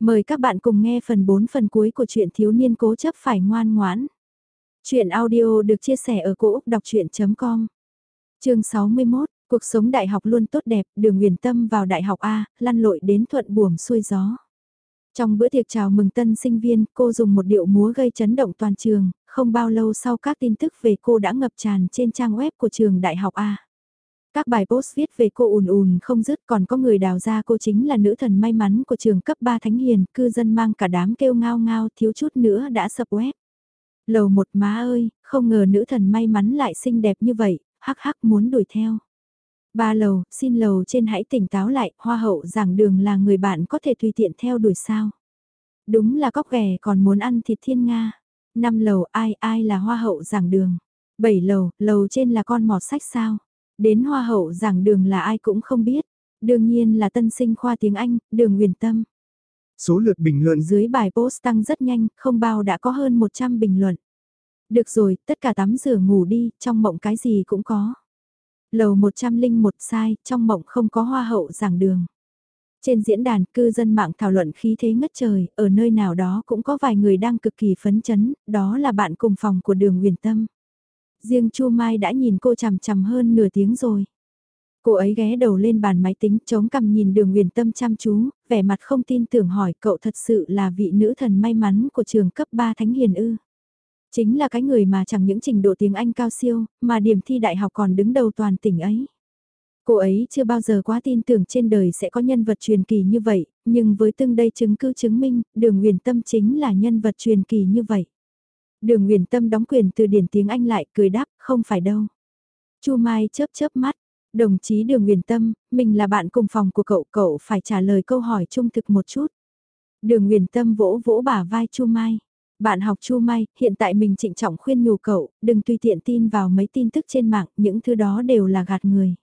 Mời các bạn cùng nghe phần 4 phần cuối của truyện thiếu niên cố chấp phải ngoan ngoãn. Chuyện audio được chia sẻ ở cỗ đọc chuyện.com Trường 61, cuộc sống đại học luôn tốt đẹp, đường huyền tâm vào đại học A, lăn lội đến thuận buồm xuôi gió. Trong bữa tiệc chào mừng tân sinh viên, cô dùng một điệu múa gây chấn động toàn trường, không bao lâu sau các tin tức về cô đã ngập tràn trên trang web của trường đại học A. Các bài post viết về cô ùn ùn không dứt còn có người đào ra cô chính là nữ thần may mắn của trường cấp 3 Thánh Hiền, cư dân mang cả đám kêu ngao ngao thiếu chút nữa đã sập web. Lầu một má ơi, không ngờ nữ thần may mắn lại xinh đẹp như vậy, hắc hắc muốn đuổi theo. Ba lầu, xin lầu trên hãy tỉnh táo lại, hoa hậu giảng đường là người bạn có thể tùy tiện theo đuổi sao. Đúng là cóc ghẻ còn muốn ăn thịt thiên Nga. Năm lầu ai ai là hoa hậu giảng đường. Bảy lầu, lầu trên là con mọt sách sao. Đến hoa hậu giảng đường là ai cũng không biết. Đương nhiên là tân sinh khoa tiếng Anh, đường huyền tâm. Số lượt bình luận dưới bài post tăng rất nhanh, không bao đã có hơn 100 bình luận. Được rồi, tất cả tắm rửa ngủ đi, trong mộng cái gì cũng có. Lầu 101 sai, trong mộng không có hoa hậu giảng đường. Trên diễn đàn, cư dân mạng thảo luận khí thế ngất trời, ở nơi nào đó cũng có vài người đang cực kỳ phấn chấn, đó là bạn cùng phòng của đường huyền tâm. Riêng Chu Mai đã nhìn cô chằm chằm hơn nửa tiếng rồi. Cô ấy ghé đầu lên bàn máy tính chống cằm nhìn đường huyền tâm chăm chú, vẻ mặt không tin tưởng hỏi cậu thật sự là vị nữ thần may mắn của trường cấp 3 Thánh Hiền ư. Chính là cái người mà chẳng những trình độ tiếng Anh cao siêu, mà điểm thi đại học còn đứng đầu toàn tỉnh ấy. Cô ấy chưa bao giờ quá tin tưởng trên đời sẽ có nhân vật truyền kỳ như vậy, nhưng với tương đây chứng cứ chứng minh, đường huyền tâm chính là nhân vật truyền kỳ như vậy. Đường Nguyền Tâm đóng quyền từ điển tiếng Anh lại cười đáp, không phải đâu. Chu Mai chớp chớp mắt, đồng chí Đường Nguyền Tâm, mình là bạn cùng phòng của cậu, cậu phải trả lời câu hỏi trung thực một chút. Đường Nguyền Tâm vỗ vỗ bả vai Chu Mai. Bạn học Chu Mai, hiện tại mình trịnh trọng khuyên nhủ cậu, đừng tùy tiện tin vào mấy tin tức trên mạng, những thứ đó đều là gạt người.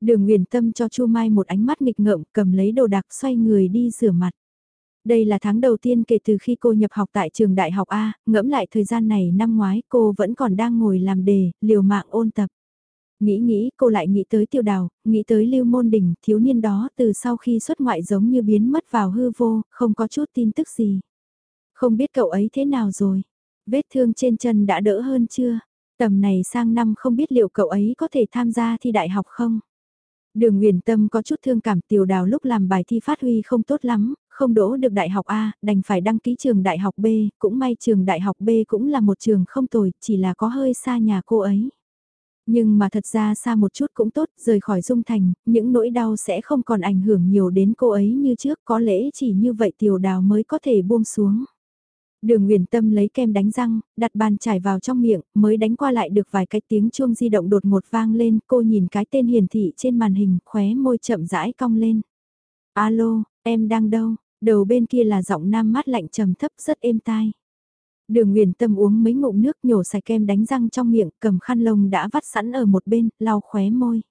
Đường Nguyền Tâm cho Chu Mai một ánh mắt nghịch ngợm, cầm lấy đồ đạc xoay người đi rửa mặt. Đây là tháng đầu tiên kể từ khi cô nhập học tại trường đại học A, ngẫm lại thời gian này năm ngoái cô vẫn còn đang ngồi làm đề, liều mạng ôn tập. Nghĩ nghĩ cô lại nghĩ tới tiêu đào, nghĩ tới lưu môn đỉnh thiếu niên đó từ sau khi xuất ngoại giống như biến mất vào hư vô, không có chút tin tức gì. Không biết cậu ấy thế nào rồi, vết thương trên chân đã đỡ hơn chưa, tầm này sang năm không biết liệu cậu ấy có thể tham gia thi đại học không. Đường Nguyễn Tâm có chút thương cảm tiểu đào lúc làm bài thi phát huy không tốt lắm, không đỗ được đại học A, đành phải đăng ký trường đại học B, cũng may trường đại học B cũng là một trường không tồi, chỉ là có hơi xa nhà cô ấy. Nhưng mà thật ra xa một chút cũng tốt, rời khỏi Dung Thành, những nỗi đau sẽ không còn ảnh hưởng nhiều đến cô ấy như trước, có lẽ chỉ như vậy tiểu đào mới có thể buông xuống. Đường Nguyền Tâm lấy kem đánh răng, đặt bàn chải vào trong miệng, mới đánh qua lại được vài cái tiếng chuông di động đột ngột vang lên, cô nhìn cái tên hiển thị trên màn hình, khóe môi chậm rãi cong lên. Alo, em đang đâu? Đầu bên kia là giọng nam mát lạnh trầm thấp rất êm tai. Đường Nguyền Tâm uống mấy ngụm nước nhổ xài kem đánh răng trong miệng, cầm khăn lông đã vắt sẵn ở một bên, lau khóe môi.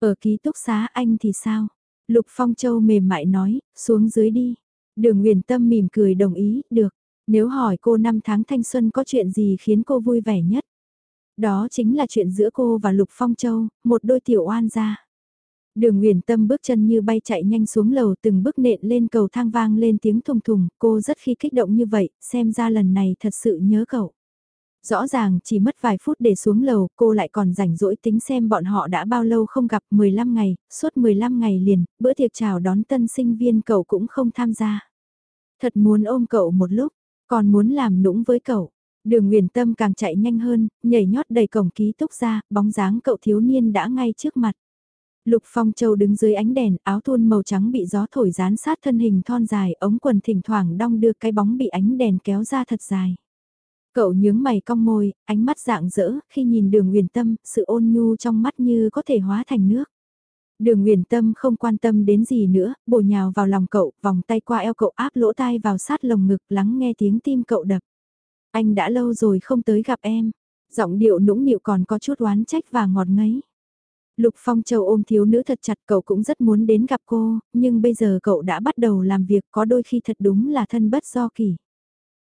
Ở ký túc xá anh thì sao? Lục Phong Châu mềm mại nói, xuống dưới đi. Đường Nguyền Tâm mỉm cười đồng ý, được. Nếu hỏi cô năm tháng thanh xuân có chuyện gì khiến cô vui vẻ nhất? Đó chính là chuyện giữa cô và Lục Phong Châu, một đôi tiểu oan gia. Đường Nguyền Tâm bước chân như bay chạy nhanh xuống lầu từng bước nện lên cầu thang vang lên tiếng thùng thùng, cô rất khi kích động như vậy, xem ra lần này thật sự nhớ cậu. Rõ ràng chỉ mất vài phút để xuống lầu, cô lại còn rảnh rỗi tính xem bọn họ đã bao lâu không gặp 15 ngày, suốt 15 ngày liền, bữa tiệc chào đón tân sinh viên cậu cũng không tham gia. Thật muốn ôm cậu một lúc, còn muốn làm nũng với cậu. Đường Nguyền Tâm càng chạy nhanh hơn, nhảy nhót đầy cổng ký túc ra, bóng dáng cậu thiếu niên đã ngay trước mặt. Lục Phong Châu đứng dưới ánh đèn, áo thun màu trắng bị gió thổi dán sát thân hình thon dài, ống quần thỉnh thoảng đong đưa cái bóng bị ánh đèn kéo ra thật dài. Cậu nhướng mày cong môi, ánh mắt dạng dỡ, khi nhìn đường Huyền tâm, sự ôn nhu trong mắt như có thể hóa thành nước. Đường Huyền tâm không quan tâm đến gì nữa, bổ nhào vào lòng cậu, vòng tay qua eo cậu áp lỗ tai vào sát lồng ngực lắng nghe tiếng tim cậu đập. Anh đã lâu rồi không tới gặp em. Giọng điệu nũng nịu còn có chút oán trách và ngọt ngấy. Lục Phong Châu ôm thiếu nữ thật chặt cậu cũng rất muốn đến gặp cô, nhưng bây giờ cậu đã bắt đầu làm việc có đôi khi thật đúng là thân bất do kỳ.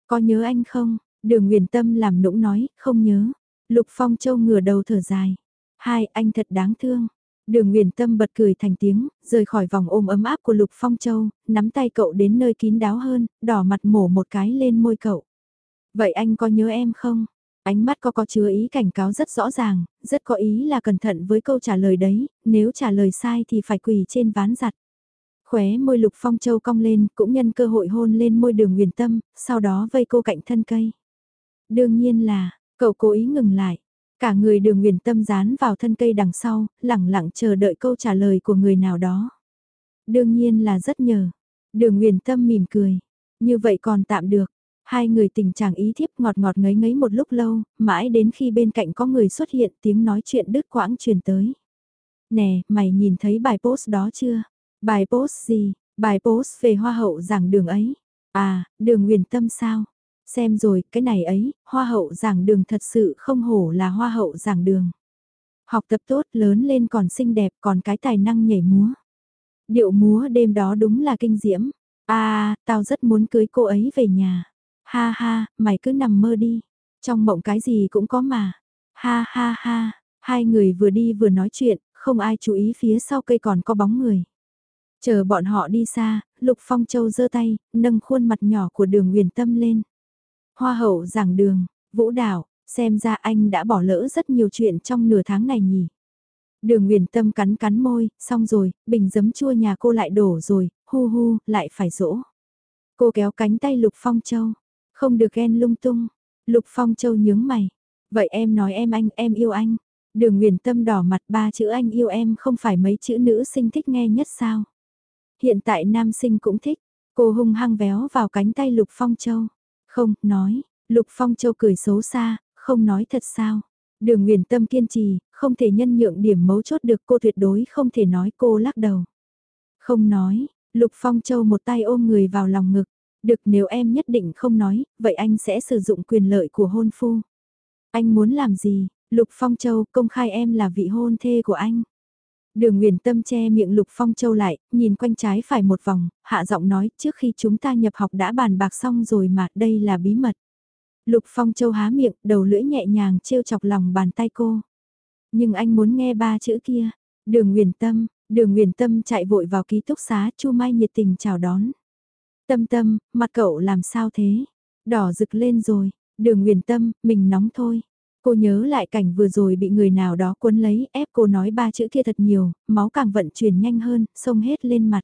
Có nhớ anh không? Đường Nguyền Tâm làm nũng nói, không nhớ. Lục Phong Châu ngửa đầu thở dài. Hai, anh thật đáng thương. Đường Nguyền Tâm bật cười thành tiếng, rời khỏi vòng ôm ấm áp của Lục Phong Châu, nắm tay cậu đến nơi kín đáo hơn, đỏ mặt mổ một cái lên môi cậu. Vậy anh có nhớ em không? Ánh mắt có có chứa ý cảnh cáo rất rõ ràng, rất có ý là cẩn thận với câu trả lời đấy, nếu trả lời sai thì phải quỳ trên ván giặt. Khóe môi Lục Phong Châu cong lên, cũng nhân cơ hội hôn lên môi đường huyền Tâm, sau đó vây cô cạnh thân cây. Đương nhiên là, cậu cố ý ngừng lại. Cả người đường huyền tâm dán vào thân cây đằng sau, lẳng lặng chờ đợi câu trả lời của người nào đó. Đương nhiên là rất nhờ. Đường huyền tâm mỉm cười. Như vậy còn tạm được. Hai người tình trạng ý thiếp ngọt ngọt ngấy ngấy một lúc lâu, mãi đến khi bên cạnh có người xuất hiện tiếng nói chuyện đứt quãng truyền tới. Nè, mày nhìn thấy bài post đó chưa? Bài post gì? Bài post về hoa hậu giảng đường ấy. À, đường Huyền tâm sao? Xem rồi, cái này ấy, hoa hậu giảng đường thật sự không hổ là hoa hậu giảng đường. Học tập tốt lớn lên còn xinh đẹp còn cái tài năng nhảy múa. Điệu múa đêm đó đúng là kinh diễm. À, tao rất muốn cưới cô ấy về nhà. Ha ha, mày cứ nằm mơ đi. Trong mộng cái gì cũng có mà. Ha ha ha, hai người vừa đi vừa nói chuyện, không ai chú ý phía sau cây còn có bóng người. Chờ bọn họ đi xa, Lục Phong Châu giơ tay, nâng khuôn mặt nhỏ của đường huyền tâm lên. Hoa hậu giảng đường, vũ đạo, xem ra anh đã bỏ lỡ rất nhiều chuyện trong nửa tháng này nhỉ. Đường Nguyền Tâm cắn cắn môi, xong rồi, bình giấm chua nhà cô lại đổ rồi, hu hu, lại phải dỗ. Cô kéo cánh tay Lục Phong Châu, không được ghen lung tung. Lục Phong Châu nhướng mày, vậy em nói em anh, em yêu anh. Đường Nguyền Tâm đỏ mặt ba chữ anh yêu em không phải mấy chữ nữ sinh thích nghe nhất sao. Hiện tại nam sinh cũng thích, cô hung hăng véo vào cánh tay Lục Phong Châu. Không, nói, Lục Phong Châu cười xấu xa, không nói thật sao. Đường Nguyền Tâm kiên trì, không thể nhân nhượng điểm mấu chốt được cô tuyệt đối không thể nói cô lắc đầu. Không nói, Lục Phong Châu một tay ôm người vào lòng ngực. Được nếu em nhất định không nói, vậy anh sẽ sử dụng quyền lợi của hôn phu. Anh muốn làm gì? Lục Phong Châu công khai em là vị hôn thê của anh. Đường Nguyền Tâm che miệng Lục Phong Châu lại, nhìn quanh trái phải một vòng, hạ giọng nói trước khi chúng ta nhập học đã bàn bạc xong rồi mà đây là bí mật. Lục Phong Châu há miệng, đầu lưỡi nhẹ nhàng trêu chọc lòng bàn tay cô. Nhưng anh muốn nghe ba chữ kia. Đường Nguyền Tâm, Đường Nguyền Tâm chạy vội vào ký túc xá, Chu Mai nhiệt tình chào đón. Tâm Tâm, mặt cậu làm sao thế? Đỏ rực lên rồi. Đường Nguyền Tâm, mình nóng thôi. Cô nhớ lại cảnh vừa rồi bị người nào đó cuốn lấy, ép cô nói ba chữ kia thật nhiều, máu càng vận chuyển nhanh hơn, xông hết lên mặt.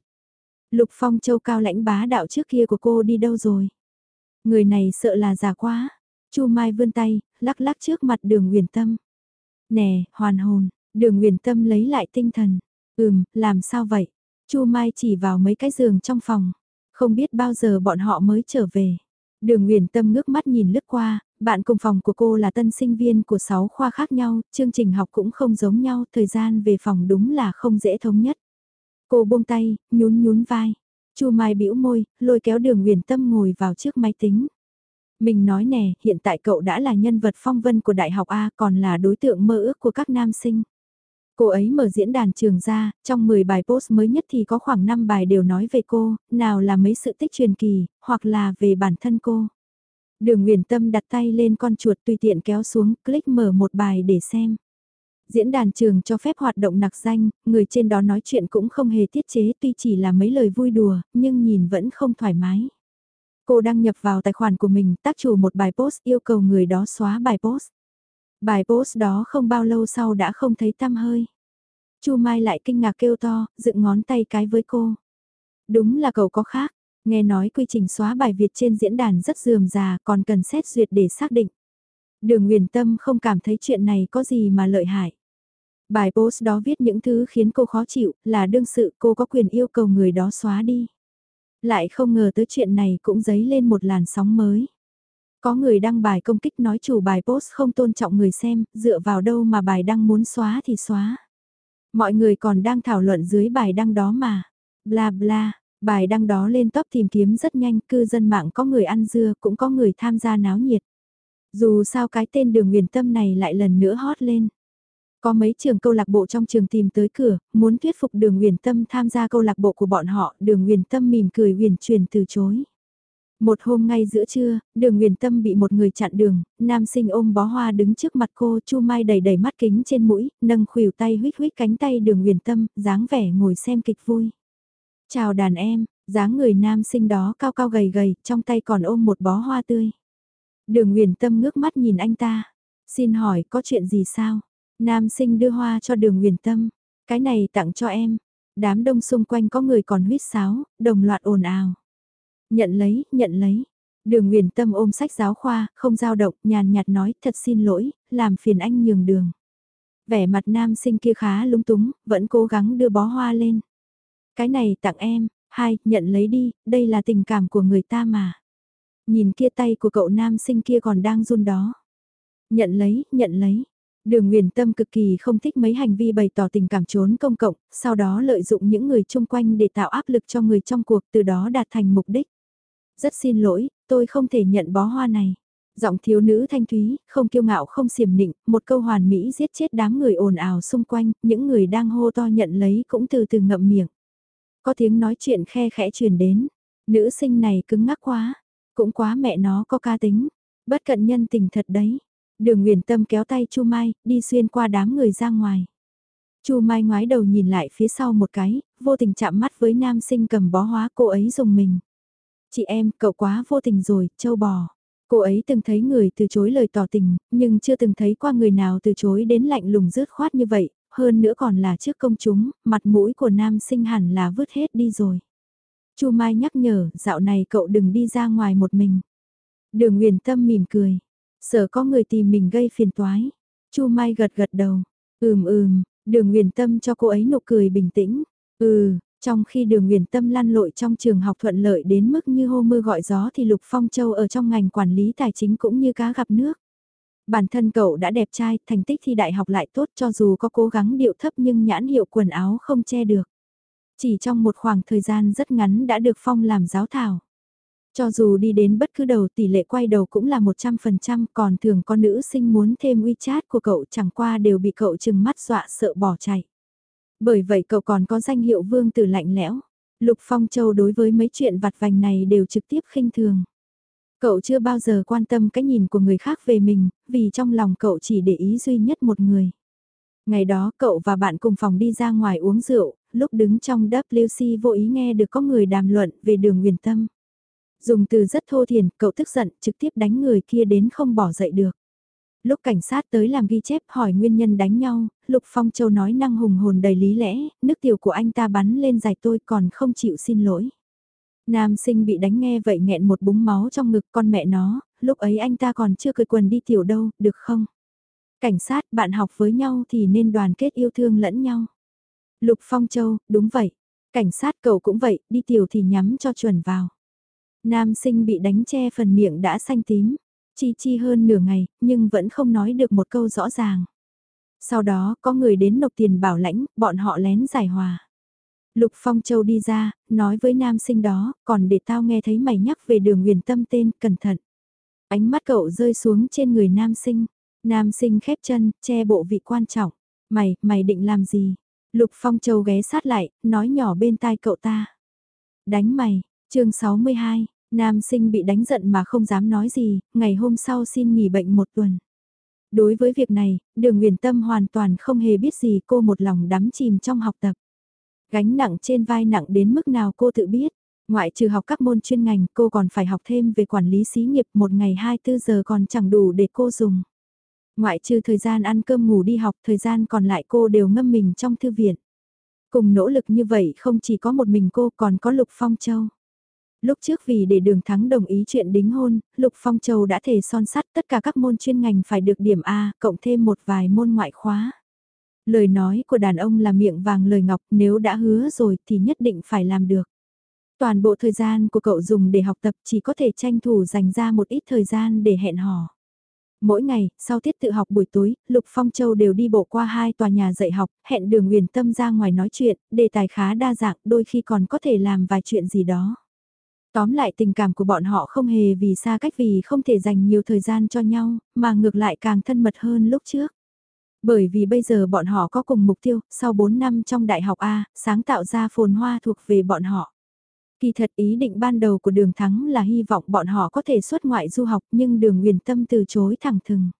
Lục Phong Châu cao lãnh bá đạo trước kia của cô đi đâu rồi? Người này sợ là già quá. Chu Mai vươn tay, lắc lắc trước mặt đường huyền tâm. Nè, hoàn hồn, đường huyền tâm lấy lại tinh thần. Ừm, làm sao vậy? Chu Mai chỉ vào mấy cái giường trong phòng. Không biết bao giờ bọn họ mới trở về. Đường Nguyền Tâm ngước mắt nhìn lướt qua, bạn cùng phòng của cô là tân sinh viên của 6 khoa khác nhau, chương trình học cũng không giống nhau, thời gian về phòng đúng là không dễ thống nhất. Cô buông tay, nhún nhún vai. Chu Mai bĩu môi, lôi kéo đường Nguyền Tâm ngồi vào trước máy tính. Mình nói nè, hiện tại cậu đã là nhân vật phong vân của Đại học A còn là đối tượng mơ ước của các nam sinh. Cô ấy mở diễn đàn trường ra, trong 10 bài post mới nhất thì có khoảng 5 bài đều nói về cô, nào là mấy sự tích truyền kỳ, hoặc là về bản thân cô. Đường nguyễn Tâm đặt tay lên con chuột tùy tiện kéo xuống, click mở một bài để xem. Diễn đàn trường cho phép hoạt động nặc danh, người trên đó nói chuyện cũng không hề tiết chế tuy chỉ là mấy lời vui đùa, nhưng nhìn vẫn không thoải mái. Cô đăng nhập vào tài khoản của mình, tác chủ một bài post yêu cầu người đó xóa bài post. Bài post đó không bao lâu sau đã không thấy tăm hơi. Chu Mai lại kinh ngạc kêu to, dựng ngón tay cái với cô. Đúng là cậu có khác, nghe nói quy trình xóa bài Việt trên diễn đàn rất dườm già còn cần xét duyệt để xác định. Đường Nguyền Tâm không cảm thấy chuyện này có gì mà lợi hại. Bài post đó viết những thứ khiến cô khó chịu, là đương sự cô có quyền yêu cầu người đó xóa đi. Lại không ngờ tới chuyện này cũng dấy lên một làn sóng mới. Có người đăng bài công kích nói chủ bài post không tôn trọng người xem, dựa vào đâu mà bài đăng muốn xóa thì xóa. Mọi người còn đang thảo luận dưới bài đăng đó mà. Bla bla, bài đăng đó lên top tìm kiếm rất nhanh, cư dân mạng có người ăn dưa cũng có người tham gia náo nhiệt. Dù sao cái tên đường huyền tâm này lại lần nữa hot lên. Có mấy trường câu lạc bộ trong trường tìm tới cửa, muốn thuyết phục đường huyền tâm tham gia câu lạc bộ của bọn họ, đường huyền tâm mỉm cười huyền truyền từ chối. Một hôm ngay giữa trưa, đường Nguyền Tâm bị một người chặn đường, nam sinh ôm bó hoa đứng trước mặt cô, Chu Mai đầy đầy mắt kính trên mũi, nâng khuỷu tay huýt huýt cánh tay đường Nguyền Tâm, dáng vẻ ngồi xem kịch vui. Chào đàn em, dáng người nam sinh đó cao cao gầy gầy, trong tay còn ôm một bó hoa tươi. Đường Nguyền Tâm ngước mắt nhìn anh ta, xin hỏi có chuyện gì sao? Nam sinh đưa hoa cho đường Nguyền Tâm, cái này tặng cho em. Đám đông xung quanh có người còn huýt sáo, đồng loạt ồn ào. Nhận lấy, nhận lấy. Đường Nguyền Tâm ôm sách giáo khoa, không giao động, nhàn nhạt nói, thật xin lỗi, làm phiền anh nhường đường. Vẻ mặt nam sinh kia khá lung túng, vẫn cố gắng đưa bó hoa lên. Cái này tặng em, hai, nhận lấy đi, đây là tình cảm của người ta mà. Nhìn kia tay của cậu nam sinh kia còn đang run đó. Nhận lấy, nhận lấy. Đường Nguyền Tâm cực kỳ không thích mấy hành vi bày tỏ tình cảm trốn công cộng, sau đó lợi dụng những người chung quanh để tạo áp lực cho người trong cuộc từ đó đạt thành mục đích. Rất xin lỗi, tôi không thể nhận bó hoa này. Giọng thiếu nữ thanh thúy, không kiêu ngạo không xiểm nịnh, một câu hoàn mỹ giết chết đám người ồn ào xung quanh, những người đang hô to nhận lấy cũng từ từ ngậm miệng. Có tiếng nói chuyện khe khẽ truyền đến, nữ sinh này cứng ngắc quá, cũng quá mẹ nó có ca tính, bất cận nhân tình thật đấy. Đường Nguyền Tâm kéo tay Chu Mai, đi xuyên qua đám người ra ngoài. Chu Mai ngoái đầu nhìn lại phía sau một cái, vô tình chạm mắt với nam sinh cầm bó hóa cô ấy dùng mình. Chị em, cậu quá vô tình rồi, châu bò. Cô ấy từng thấy người từ chối lời tỏ tình, nhưng chưa từng thấy qua người nào từ chối đến lạnh lùng rớt khoát như vậy, hơn nữa còn là trước công chúng, mặt mũi của nam sinh hẳn là vứt hết đi rồi. Chu Mai nhắc nhở, dạo này cậu đừng đi ra ngoài một mình. Đường Nguyền Tâm mỉm cười, sợ có người tìm mình gây phiền toái. Chu Mai gật gật đầu, ừm ừm, Đường Nguyền Tâm cho cô ấy nụ cười bình tĩnh. Ừ, trong khi đường huyền Tâm lăn lội trong trường học thuận lợi đến mức như hô mưa gọi gió thì Lục Phong Châu ở trong ngành quản lý tài chính cũng như cá gặp nước. Bản thân cậu đã đẹp trai, thành tích thi đại học lại tốt cho dù có cố gắng điệu thấp nhưng nhãn hiệu quần áo không che được. Chỉ trong một khoảng thời gian rất ngắn đã được phong làm giáo thảo. Cho dù đi đến bất cứ đầu tỷ lệ quay đầu cũng là 100% còn thường có nữ sinh muốn thêm WeChat của cậu chẳng qua đều bị cậu chừng mắt dọa sợ bỏ chạy. Bởi vậy cậu còn có danh hiệu vương tử lạnh lẽo. Lục Phong Châu đối với mấy chuyện vặt vành này đều trực tiếp khinh thường. Cậu chưa bao giờ quan tâm cái nhìn của người khác về mình, vì trong lòng cậu chỉ để ý duy nhất một người. Ngày đó cậu và bạn cùng phòng đi ra ngoài uống rượu, lúc đứng trong WC vô ý nghe được có người đàm luận về đường huyền tâm. Dùng từ rất thô thiền, cậu tức giận, trực tiếp đánh người kia đến không bỏ dậy được. Lúc cảnh sát tới làm ghi chép hỏi nguyên nhân đánh nhau, Lục Phong Châu nói năng hùng hồn đầy lý lẽ, nước tiểu của anh ta bắn lên dài tôi còn không chịu xin lỗi. Nam sinh bị đánh nghe vậy nghẹn một búng máu trong ngực con mẹ nó, lúc ấy anh ta còn chưa cười quần đi tiểu đâu, được không? Cảnh sát, bạn học với nhau thì nên đoàn kết yêu thương lẫn nhau. Lục Phong Châu, đúng vậy. Cảnh sát cậu cũng vậy, đi tiểu thì nhắm cho chuẩn vào. Nam sinh bị đánh che phần miệng đã xanh tím, chi chi hơn nửa ngày, nhưng vẫn không nói được một câu rõ ràng. Sau đó có người đến nộp tiền bảo lãnh, bọn họ lén giải hòa. Lục Phong Châu đi ra, nói với nam sinh đó, còn để tao nghe thấy mày nhắc về đường huyền tâm tên, cẩn thận. Ánh mắt cậu rơi xuống trên người nam sinh. Nam sinh khép chân, che bộ vị quan trọng. Mày, mày định làm gì? Lục Phong Châu ghé sát lại, nói nhỏ bên tai cậu ta. Đánh mày, chương 62, nam sinh bị đánh giận mà không dám nói gì, ngày hôm sau xin nghỉ bệnh một tuần. Đối với việc này, đường huyền tâm hoàn toàn không hề biết gì cô một lòng đắm chìm trong học tập. Gánh nặng trên vai nặng đến mức nào cô tự biết. Ngoại trừ học các môn chuyên ngành, cô còn phải học thêm về quản lý xí nghiệp một ngày 24 giờ còn chẳng đủ để cô dùng. Ngoại trừ thời gian ăn cơm ngủ đi học, thời gian còn lại cô đều ngâm mình trong thư viện. Cùng nỗ lực như vậy không chỉ có một mình cô còn có Lục Phong Châu. Lúc trước vì để đường thắng đồng ý chuyện đính hôn, Lục Phong Châu đã thể son sắt tất cả các môn chuyên ngành phải được điểm A, cộng thêm một vài môn ngoại khóa. Lời nói của đàn ông là miệng vàng lời ngọc, nếu đã hứa rồi thì nhất định phải làm được. Toàn bộ thời gian của cậu dùng để học tập chỉ có thể tranh thủ dành ra một ít thời gian để hẹn hò. Mỗi ngày, sau tiết tự học buổi tối, Lục Phong Châu đều đi bộ qua hai tòa nhà dạy học, hẹn đường huyền tâm ra ngoài nói chuyện, đề tài khá đa dạng, đôi khi còn có thể làm vài chuyện gì đó. Tóm lại tình cảm của bọn họ không hề vì xa cách vì không thể dành nhiều thời gian cho nhau, mà ngược lại càng thân mật hơn lúc trước. Bởi vì bây giờ bọn họ có cùng mục tiêu, sau 4 năm trong đại học A, sáng tạo ra phồn hoa thuộc về bọn họ. Kỳ thật ý định ban đầu của đường thắng là hy vọng bọn họ có thể xuất ngoại du học nhưng đường huyền tâm từ chối thẳng thừng.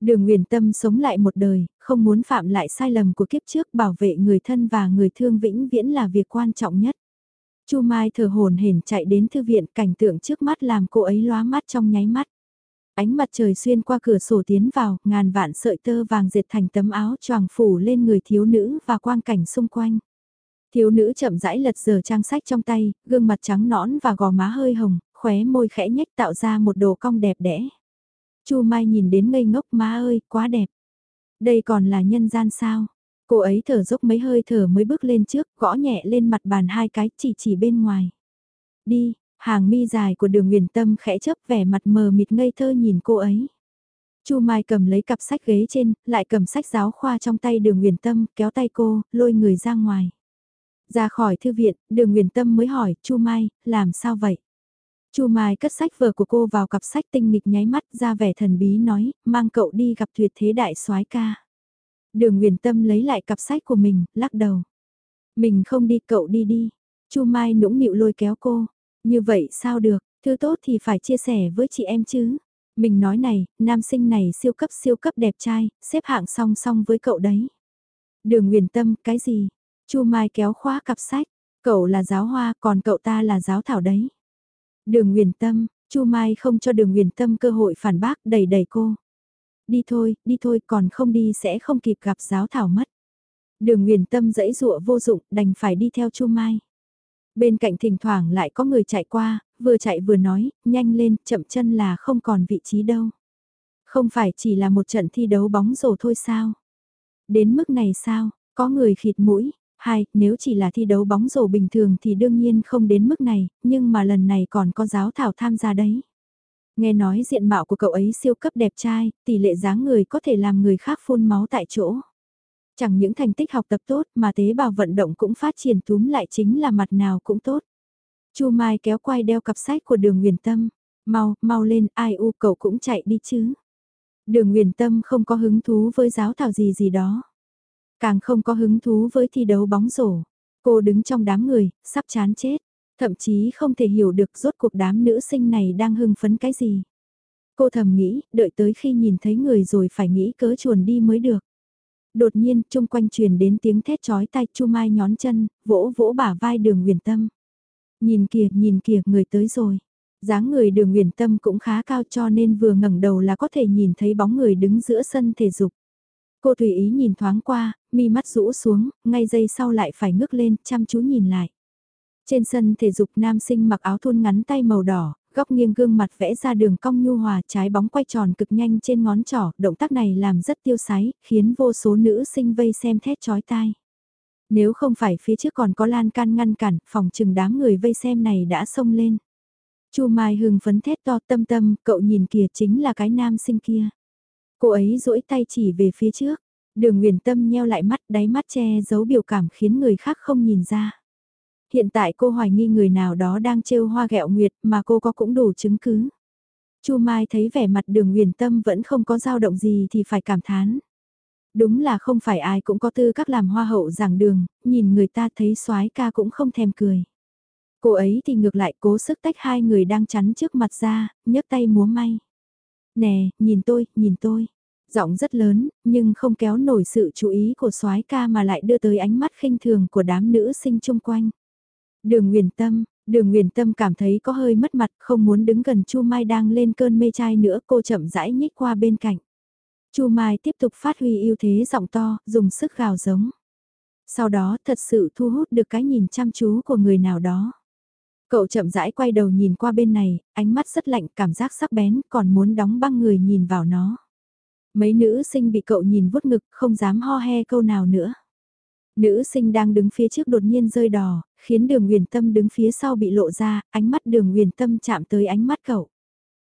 Đường huyền tâm sống lại một đời, không muốn phạm lại sai lầm của kiếp trước bảo vệ người thân và người thương vĩnh viễn là việc quan trọng nhất. Chu Mai thở hồn hển chạy đến thư viện cảnh tượng trước mắt làm cô ấy lóa mắt trong nháy mắt. Ánh mặt trời xuyên qua cửa sổ tiến vào, ngàn vạn sợi tơ vàng dệt thành tấm áo choàng phủ lên người thiếu nữ và quang cảnh xung quanh. Thiếu nữ chậm rãi lật giờ trang sách trong tay, gương mặt trắng nõn và gò má hơi hồng, khóe môi khẽ nhếch tạo ra một đồ cong đẹp đẽ. Chu Mai nhìn đến ngây ngốc má ơi, quá đẹp. Đây còn là nhân gian sao? Cô ấy thở dốc mấy hơi thở mới bước lên trước, gõ nhẹ lên mặt bàn hai cái chỉ chỉ bên ngoài. Đi, hàng mi dài của đường huyền tâm khẽ chớp vẻ mặt mờ mịt ngây thơ nhìn cô ấy. Chu Mai cầm lấy cặp sách ghế trên, lại cầm sách giáo khoa trong tay đường huyền tâm, kéo tay cô, lôi người ra ngoài. Ra khỏi thư viện, đường huyền tâm mới hỏi, Chu Mai, làm sao vậy? Chu Mai cất sách vở của cô vào cặp sách tinh nghịch nháy mắt ra vẻ thần bí nói, mang cậu đi gặp tuyệt thế đại soái ca. Đường Nguyền Tâm lấy lại cặp sách của mình, lắc đầu. Mình không đi, cậu đi đi. Chu Mai nũng nịu lôi kéo cô. Như vậy sao được, thứ tốt thì phải chia sẻ với chị em chứ. Mình nói này, nam sinh này siêu cấp siêu cấp đẹp trai, xếp hạng song song với cậu đấy. Đường Nguyền Tâm, cái gì? Chu Mai kéo khóa cặp sách, cậu là giáo hoa, còn cậu ta là giáo thảo đấy. Đường Nguyền Tâm, Chu Mai không cho Đường Nguyền Tâm cơ hội phản bác, đẩy đẩy cô. Đi thôi, đi thôi, còn không đi sẽ không kịp gặp giáo thảo mất. Đường Nguyền Tâm dãy dụa vô dụng, đành phải đi theo Chu Mai. Bên cạnh thỉnh thoảng lại có người chạy qua, vừa chạy vừa nói, nhanh lên, chậm chân là không còn vị trí đâu. Không phải chỉ là một trận thi đấu bóng rổ thôi sao? Đến mức này sao? Có người khịt mũi, Hai, nếu chỉ là thi đấu bóng rổ bình thường thì đương nhiên không đến mức này, nhưng mà lần này còn có giáo thảo tham gia đấy. Nghe nói diện mạo của cậu ấy siêu cấp đẹp trai, tỷ lệ dáng người có thể làm người khác phun máu tại chỗ. Chẳng những thành tích học tập tốt mà tế bào vận động cũng phát triển túm lại chính là mặt nào cũng tốt. Chu Mai kéo quay đeo cặp sách của đường Huyền Tâm. Mau, mau lên, ai u cậu cũng chạy đi chứ. Đường Huyền Tâm không có hứng thú với giáo thảo gì gì đó. Càng không có hứng thú với thi đấu bóng rổ. Cô đứng trong đám người, sắp chán chết. Thậm chí không thể hiểu được rốt cuộc đám nữ sinh này đang hưng phấn cái gì. Cô thầm nghĩ, đợi tới khi nhìn thấy người rồi phải nghĩ cớ chuồn đi mới được. Đột nhiên, chung quanh truyền đến tiếng thét chói tai Chu Mai nhón chân, vỗ vỗ bả vai đường huyền tâm. Nhìn kìa, nhìn kìa, người tới rồi. dáng người đường huyền tâm cũng khá cao cho nên vừa ngẩng đầu là có thể nhìn thấy bóng người đứng giữa sân thể dục. Cô tùy ý nhìn thoáng qua, mi mắt rũ xuống, ngay giây sau lại phải ngước lên, chăm chú nhìn lại. Trên sân thể dục nam sinh mặc áo thun ngắn tay màu đỏ, góc nghiêng gương mặt vẽ ra đường cong nhu hòa trái bóng quay tròn cực nhanh trên ngón trỏ, động tác này làm rất tiêu sái, khiến vô số nữ sinh vây xem thét chói tai. Nếu không phải phía trước còn có lan can ngăn cản, phòng chừng đám người vây xem này đã xông lên. Chu Mai hừng phấn thét to tâm tâm, cậu nhìn kìa chính là cái nam sinh kia. Cô ấy duỗi tay chỉ về phía trước, đường nguyền tâm nheo lại mắt đáy mắt che giấu biểu cảm khiến người khác không nhìn ra. Hiện tại cô hoài nghi người nào đó đang trêu hoa gẹo nguyệt mà cô có cũng đủ chứng cứ. Chu Mai thấy vẻ mặt đường huyền tâm vẫn không có dao động gì thì phải cảm thán. Đúng là không phải ai cũng có tư cách làm hoa hậu giảng đường, nhìn người ta thấy soái ca cũng không thèm cười. Cô ấy thì ngược lại cố sức tách hai người đang chắn trước mặt ra, nhấc tay múa may. Nè, nhìn tôi, nhìn tôi. Giọng rất lớn, nhưng không kéo nổi sự chú ý của soái ca mà lại đưa tới ánh mắt khinh thường của đám nữ sinh chung quanh. Đường Nguyền Tâm, Đường Nguyền Tâm cảm thấy có hơi mất mặt, không muốn đứng gần Chu Mai đang lên cơn mê trai nữa, cô chậm rãi nhích qua bên cạnh. Chu Mai tiếp tục phát huy ưu thế giọng to, dùng sức gào giống. Sau đó thật sự thu hút được cái nhìn chăm chú của người nào đó. Cậu chậm rãi quay đầu nhìn qua bên này, ánh mắt rất lạnh, cảm giác sắc bén, còn muốn đóng băng người nhìn vào nó. Mấy nữ sinh bị cậu nhìn vuốt ngực, không dám ho he câu nào nữa. Nữ sinh đang đứng phía trước đột nhiên rơi đò, khiến đường huyền tâm đứng phía sau bị lộ ra, ánh mắt đường huyền tâm chạm tới ánh mắt cậu.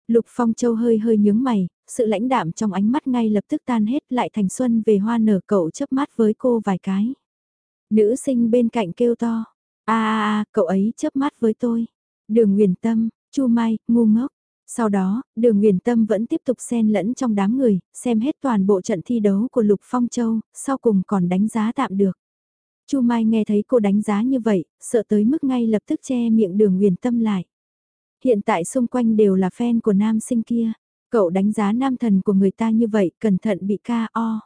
Lục Phong Châu hơi hơi nhướng mày, sự lãnh đạm trong ánh mắt ngay lập tức tan hết lại thành xuân về hoa nở cậu chớp mắt với cô vài cái. Nữ sinh bên cạnh kêu to, a a a, cậu ấy chớp mắt với tôi. Đường Nguyền Tâm, Chu Mai, ngu ngốc. Sau đó, Đường Nguyền Tâm vẫn tiếp tục xen lẫn trong đám người, xem hết toàn bộ trận thi đấu của Lục Phong Châu, sau cùng còn đánh giá tạm được. Chu Mai nghe thấy cô đánh giá như vậy, sợ tới mức ngay lập tức che miệng đường huyền tâm lại. Hiện tại xung quanh đều là fan của nam sinh kia. Cậu đánh giá nam thần của người ta như vậy, cẩn thận bị ca o.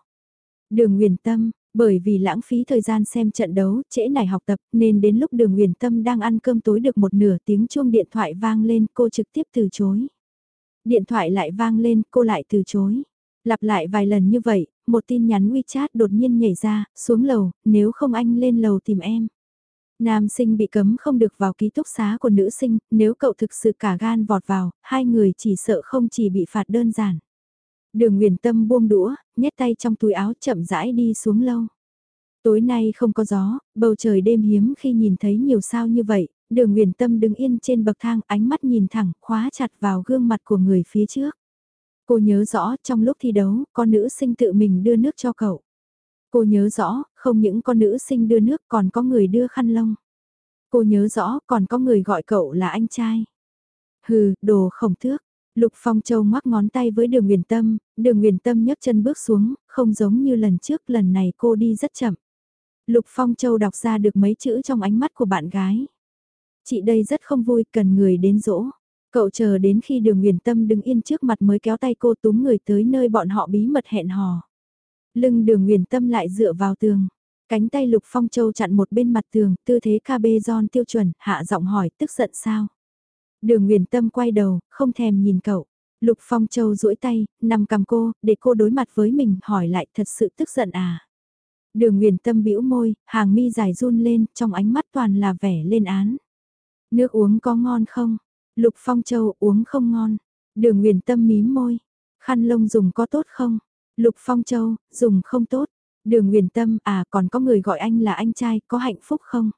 Đường huyền tâm, bởi vì lãng phí thời gian xem trận đấu, trễ nải học tập, nên đến lúc đường huyền tâm đang ăn cơm tối được một nửa tiếng chuông điện thoại vang lên, cô trực tiếp từ chối. Điện thoại lại vang lên, cô lại từ chối. Lặp lại vài lần như vậy, một tin nhắn WeChat đột nhiên nhảy ra, xuống lầu, nếu không anh lên lầu tìm em. Nam sinh bị cấm không được vào ký túc xá của nữ sinh, nếu cậu thực sự cả gan vọt vào, hai người chỉ sợ không chỉ bị phạt đơn giản. Đường Nguyền Tâm buông đũa, nhét tay trong túi áo chậm rãi đi xuống lâu. Tối nay không có gió, bầu trời đêm hiếm khi nhìn thấy nhiều sao như vậy, đường Nguyền Tâm đứng yên trên bậc thang ánh mắt nhìn thẳng, khóa chặt vào gương mặt của người phía trước. Cô nhớ rõ trong lúc thi đấu, con nữ sinh tự mình đưa nước cho cậu. Cô nhớ rõ, không những con nữ sinh đưa nước còn có người đưa khăn lông. Cô nhớ rõ còn có người gọi cậu là anh trai. Hừ, đồ khổng thước. Lục Phong Châu ngoắc ngón tay với đường Nguyền Tâm, đường Nguyền Tâm nhấc chân bước xuống, không giống như lần trước lần này cô đi rất chậm. Lục Phong Châu đọc ra được mấy chữ trong ánh mắt của bạn gái. Chị đây rất không vui, cần người đến dỗ. Cậu chờ đến khi đường Nguyền Tâm đứng yên trước mặt mới kéo tay cô túm người tới nơi bọn họ bí mật hẹn hò. Lưng đường Nguyền Tâm lại dựa vào tường. Cánh tay Lục Phong Châu chặn một bên mặt tường, tư thế KB John tiêu chuẩn, hạ giọng hỏi, tức giận sao? Đường Nguyền Tâm quay đầu, không thèm nhìn cậu. Lục Phong Châu duỗi tay, nằm cầm cô, để cô đối mặt với mình, hỏi lại thật sự tức giận à? Đường Nguyền Tâm bĩu môi, hàng mi dài run lên, trong ánh mắt toàn là vẻ lên án. Nước uống có ngon không? Lục Phong Châu uống không ngon. Đường Nguyền Tâm mím môi. Khăn lông dùng có tốt không? Lục Phong Châu, dùng không tốt. Đường Nguyền Tâm, à còn có người gọi anh là anh trai, có hạnh phúc không?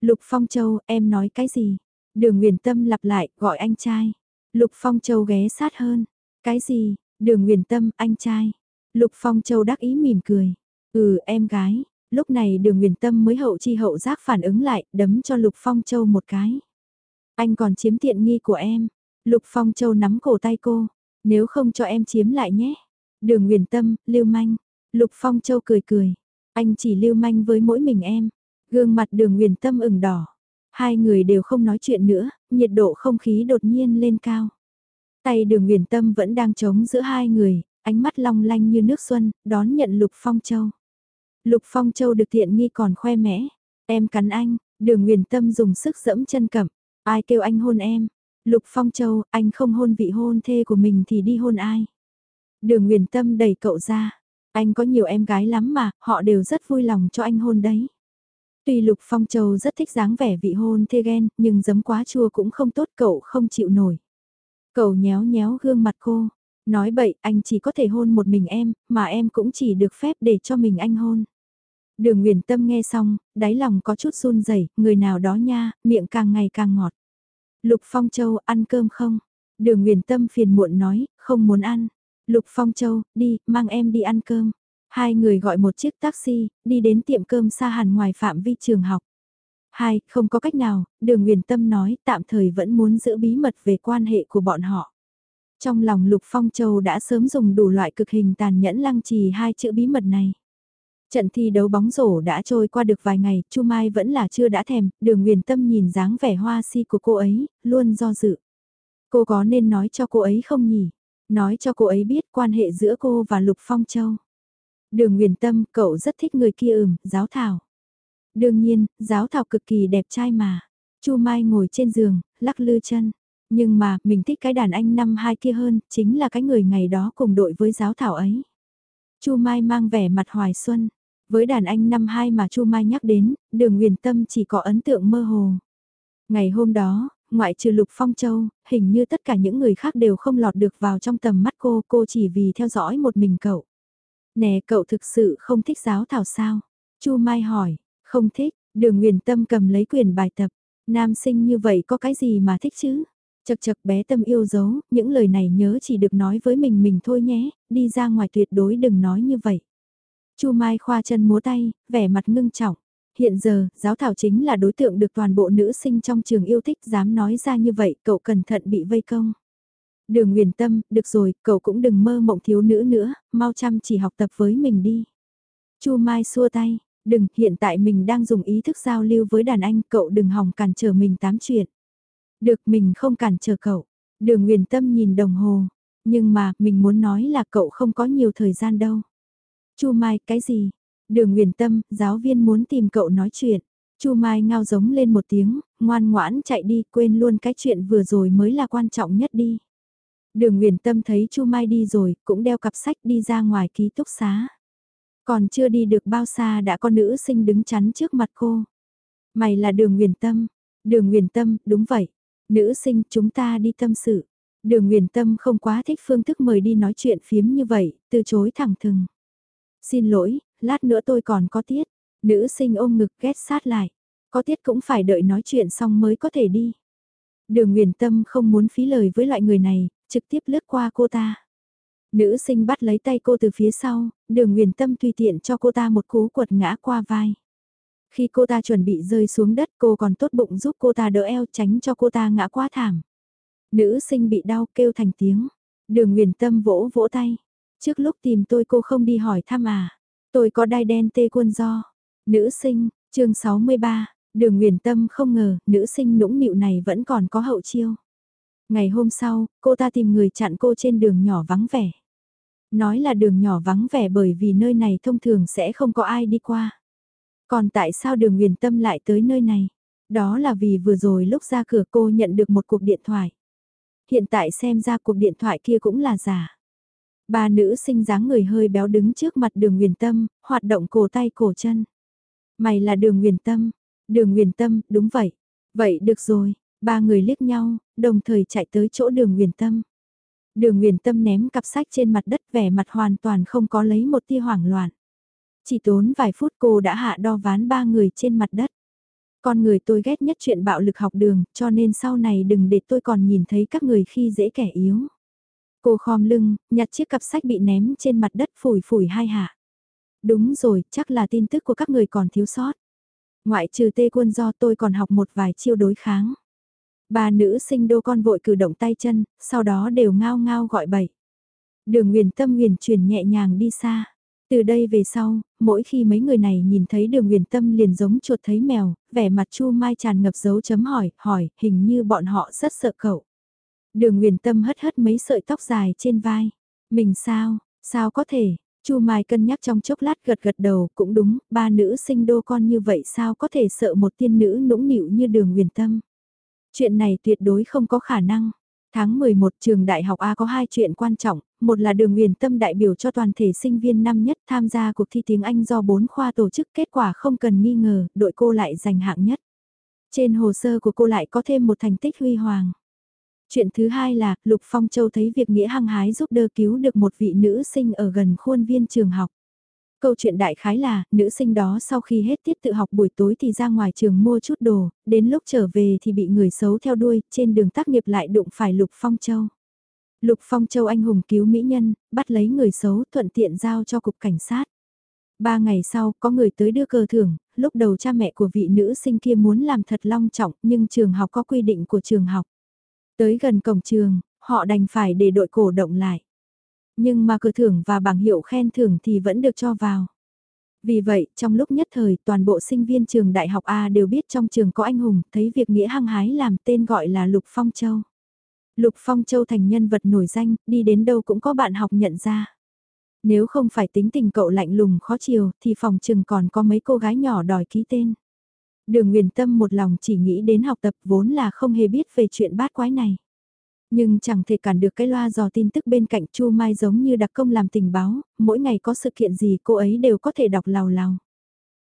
Lục Phong Châu, em nói cái gì? Đường Nguyền Tâm lặp lại, gọi anh trai. Lục Phong Châu ghé sát hơn. Cái gì? Đường Nguyền Tâm, anh trai. Lục Phong Châu đắc ý mỉm cười. Ừ, em gái. Lúc này đường Nguyền Tâm mới hậu chi hậu giác phản ứng lại, đấm cho Lục Phong Châu một cái. Anh còn chiếm tiện nghi của em. Lục Phong Châu nắm cổ tay cô. Nếu không cho em chiếm lại nhé. Đường Nguyền Tâm, lưu manh. Lục Phong Châu cười cười. Anh chỉ lưu manh với mỗi mình em. Gương mặt đường Nguyền Tâm ửng đỏ. Hai người đều không nói chuyện nữa, nhiệt độ không khí đột nhiên lên cao. Tay đường Nguyền Tâm vẫn đang trống giữa hai người, ánh mắt long lanh như nước xuân, đón nhận Lục Phong Châu. Lục Phong Châu được tiện nghi còn khoe mẽ. Em cắn anh, đường Nguyền Tâm dùng sức dẫm chân cẩm. Ai kêu anh hôn em? Lục Phong Châu, anh không hôn vị hôn thê của mình thì đi hôn ai? Đường Nguyền Tâm đẩy cậu ra. Anh có nhiều em gái lắm mà, họ đều rất vui lòng cho anh hôn đấy. Tuy Lục Phong Châu rất thích dáng vẻ vị hôn thê ghen, nhưng giấm quá chua cũng không tốt cậu không chịu nổi. Cậu nhéo nhéo gương mặt cô. Nói bậy, anh chỉ có thể hôn một mình em, mà em cũng chỉ được phép để cho mình anh hôn. Đường Nguyền Tâm nghe xong, đáy lòng có chút run rẩy, người nào đó nha, miệng càng ngày càng ngọt. Lục Phong Châu ăn cơm không? Đường Nguyền Tâm phiền muộn nói, không muốn ăn. Lục Phong Châu, đi, mang em đi ăn cơm. Hai người gọi một chiếc taxi, đi đến tiệm cơm xa hẳn ngoài phạm vi trường học. Hai, không có cách nào, đường Nguyền Tâm nói tạm thời vẫn muốn giữ bí mật về quan hệ của bọn họ. Trong lòng Lục Phong Châu đã sớm dùng đủ loại cực hình tàn nhẫn lăng trì hai chữ bí mật này. Trận thi đấu bóng rổ đã trôi qua được vài ngày, Chu Mai vẫn là chưa đã thèm, đường Nguyền Tâm nhìn dáng vẻ hoa si của cô ấy, luôn do dự. Cô có nên nói cho cô ấy không nhỉ? Nói cho cô ấy biết quan hệ giữa cô và Lục Phong Châu. Đường Nguyền Tâm, cậu rất thích người kia ừm, giáo thảo. Đương nhiên, giáo thảo cực kỳ đẹp trai mà. Chu Mai ngồi trên giường, lắc lư chân. Nhưng mà, mình thích cái đàn anh năm hai kia hơn, chính là cái người ngày đó cùng đội với giáo thảo ấy. Chu Mai mang vẻ mặt hoài xuân. Với đàn anh năm hai mà Chu Mai nhắc đến, đường Huyền Tâm chỉ có ấn tượng mơ hồ. Ngày hôm đó, ngoại trừ Lục Phong Châu, hình như tất cả những người khác đều không lọt được vào trong tầm mắt cô, cô chỉ vì theo dõi một mình cậu. Nè cậu thực sự không thích giáo thảo sao? Chu Mai hỏi, không thích, đường Huyền Tâm cầm lấy quyền bài tập, nam sinh như vậy có cái gì mà thích chứ? Chật chật bé tâm yêu dấu, những lời này nhớ chỉ được nói với mình mình thôi nhé, đi ra ngoài tuyệt đối đừng nói như vậy. Chu Mai khoa chân múa tay, vẻ mặt ngưng trọng. Hiện giờ, giáo thảo chính là đối tượng được toàn bộ nữ sinh trong trường yêu thích dám nói ra như vậy, cậu cẩn thận bị vây công. Đường Nguyền Tâm, được rồi, cậu cũng đừng mơ mộng thiếu nữ nữa, mau chăm chỉ học tập với mình đi. Chu Mai xua tay, Đừng, hiện tại mình đang dùng ý thức giao lưu với đàn anh, cậu đừng hòng cản trở mình tám chuyện. Được, mình không cản trở cậu. Đường Nguyền Tâm nhìn đồng hồ. Nhưng mà, mình muốn nói là cậu không có nhiều thời gian đâu. Chu Mai, cái gì? Đường Huyền Tâm, giáo viên muốn tìm cậu nói chuyện. Chu Mai ngao giống lên một tiếng, ngoan ngoãn chạy đi, quên luôn cái chuyện vừa rồi mới là quan trọng nhất đi. Đường Huyền Tâm thấy Chu Mai đi rồi, cũng đeo cặp sách đi ra ngoài ký túc xá. Còn chưa đi được bao xa đã có nữ sinh đứng chắn trước mặt cô. Mày là Đường Huyền Tâm. Đường Huyền Tâm, đúng vậy. Nữ sinh, chúng ta đi tâm sự. Đường Huyền Tâm không quá thích phương thức mời đi nói chuyện phiếm như vậy, từ chối thẳng thừng. Xin lỗi, lát nữa tôi còn có tiết. Nữ sinh ôm ngực ghét sát lại. Có tiết cũng phải đợi nói chuyện xong mới có thể đi. Đường Nguyền Tâm không muốn phí lời với loại người này, trực tiếp lướt qua cô ta. Nữ sinh bắt lấy tay cô từ phía sau, đường Nguyền Tâm tùy tiện cho cô ta một cú quật ngã qua vai. Khi cô ta chuẩn bị rơi xuống đất cô còn tốt bụng giúp cô ta đỡ eo tránh cho cô ta ngã quá thảm. Nữ sinh bị đau kêu thành tiếng. Đường Nguyền Tâm vỗ vỗ tay. Trước lúc tìm tôi cô không đi hỏi thăm à. Tôi có đai đen tê quân do. Nữ sinh, chương 63, đường Nguyền Tâm không ngờ nữ sinh nũng nịu này vẫn còn có hậu chiêu. Ngày hôm sau, cô ta tìm người chặn cô trên đường nhỏ vắng vẻ. Nói là đường nhỏ vắng vẻ bởi vì nơi này thông thường sẽ không có ai đi qua. Còn tại sao đường Nguyền Tâm lại tới nơi này? Đó là vì vừa rồi lúc ra cửa cô nhận được một cuộc điện thoại. Hiện tại xem ra cuộc điện thoại kia cũng là giả. Ba nữ sinh dáng người hơi béo đứng trước mặt đường Nguyền Tâm, hoạt động cổ tay cổ chân. Mày là đường Nguyền Tâm. Đường Nguyền Tâm, đúng vậy. Vậy được rồi, ba người liếc nhau, đồng thời chạy tới chỗ đường Nguyền Tâm. Đường Nguyền Tâm ném cặp sách trên mặt đất vẻ mặt hoàn toàn không có lấy một tia hoảng loạn. Chỉ tốn vài phút cô đã hạ đo ván ba người trên mặt đất. Con người tôi ghét nhất chuyện bạo lực học đường, cho nên sau này đừng để tôi còn nhìn thấy các người khi dễ kẻ yếu. Cô khom lưng, nhặt chiếc cặp sách bị ném trên mặt đất phủi phủi hai hạ. Đúng rồi, chắc là tin tức của các người còn thiếu sót. Ngoại trừ tê quân do tôi còn học một vài chiêu đối kháng. Ba nữ sinh đô con vội cử động tay chân, sau đó đều ngao ngao gọi bậy. Đường huyền tâm huyền chuyển nhẹ nhàng đi xa. Từ đây về sau, mỗi khi mấy người này nhìn thấy đường huyền tâm liền giống chuột thấy mèo, vẻ mặt chu mai tràn ngập dấu chấm hỏi, hỏi, hình như bọn họ rất sợ cậu. Đường nguyền tâm hất hất mấy sợi tóc dài trên vai. Mình sao, sao có thể, chu mai cân nhắc trong chốc lát gật gật đầu, cũng đúng, ba nữ sinh đô con như vậy sao có thể sợ một tiên nữ nũng nịu như đường uyển tâm. Chuyện này tuyệt đối không có khả năng. Tháng 11 trường đại học A có hai chuyện quan trọng, một là đường huyền tâm đại biểu cho toàn thể sinh viên năm nhất tham gia cuộc thi tiếng Anh do bốn khoa tổ chức kết quả không cần nghi ngờ, đội cô lại giành hạng nhất. Trên hồ sơ của cô lại có thêm một thành tích huy hoàng. Chuyện thứ hai là, Lục Phong Châu thấy việc nghĩa hăng hái giúp đỡ cứu được một vị nữ sinh ở gần khuôn viên trường học. Câu chuyện đại khái là, nữ sinh đó sau khi hết tiết tự học buổi tối thì ra ngoài trường mua chút đồ, đến lúc trở về thì bị người xấu theo đuôi, trên đường tác nghiệp lại đụng phải Lục Phong Châu. Lục Phong Châu anh hùng cứu mỹ nhân, bắt lấy người xấu thuận tiện giao cho cục cảnh sát. Ba ngày sau, có người tới đưa cờ thưởng, lúc đầu cha mẹ của vị nữ sinh kia muốn làm thật long trọng, nhưng trường học có quy định của trường học. Tới gần cổng trường, họ đành phải để đội cổ động lại. Nhưng mà cờ thưởng và bảng hiệu khen thưởng thì vẫn được cho vào. Vì vậy, trong lúc nhất thời, toàn bộ sinh viên trường đại học A đều biết trong trường có anh hùng, thấy việc nghĩa hăng hái làm tên gọi là Lục Phong Châu. Lục Phong Châu thành nhân vật nổi danh, đi đến đâu cũng có bạn học nhận ra. Nếu không phải tính tình cậu lạnh lùng khó chiều, thì phòng trường còn có mấy cô gái nhỏ đòi ký tên. Đường Nguyền Tâm một lòng chỉ nghĩ đến học tập vốn là không hề biết về chuyện bát quái này. Nhưng chẳng thể cản được cái loa dò tin tức bên cạnh Chu Mai giống như đặc công làm tình báo, mỗi ngày có sự kiện gì cô ấy đều có thể đọc lào lào.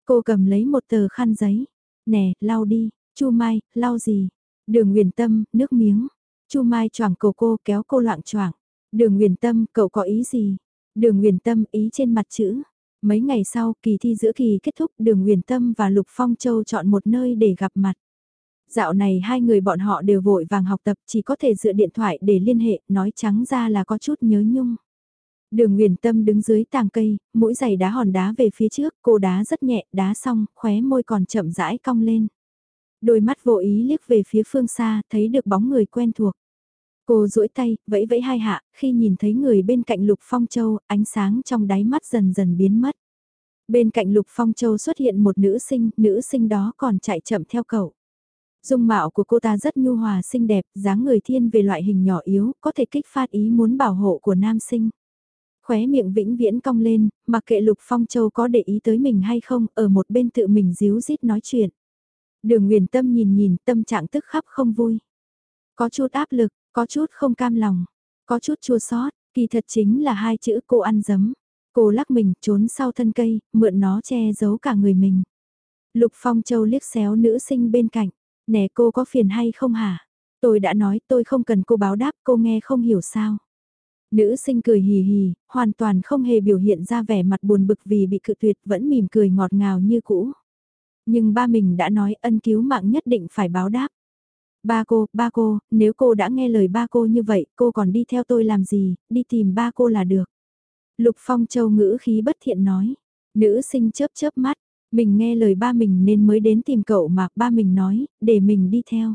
Cô cầm lấy một tờ khăn giấy. Nè, lau đi, Chu Mai, lau gì? Đường Nguyền Tâm, nước miếng. Chu Mai choảng cầu cô kéo cô loạn choảng. Đường Nguyền Tâm, cậu có ý gì? Đường Nguyền Tâm ý trên mặt chữ. Mấy ngày sau, kỳ thi giữa kỳ kết thúc, Đường Nguyền Tâm và Lục Phong Châu chọn một nơi để gặp mặt. Dạo này hai người bọn họ đều vội vàng học tập chỉ có thể dựa điện thoại để liên hệ, nói trắng ra là có chút nhớ nhung. Đường Nguyền Tâm đứng dưới tàng cây, mũi giày đá hòn đá về phía trước, cô đá rất nhẹ, đá xong, khóe môi còn chậm rãi cong lên. Đôi mắt vô ý liếc về phía phương xa, thấy được bóng người quen thuộc. Cô duỗi tay, vẫy vẫy hai hạ, khi nhìn thấy người bên cạnh Lục Phong Châu, ánh sáng trong đáy mắt dần dần biến mất. Bên cạnh Lục Phong Châu xuất hiện một nữ sinh, nữ sinh đó còn chạy chậm theo cậu. Dung mạo của cô ta rất nhu hòa xinh đẹp, dáng người thiên về loại hình nhỏ yếu, có thể kích phát ý muốn bảo hộ của nam sinh. Khóe miệng vĩnh viễn cong lên, mặc kệ Lục Phong Châu có để ý tới mình hay không, ở một bên tự mình díu dít nói chuyện. Đường Nguyền Tâm nhìn nhìn, tâm trạng tức khắp không vui. Có chút áp lực, có chút không cam lòng, có chút chua xót, kỳ thật chính là hai chữ cô ăn dấm. Cô lắc mình trốn sau thân cây, mượn nó che giấu cả người mình. Lục Phong Châu liếc xéo nữ sinh bên cạnh. Nè cô có phiền hay không hả? Tôi đã nói tôi không cần cô báo đáp cô nghe không hiểu sao. Nữ sinh cười hì hì, hoàn toàn không hề biểu hiện ra vẻ mặt buồn bực vì bị cự tuyệt vẫn mỉm cười ngọt ngào như cũ. Nhưng ba mình đã nói ân cứu mạng nhất định phải báo đáp. Ba cô, ba cô, nếu cô đã nghe lời ba cô như vậy, cô còn đi theo tôi làm gì, đi tìm ba cô là được. Lục Phong Châu ngữ khí bất thiện nói. Nữ sinh chớp chớp mắt, mình nghe lời ba mình nên mới đến tìm cậu mà ba mình nói, để mình đi theo.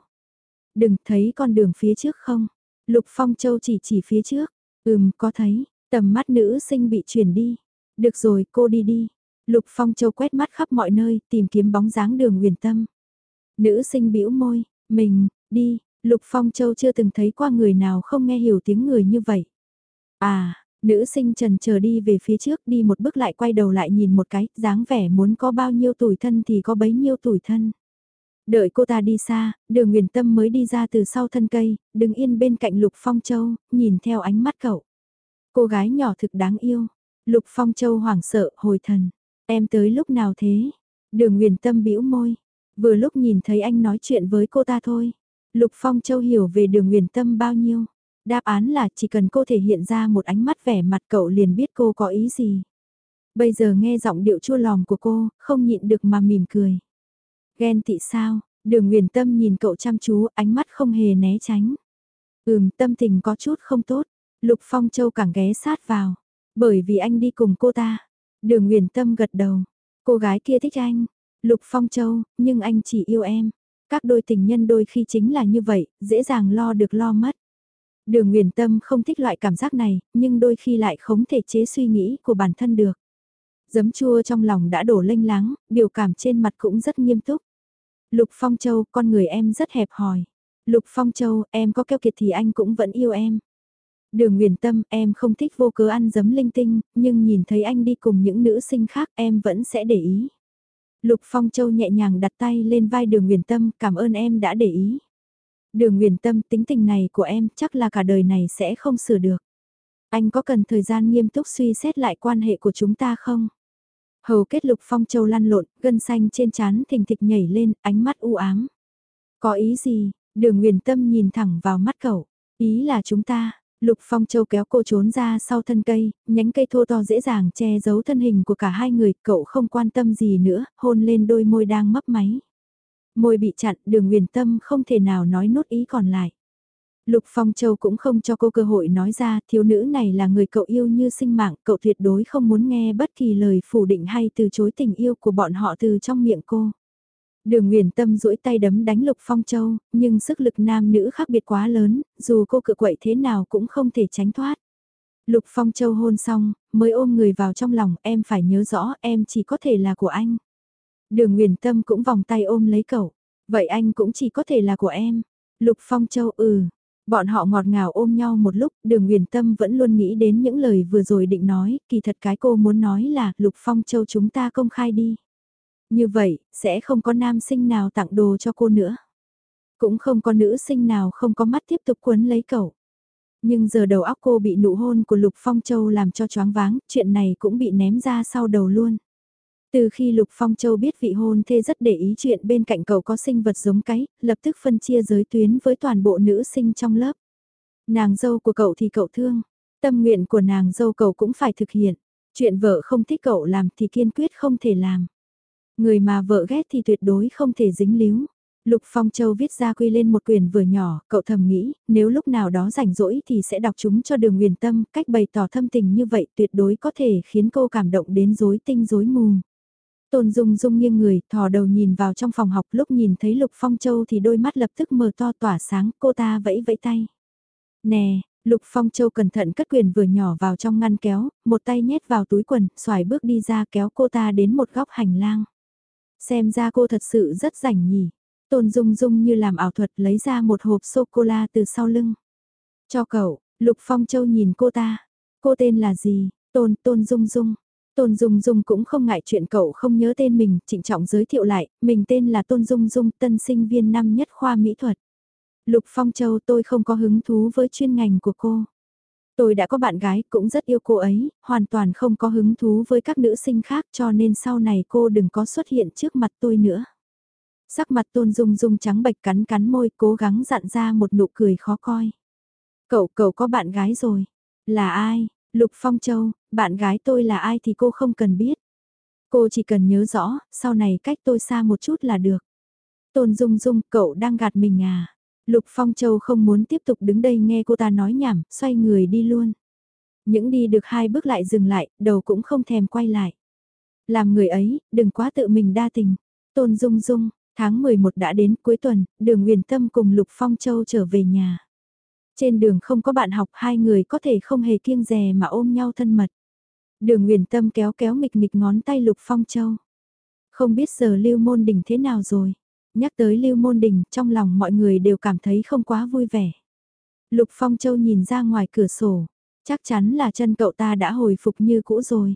Đừng thấy con đường phía trước không? Lục Phong Châu chỉ chỉ phía trước. Ừm, có thấy, tầm mắt nữ sinh bị chuyển đi. Được rồi, cô đi đi. Lục Phong Châu quét mắt khắp mọi nơi, tìm kiếm bóng dáng đường huyền tâm. Nữ sinh bĩu môi, mình, đi, Lục Phong Châu chưa từng thấy qua người nào không nghe hiểu tiếng người như vậy. À, nữ sinh trần chờ đi về phía trước đi một bước lại quay đầu lại nhìn một cái, dáng vẻ muốn có bao nhiêu tuổi thân thì có bấy nhiêu tuổi thân. Đợi cô ta đi xa, đường Nguyền Tâm mới đi ra từ sau thân cây, đứng yên bên cạnh Lục Phong Châu, nhìn theo ánh mắt cậu. Cô gái nhỏ thực đáng yêu. Lục Phong Châu hoảng sợ, hồi thần. Em tới lúc nào thế? Đường Nguyền Tâm bĩu môi. Vừa lúc nhìn thấy anh nói chuyện với cô ta thôi. Lục Phong Châu hiểu về đường Nguyền Tâm bao nhiêu. Đáp án là chỉ cần cô thể hiện ra một ánh mắt vẻ mặt cậu liền biết cô có ý gì. Bây giờ nghe giọng điệu chua lòm của cô, không nhịn được mà mỉm cười. Ghen tị sao, đường nguyền tâm nhìn cậu chăm chú, ánh mắt không hề né tránh. Ừm, tâm tình có chút không tốt. Lục Phong Châu càng ghé sát vào. Bởi vì anh đi cùng cô ta. Đường nguyền tâm gật đầu. Cô gái kia thích anh. Lục Phong Châu, nhưng anh chỉ yêu em. Các đôi tình nhân đôi khi chính là như vậy, dễ dàng lo được lo mất. Đường Nguyền Tâm không thích loại cảm giác này, nhưng đôi khi lại không thể chế suy nghĩ của bản thân được. Giấm chua trong lòng đã đổ lênh láng, biểu cảm trên mặt cũng rất nghiêm túc. Lục Phong Châu, con người em rất hẹp hòi. Lục Phong Châu, em có keo kiệt thì anh cũng vẫn yêu em. Đường Nguyền Tâm, em không thích vô cớ ăn giấm linh tinh, nhưng nhìn thấy anh đi cùng những nữ sinh khác em vẫn sẽ để ý. Lục Phong Châu nhẹ nhàng đặt tay lên vai đường Nguyền Tâm, cảm ơn em đã để ý. Đường Nguyền Tâm, tính tình này của em chắc là cả đời này sẽ không sửa được. Anh có cần thời gian nghiêm túc suy xét lại quan hệ của chúng ta không? Hầu kết lục phong châu lăn lộn, gân xanh trên trán thình thịch nhảy lên, ánh mắt u ám. Có ý gì? Đường Nguyền Tâm nhìn thẳng vào mắt cậu. Ý là chúng ta. Lục Phong Châu kéo cô trốn ra sau thân cây, nhánh cây thô to dễ dàng che giấu thân hình của cả hai người, cậu không quan tâm gì nữa, hôn lên đôi môi đang mấp máy. Môi bị chặn, đường Nguyền Tâm không thể nào nói nốt ý còn lại. Lục Phong Châu cũng không cho cô cơ hội nói ra, thiếu nữ này là người cậu yêu như sinh mạng, cậu tuyệt đối không muốn nghe bất kỳ lời phủ định hay từ chối tình yêu của bọn họ từ trong miệng cô. Đường Nguyền Tâm duỗi tay đấm đánh Lục Phong Châu, nhưng sức lực nam nữ khác biệt quá lớn, dù cô cự quậy thế nào cũng không thể tránh thoát. Lục Phong Châu hôn xong, mới ôm người vào trong lòng, em phải nhớ rõ em chỉ có thể là của anh. Đường Nguyền Tâm cũng vòng tay ôm lấy cậu, vậy anh cũng chỉ có thể là của em. Lục Phong Châu ừ, Bọn họ ngọt ngào ôm nhau một lúc, đường huyền tâm vẫn luôn nghĩ đến những lời vừa rồi định nói, kỳ thật cái cô muốn nói là, Lục Phong Châu chúng ta công khai đi. Như vậy, sẽ không có nam sinh nào tặng đồ cho cô nữa. Cũng không có nữ sinh nào không có mắt tiếp tục quấn lấy cậu. Nhưng giờ đầu óc cô bị nụ hôn của Lục Phong Châu làm cho choáng váng, chuyện này cũng bị ném ra sau đầu luôn. Từ khi Lục Phong Châu biết vị hôn thê rất để ý chuyện bên cạnh cậu có sinh vật giống cái, lập tức phân chia giới tuyến với toàn bộ nữ sinh trong lớp. Nàng dâu của cậu thì cậu thương, tâm nguyện của nàng dâu cậu cũng phải thực hiện, chuyện vợ không thích cậu làm thì kiên quyết không thể làm. Người mà vợ ghét thì tuyệt đối không thể dính líu. Lục Phong Châu viết ra quy lên một quyển vừa nhỏ, cậu thầm nghĩ, nếu lúc nào đó rảnh rỗi thì sẽ đọc chúng cho đường huyền tâm, cách bày tỏ thâm tình như vậy tuyệt đối có thể khiến cô cảm động đến rối tinh rối mù. Tôn Dung Dung nghiêng người, thò đầu nhìn vào trong phòng học lúc nhìn thấy Lục Phong Châu thì đôi mắt lập tức mở to tỏa sáng, cô ta vẫy vẫy tay. Nè, Lục Phong Châu cẩn thận cất quyền vừa nhỏ vào trong ngăn kéo, một tay nhét vào túi quần, xoài bước đi ra kéo cô ta đến một góc hành lang. Xem ra cô thật sự rất rảnh nhỉ. Tôn Dung Dung như làm ảo thuật lấy ra một hộp sô-cô-la từ sau lưng. Cho cậu, Lục Phong Châu nhìn cô ta. Cô tên là gì? Tôn, Tôn Dung Dung. Tôn Dung Dung cũng không ngại chuyện cậu không nhớ tên mình, trịnh trọng giới thiệu lại, mình tên là Tôn Dung Dung, tân sinh viên năm nhất khoa mỹ thuật. Lục Phong Châu tôi không có hứng thú với chuyên ngành của cô. Tôi đã có bạn gái cũng rất yêu cô ấy, hoàn toàn không có hứng thú với các nữ sinh khác cho nên sau này cô đừng có xuất hiện trước mặt tôi nữa. Sắc mặt Tôn Dung Dung trắng bệch cắn cắn môi cố gắng dặn ra một nụ cười khó coi. Cậu, cậu có bạn gái rồi. Là ai? Lục Phong Châu, bạn gái tôi là ai thì cô không cần biết. Cô chỉ cần nhớ rõ, sau này cách tôi xa một chút là được. Tôn Dung Dung, cậu đang gạt mình à? Lục Phong Châu không muốn tiếp tục đứng đây nghe cô ta nói nhảm, xoay người đi luôn. Những đi được hai bước lại dừng lại, đầu cũng không thèm quay lại. Làm người ấy, đừng quá tự mình đa tình. Tôn Dung Dung, tháng 11 đã đến cuối tuần, đường huyền tâm cùng Lục Phong Châu trở về nhà. Trên đường không có bạn học hai người có thể không hề kiêng dè mà ôm nhau thân mật. Đường huyền tâm kéo kéo mịch mịch ngón tay Lục Phong Châu. Không biết giờ lưu môn đỉnh thế nào rồi. Nhắc tới lưu môn đình trong lòng mọi người đều cảm thấy không quá vui vẻ. Lục Phong Châu nhìn ra ngoài cửa sổ. Chắc chắn là chân cậu ta đã hồi phục như cũ rồi.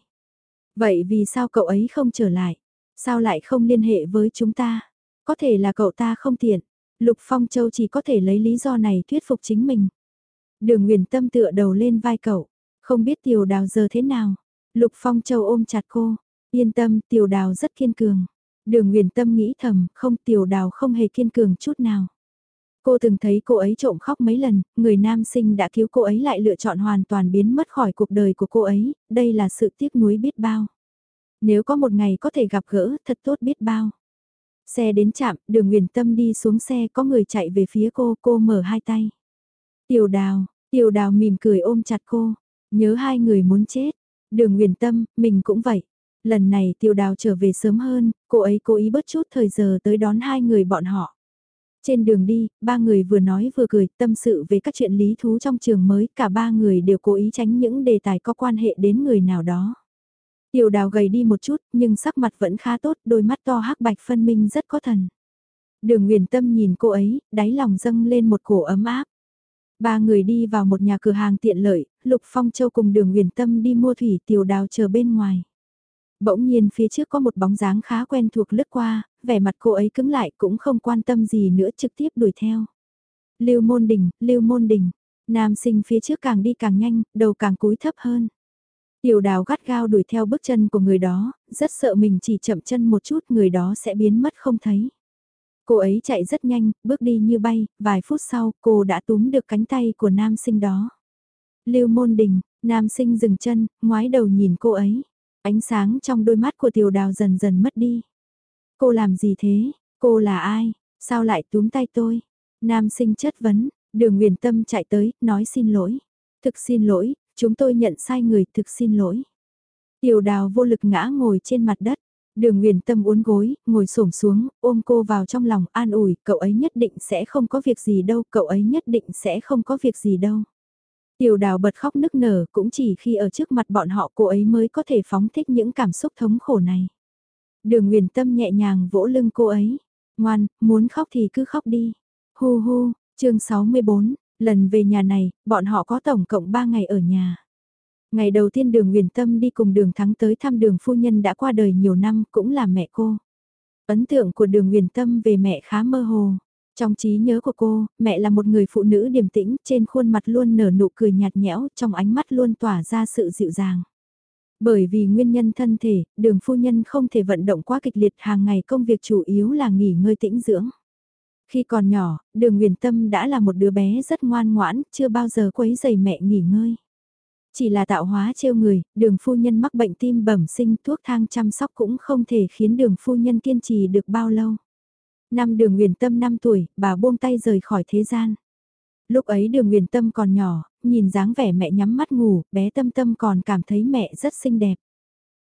Vậy vì sao cậu ấy không trở lại? Sao lại không liên hệ với chúng ta? Có thể là cậu ta không tiện. Lục Phong Châu chỉ có thể lấy lý do này thuyết phục chính mình. Đường Nguyền Tâm tựa đầu lên vai cậu, không biết Tiểu Đào giờ thế nào. Lục Phong Châu ôm chặt cô, yên tâm Tiểu Đào rất kiên cường. Đường Nguyền Tâm nghĩ thầm, không Tiểu Đào không hề kiên cường chút nào. Cô từng thấy cô ấy trộm khóc mấy lần, người nam sinh đã cứu cô ấy lại lựa chọn hoàn toàn biến mất khỏi cuộc đời của cô ấy, đây là sự tiếc nuối biết bao. Nếu có một ngày có thể gặp gỡ, thật tốt biết bao. Xe đến chạm, đường Nguyền Tâm đi xuống xe có người chạy về phía cô, cô mở hai tay. Tiểu đào, tiểu đào mỉm cười ôm chặt cô, nhớ hai người muốn chết. Đường Nguyền Tâm, mình cũng vậy. Lần này tiểu đào trở về sớm hơn, cô ấy cố ý bớt chút thời giờ tới đón hai người bọn họ. Trên đường đi, ba người vừa nói vừa cười, tâm sự về các chuyện lý thú trong trường mới, cả ba người đều cố ý tránh những đề tài có quan hệ đến người nào đó. Tiểu đào gầy đi một chút, nhưng sắc mặt vẫn khá tốt, đôi mắt to hắc bạch phân minh rất có thần. Đường Nguyền Tâm nhìn cô ấy, đáy lòng dâng lên một cổ ấm áp. Ba người đi vào một nhà cửa hàng tiện lợi, Lục Phong Châu cùng đường Nguyền Tâm đi mua thủy tiểu đào chờ bên ngoài. Bỗng nhiên phía trước có một bóng dáng khá quen thuộc lướt qua, vẻ mặt cô ấy cứng lại cũng không quan tâm gì nữa trực tiếp đuổi theo. Lưu môn đình, lưu môn đình, nam sinh phía trước càng đi càng nhanh, đầu càng cúi thấp hơn. Tiểu đào gắt gao đuổi theo bước chân của người đó, rất sợ mình chỉ chậm chân một chút người đó sẽ biến mất không thấy. Cô ấy chạy rất nhanh, bước đi như bay, vài phút sau cô đã túm được cánh tay của nam sinh đó. Lưu môn đình, nam sinh dừng chân, ngoái đầu nhìn cô ấy. Ánh sáng trong đôi mắt của tiểu đào dần dần mất đi. Cô làm gì thế? Cô là ai? Sao lại túm tay tôi? Nam sinh chất vấn, đường Huyền tâm chạy tới, nói xin lỗi. Thực xin lỗi, chúng tôi nhận sai người, thực xin lỗi. Tiểu đào vô lực ngã ngồi trên mặt đất. Đường Nguyền Tâm uốn gối, ngồi xổm xuống, ôm cô vào trong lòng, an ủi, cậu ấy nhất định sẽ không có việc gì đâu, cậu ấy nhất định sẽ không có việc gì đâu. Tiểu đào bật khóc nức nở, cũng chỉ khi ở trước mặt bọn họ cô ấy mới có thể phóng thích những cảm xúc thống khổ này. Đường Nguyền Tâm nhẹ nhàng vỗ lưng cô ấy. Ngoan, muốn khóc thì cứ khóc đi. Hu hu, chương 64, lần về nhà này, bọn họ có tổng cộng 3 ngày ở nhà. Ngày đầu tiên đường Nguyền Tâm đi cùng đường thắng tới thăm đường phu nhân đã qua đời nhiều năm cũng là mẹ cô. Ấn tượng của đường Nguyền Tâm về mẹ khá mơ hồ. Trong trí nhớ của cô, mẹ là một người phụ nữ điềm tĩnh, trên khuôn mặt luôn nở nụ cười nhạt nhẽo, trong ánh mắt luôn tỏa ra sự dịu dàng. Bởi vì nguyên nhân thân thể, đường phu nhân không thể vận động quá kịch liệt hàng ngày công việc chủ yếu là nghỉ ngơi tĩnh dưỡng. Khi còn nhỏ, đường Huyền Tâm đã là một đứa bé rất ngoan ngoãn, chưa bao giờ quấy giày mẹ nghỉ ngơi. Chỉ là tạo hóa trêu người, đường phu nhân mắc bệnh tim bẩm sinh thuốc thang chăm sóc cũng không thể khiến đường phu nhân kiên trì được bao lâu. Năm đường Huyền Tâm 5 tuổi, bà buông tay rời khỏi thế gian. Lúc ấy đường Huyền Tâm còn nhỏ, nhìn dáng vẻ mẹ nhắm mắt ngủ, bé Tâm Tâm còn cảm thấy mẹ rất xinh đẹp.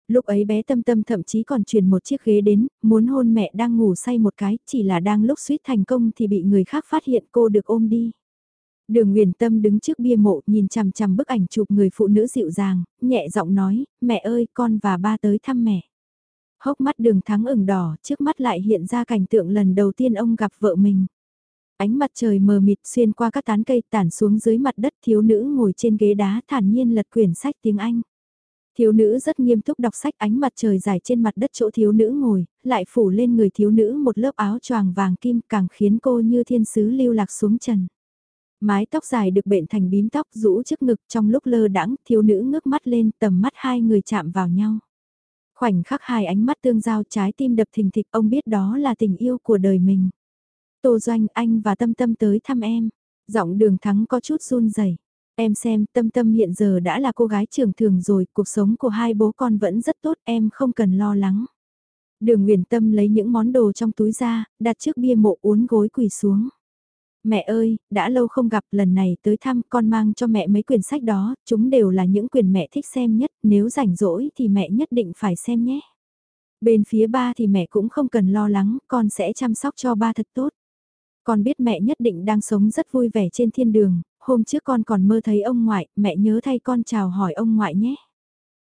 Lúc ấy bé Tâm Tâm thậm chí còn truyền một chiếc ghế đến, muốn hôn mẹ đang ngủ say một cái, chỉ là đang lúc suýt thành công thì bị người khác phát hiện cô được ôm đi. Đường Nguyền Tâm đứng trước bia mộ nhìn chằm chằm bức ảnh chụp người phụ nữ dịu dàng, nhẹ giọng nói, mẹ ơi con và ba tới thăm mẹ. Hốc mắt đường thắng ửng đỏ, trước mắt lại hiện ra cảnh tượng lần đầu tiên ông gặp vợ mình. Ánh mặt trời mờ mịt xuyên qua các tán cây tản xuống dưới mặt đất thiếu nữ ngồi trên ghế đá thản nhiên lật quyển sách tiếng Anh. Thiếu nữ rất nghiêm túc đọc sách ánh mặt trời dài trên mặt đất chỗ thiếu nữ ngồi, lại phủ lên người thiếu nữ một lớp áo choàng vàng kim càng khiến cô như thiên sứ lưu lạc xuống trần. Mái tóc dài được bện thành bím tóc rũ trước ngực trong lúc lơ đãng thiếu nữ ngước mắt lên tầm mắt hai người chạm vào nhau. Khoảnh khắc hai ánh mắt tương giao trái tim đập thình thịch ông biết đó là tình yêu của đời mình. Tô Doanh anh và Tâm Tâm tới thăm em. Giọng đường thắng có chút run rẩy. Em xem Tâm Tâm hiện giờ đã là cô gái trưởng thường rồi, cuộc sống của hai bố con vẫn rất tốt, em không cần lo lắng. Đường Nguyễn Tâm lấy những món đồ trong túi ra, đặt trước bia mộ uốn gối quỳ xuống. Mẹ ơi, đã lâu không gặp lần này tới thăm con mang cho mẹ mấy quyển sách đó, chúng đều là những quyển mẹ thích xem nhất, nếu rảnh rỗi thì mẹ nhất định phải xem nhé. Bên phía ba thì mẹ cũng không cần lo lắng, con sẽ chăm sóc cho ba thật tốt. Con biết mẹ nhất định đang sống rất vui vẻ trên thiên đường, hôm trước con còn mơ thấy ông ngoại, mẹ nhớ thay con chào hỏi ông ngoại nhé.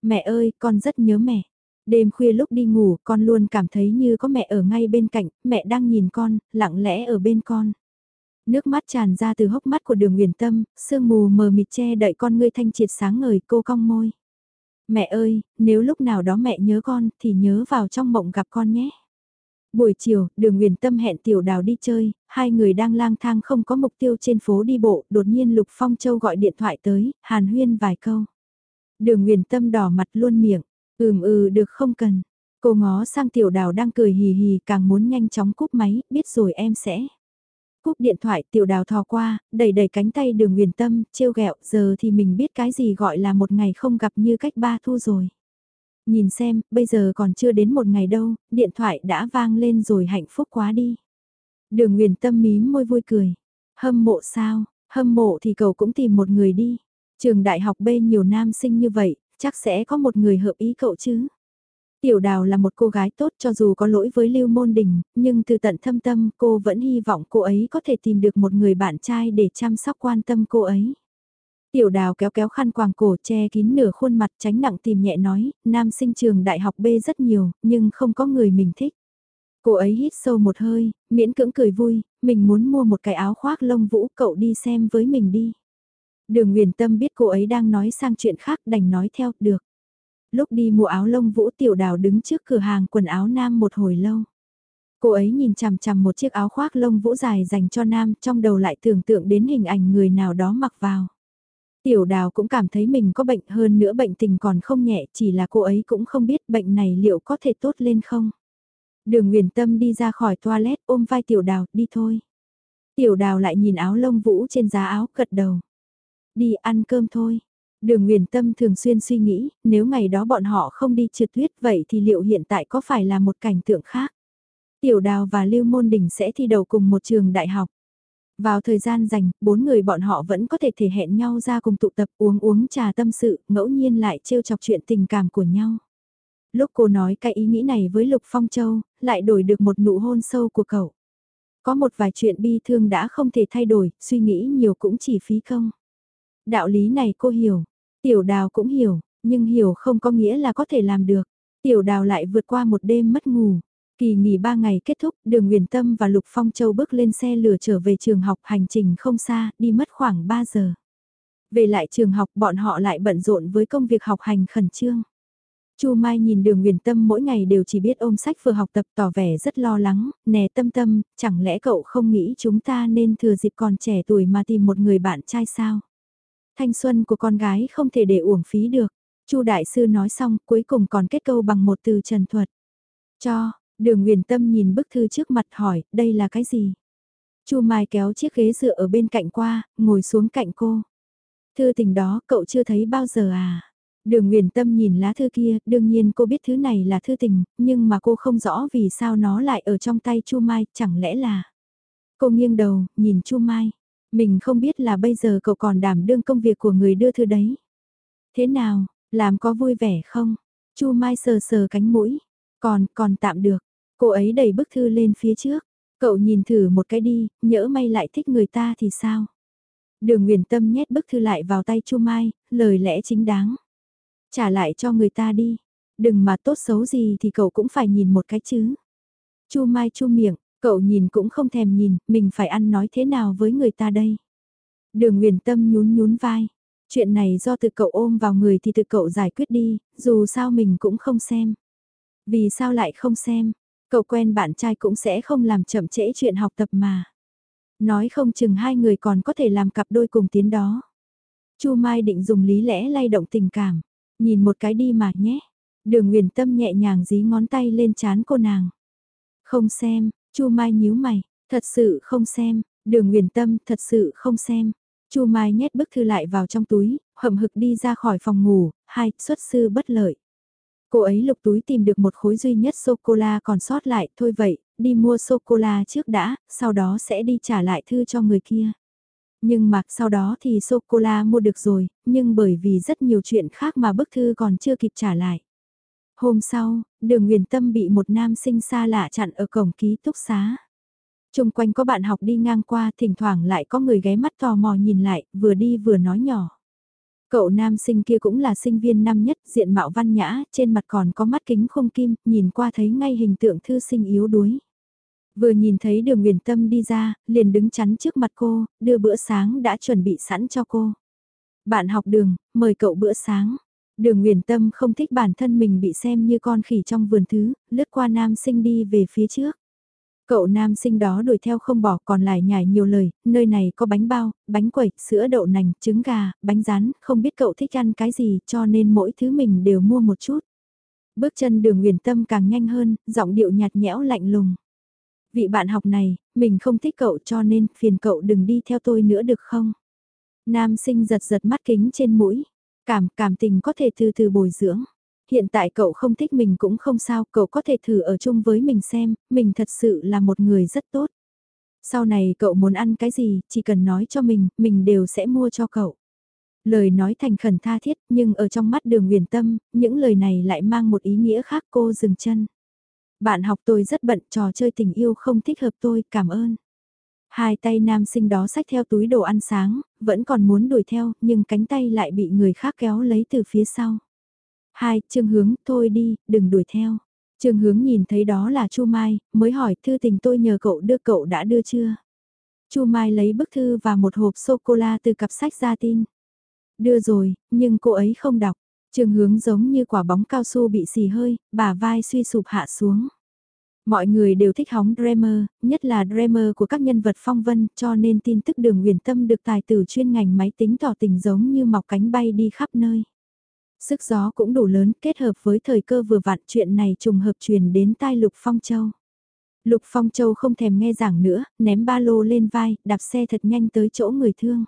Mẹ ơi, con rất nhớ mẹ. Đêm khuya lúc đi ngủ, con luôn cảm thấy như có mẹ ở ngay bên cạnh, mẹ đang nhìn con, lặng lẽ ở bên con. Nước mắt tràn ra từ hốc mắt của đường Uyển tâm, sương mù mờ mịt che đợi con ngươi thanh triệt sáng ngời cô cong môi. Mẹ ơi, nếu lúc nào đó mẹ nhớ con thì nhớ vào trong mộng gặp con nhé. Buổi chiều, đường Uyển tâm hẹn tiểu đào đi chơi, hai người đang lang thang không có mục tiêu trên phố đi bộ, đột nhiên Lục Phong Châu gọi điện thoại tới, hàn huyên vài câu. Đường Uyển tâm đỏ mặt luôn miệng, ừm ừ được không cần. Cô ngó sang tiểu đào đang cười hì hì càng muốn nhanh chóng cúp máy, biết rồi em sẽ. Cúp điện thoại tiểu đào thò qua, đẩy đẩy cánh tay đường huyền tâm, trêu ghẹo giờ thì mình biết cái gì gọi là một ngày không gặp như cách ba thu rồi. Nhìn xem, bây giờ còn chưa đến một ngày đâu, điện thoại đã vang lên rồi hạnh phúc quá đi. Đường huyền tâm mím môi vui cười. Hâm mộ sao, hâm mộ thì cậu cũng tìm một người đi. Trường đại học B nhiều nam sinh như vậy, chắc sẽ có một người hợp ý cậu chứ. Tiểu đào là một cô gái tốt cho dù có lỗi với Lưu Môn Đình, nhưng từ tận thâm tâm cô vẫn hy vọng cô ấy có thể tìm được một người bạn trai để chăm sóc quan tâm cô ấy. Tiểu đào kéo kéo khăn quàng cổ che kín nửa khuôn mặt tránh nặng tìm nhẹ nói, nam sinh trường đại học B rất nhiều, nhưng không có người mình thích. Cô ấy hít sâu một hơi, miễn cưỡng cười vui, mình muốn mua một cái áo khoác lông vũ cậu đi xem với mình đi. Đường Nguyền Tâm biết cô ấy đang nói sang chuyện khác đành nói theo, được. Lúc đi mua áo lông vũ tiểu đào đứng trước cửa hàng quần áo nam một hồi lâu. Cô ấy nhìn chằm chằm một chiếc áo khoác lông vũ dài dành cho nam, trong đầu lại tưởng tượng đến hình ảnh người nào đó mặc vào. Tiểu đào cũng cảm thấy mình có bệnh, hơn nữa bệnh tình còn không nhẹ, chỉ là cô ấy cũng không biết bệnh này liệu có thể tốt lên không. Đường Nguyền Tâm đi ra khỏi toilet, ôm vai tiểu đào, đi thôi. Tiểu đào lại nhìn áo lông vũ trên giá áo cật đầu. Đi, ăn cơm thôi. Đường Nguyền Tâm thường xuyên suy nghĩ, nếu ngày đó bọn họ không đi trượt tuyết vậy thì liệu hiện tại có phải là một cảnh tượng khác? Tiểu Đào và Lưu Môn Đình sẽ thi đầu cùng một trường đại học. Vào thời gian dành, bốn người bọn họ vẫn có thể thể hẹn nhau ra cùng tụ tập uống uống trà tâm sự, ngẫu nhiên lại trêu chọc chuyện tình cảm của nhau. Lúc cô nói cái ý nghĩ này với Lục Phong Châu, lại đổi được một nụ hôn sâu của cậu. Có một vài chuyện bi thương đã không thể thay đổi, suy nghĩ nhiều cũng chỉ phí công. Đạo lý này cô hiểu, tiểu đào cũng hiểu, nhưng hiểu không có nghĩa là có thể làm được. Tiểu đào lại vượt qua một đêm mất ngủ. Kỳ nghỉ 3 ngày kết thúc, đường Nguyền Tâm và Lục Phong Châu bước lên xe lửa trở về trường học hành trình không xa, đi mất khoảng 3 giờ. Về lại trường học bọn họ lại bận rộn với công việc học hành khẩn trương. Chu Mai nhìn đường Nguyền Tâm mỗi ngày đều chỉ biết ôm sách vừa học tập tỏ vẻ rất lo lắng, nè tâm tâm, chẳng lẽ cậu không nghĩ chúng ta nên thừa dịp còn trẻ tuổi mà tìm một người bạn trai sao? Thanh xuân của con gái không thể để uổng phí được. Chu đại sư nói xong, cuối cùng còn kết câu bằng một từ trần thuật. Cho, Đường Nguyền Tâm nhìn bức thư trước mặt hỏi, đây là cái gì? Chu Mai kéo chiếc ghế dựa ở bên cạnh qua, ngồi xuống cạnh cô. Thư tình đó cậu chưa thấy bao giờ à? Đường Nguyền Tâm nhìn lá thư kia, đương nhiên cô biết thứ này là thư tình, nhưng mà cô không rõ vì sao nó lại ở trong tay Chu Mai, chẳng lẽ là... Cô nghiêng đầu, nhìn Chu Mai. Mình không biết là bây giờ cậu còn đảm đương công việc của người đưa thư đấy. Thế nào, làm có vui vẻ không? Chu Mai sờ sờ cánh mũi. Còn, còn tạm được. Cô ấy đẩy bức thư lên phía trước. Cậu nhìn thử một cái đi, nhỡ may lại thích người ta thì sao? Đường Nguyền Tâm nhét bức thư lại vào tay Chu Mai, lời lẽ chính đáng. Trả lại cho người ta đi, đừng mà tốt xấu gì thì cậu cũng phải nhìn một cái chứ. Chu Mai chu miệng, cậu nhìn cũng không thèm nhìn, mình phải ăn nói thế nào với người ta đây. Đường Nguyền Tâm nhún nhún vai, chuyện này do từ cậu ôm vào người thì từ cậu giải quyết đi, dù sao mình cũng không xem. Vì sao lại không xem, cậu quen bạn trai cũng sẽ không làm chậm trễ chuyện học tập mà. Nói không chừng hai người còn có thể làm cặp đôi cùng tiến đó. Chu Mai định dùng lý lẽ lay động tình cảm, nhìn một cái đi mà nhé. Đường Nguyền Tâm nhẹ nhàng dí ngón tay lên chán cô nàng. Không xem, Chu Mai nhíu mày, thật sự không xem, Đường Huyền Tâm thật sự không xem. Chu Mai nhét bức thư lại vào trong túi, hậm hực đi ra khỏi phòng ngủ, hai, xuất sư bất lợi. Cô ấy lục túi tìm được một khối duy nhất sô-cô-la còn sót lại, thôi vậy, đi mua sô-cô-la trước đã, sau đó sẽ đi trả lại thư cho người kia. Nhưng mà sau đó thì sô-cô-la mua được rồi, nhưng bởi vì rất nhiều chuyện khác mà bức thư còn chưa kịp trả lại. Hôm sau, đường Nguyền Tâm bị một nam sinh xa lạ chặn ở cổng ký túc xá. Trung quanh có bạn học đi ngang qua, thỉnh thoảng lại có người ghé mắt tò mò nhìn lại, vừa đi vừa nói nhỏ. Cậu nam sinh kia cũng là sinh viên năm nhất, diện mạo văn nhã, trên mặt còn có mắt kính không kim, nhìn qua thấy ngay hình tượng thư sinh yếu đuối. Vừa nhìn thấy đường huyền tâm đi ra, liền đứng chắn trước mặt cô, đưa bữa sáng đã chuẩn bị sẵn cho cô. Bạn học đường, mời cậu bữa sáng. Đường huyền tâm không thích bản thân mình bị xem như con khỉ trong vườn thứ, lướt qua nam sinh đi về phía trước. Cậu nam sinh đó đuổi theo không bỏ còn lại nhảy nhiều lời, nơi này có bánh bao, bánh quẩy, sữa đậu nành, trứng gà, bánh rán, không biết cậu thích ăn cái gì cho nên mỗi thứ mình đều mua một chút. Bước chân đường huyền tâm càng nhanh hơn, giọng điệu nhạt nhẽo lạnh lùng. Vị bạn học này, mình không thích cậu cho nên phiền cậu đừng đi theo tôi nữa được không? Nam sinh giật giật mắt kính trên mũi. Cảm, cảm tình có thể từ từ bồi dưỡng. Hiện tại cậu không thích mình cũng không sao, cậu có thể thử ở chung với mình xem, mình thật sự là một người rất tốt. Sau này cậu muốn ăn cái gì, chỉ cần nói cho mình, mình đều sẽ mua cho cậu. Lời nói thành khẩn tha thiết, nhưng ở trong mắt đường huyền tâm, những lời này lại mang một ý nghĩa khác cô dừng chân. Bạn học tôi rất bận, trò chơi tình yêu không thích hợp tôi, cảm ơn. Hai tay nam sinh đó xách theo túi đồ ăn sáng, vẫn còn muốn đuổi theo, nhưng cánh tay lại bị người khác kéo lấy từ phía sau. Hai, Trương Hướng, thôi đi, đừng đuổi theo. Trương Hướng nhìn thấy đó là Chu Mai, mới hỏi thư tình tôi nhờ cậu đưa cậu đã đưa chưa? Chu Mai lấy bức thư và một hộp sô-cô-la từ cặp sách ra tin. Đưa rồi, nhưng cô ấy không đọc. Trương Hướng giống như quả bóng cao su bị xì hơi, bà vai suy sụp hạ xuống. Mọi người đều thích hóng Dreamer, nhất là Dreamer của các nhân vật phong vân, cho nên tin tức đường huyền tâm được tài tử chuyên ngành máy tính tỏ tình giống như mọc cánh bay đi khắp nơi. Sức gió cũng đủ lớn kết hợp với thời cơ vừa vặn chuyện này trùng hợp truyền đến tai Lục Phong Châu. Lục Phong Châu không thèm nghe giảng nữa, ném ba lô lên vai, đạp xe thật nhanh tới chỗ người thương.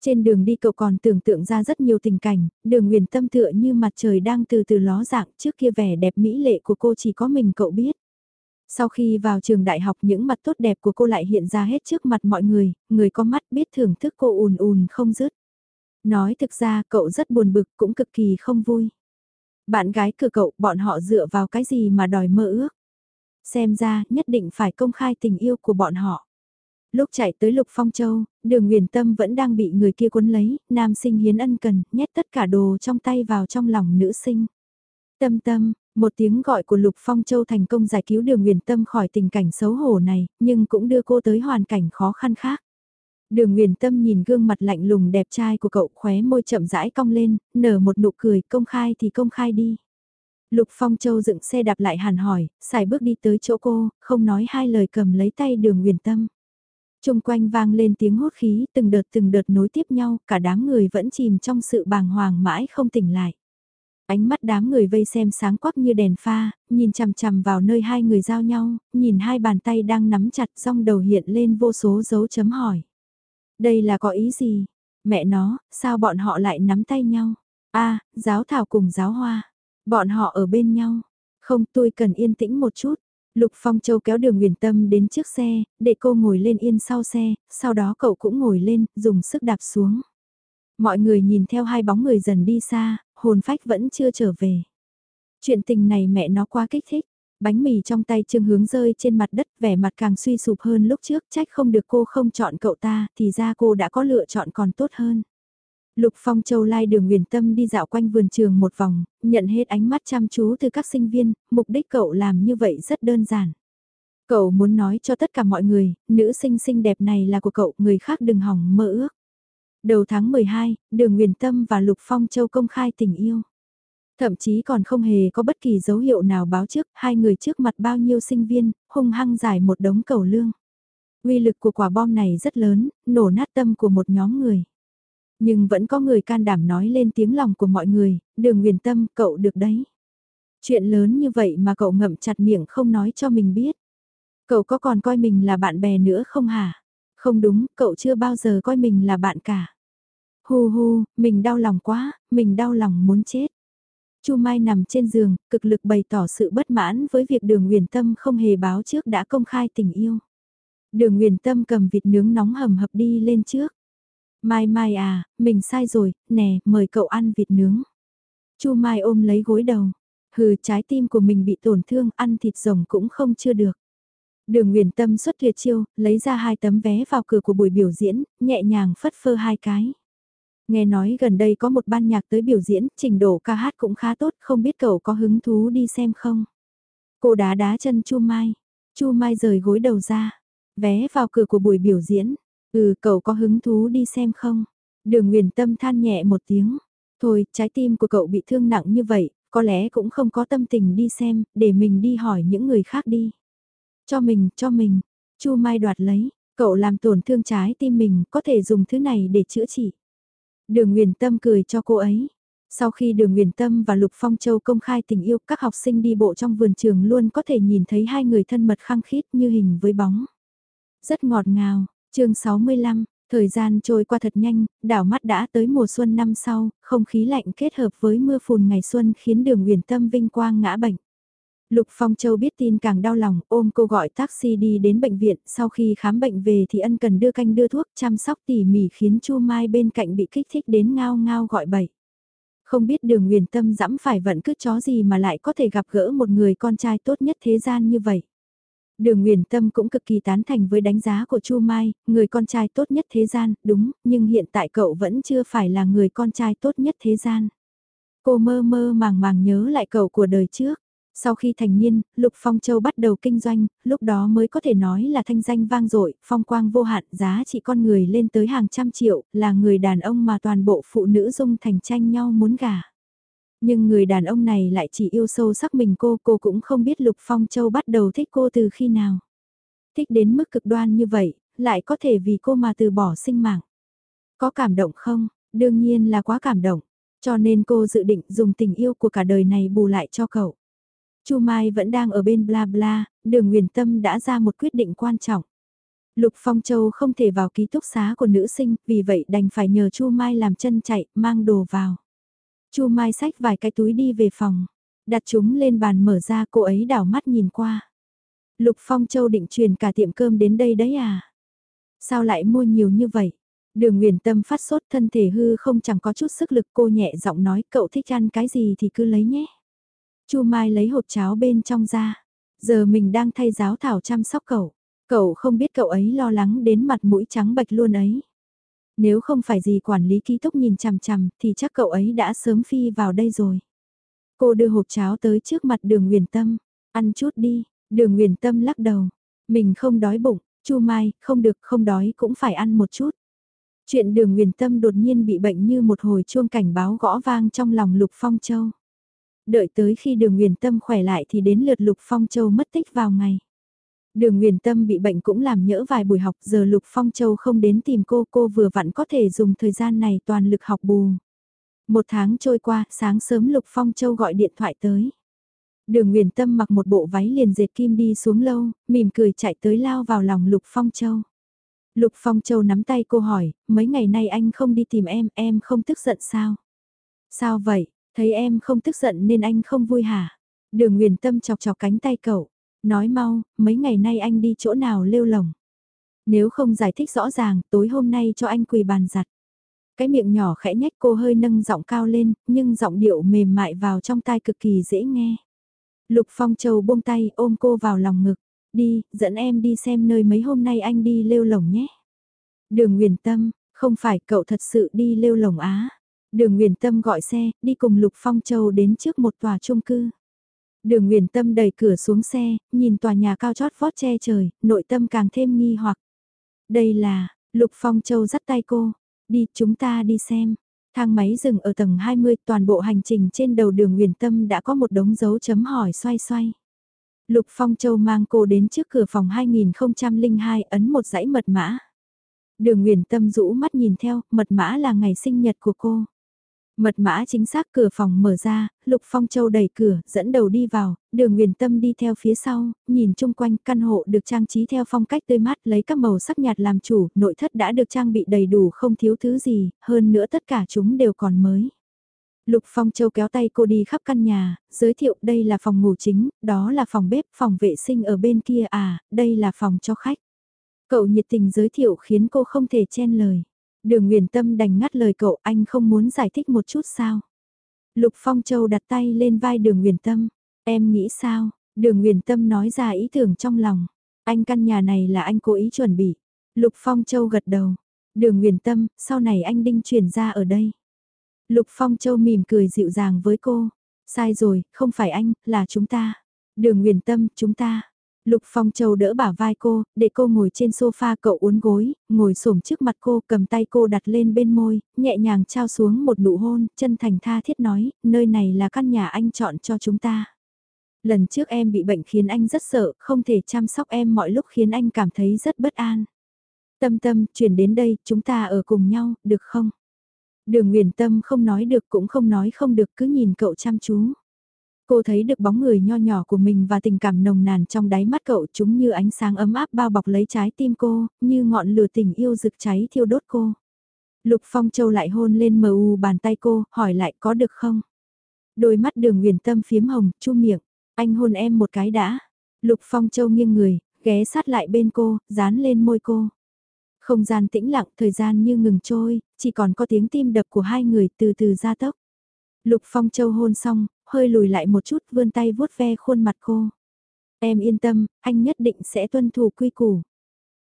Trên đường đi cậu còn tưởng tượng ra rất nhiều tình cảnh, đường huyền tâm tựa như mặt trời đang từ từ ló dạng trước kia vẻ đẹp mỹ lệ của cô chỉ có mình cậu biết. Sau khi vào trường đại học những mặt tốt đẹp của cô lại hiện ra hết trước mặt mọi người, người có mắt biết thưởng thức cô ùn ùn không dứt. Nói thực ra cậu rất buồn bực cũng cực kỳ không vui. Bạn gái cửa cậu bọn họ dựa vào cái gì mà đòi mơ ước. Xem ra nhất định phải công khai tình yêu của bọn họ. Lúc chạy tới Lục Phong Châu, đường huyền tâm vẫn đang bị người kia cuốn lấy, nam sinh hiến ân cần, nhét tất cả đồ trong tay vào trong lòng nữ sinh. Tâm tâm, một tiếng gọi của Lục Phong Châu thành công giải cứu đường Nguyền tâm khỏi tình cảnh xấu hổ này, nhưng cũng đưa cô tới hoàn cảnh khó khăn khác. Đường Nguyền Tâm nhìn gương mặt lạnh lùng đẹp trai của cậu khóe môi chậm rãi cong lên, nở một nụ cười công khai thì công khai đi. Lục Phong Châu dựng xe đạp lại hàn hỏi, xài bước đi tới chỗ cô, không nói hai lời cầm lấy tay đường Nguyền Tâm. Trung quanh vang lên tiếng hốt khí, từng đợt từng đợt nối tiếp nhau, cả đám người vẫn chìm trong sự bàng hoàng mãi không tỉnh lại. Ánh mắt đám người vây xem sáng quắc như đèn pha, nhìn chằm chằm vào nơi hai người giao nhau, nhìn hai bàn tay đang nắm chặt rong đầu hiện lên vô số dấu chấm hỏi. Đây là có ý gì? Mẹ nó, sao bọn họ lại nắm tay nhau? a giáo thảo cùng giáo hoa. Bọn họ ở bên nhau. Không tôi cần yên tĩnh một chút. Lục Phong Châu kéo đường huyền tâm đến trước xe, để cô ngồi lên yên sau xe, sau đó cậu cũng ngồi lên, dùng sức đạp xuống. Mọi người nhìn theo hai bóng người dần đi xa, hồn phách vẫn chưa trở về. Chuyện tình này mẹ nó quá kích thích. Bánh mì trong tay Trương Hướng rơi trên mặt đất vẻ mặt càng suy sụp hơn lúc trước trách không được cô không chọn cậu ta thì ra cô đã có lựa chọn còn tốt hơn. Lục Phong Châu lai đường huyền tâm đi dạo quanh vườn trường một vòng, nhận hết ánh mắt chăm chú từ các sinh viên, mục đích cậu làm như vậy rất đơn giản. Cậu muốn nói cho tất cả mọi người, nữ sinh xinh đẹp này là của cậu, người khác đừng hỏng mơ ước. Đầu tháng 12, đường huyền tâm và Lục Phong Châu công khai tình yêu. Thậm chí còn không hề có bất kỳ dấu hiệu nào báo trước, hai người trước mặt bao nhiêu sinh viên, hung hăng giải một đống cầu lương. Uy lực của quả bom này rất lớn, nổ nát tâm của một nhóm người. Nhưng vẫn có người can đảm nói lên tiếng lòng của mọi người, đường huyền tâm, cậu được đấy. Chuyện lớn như vậy mà cậu ngậm chặt miệng không nói cho mình biết. Cậu có còn coi mình là bạn bè nữa không hả? Không đúng, cậu chưa bao giờ coi mình là bạn cả. Hu hu, mình đau lòng quá, mình đau lòng muốn chết. Chu Mai nằm trên giường, cực lực bày tỏ sự bất mãn với việc đường huyền tâm không hề báo trước đã công khai tình yêu. Đường huyền tâm cầm vịt nướng nóng hầm hập đi lên trước. Mai Mai à, mình sai rồi, nè, mời cậu ăn vịt nướng. Chu Mai ôm lấy gối đầu. Hừ, trái tim của mình bị tổn thương, ăn thịt rồng cũng không chưa được. Đường Nguyền Tâm xuất tuyệt chiêu, lấy ra hai tấm vé vào cửa của buổi biểu diễn, nhẹ nhàng phất phơ hai cái. Nghe nói gần đây có một ban nhạc tới biểu diễn, trình độ ca hát cũng khá tốt, không biết cậu có hứng thú đi xem không? Cô đá đá chân Chu Mai. Chu Mai rời gối đầu ra. Vé vào cửa của buổi biểu diễn. Ừ, cậu có hứng thú đi xem không? Đường Nguyền Tâm than nhẹ một tiếng. Thôi, trái tim của cậu bị thương nặng như vậy, có lẽ cũng không có tâm tình đi xem, để mình đi hỏi những người khác đi. Cho mình, cho mình. Chu Mai đoạt lấy, cậu làm tổn thương trái tim mình, có thể dùng thứ này để chữa trị. Đường Nguyền Tâm cười cho cô ấy. Sau khi Đường Nguyền Tâm và Lục Phong Châu công khai tình yêu, các học sinh đi bộ trong vườn trường luôn có thể nhìn thấy hai người thân mật khăng khít như hình với bóng. Rất ngọt ngào, chương 65, thời gian trôi qua thật nhanh, đảo mắt đã tới mùa xuân năm sau, không khí lạnh kết hợp với mưa phùn ngày xuân khiến Đường Nguyền Tâm vinh quang ngã bệnh. Lục Phong Châu biết tin càng đau lòng, ôm cô gọi taxi đi đến bệnh viện, sau khi khám bệnh về thì ân cần đưa canh đưa thuốc chăm sóc tỉ mỉ khiến Chu Mai bên cạnh bị kích thích đến ngao ngao gọi bậy. Không biết đường nguyền tâm dẫm phải vận cứ chó gì mà lại có thể gặp gỡ một người con trai tốt nhất thế gian như vậy. Đường Nguyền Tâm cũng cực kỳ tán thành với đánh giá của Chu Mai, người con trai tốt nhất thế gian, đúng, nhưng hiện tại cậu vẫn chưa phải là người con trai tốt nhất thế gian. Cô mơ mơ màng màng nhớ lại cậu của đời trước. Sau khi thành niên, Lục Phong Châu bắt đầu kinh doanh, lúc đó mới có thể nói là thanh danh vang dội, phong quang vô hạn, giá trị con người lên tới hàng trăm triệu, là người đàn ông mà toàn bộ phụ nữ dung thành tranh nhau muốn gả. Nhưng người đàn ông này lại chỉ yêu sâu sắc mình cô, cô cũng không biết Lục Phong Châu bắt đầu thích cô từ khi nào. Thích đến mức cực đoan như vậy, lại có thể vì cô mà từ bỏ sinh mạng. Có cảm động không? Đương nhiên là quá cảm động. Cho nên cô dự định dùng tình yêu của cả đời này bù lại cho cậu. Chu Mai vẫn đang ở bên bla bla, đường Nguyền Tâm đã ra một quyết định quan trọng. Lục Phong Châu không thể vào ký túc xá của nữ sinh, vì vậy đành phải nhờ Chu Mai làm chân chạy, mang đồ vào. Chu Mai xách vài cái túi đi về phòng, đặt chúng lên bàn mở ra cô ấy đảo mắt nhìn qua. Lục Phong Châu định truyền cả tiệm cơm đến đây đấy à? Sao lại mua nhiều như vậy? Đường Nguyền Tâm phát sốt thân thể hư không chẳng có chút sức lực cô nhẹ giọng nói cậu thích ăn cái gì thì cứ lấy nhé. Chu Mai lấy hộp cháo bên trong ra. Giờ mình đang thay giáo thảo chăm sóc cậu. Cậu không biết cậu ấy lo lắng đến mặt mũi trắng bạch luôn ấy. Nếu không phải gì quản lý ký túc nhìn chằm chằm thì chắc cậu ấy đã sớm phi vào đây rồi. Cô đưa hộp cháo tới trước mặt đường Nguyền Tâm. Ăn chút đi, đường Nguyền Tâm lắc đầu. Mình không đói bụng, Chu Mai, không được không đói cũng phải ăn một chút. Chuyện đường Nguyền Tâm đột nhiên bị bệnh như một hồi chuông cảnh báo gõ vang trong lòng Lục Phong Châu. Đợi tới khi đường Nguyền Tâm khỏe lại thì đến lượt Lục Phong Châu mất tích vào ngày. Đường Nguyền Tâm bị bệnh cũng làm nhỡ vài buổi học giờ Lục Phong Châu không đến tìm cô, cô vừa vặn có thể dùng thời gian này toàn lực học bù. Một tháng trôi qua, sáng sớm Lục Phong Châu gọi điện thoại tới. Đường Nguyền Tâm mặc một bộ váy liền dệt kim đi xuống lâu, mỉm cười chạy tới lao vào lòng Lục Phong Châu. Lục Phong Châu nắm tay cô hỏi, mấy ngày nay anh không đi tìm em, em không tức giận sao? Sao vậy, Thấy em không tức giận nên anh không vui hả? Đường Nguyền Tâm chọc chọc cánh tay cậu. Nói mau, mấy ngày nay anh đi chỗ nào lêu lồng. Nếu không giải thích rõ ràng, tối hôm nay cho anh quỳ bàn giặt. Cái miệng nhỏ khẽ nhách cô hơi nâng giọng cao lên, nhưng giọng điệu mềm mại vào trong tai cực kỳ dễ nghe. Lục Phong Châu buông tay ôm cô vào lòng ngực. Đi, dẫn em đi xem nơi mấy hôm nay anh đi lêu lồng nhé. Đường Nguyền Tâm, không phải cậu thật sự đi lêu lồng á. Đường Nguyền Tâm gọi xe, đi cùng Lục Phong Châu đến trước một tòa chung cư. Đường Nguyền Tâm đẩy cửa xuống xe, nhìn tòa nhà cao chót vót che trời, nội tâm càng thêm nghi hoặc. Đây là, Lục Phong Châu dắt tay cô, đi chúng ta đi xem. Thang máy dừng ở tầng 20, toàn bộ hành trình trên đầu đường Nguyền Tâm đã có một đống dấu chấm hỏi xoay xoay. Lục Phong Châu mang cô đến trước cửa phòng 2002 ấn một dãy mật mã. Đường Nguyền Tâm rũ mắt nhìn theo, mật mã là ngày sinh nhật của cô. Mật mã chính xác cửa phòng mở ra, Lục Phong Châu đẩy cửa, dẫn đầu đi vào, đường Nguyền Tâm đi theo phía sau, nhìn chung quanh căn hộ được trang trí theo phong cách tươi mát lấy các màu sắc nhạt làm chủ, nội thất đã được trang bị đầy đủ không thiếu thứ gì, hơn nữa tất cả chúng đều còn mới. Lục Phong Châu kéo tay cô đi khắp căn nhà, giới thiệu đây là phòng ngủ chính, đó là phòng bếp, phòng vệ sinh ở bên kia à, đây là phòng cho khách. Cậu nhiệt tình giới thiệu khiến cô không thể chen lời. Đường Nguyền Tâm đành ngắt lời cậu anh không muốn giải thích một chút sao. Lục Phong Châu đặt tay lên vai đường Nguyền Tâm. Em nghĩ sao? Đường Nguyền Tâm nói ra ý tưởng trong lòng. Anh căn nhà này là anh cố ý chuẩn bị. Lục Phong Châu gật đầu. Đường Nguyền Tâm, sau này anh đinh chuyển ra ở đây. Lục Phong Châu mỉm cười dịu dàng với cô. Sai rồi, không phải anh, là chúng ta. Đường Nguyền Tâm, chúng ta. Lục Phong Châu đỡ bả vai cô, để cô ngồi trên sofa cậu uốn gối, ngồi xổm trước mặt cô cầm tay cô đặt lên bên môi, nhẹ nhàng trao xuống một nụ hôn, chân thành tha thiết nói, nơi này là căn nhà anh chọn cho chúng ta. Lần trước em bị bệnh khiến anh rất sợ, không thể chăm sóc em mọi lúc khiến anh cảm thấy rất bất an. Tâm tâm, chuyển đến đây, chúng ta ở cùng nhau, được không? Đường Nguyễn Tâm không nói được cũng không nói không được cứ nhìn cậu chăm chú. Cô thấy được bóng người nho nhỏ của mình và tình cảm nồng nàn trong đáy mắt cậu chúng như ánh sáng ấm áp bao bọc lấy trái tim cô, như ngọn lửa tình yêu rực cháy thiêu đốt cô. Lục Phong Châu lại hôn lên mờ u bàn tay cô, hỏi lại có được không? Đôi mắt đường huyền tâm phiếm hồng, chu miệng, anh hôn em một cái đã. Lục Phong Châu nghiêng người, ghé sát lại bên cô, dán lên môi cô. Không gian tĩnh lặng, thời gian như ngừng trôi, chỉ còn có tiếng tim đập của hai người từ từ ra tốc. Lục Phong Châu hôn xong, hơi lùi lại một chút vươn tay vuốt ve khuôn mặt cô. Em yên tâm, anh nhất định sẽ tuân thủ quy củ.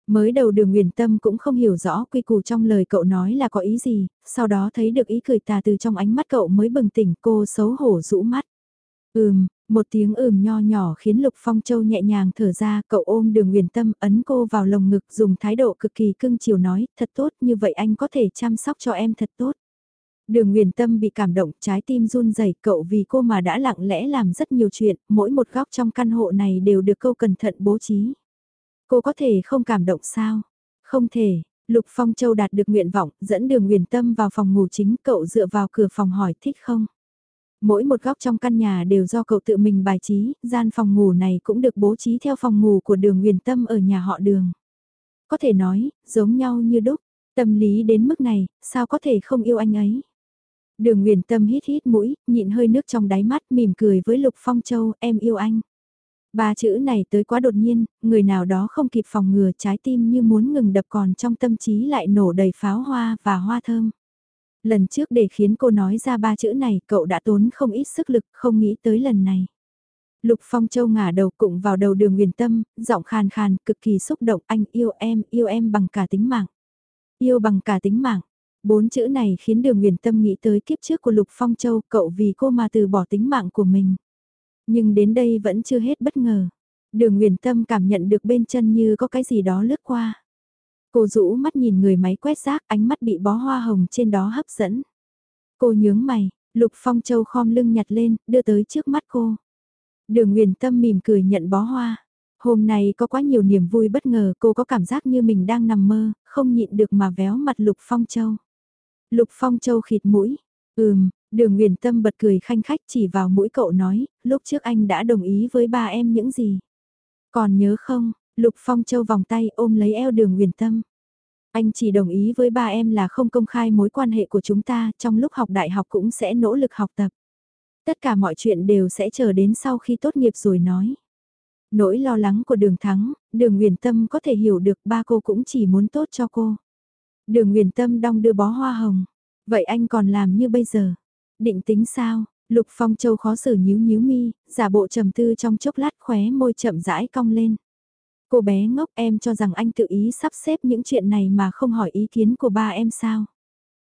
Mới đầu đường nguyền tâm cũng không hiểu rõ quy củ trong lời cậu nói là có ý gì, sau đó thấy được ý cười tà từ trong ánh mắt cậu mới bừng tỉnh cô xấu hổ rũ mắt. Ừm, một tiếng ừm nho nhỏ khiến Lục Phong Châu nhẹ nhàng thở ra, cậu ôm đường nguyền tâm ấn cô vào lồng ngực dùng thái độ cực kỳ cưng chiều nói, thật tốt như vậy anh có thể chăm sóc cho em thật tốt. Đường Nguyền Tâm bị cảm động, trái tim run rẩy, cậu vì cô mà đã lặng lẽ làm rất nhiều chuyện, mỗi một góc trong căn hộ này đều được câu cẩn thận bố trí. Cô có thể không cảm động sao? Không thể, Lục Phong Châu đạt được nguyện vọng, dẫn đường Nguyền Tâm vào phòng ngủ chính, cậu dựa vào cửa phòng hỏi thích không? Mỗi một góc trong căn nhà đều do cậu tự mình bài trí, gian phòng ngủ này cũng được bố trí theo phòng ngủ của đường Nguyền Tâm ở nhà họ đường. Có thể nói, giống nhau như đúc, tâm lý đến mức này, sao có thể không yêu anh ấy? Đường Nguyền Tâm hít hít mũi, nhịn hơi nước trong đáy mắt mỉm cười với Lục Phong Châu, em yêu anh. Ba chữ này tới quá đột nhiên, người nào đó không kịp phòng ngừa trái tim như muốn ngừng đập còn trong tâm trí lại nổ đầy pháo hoa và hoa thơm. Lần trước để khiến cô nói ra ba chữ này cậu đã tốn không ít sức lực không nghĩ tới lần này. Lục Phong Châu ngả đầu cụng vào đầu đường Nguyền Tâm, giọng khàn khàn, cực kỳ xúc động anh yêu em, yêu em bằng cả tính mạng. Yêu bằng cả tính mạng, Bốn chữ này khiến đường Nguyền Tâm nghĩ tới kiếp trước của Lục Phong Châu, cậu vì cô mà từ bỏ tính mạng của mình. Nhưng đến đây vẫn chưa hết bất ngờ. Đường Nguyền Tâm cảm nhận được bên chân như có cái gì đó lướt qua. Cô rũ mắt nhìn người máy quét rác, ánh mắt bị bó hoa hồng trên đó hấp dẫn. Cô nhướng mày, Lục Phong Châu khom lưng nhặt lên, đưa tới trước mắt cô. Đường Nguyền Tâm mỉm cười nhận bó hoa. Hôm nay có quá nhiều niềm vui bất ngờ, cô có cảm giác như mình đang nằm mơ, không nhịn được mà véo mặt Lục Phong Châu. Lục Phong Châu khịt mũi. Ừm, đường Nguyễn Tâm bật cười khanh khách chỉ vào mũi cậu nói, lúc trước anh đã đồng ý với ba em những gì. Còn nhớ không, Lục Phong Châu vòng tay ôm lấy eo đường Nguyễn Tâm. Anh chỉ đồng ý với ba em là không công khai mối quan hệ của chúng ta, trong lúc học đại học cũng sẽ nỗ lực học tập. Tất cả mọi chuyện đều sẽ chờ đến sau khi tốt nghiệp rồi nói. Nỗi lo lắng của đường thắng, đường Nguyễn Tâm có thể hiểu được ba cô cũng chỉ muốn tốt cho cô. Đường Nguyền Tâm đong đưa bó hoa hồng. Vậy anh còn làm như bây giờ? Định tính sao? Lục Phong Châu khó xử nhíu nhíu mi, giả bộ trầm tư trong chốc lát khóe môi chậm rãi cong lên. Cô bé ngốc em cho rằng anh tự ý sắp xếp những chuyện này mà không hỏi ý kiến của ba em sao.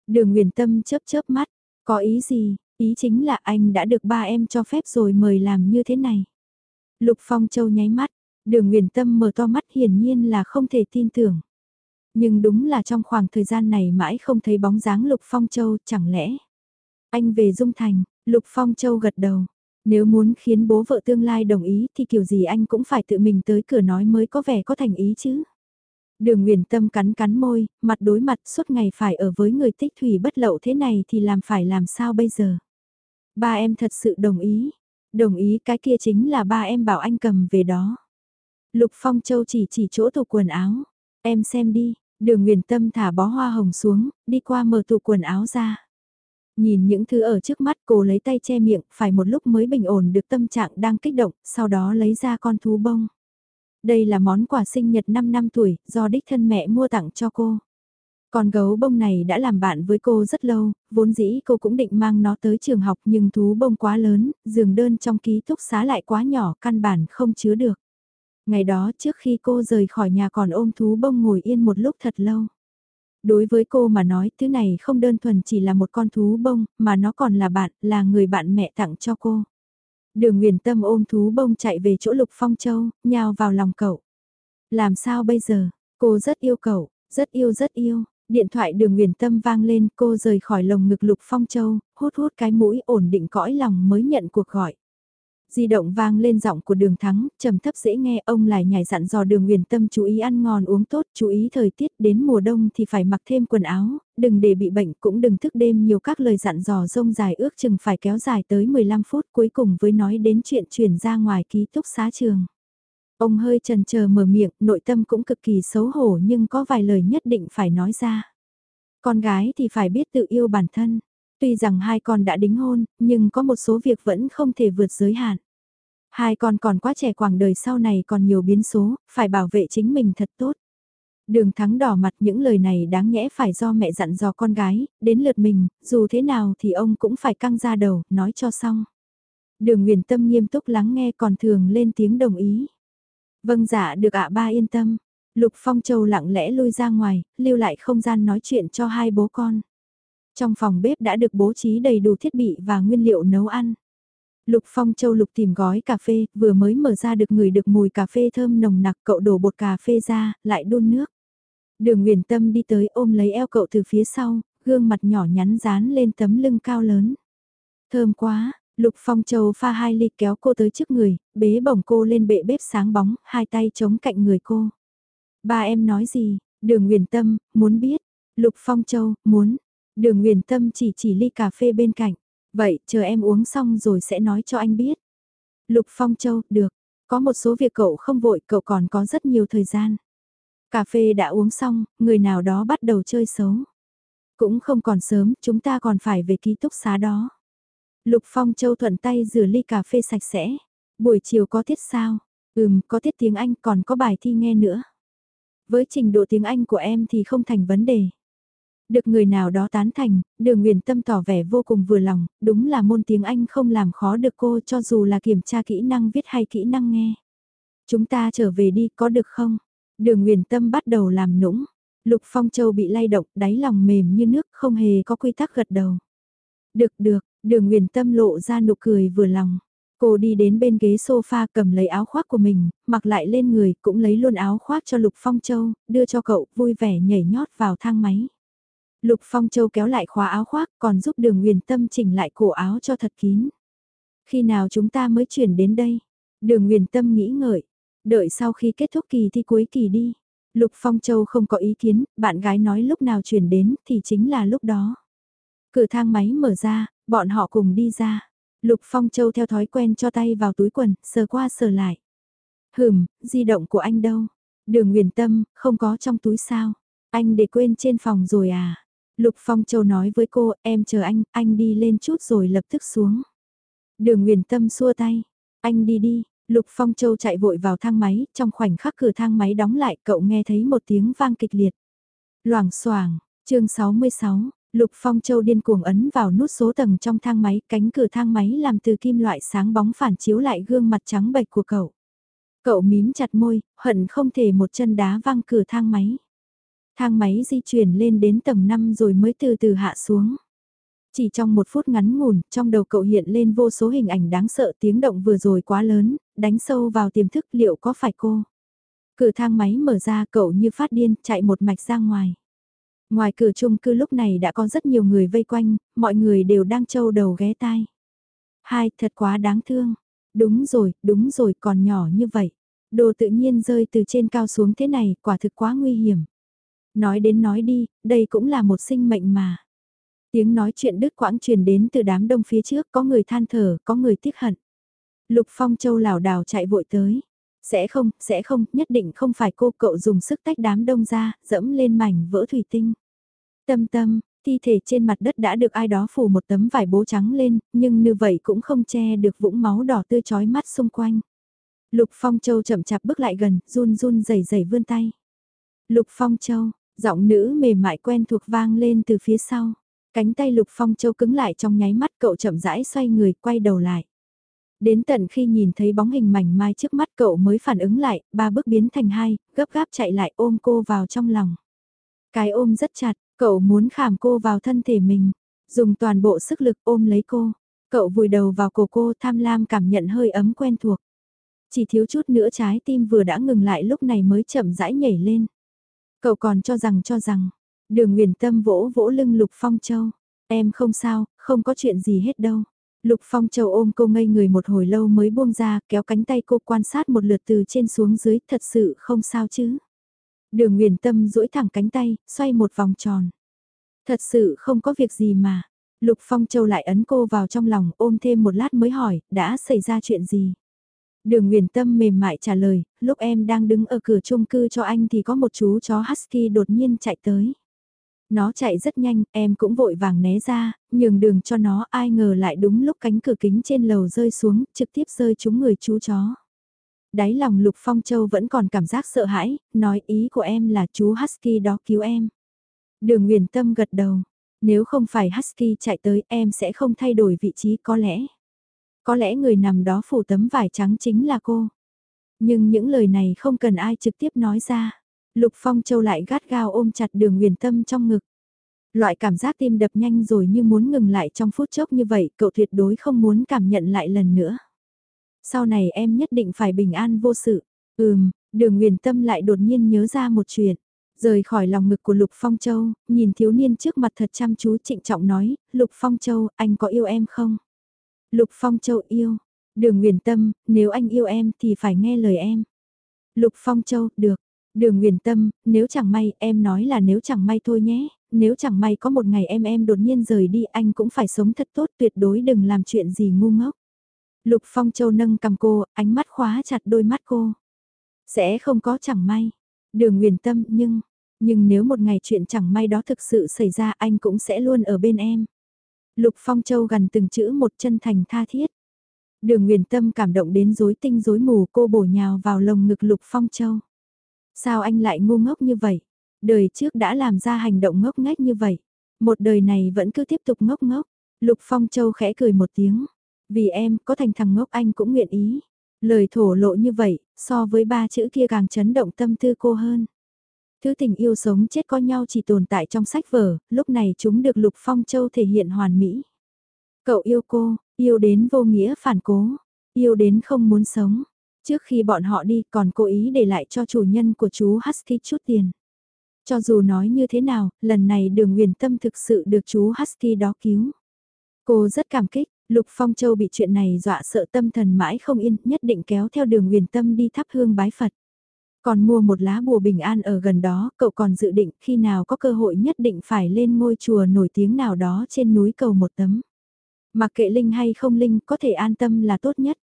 Đường Nguyền Tâm chớp chớp mắt, có ý gì, ý chính là anh đã được ba em cho phép rồi mời làm như thế này. Lục Phong Châu nháy mắt, đường Nguyền Tâm mở to mắt hiển nhiên là không thể tin tưởng. Nhưng đúng là trong khoảng thời gian này mãi không thấy bóng dáng Lục Phong Châu, chẳng lẽ... Anh về Dung Thành, Lục Phong Châu gật đầu. Nếu muốn khiến bố vợ tương lai đồng ý thì kiểu gì anh cũng phải tự mình tới cửa nói mới có vẻ có thành ý chứ. Đường Nguyễn Tâm cắn cắn môi, mặt đối mặt suốt ngày phải ở với người tích thủy bất lậu thế này thì làm phải làm sao bây giờ. Ba em thật sự đồng ý. Đồng ý cái kia chính là ba em bảo anh cầm về đó. Lục Phong Châu chỉ chỉ chỗ tủ quần áo. Em xem đi, đường Nguyền Tâm thả bó hoa hồng xuống, đi qua mở tủ quần áo ra. Nhìn những thứ ở trước mắt cô lấy tay che miệng, phải một lúc mới bình ổn được tâm trạng đang kích động, sau đó lấy ra con thú bông. Đây là món quà sinh nhật 5 năm tuổi, do đích thân mẹ mua tặng cho cô. Con gấu bông này đã làm bạn với cô rất lâu, vốn dĩ cô cũng định mang nó tới trường học nhưng thú bông quá lớn, giường đơn trong ký túc xá lại quá nhỏ, căn bản không chứa được. Ngày đó trước khi cô rời khỏi nhà còn ôm thú bông ngồi yên một lúc thật lâu. Đối với cô mà nói thứ này không đơn thuần chỉ là một con thú bông, mà nó còn là bạn, là người bạn mẹ tặng cho cô. Đường Nguyền Tâm ôm thú bông chạy về chỗ Lục Phong Châu, nhào vào lòng cậu. Làm sao bây giờ? Cô rất yêu cậu, rất yêu rất yêu. Điện thoại đường Nguyền Tâm vang lên, cô rời khỏi lồng ngực Lục Phong Châu, hút hút cái mũi ổn định cõi lòng mới nhận cuộc gọi. Di động vang lên giọng của đường thắng, trầm thấp dễ nghe ông lại nhảy dặn dò đường huyền tâm chú ý ăn ngon uống tốt, chú ý thời tiết đến mùa đông thì phải mặc thêm quần áo, đừng để bị bệnh cũng đừng thức đêm nhiều các lời dặn dò rông dài ước chừng phải kéo dài tới 15 phút cuối cùng với nói đến chuyện chuyển ra ngoài ký túc xá trường. Ông hơi trần chờ mở miệng, nội tâm cũng cực kỳ xấu hổ nhưng có vài lời nhất định phải nói ra. Con gái thì phải biết tự yêu bản thân. Tuy rằng hai con đã đính hôn, nhưng có một số việc vẫn không thể vượt giới hạn. Hai con còn quá trẻ quảng đời sau này còn nhiều biến số, phải bảo vệ chính mình thật tốt. Đường thắng đỏ mặt những lời này đáng nhẽ phải do mẹ dặn dò con gái, đến lượt mình, dù thế nào thì ông cũng phải căng ra đầu, nói cho xong. Đường Nguyền Tâm nghiêm túc lắng nghe còn thường lên tiếng đồng ý. Vâng dạ được ạ ba yên tâm. Lục Phong Châu lặng lẽ lui ra ngoài, lưu lại không gian nói chuyện cho hai bố con. Trong phòng bếp đã được bố trí đầy đủ thiết bị và nguyên liệu nấu ăn. Lục Phong Châu Lục tìm gói cà phê, vừa mới mở ra được người được mùi cà phê thơm nồng nặc cậu đổ bột cà phê ra, lại đun nước. Đường uyển Tâm đi tới ôm lấy eo cậu từ phía sau, gương mặt nhỏ nhắn dán lên tấm lưng cao lớn. Thơm quá, Lục Phong Châu pha hai ly kéo cô tới trước người, bế bổng cô lên bệ bếp sáng bóng, hai tay chống cạnh người cô. Ba em nói gì? Đường uyển Tâm, muốn biết. Lục Phong Châu, muốn. Đường Nguyền Tâm chỉ chỉ ly cà phê bên cạnh. Vậy, chờ em uống xong rồi sẽ nói cho anh biết. Lục Phong Châu, được. Có một số việc cậu không vội, cậu còn có rất nhiều thời gian. Cà phê đã uống xong, người nào đó bắt đầu chơi xấu. Cũng không còn sớm, chúng ta còn phải về ký túc xá đó. Lục Phong Châu thuận tay rửa ly cà phê sạch sẽ. Buổi chiều có tiết sao? Ừm, có tiết tiếng Anh còn có bài thi nghe nữa. Với trình độ tiếng Anh của em thì không thành vấn đề. Được người nào đó tán thành, đường Nguyền Tâm tỏ vẻ vô cùng vừa lòng, đúng là môn tiếng Anh không làm khó được cô cho dù là kiểm tra kỹ năng viết hay kỹ năng nghe. Chúng ta trở về đi có được không? Đường Nguyền Tâm bắt đầu làm nũng. Lục Phong Châu bị lay động, đáy lòng mềm như nước, không hề có quy tắc gật đầu. Được được, đường Nguyền Tâm lộ ra nụ cười vừa lòng. Cô đi đến bên ghế sofa cầm lấy áo khoác của mình, mặc lại lên người, cũng lấy luôn áo khoác cho Lục Phong Châu, đưa cho cậu, vui vẻ nhảy nhót vào thang máy. Lục Phong Châu kéo lại khóa áo khoác còn giúp đường Nguyền Tâm chỉnh lại cổ áo cho thật kín. Khi nào chúng ta mới chuyển đến đây? Đường Nguyền Tâm nghĩ ngợi. Đợi sau khi kết thúc kỳ thi cuối kỳ đi. Lục Phong Châu không có ý kiến, bạn gái nói lúc nào chuyển đến thì chính là lúc đó. Cửa thang máy mở ra, bọn họ cùng đi ra. Lục Phong Châu theo thói quen cho tay vào túi quần, sờ qua sờ lại. Hừm, di động của anh đâu? Đường Nguyền Tâm, không có trong túi sao? Anh để quên trên phòng rồi à? Lục Phong Châu nói với cô, em chờ anh, anh đi lên chút rồi lập tức xuống. Đường Nguyền Tâm xua tay, anh đi đi, Lục Phong Châu chạy vội vào thang máy, trong khoảnh khắc cửa thang máy đóng lại cậu nghe thấy một tiếng vang kịch liệt. Loảng xoảng chương 66, Lục Phong Châu điên cuồng ấn vào nút số tầng trong thang máy, cánh cửa thang máy làm từ kim loại sáng bóng phản chiếu lại gương mặt trắng bệch của cậu. Cậu mím chặt môi, hận không thể một chân đá văng cửa thang máy. Thang máy di chuyển lên đến tầng 5 rồi mới từ từ hạ xuống. Chỉ trong một phút ngắn ngủn, trong đầu cậu hiện lên vô số hình ảnh đáng sợ tiếng động vừa rồi quá lớn, đánh sâu vào tiềm thức liệu có phải cô. Cửa thang máy mở ra cậu như phát điên, chạy một mạch ra ngoài. Ngoài cửa chung cư lúc này đã có rất nhiều người vây quanh, mọi người đều đang trâu đầu ghé tai. Hai, thật quá đáng thương. Đúng rồi, đúng rồi, còn nhỏ như vậy. Đồ tự nhiên rơi từ trên cao xuống thế này, quả thực quá nguy hiểm. Nói đến nói đi, đây cũng là một sinh mệnh mà. Tiếng nói chuyện đứt quãng truyền đến từ đám đông phía trước, có người than thở, có người tiếc hận. Lục Phong Châu lảo đảo chạy vội tới. Sẽ không, sẽ không, nhất định không phải cô cậu dùng sức tách đám đông ra, dẫm lên mảnh vỡ thủy tinh. Tâm tâm, thi thể trên mặt đất đã được ai đó phủ một tấm vải bố trắng lên, nhưng như vậy cũng không che được vũng máu đỏ tươi chói mắt xung quanh. Lục Phong Châu chậm chạp bước lại gần, run run rẩy rẩy vươn tay. Lục Phong Châu, giọng nữ mềm mại quen thuộc vang lên từ phía sau. Cánh tay Lục Phong Châu cứng lại trong nháy mắt cậu chậm rãi xoay người, quay đầu lại. Đến tận khi nhìn thấy bóng hình mảnh mai trước mắt cậu mới phản ứng lại, ba bước biến thành hai, gấp gáp chạy lại ôm cô vào trong lòng. Cái ôm rất chặt, cậu muốn khảm cô vào thân thể mình, dùng toàn bộ sức lực ôm lấy cô. Cậu vùi đầu vào cổ cô tham lam cảm nhận hơi ấm quen thuộc. Chỉ thiếu chút nữa trái tim vừa đã ngừng lại lúc này mới chậm rãi nhảy lên. Cậu còn cho rằng cho rằng, đường huyền tâm vỗ vỗ lưng Lục Phong Châu. Em không sao, không có chuyện gì hết đâu. Lục Phong Châu ôm cô ngây người một hồi lâu mới buông ra, kéo cánh tay cô quan sát một lượt từ trên xuống dưới, thật sự không sao chứ. Đường Nguyền Tâm duỗi thẳng cánh tay, xoay một vòng tròn. Thật sự không có việc gì mà. Lục Phong Châu lại ấn cô vào trong lòng, ôm thêm một lát mới hỏi, đã xảy ra chuyện gì? Đường Nguyền Tâm mềm mại trả lời, lúc em đang đứng ở cửa chung cư cho anh thì có một chú chó Husky đột nhiên chạy tới. Nó chạy rất nhanh, em cũng vội vàng né ra, nhường đường cho nó ai ngờ lại đúng lúc cánh cửa kính trên lầu rơi xuống, trực tiếp rơi trúng người chú chó. Đáy lòng Lục Phong Châu vẫn còn cảm giác sợ hãi, nói ý của em là chú Husky đó cứu em. Đường Nguyền Tâm gật đầu, nếu không phải Husky chạy tới em sẽ không thay đổi vị trí có lẽ. Có lẽ người nằm đó phủ tấm vải trắng chính là cô. Nhưng những lời này không cần ai trực tiếp nói ra. Lục Phong Châu lại gắt gao ôm chặt đường huyền tâm trong ngực. Loại cảm giác tim đập nhanh rồi như muốn ngừng lại trong phút chốc như vậy, cậu tuyệt đối không muốn cảm nhận lại lần nữa. Sau này em nhất định phải bình an vô sự. Ừm, đường huyền tâm lại đột nhiên nhớ ra một chuyện. Rời khỏi lòng ngực của Lục Phong Châu, nhìn thiếu niên trước mặt thật chăm chú trịnh trọng nói, Lục Phong Châu, anh có yêu em không? Lục Phong Châu yêu. Đường Nguyền Tâm, nếu anh yêu em thì phải nghe lời em. Lục Phong Châu, được. Đường Nguyền Tâm, nếu chẳng may, em nói là nếu chẳng may thôi nhé, nếu chẳng may có một ngày em em đột nhiên rời đi anh cũng phải sống thật tốt tuyệt đối đừng làm chuyện gì ngu ngốc. Lục Phong Châu nâng cầm cô, ánh mắt khóa chặt đôi mắt cô. Sẽ không có chẳng may. Đường Nguyền Tâm, nhưng, nhưng nếu một ngày chuyện chẳng may đó thực sự xảy ra anh cũng sẽ luôn ở bên em. Lục Phong Châu gần từng chữ một chân thành tha thiết. Đường Nguyền Tâm cảm động đến rối tinh rối mù cô bổ nhào vào lồng ngực Lục Phong Châu. Sao anh lại ngu ngốc như vậy? Đời trước đã làm ra hành động ngốc nghếch như vậy. Một đời này vẫn cứ tiếp tục ngốc ngốc. Lục Phong Châu khẽ cười một tiếng. Vì em có thành thằng ngốc anh cũng nguyện ý. Lời thổ lộ như vậy, so với ba chữ kia càng chấn động tâm tư cô hơn. Thứ tình yêu sống chết có nhau chỉ tồn tại trong sách vở, lúc này chúng được Lục Phong Châu thể hiện hoàn mỹ. Cậu yêu cô, yêu đến vô nghĩa phản cố, yêu đến không muốn sống. Trước khi bọn họ đi còn cố ý để lại cho chủ nhân của chú Husky chút tiền. Cho dù nói như thế nào, lần này đường huyền tâm thực sự được chú Husky đó cứu. Cô rất cảm kích, Lục Phong Châu bị chuyện này dọa sợ tâm thần mãi không yên, nhất định kéo theo đường huyền tâm đi thắp hương bái Phật. Còn mua một lá bùa bình an ở gần đó, cậu còn dự định khi nào có cơ hội nhất định phải lên ngôi chùa nổi tiếng nào đó trên núi cầu một tấm. Mặc kệ linh hay không linh có thể an tâm là tốt nhất.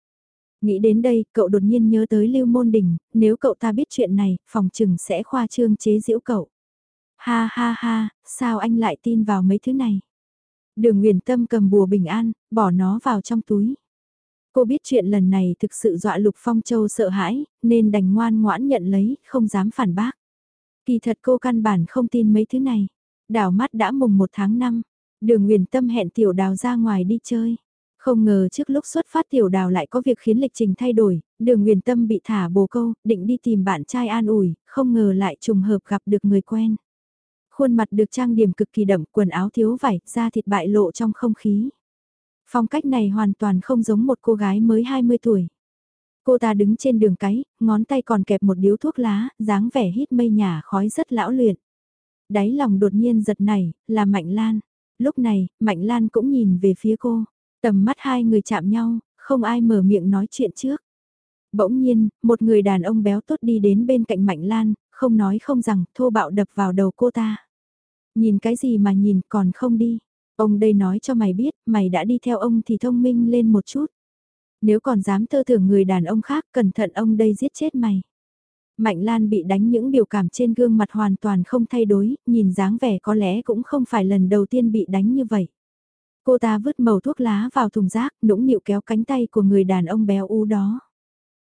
Nghĩ đến đây, cậu đột nhiên nhớ tới Lưu Môn Đình, nếu cậu ta biết chuyện này, phòng trừng sẽ khoa trương chế giễu cậu. Ha ha ha, sao anh lại tin vào mấy thứ này? Đường Nguyền Tâm cầm bùa bình an, bỏ nó vào trong túi. Cô biết chuyện lần này thực sự dọa Lục Phong Châu sợ hãi, nên đành ngoan ngoãn nhận lấy, không dám phản bác. Kỳ thật cô căn bản không tin mấy thứ này. Đảo mắt đã mùng 1 tháng 5, đường huyền Tâm hẹn tiểu đào ra ngoài đi chơi. Không ngờ trước lúc xuất phát tiểu đào lại có việc khiến lịch trình thay đổi, đường huyền Tâm bị thả bồ câu, định đi tìm bạn trai an ủi, không ngờ lại trùng hợp gặp được người quen. Khuôn mặt được trang điểm cực kỳ đậm, quần áo thiếu vải, da thịt bại lộ trong không khí. Phong cách này hoàn toàn không giống một cô gái mới 20 tuổi. Cô ta đứng trên đường cái, ngón tay còn kẹp một điếu thuốc lá, dáng vẻ hít mây nhả khói rất lão luyện. Đáy lòng đột nhiên giật nảy, là Mạnh Lan. Lúc này, Mạnh Lan cũng nhìn về phía cô. Tầm mắt hai người chạm nhau, không ai mở miệng nói chuyện trước. Bỗng nhiên, một người đàn ông béo tốt đi đến bên cạnh Mạnh Lan, không nói không rằng, thô bạo đập vào đầu cô ta. Nhìn cái gì mà nhìn còn không đi. Ông đây nói cho mày biết, mày đã đi theo ông thì thông minh lên một chút. Nếu còn dám tơ thưởng người đàn ông khác, cẩn thận ông đây giết chết mày. Mạnh Lan bị đánh những biểu cảm trên gương mặt hoàn toàn không thay đổi, nhìn dáng vẻ có lẽ cũng không phải lần đầu tiên bị đánh như vậy. Cô ta vứt màu thuốc lá vào thùng rác, nũng nịu kéo cánh tay của người đàn ông béo u đó.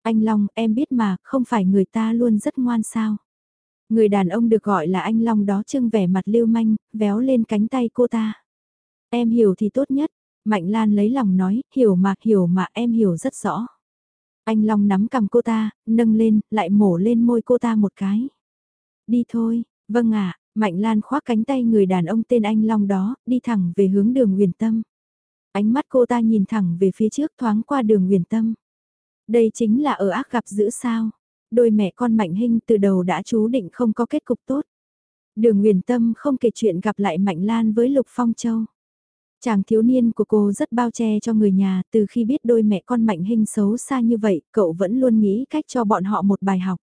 Anh Long, em biết mà, không phải người ta luôn rất ngoan sao. Người đàn ông được gọi là anh Long đó trưng vẻ mặt lưu manh, véo lên cánh tay cô ta. Em hiểu thì tốt nhất, Mạnh Lan lấy lòng nói, hiểu mà, hiểu mà em hiểu rất rõ. Anh Long nắm cầm cô ta, nâng lên, lại mổ lên môi cô ta một cái. Đi thôi, vâng ạ, Mạnh Lan khoác cánh tay người đàn ông tên anh Long đó, đi thẳng về hướng đường huyền tâm. Ánh mắt cô ta nhìn thẳng về phía trước thoáng qua đường huyền tâm. Đây chính là ở ác gặp giữ sao. Đôi mẹ con Mạnh Hinh từ đầu đã chú định không có kết cục tốt. Đường huyền tâm không kể chuyện gặp lại Mạnh Lan với Lục Phong Châu. Chàng thiếu niên của cô rất bao che cho người nhà, từ khi biết đôi mẹ con Mạnh Hinh xấu xa như vậy, cậu vẫn luôn nghĩ cách cho bọn họ một bài học.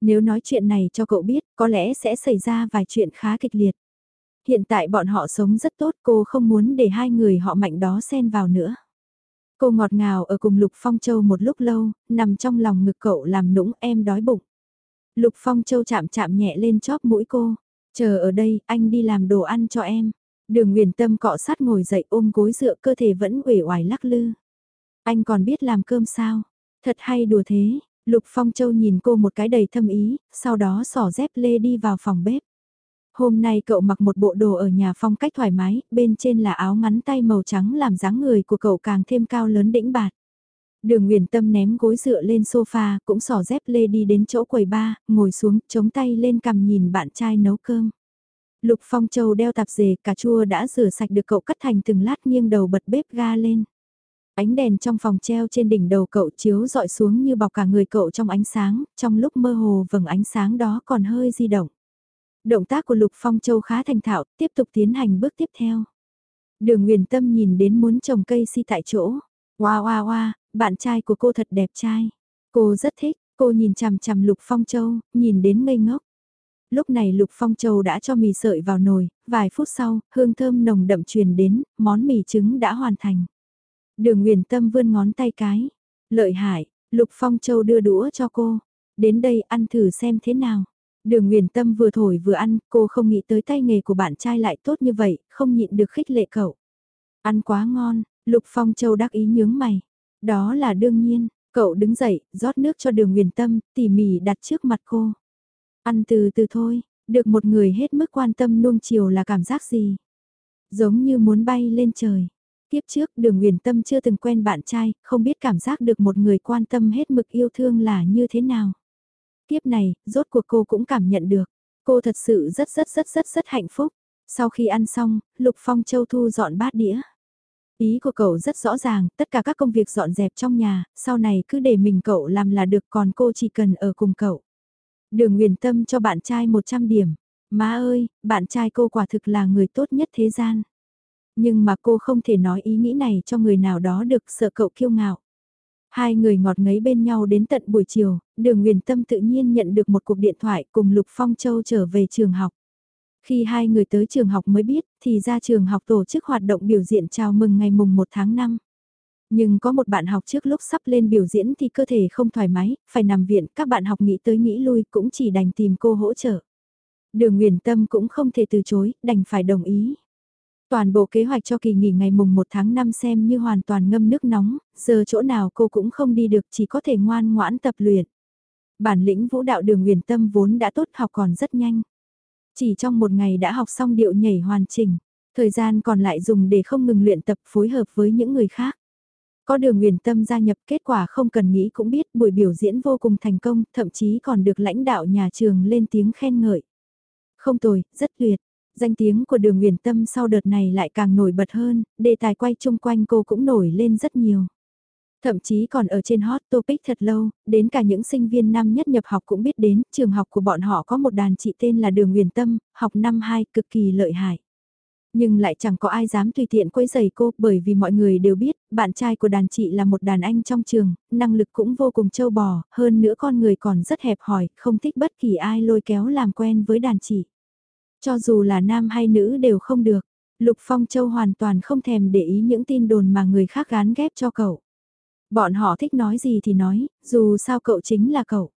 Nếu nói chuyện này cho cậu biết, có lẽ sẽ xảy ra vài chuyện khá kịch liệt. Hiện tại bọn họ sống rất tốt, cô không muốn để hai người họ mạnh đó xen vào nữa. Cô ngọt ngào ở cùng Lục Phong Châu một lúc lâu, nằm trong lòng ngực cậu làm nũng em đói bụng. Lục Phong Châu chạm chạm nhẹ lên chóp mũi cô. Chờ ở đây, anh đi làm đồ ăn cho em. Đường Nguyền Tâm cọ sát ngồi dậy ôm gối dựa cơ thể vẫn uể oải lắc lư. Anh còn biết làm cơm sao? Thật hay đùa thế. Lục Phong Châu nhìn cô một cái đầy thâm ý, sau đó xỏ dép lê đi vào phòng bếp. Hôm nay cậu mặc một bộ đồ ở nhà phong cách thoải mái, bên trên là áo ngắn tay màu trắng làm dáng người của cậu càng thêm cao lớn đĩnh bạt. Đường Nguyền Tâm ném gối dựa lên sofa, cũng xỏ dép lê đi đến chỗ quầy ba, ngồi xuống, chống tay lên cầm nhìn bạn trai nấu cơm. Lục Phong Châu đeo tạp dề, cà chua đã rửa sạch được cậu cắt thành từng lát nghiêng đầu bật bếp ga lên. Ánh đèn trong phòng treo trên đỉnh đầu cậu chiếu dọi xuống như bọc cả người cậu trong ánh sáng, trong lúc mơ hồ vầng ánh sáng đó còn hơi di động. Động tác của Lục Phong Châu khá thành thạo, tiếp tục tiến hành bước tiếp theo. Đường Nguyền Tâm nhìn đến muốn trồng cây si tại chỗ. Wow wow wow, bạn trai của cô thật đẹp trai. Cô rất thích, cô nhìn chằm chằm Lục Phong Châu, nhìn đến ngây ngốc. Lúc này Lục Phong Châu đã cho mì sợi vào nồi, vài phút sau, hương thơm nồng đậm truyền đến, món mì trứng đã hoàn thành. Đường Nguyền Tâm vươn ngón tay cái. Lợi hại, Lục Phong Châu đưa đũa cho cô. Đến đây ăn thử xem thế nào. Đường Nguyền Tâm vừa thổi vừa ăn, cô không nghĩ tới tay nghề của bạn trai lại tốt như vậy, không nhịn được khích lệ cậu. Ăn quá ngon, Lục Phong Châu đắc ý nhướng mày. Đó là đương nhiên, cậu đứng dậy, rót nước cho đường Nguyền Tâm, tỉ mỉ đặt trước mặt cô. Ăn từ từ thôi, được một người hết mức quan tâm nuông chiều là cảm giác gì? Giống như muốn bay lên trời. Tiếp trước đường huyền tâm chưa từng quen bạn trai, không biết cảm giác được một người quan tâm hết mực yêu thương là như thế nào. Tiếp này, rốt cuộc cô cũng cảm nhận được. Cô thật sự rất rất rất rất rất hạnh phúc. Sau khi ăn xong, Lục Phong Châu Thu dọn bát đĩa. Ý của cậu rất rõ ràng, tất cả các công việc dọn dẹp trong nhà, sau này cứ để mình cậu làm là được còn cô chỉ cần ở cùng cậu. Đường Nguyền Tâm cho bạn trai 100 điểm. Má ơi, bạn trai cô quả thực là người tốt nhất thế gian. Nhưng mà cô không thể nói ý nghĩ này cho người nào đó được sợ cậu kiêu ngạo. Hai người ngọt ngấy bên nhau đến tận buổi chiều, đường Nguyền Tâm tự nhiên nhận được một cuộc điện thoại cùng Lục Phong Châu trở về trường học. Khi hai người tới trường học mới biết thì ra trường học tổ chức hoạt động biểu diễn chào mừng ngày mùng 1 tháng 5. Nhưng có một bạn học trước lúc sắp lên biểu diễn thì cơ thể không thoải mái, phải nằm viện, các bạn học nghĩ tới nghĩ lui cũng chỉ đành tìm cô hỗ trợ. Đường Nguyền Tâm cũng không thể từ chối, đành phải đồng ý. Toàn bộ kế hoạch cho kỳ nghỉ ngày mùng 1 tháng 5 xem như hoàn toàn ngâm nước nóng, giờ chỗ nào cô cũng không đi được chỉ có thể ngoan ngoãn tập luyện. Bản lĩnh vũ đạo đường Nguyền Tâm vốn đã tốt học còn rất nhanh. Chỉ trong một ngày đã học xong điệu nhảy hoàn chỉnh, thời gian còn lại dùng để không ngừng luyện tập phối hợp với những người khác. Có đường huyền tâm gia nhập kết quả không cần nghĩ cũng biết buổi biểu diễn vô cùng thành công, thậm chí còn được lãnh đạo nhà trường lên tiếng khen ngợi. Không tồi, rất tuyệt. Danh tiếng của đường huyền tâm sau đợt này lại càng nổi bật hơn, đề tài quay chung quanh cô cũng nổi lên rất nhiều. Thậm chí còn ở trên hot topic thật lâu, đến cả những sinh viên năm nhất nhập học cũng biết đến, trường học của bọn họ có một đàn chị tên là Đường Nguyền Tâm, học năm 2 cực kỳ lợi hại. Nhưng lại chẳng có ai dám tùy tiện quấy giày cô bởi vì mọi người đều biết, bạn trai của đàn chị là một đàn anh trong trường, năng lực cũng vô cùng trâu bò, hơn nữa con người còn rất hẹp hòi, không thích bất kỳ ai lôi kéo làm quen với đàn chị. Cho dù là nam hay nữ đều không được, Lục Phong Châu hoàn toàn không thèm để ý những tin đồn mà người khác gán ghép cho cậu. Bọn họ thích nói gì thì nói, dù sao cậu chính là cậu.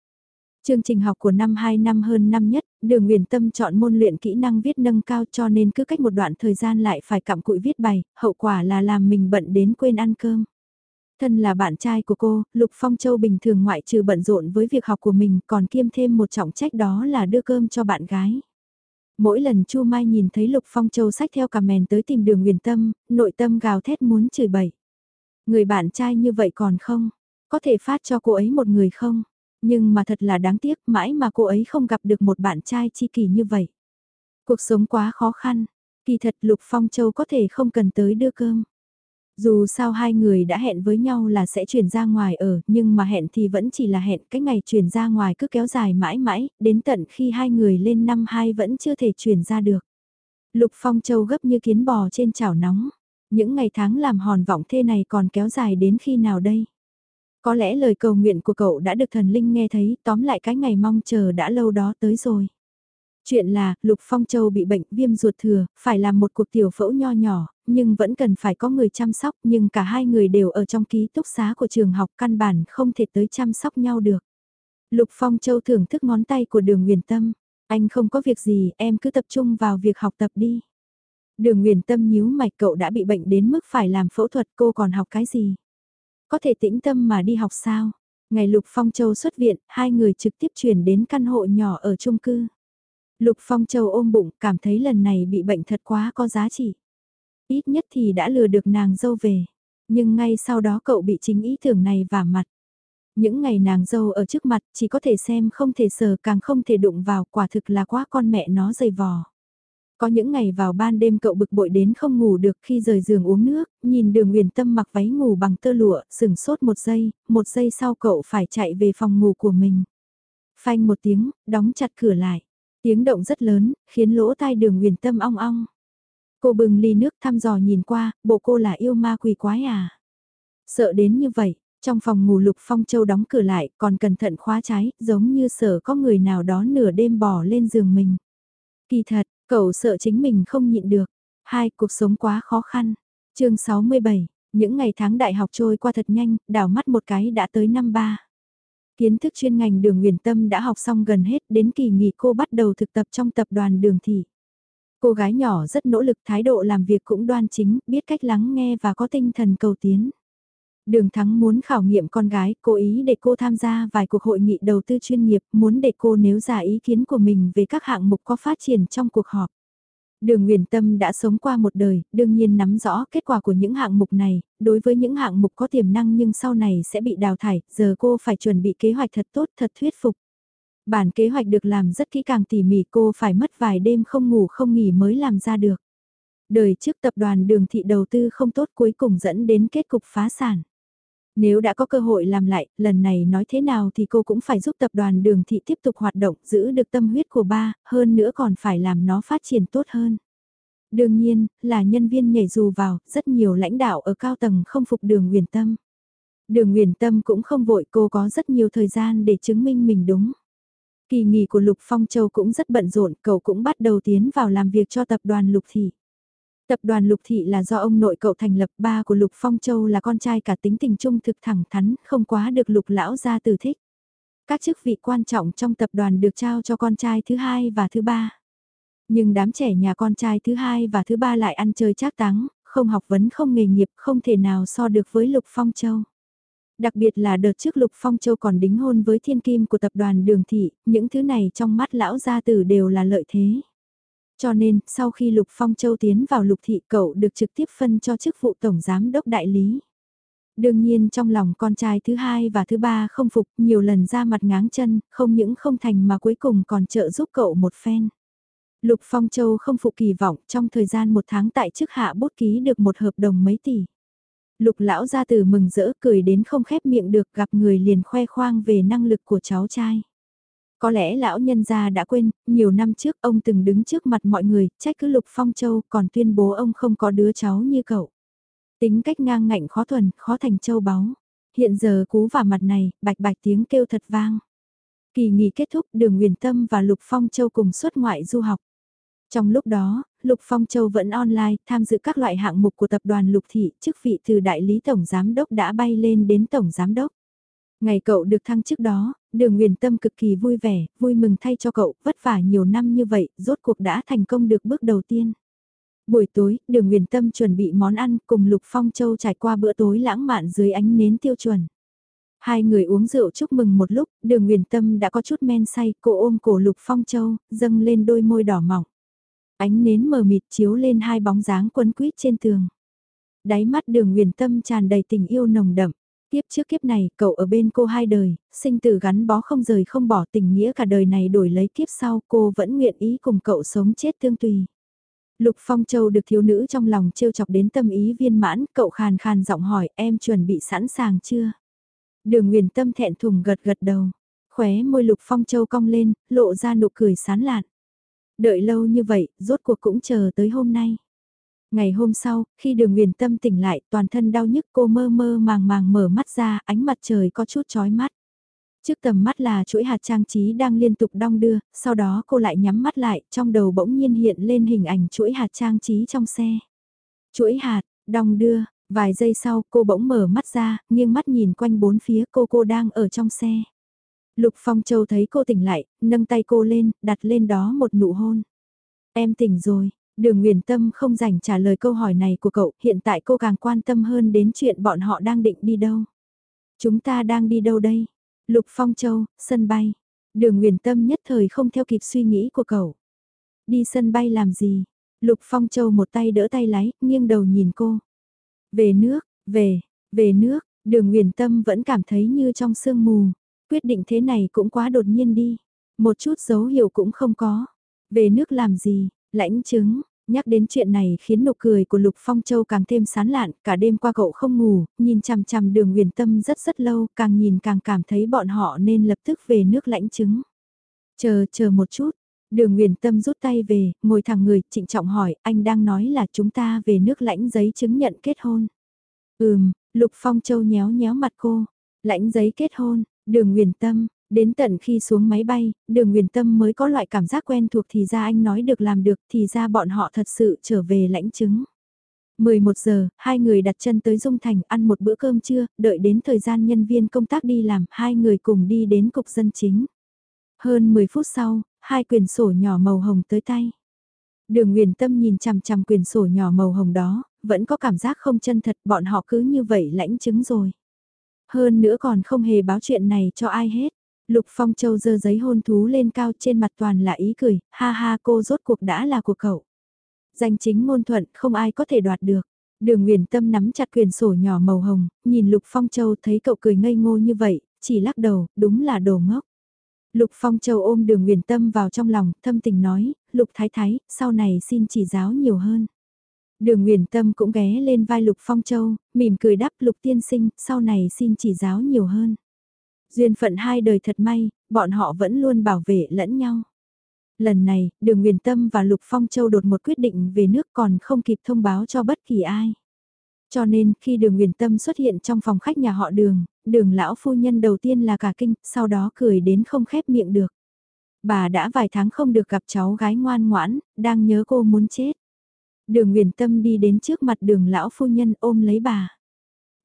Chương trình học của năm 2 năm hơn năm nhất, đường Nguyền Tâm chọn môn luyện kỹ năng viết nâng cao cho nên cứ cách một đoạn thời gian lại phải cặm cụi viết bài, hậu quả là làm mình bận đến quên ăn cơm. Thân là bạn trai của cô, Lục Phong Châu bình thường ngoại trừ bận rộn với việc học của mình còn kiêm thêm một trọng trách đó là đưa cơm cho bạn gái. Mỗi lần Chu Mai nhìn thấy Lục Phong Châu sách theo cả mèn tới tìm đường Nguyền Tâm, nội tâm gào thét muốn chửi bậy. Người bạn trai như vậy còn không? Có thể phát cho cô ấy một người không? Nhưng mà thật là đáng tiếc mãi mà cô ấy không gặp được một bạn trai chi kỷ như vậy. Cuộc sống quá khó khăn, kỳ thật Lục Phong Châu có thể không cần tới đưa cơm. Dù sao hai người đã hẹn với nhau là sẽ chuyển ra ngoài ở, nhưng mà hẹn thì vẫn chỉ là hẹn, cái ngày chuyển ra ngoài cứ kéo dài mãi mãi, đến tận khi hai người lên năm hai vẫn chưa thể chuyển ra được. Lục Phong Châu gấp như kiến bò trên chảo nóng. Những ngày tháng làm hòn vọng thê này còn kéo dài đến khi nào đây? Có lẽ lời cầu nguyện của cậu đã được thần linh nghe thấy, tóm lại cái ngày mong chờ đã lâu đó tới rồi. Chuyện là, Lục Phong Châu bị bệnh viêm ruột thừa, phải làm một cuộc tiểu phẫu nho nhỏ, nhưng vẫn cần phải có người chăm sóc, nhưng cả hai người đều ở trong ký túc xá của trường học căn bản không thể tới chăm sóc nhau được. Lục Phong Châu thưởng thức ngón tay của đường huyền tâm, anh không có việc gì, em cứ tập trung vào việc học tập đi. Đường huyền Tâm nhíu mạch cậu đã bị bệnh đến mức phải làm phẫu thuật cô còn học cái gì? Có thể tĩnh tâm mà đi học sao? Ngày Lục Phong Châu xuất viện, hai người trực tiếp chuyển đến căn hộ nhỏ ở chung cư. Lục Phong Châu ôm bụng, cảm thấy lần này bị bệnh thật quá có giá trị. Ít nhất thì đã lừa được nàng dâu về. Nhưng ngay sau đó cậu bị chính ý tưởng này vả mặt. Những ngày nàng dâu ở trước mặt chỉ có thể xem không thể sờ càng không thể đụng vào quả thực là quá con mẹ nó dày vò. Có những ngày vào ban đêm cậu bực bội đến không ngủ được khi rời giường uống nước, nhìn đường huyền tâm mặc váy ngủ bằng tơ lụa, sừng sốt một giây, một giây sau cậu phải chạy về phòng ngủ của mình. Phanh một tiếng, đóng chặt cửa lại. Tiếng động rất lớn, khiến lỗ tai đường huyền tâm ong ong. Cô bừng ly nước thăm dò nhìn qua, bộ cô là yêu ma quỷ quái à. Sợ đến như vậy, trong phòng ngủ Lục Phong Châu đóng cửa lại, còn cẩn thận khóa trái, giống như sợ có người nào đó nửa đêm bỏ lên giường mình. Kỳ thật, Cậu sợ chính mình không nhịn được. Hai, cuộc sống quá khó khăn. chương 67, những ngày tháng đại học trôi qua thật nhanh, đảo mắt một cái đã tới năm ba. Kiến thức chuyên ngành đường huyền tâm đã học xong gần hết, đến kỳ nghỉ cô bắt đầu thực tập trong tập đoàn đường thị. Cô gái nhỏ rất nỗ lực thái độ làm việc cũng đoan chính, biết cách lắng nghe và có tinh thần cầu tiến. Đường Thắng muốn khảo nghiệm con gái, cố ý để cô tham gia vài cuộc hội nghị đầu tư chuyên nghiệp, muốn để cô nếu ra ý kiến của mình về các hạng mục có phát triển trong cuộc họp. Đường Nguyễn Tâm đã sống qua một đời, đương nhiên nắm rõ kết quả của những hạng mục này, đối với những hạng mục có tiềm năng nhưng sau này sẽ bị đào thải, giờ cô phải chuẩn bị kế hoạch thật tốt, thật thuyết phục. Bản kế hoạch được làm rất kỹ càng tỉ mỉ cô phải mất vài đêm không ngủ không nghỉ mới làm ra được. Đời trước tập đoàn đường thị đầu tư không tốt cuối cùng dẫn đến kết cục phá sản. Nếu đã có cơ hội làm lại, lần này nói thế nào thì cô cũng phải giúp tập đoàn đường thị tiếp tục hoạt động, giữ được tâm huyết của ba, hơn nữa còn phải làm nó phát triển tốt hơn. Đương nhiên, là nhân viên nhảy dù vào, rất nhiều lãnh đạo ở cao tầng không phục đường huyền tâm. Đường huyền tâm cũng không vội cô có rất nhiều thời gian để chứng minh mình đúng. Kỳ nghỉ của Lục Phong Châu cũng rất bận rộn, cậu cũng bắt đầu tiến vào làm việc cho tập đoàn Lục Thị. Tập đoàn Lục Thị là do ông nội cậu thành lập ba của Lục Phong Châu là con trai cả tính tình trung thực thẳng thắn, không quá được Lục Lão gia từ thích. Các chức vị quan trọng trong tập đoàn được trao cho con trai thứ hai và thứ ba. Nhưng đám trẻ nhà con trai thứ hai và thứ ba lại ăn chơi trác táng, không học vấn không nghề nghiệp không thể nào so được với Lục Phong Châu. Đặc biệt là đợt trước Lục Phong Châu còn đính hôn với thiên kim của tập đoàn Đường Thị, những thứ này trong mắt lão gia tử đều là lợi thế. Cho nên, sau khi Lục Phong Châu tiến vào Lục Thị cậu được trực tiếp phân cho chức vụ Tổng Giám Đốc Đại Lý. Đương nhiên trong lòng con trai thứ hai và thứ ba không phục nhiều lần ra mặt ngáng chân, không những không thành mà cuối cùng còn trợ giúp cậu một phen. Lục Phong Châu không phụ kỳ vọng trong thời gian một tháng tại chức hạ bút ký được một hợp đồng mấy tỷ. Lục lão ra từ mừng rỡ cười đến không khép miệng được gặp người liền khoe khoang về năng lực của cháu trai. Có lẽ lão nhân gia đã quên, nhiều năm trước ông từng đứng trước mặt mọi người, trách cứ Lục Phong Châu còn tuyên bố ông không có đứa cháu như cậu. Tính cách ngang ngạnh khó thuần, khó thành châu báu. Hiện giờ cú vào mặt này, bạch bạch tiếng kêu thật vang. Kỳ nghỉ kết thúc đường Nguyền Tâm và Lục Phong Châu cùng xuất ngoại du học. Trong lúc đó, Lục Phong Châu vẫn online tham dự các loại hạng mục của tập đoàn Lục Thị, chức vị từ đại lý tổng giám đốc đã bay lên đến tổng giám đốc. Ngày cậu được thăng chức đó, đường Nguyền Tâm cực kỳ vui vẻ, vui mừng thay cho cậu, vất vả nhiều năm như vậy, rốt cuộc đã thành công được bước đầu tiên. Buổi tối, đường Nguyền Tâm chuẩn bị món ăn cùng Lục Phong Châu trải qua bữa tối lãng mạn dưới ánh nến tiêu chuẩn. Hai người uống rượu chúc mừng một lúc, đường Nguyền Tâm đã có chút men say, cô ôm cổ Lục Phong Châu, dâng lên đôi môi đỏ mỏng. Ánh nến mờ mịt chiếu lên hai bóng dáng quấn quýt trên tường. Đáy mắt đường Nguyền Tâm tràn đầy tình yêu nồng đậm. Tiếp trước kiếp này, cậu ở bên cô hai đời, sinh tử gắn bó không rời không bỏ tình nghĩa cả đời này đổi lấy kiếp sau cô vẫn nguyện ý cùng cậu sống chết tương tùy. Lục Phong Châu được thiếu nữ trong lòng trêu chọc đến tâm ý viên mãn, cậu khàn khàn giọng hỏi em chuẩn bị sẵn sàng chưa? Đường Nguyền Tâm thẹn thùng gật gật đầu, khóe môi Lục Phong Châu cong lên, lộ ra nụ cười sán lạn. Đợi lâu như vậy, rốt cuộc cũng chờ tới hôm nay. Ngày hôm sau, khi đường huyền Tâm tỉnh lại, toàn thân đau nhức cô mơ mơ màng màng mở mắt ra, ánh mặt trời có chút chói mắt. Trước tầm mắt là chuỗi hạt trang trí đang liên tục đong đưa, sau đó cô lại nhắm mắt lại, trong đầu bỗng nhiên hiện lên hình ảnh chuỗi hạt trang trí trong xe. Chuỗi hạt, đong đưa, vài giây sau cô bỗng mở mắt ra, nghiêng mắt nhìn quanh bốn phía cô cô đang ở trong xe. Lục Phong Châu thấy cô tỉnh lại, nâng tay cô lên, đặt lên đó một nụ hôn. Em tỉnh rồi, đường Nguyền Tâm không dành trả lời câu hỏi này của cậu, hiện tại cô càng quan tâm hơn đến chuyện bọn họ đang định đi đâu. Chúng ta đang đi đâu đây? Lục Phong Châu, sân bay. Đường Nguyền Tâm nhất thời không theo kịp suy nghĩ của cậu. Đi sân bay làm gì? Lục Phong Châu một tay đỡ tay lái, nghiêng đầu nhìn cô. Về nước, về, về nước, đường Nguyền Tâm vẫn cảm thấy như trong sương mù. Quyết định thế này cũng quá đột nhiên đi. Một chút dấu hiệu cũng không có. Về nước làm gì, lãnh chứng, Nhắc đến chuyện này khiến nụ cười của Lục Phong Châu càng thêm sán lạn, cả đêm qua cậu không ngủ, nhìn chằm chằm đường huyền tâm rất rất lâu, càng nhìn càng cảm thấy bọn họ nên lập tức về nước lãnh chứng. Chờ, chờ một chút, đường huyền tâm rút tay về, ngồi thẳng người, trịnh trọng hỏi, anh đang nói là chúng ta về nước lãnh giấy chứng nhận kết hôn. Ừm, Lục Phong Châu nhéo nhéo mặt cô, lãnh giấy kết hôn, đường huyền tâm, Đến tận khi xuống máy bay, đường Nguyền Tâm mới có loại cảm giác quen thuộc thì ra anh nói được làm được thì ra bọn họ thật sự trở về lãnh chứng. 11 giờ, hai người đặt chân tới Dung Thành ăn một bữa cơm trưa, đợi đến thời gian nhân viên công tác đi làm, hai người cùng đi đến cục dân chính. Hơn 10 phút sau, hai quyển sổ nhỏ màu hồng tới tay. Đường Nguyền Tâm nhìn chằm chằm quyển sổ nhỏ màu hồng đó, vẫn có cảm giác không chân thật, bọn họ cứ như vậy lãnh chứng rồi. Hơn nữa còn không hề báo chuyện này cho ai hết. Lục Phong Châu giơ giấy hôn thú lên cao trên mặt toàn là ý cười, ha ha cô rốt cuộc đã là của cậu. Danh chính ngôn thuận không ai có thể đoạt được. Đường Nguyễn Tâm nắm chặt quyền sổ nhỏ màu hồng, nhìn Lục Phong Châu thấy cậu cười ngây ngô như vậy, chỉ lắc đầu, đúng là đồ ngốc. Lục Phong Châu ôm đường Nguyễn Tâm vào trong lòng, thâm tình nói, Lục Thái Thái, sau này xin chỉ giáo nhiều hơn. Đường Nguyễn Tâm cũng ghé lên vai Lục Phong Châu, mỉm cười đáp Lục Tiên Sinh, sau này xin chỉ giáo nhiều hơn. Duyên phận hai đời thật may, bọn họ vẫn luôn bảo vệ lẫn nhau. Lần này, đường Nguyền Tâm và Lục Phong Châu đột một quyết định về nước còn không kịp thông báo cho bất kỳ ai. Cho nên, khi đường Nguyền Tâm xuất hiện trong phòng khách nhà họ đường, đường lão phu nhân đầu tiên là cả kinh, sau đó cười đến không khép miệng được. Bà đã vài tháng không được gặp cháu gái ngoan ngoãn, đang nhớ cô muốn chết. Đường Nguyền Tâm đi đến trước mặt đường lão phu nhân ôm lấy bà.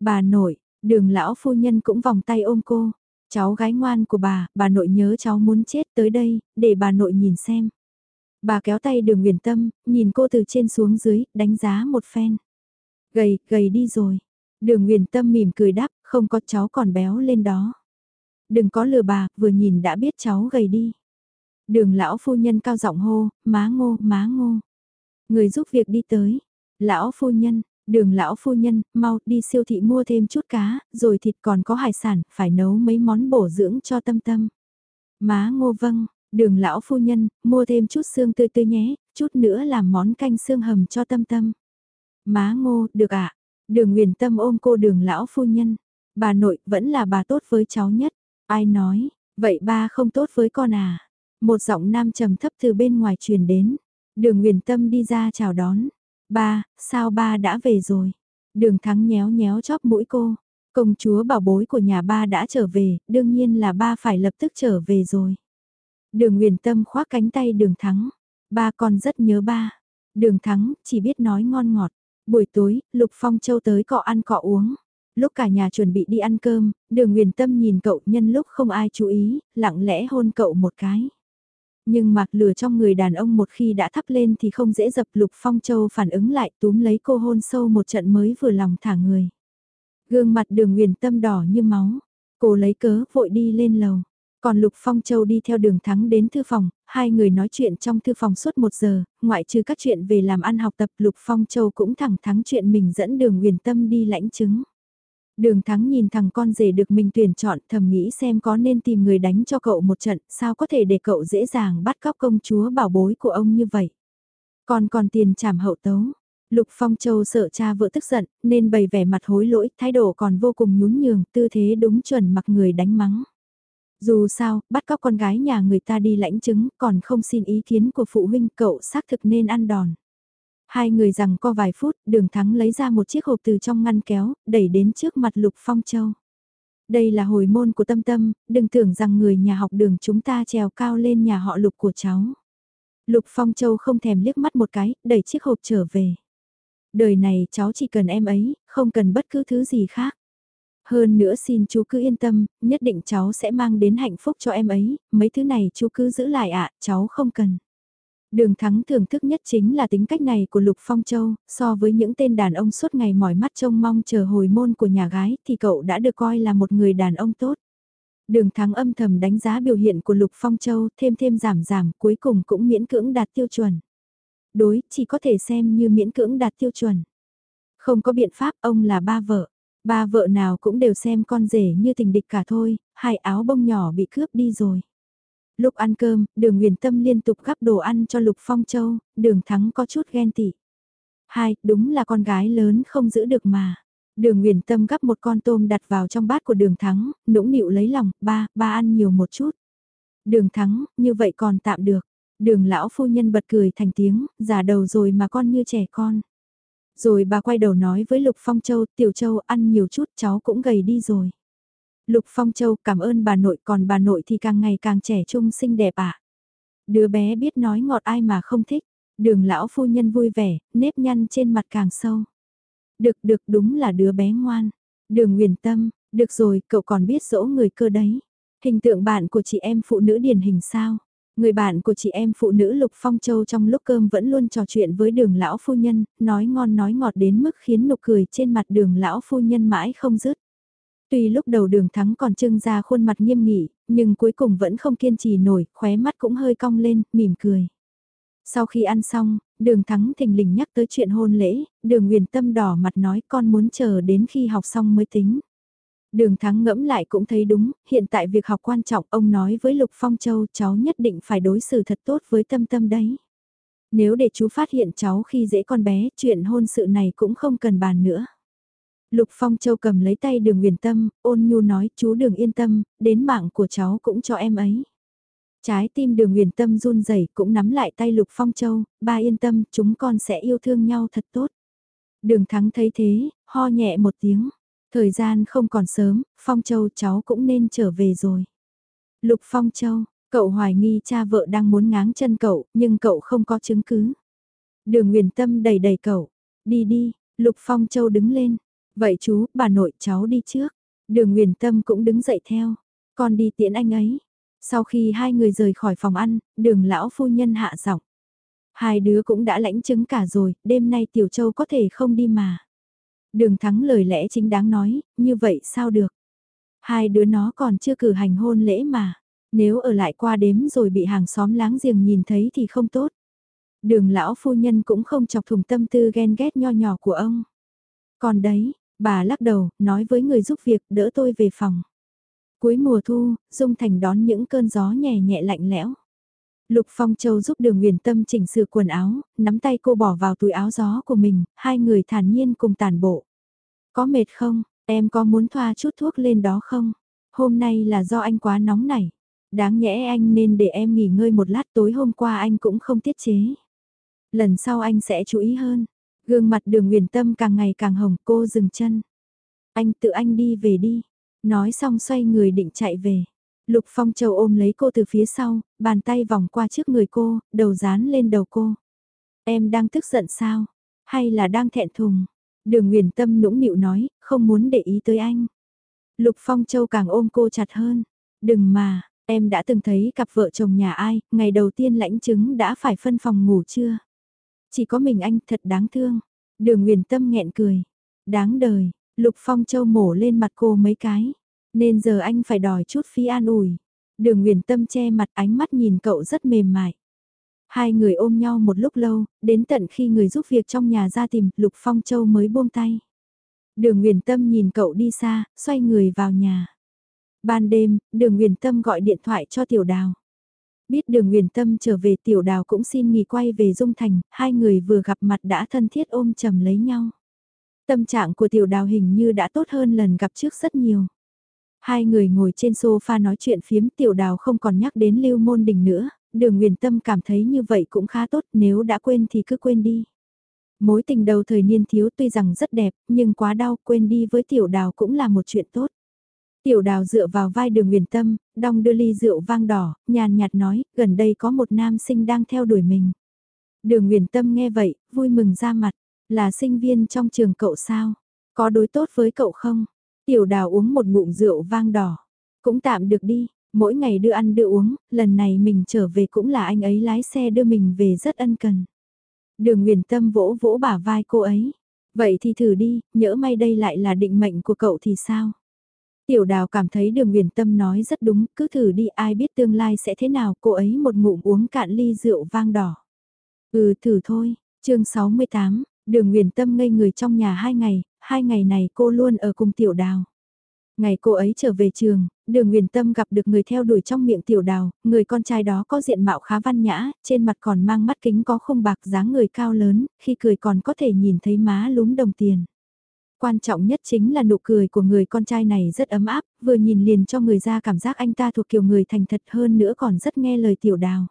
Bà nội, đường lão phu nhân cũng vòng tay ôm cô. Cháu gái ngoan của bà, bà nội nhớ cháu muốn chết tới đây, để bà nội nhìn xem. Bà kéo tay đường huyền tâm, nhìn cô từ trên xuống dưới, đánh giá một phen. Gầy, gầy đi rồi. Đường huyền tâm mỉm cười đáp, không có cháu còn béo lên đó. Đừng có lừa bà, vừa nhìn đã biết cháu gầy đi. Đường lão phu nhân cao giọng hô, má ngô, má ngô. Người giúp việc đi tới. Lão phu nhân, đường lão phu nhân, mau đi siêu thị mua thêm chút cá, rồi thịt còn có hải sản, phải nấu mấy món bổ dưỡng cho tâm tâm. Má ngô vâng, đường lão phu nhân, mua thêm chút xương tươi tươi nhé, chút nữa làm món canh xương hầm cho tâm tâm. Má ngô, được ạ. Đường Nguyền Tâm ôm cô đường lão phu nhân. Bà nội vẫn là bà tốt với cháu nhất. Ai nói, vậy ba không tốt với con à? Một giọng nam trầm thấp từ bên ngoài truyền đến. Đường Nguyền Tâm đi ra chào đón. Ba, sao ba đã về rồi? Đường Thắng nhéo nhéo chóp mũi cô. Công chúa bảo bối của nhà ba đã trở về, đương nhiên là ba phải lập tức trở về rồi. Đường huyền Tâm khoác cánh tay Đường Thắng. Ba con rất nhớ ba. Đường Thắng chỉ biết nói ngon ngọt. Buổi tối, Lục Phong Châu tới cọ ăn cọ uống. Lúc cả nhà chuẩn bị đi ăn cơm, đường huyền Tâm nhìn cậu nhân lúc không ai chú ý, lặng lẽ hôn cậu một cái. Nhưng mạc lửa trong người đàn ông một khi đã thắp lên thì không dễ dập Lục Phong Châu phản ứng lại túm lấy cô hôn sâu một trận mới vừa lòng thả người. Gương mặt đường Nguyền Tâm đỏ như máu, cô lấy cớ vội đi lên lầu. Còn Lục Phong Châu đi theo đường thắng đến thư phòng, hai người nói chuyện trong thư phòng suốt một giờ, ngoại trừ các chuyện về làm ăn học tập Lục Phong Châu cũng thẳng thắng chuyện mình dẫn đường huyền tâm đi lãnh chứng. Đường thắng nhìn thằng con rể được mình tuyển chọn thầm nghĩ xem có nên tìm người đánh cho cậu một trận, sao có thể để cậu dễ dàng bắt cóc công chúa bảo bối của ông như vậy. Còn còn tiền trảm hậu tấu. Lục Phong Châu sợ cha vợ tức giận, nên bày vẻ mặt hối lỗi, thái độ còn vô cùng nhún nhường, tư thế đúng chuẩn mặc người đánh mắng. Dù sao, bắt cóc con gái nhà người ta đi lãnh chứng, còn không xin ý kiến của phụ huynh cậu xác thực nên ăn đòn. Hai người rằng co vài phút, đường thắng lấy ra một chiếc hộp từ trong ngăn kéo, đẩy đến trước mặt Lục Phong Châu. Đây là hồi môn của tâm tâm, đừng tưởng rằng người nhà học đường chúng ta trèo cao lên nhà họ Lục của cháu. Lục Phong Châu không thèm liếc mắt một cái, đẩy chiếc hộp trở về. Đời này cháu chỉ cần em ấy, không cần bất cứ thứ gì khác. Hơn nữa xin chú cứ yên tâm, nhất định cháu sẽ mang đến hạnh phúc cho em ấy, mấy thứ này chú cứ giữ lại ạ, cháu không cần. Đường thắng thưởng thức nhất chính là tính cách này của Lục Phong Châu, so với những tên đàn ông suốt ngày mỏi mắt trông mong chờ hồi môn của nhà gái thì cậu đã được coi là một người đàn ông tốt. Đường thắng âm thầm đánh giá biểu hiện của Lục Phong Châu thêm thêm giảm giảm cuối cùng cũng miễn cưỡng đạt tiêu chuẩn. Đối, chỉ có thể xem như miễn cưỡng đạt tiêu chuẩn. Không có biện pháp ông là ba vợ. Ba vợ nào cũng đều xem con rể như tình địch cả thôi, hai áo bông nhỏ bị cướp đi rồi. Lúc ăn cơm, đường huyền tâm liên tục gắp đồ ăn cho Lục Phong Châu, đường thắng có chút ghen tị. Hai, đúng là con gái lớn không giữ được mà. Đường Nguyền Tâm gắp một con tôm đặt vào trong bát của Đường Thắng, nũng nịu lấy lòng, ba, ba ăn nhiều một chút. Đường Thắng, như vậy còn tạm được. Đường lão phu nhân bật cười thành tiếng, già đầu rồi mà con như trẻ con. Rồi bà quay đầu nói với Lục Phong Châu, Tiểu Châu ăn nhiều chút cháu cũng gầy đi rồi. Lục Phong Châu cảm ơn bà nội còn bà nội thì càng ngày càng trẻ trung xinh đẹp ạ. À. Đứa bé biết nói ngọt ai mà không thích. Đường lão phu nhân vui vẻ, nếp nhăn trên mặt càng sâu. Được được đúng là đứa bé ngoan. Đường nguyền tâm, được rồi cậu còn biết dỗ người cơ đấy. Hình tượng bạn của chị em phụ nữ điển hình sao? Người bạn của chị em phụ nữ Lục Phong Châu trong lúc cơm vẫn luôn trò chuyện với đường lão phu nhân, nói ngon nói ngọt đến mức khiến nụ cười trên mặt đường lão phu nhân mãi không dứt. Tuy lúc đầu đường thắng còn trưng ra khuôn mặt nghiêm nghị, nhưng cuối cùng vẫn không kiên trì nổi, khóe mắt cũng hơi cong lên, mỉm cười. Sau khi ăn xong, đường thắng thình lình nhắc tới chuyện hôn lễ, đường huyền tâm đỏ mặt nói con muốn chờ đến khi học xong mới tính. Đường thắng ngẫm lại cũng thấy đúng, hiện tại việc học quan trọng ông nói với Lục Phong Châu cháu nhất định phải đối xử thật tốt với tâm tâm đấy. Nếu để chú phát hiện cháu khi dễ con bé, chuyện hôn sự này cũng không cần bàn nữa. Lục Phong Châu cầm lấy tay đường huyền tâm, ôn nhu nói chú đường yên tâm, đến mạng của cháu cũng cho em ấy. Trái tim đường huyền tâm run rẩy cũng nắm lại tay Lục Phong Châu, ba yên tâm, chúng con sẽ yêu thương nhau thật tốt. Đường thắng thấy thế, ho nhẹ một tiếng. Thời gian không còn sớm, Phong Châu cháu cũng nên trở về rồi. Lục Phong Châu, cậu hoài nghi cha vợ đang muốn ngáng chân cậu, nhưng cậu không có chứng cứ. Đường Nguyền Tâm đẩy đẩy cậu, đi đi, Lục Phong Châu đứng lên. Vậy chú, bà nội cháu đi trước. Đường Nguyền Tâm cũng đứng dậy theo. Con đi tiễn anh ấy. Sau khi hai người rời khỏi phòng ăn, đường lão phu nhân hạ giọng. Hai đứa cũng đã lãnh chứng cả rồi, đêm nay Tiểu Châu có thể không đi mà. Đường thắng lời lẽ chính đáng nói, như vậy sao được? Hai đứa nó còn chưa cử hành hôn lễ mà. Nếu ở lại qua đếm rồi bị hàng xóm láng giềng nhìn thấy thì không tốt. Đường lão phu nhân cũng không chọc thùng tâm tư ghen ghét nho nhỏ của ông. Còn đấy, bà lắc đầu, nói với người giúp việc đỡ tôi về phòng. Cuối mùa thu, Dung Thành đón những cơn gió nhẹ nhẹ lạnh lẽo. Lục Phong Châu giúp đường huyền Tâm chỉnh sửa quần áo, nắm tay cô bỏ vào túi áo gió của mình, hai người thản nhiên cùng tàn bộ. Có mệt không, em có muốn thoa chút thuốc lên đó không? Hôm nay là do anh quá nóng nảy. Đáng nhẽ anh nên để em nghỉ ngơi một lát tối hôm qua anh cũng không tiết chế. Lần sau anh sẽ chú ý hơn. Gương mặt đường huyền Tâm càng ngày càng hồng cô dừng chân. Anh tự anh đi về đi. Nói xong xoay người định chạy về. Lục Phong Châu ôm lấy cô từ phía sau, bàn tay vòng qua trước người cô, đầu dán lên đầu cô. Em đang tức giận sao? Hay là đang thẹn thùng? Đường Nguyền Tâm nũng nịu nói, không muốn để ý tới anh. Lục Phong Châu càng ôm cô chặt hơn. Đừng mà, em đã từng thấy cặp vợ chồng nhà ai, ngày đầu tiên lãnh chứng đã phải phân phòng ngủ chưa? Chỉ có mình anh thật đáng thương. Đường Nguyền Tâm nghẹn cười. Đáng đời, Lục Phong Châu mổ lên mặt cô mấy cái. Nên giờ anh phải đòi chút phí an ủi. Đường Nguyền Tâm che mặt ánh mắt nhìn cậu rất mềm mại. Hai người ôm nhau một lúc lâu, đến tận khi người giúp việc trong nhà ra tìm, Lục Phong Châu mới buông tay. Đường Nguyền Tâm nhìn cậu đi xa, xoay người vào nhà. Ban đêm, Đường Nguyền Tâm gọi điện thoại cho Tiểu Đào. Biết Đường Nguyền Tâm trở về Tiểu Đào cũng xin nghỉ quay về Dung Thành, hai người vừa gặp mặt đã thân thiết ôm chầm lấy nhau. Tâm trạng của Tiểu Đào hình như đã tốt hơn lần gặp trước rất nhiều. Hai người ngồi trên sofa nói chuyện phiếm tiểu đào không còn nhắc đến lưu môn đình nữa, đường nguyền tâm cảm thấy như vậy cũng khá tốt nếu đã quên thì cứ quên đi. Mối tình đầu thời niên thiếu tuy rằng rất đẹp nhưng quá đau quên đi với tiểu đào cũng là một chuyện tốt. Tiểu đào dựa vào vai đường huyền tâm, đong đưa ly rượu vang đỏ, nhàn nhạt nói, gần đây có một nam sinh đang theo đuổi mình. Đường huyền tâm nghe vậy, vui mừng ra mặt, là sinh viên trong trường cậu sao? Có đối tốt với cậu không? Tiểu đào uống một ngụm rượu vang đỏ. Cũng tạm được đi, mỗi ngày đưa ăn đưa uống, lần này mình trở về cũng là anh ấy lái xe đưa mình về rất ân cần. Đường huyền Tâm vỗ vỗ bả vai cô ấy. Vậy thì thử đi, nhỡ may đây lại là định mệnh của cậu thì sao? Tiểu đào cảm thấy đường Nguyền Tâm nói rất đúng, cứ thử đi ai biết tương lai sẽ thế nào, cô ấy một ngụm uống cạn ly rượu vang đỏ. Ừ thử thôi, chương 68, đường Nguyền Tâm ngây người trong nhà hai ngày, hai ngày này cô luôn ở cùng tiểu đào. Ngày cô ấy trở về trường, đường Nguyền Tâm gặp được người theo đuổi trong miệng tiểu đào, người con trai đó có diện mạo khá văn nhã, trên mặt còn mang mắt kính có không bạc dáng người cao lớn, khi cười còn có thể nhìn thấy má lúm đồng tiền. Quan trọng nhất chính là nụ cười của người con trai này rất ấm áp, vừa nhìn liền cho người ra cảm giác anh ta thuộc kiểu người thành thật hơn nữa còn rất nghe lời tiểu đào.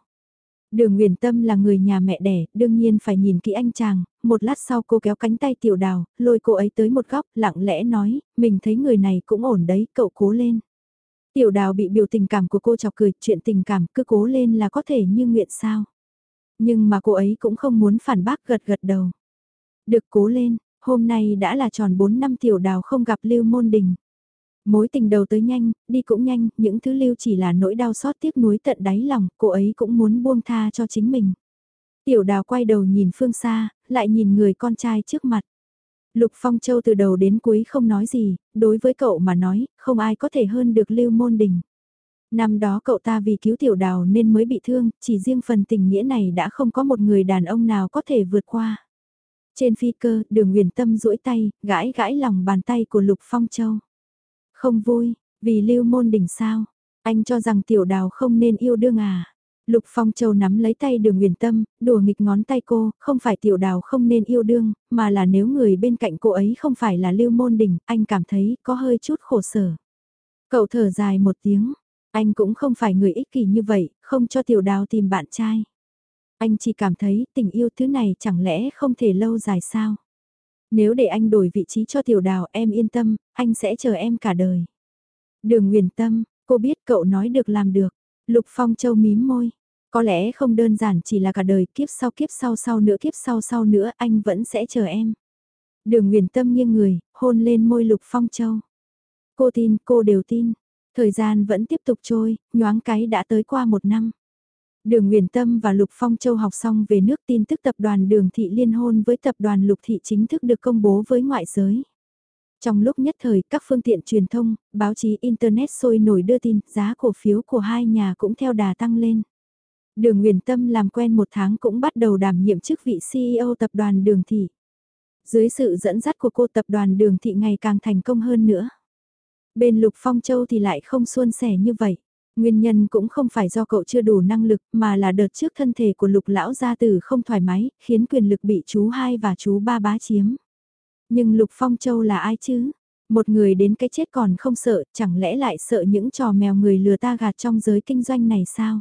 Đường Nguyền Tâm là người nhà mẹ đẻ, đương nhiên phải nhìn kỹ anh chàng, một lát sau cô kéo cánh tay tiểu đào, lôi cô ấy tới một góc, lặng lẽ nói, mình thấy người này cũng ổn đấy, cậu cố lên. Tiểu đào bị biểu tình cảm của cô chọc cười, chuyện tình cảm cứ cố lên là có thể như nguyện sao. Nhưng mà cô ấy cũng không muốn phản bác gật gật đầu. Được cố lên, hôm nay đã là tròn 4 năm tiểu đào không gặp Lưu Môn Đình. Mối tình đầu tới nhanh, đi cũng nhanh, những thứ lưu chỉ là nỗi đau xót tiếc nuối tận đáy lòng, cô ấy cũng muốn buông tha cho chính mình. Tiểu đào quay đầu nhìn phương xa, lại nhìn người con trai trước mặt. Lục Phong Châu từ đầu đến cuối không nói gì, đối với cậu mà nói, không ai có thể hơn được Lưu Môn Đình. Năm đó cậu ta vì cứu tiểu đào nên mới bị thương, chỉ riêng phần tình nghĩa này đã không có một người đàn ông nào có thể vượt qua. Trên phi cơ, đường huyền tâm duỗi tay, gãi gãi lòng bàn tay của Lục Phong Châu. Không vui, vì lưu môn đỉnh sao, anh cho rằng tiểu đào không nên yêu đương à. Lục Phong Châu nắm lấy tay đường huyền tâm, đùa nghịch ngón tay cô, không phải tiểu đào không nên yêu đương, mà là nếu người bên cạnh cô ấy không phải là lưu môn đỉnh, anh cảm thấy có hơi chút khổ sở. Cậu thở dài một tiếng, anh cũng không phải người ích kỷ như vậy, không cho tiểu đào tìm bạn trai. Anh chỉ cảm thấy tình yêu thứ này chẳng lẽ không thể lâu dài sao? Nếu để anh đổi vị trí cho tiểu đào em yên tâm, anh sẽ chờ em cả đời. Đường Nguyền Tâm, cô biết cậu nói được làm được. Lục Phong Châu mím môi. Có lẽ không đơn giản chỉ là cả đời kiếp sau kiếp sau sau nữa kiếp sau sau nữa anh vẫn sẽ chờ em. Đường Nguyền Tâm nghiêng người, hôn lên môi Lục Phong Châu. Cô tin, cô đều tin. Thời gian vẫn tiếp tục trôi, nhoáng cái đã tới qua một năm. Đường Nguyễn Tâm và Lục Phong Châu học xong về nước tin tức tập đoàn Đường Thị liên hôn với tập đoàn Lục Thị chính thức được công bố với ngoại giới. Trong lúc nhất thời, các phương tiện truyền thông, báo chí Internet sôi nổi đưa tin, giá cổ phiếu của hai nhà cũng theo đà tăng lên. Đường Nguyễn Tâm làm quen một tháng cũng bắt đầu đảm nhiệm chức vị CEO tập đoàn Đường Thị. Dưới sự dẫn dắt của cô tập đoàn Đường Thị ngày càng thành công hơn nữa. Bên Lục Phong Châu thì lại không suôn sẻ như vậy. Nguyên nhân cũng không phải do cậu chưa đủ năng lực mà là đợt trước thân thể của lục lão gia tử không thoải mái, khiến quyền lực bị chú hai và chú ba bá chiếm. Nhưng lục phong châu là ai chứ? Một người đến cái chết còn không sợ, chẳng lẽ lại sợ những trò mèo người lừa ta gạt trong giới kinh doanh này sao?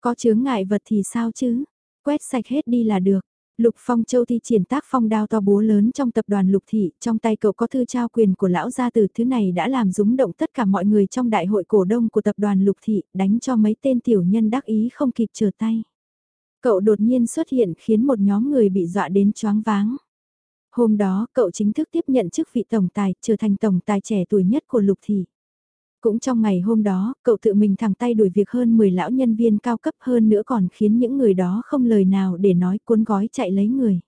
Có chướng ngại vật thì sao chứ? Quét sạch hết đi là được. Lục Phong Châu thi triển tác phong đao to búa lớn trong tập đoàn Lục Thị, trong tay cậu có thư trao quyền của lão gia từ thứ này đã làm rúng động tất cả mọi người trong đại hội cổ đông của tập đoàn Lục Thị, đánh cho mấy tên tiểu nhân đắc ý không kịp trở tay. Cậu đột nhiên xuất hiện khiến một nhóm người bị dọa đến choáng váng. Hôm đó, cậu chính thức tiếp nhận chức vị tổng tài, trở thành tổng tài trẻ tuổi nhất của Lục Thị. Cũng trong ngày hôm đó, cậu tự mình thẳng tay đuổi việc hơn 10 lão nhân viên cao cấp hơn nữa còn khiến những người đó không lời nào để nói cuốn gói chạy lấy người.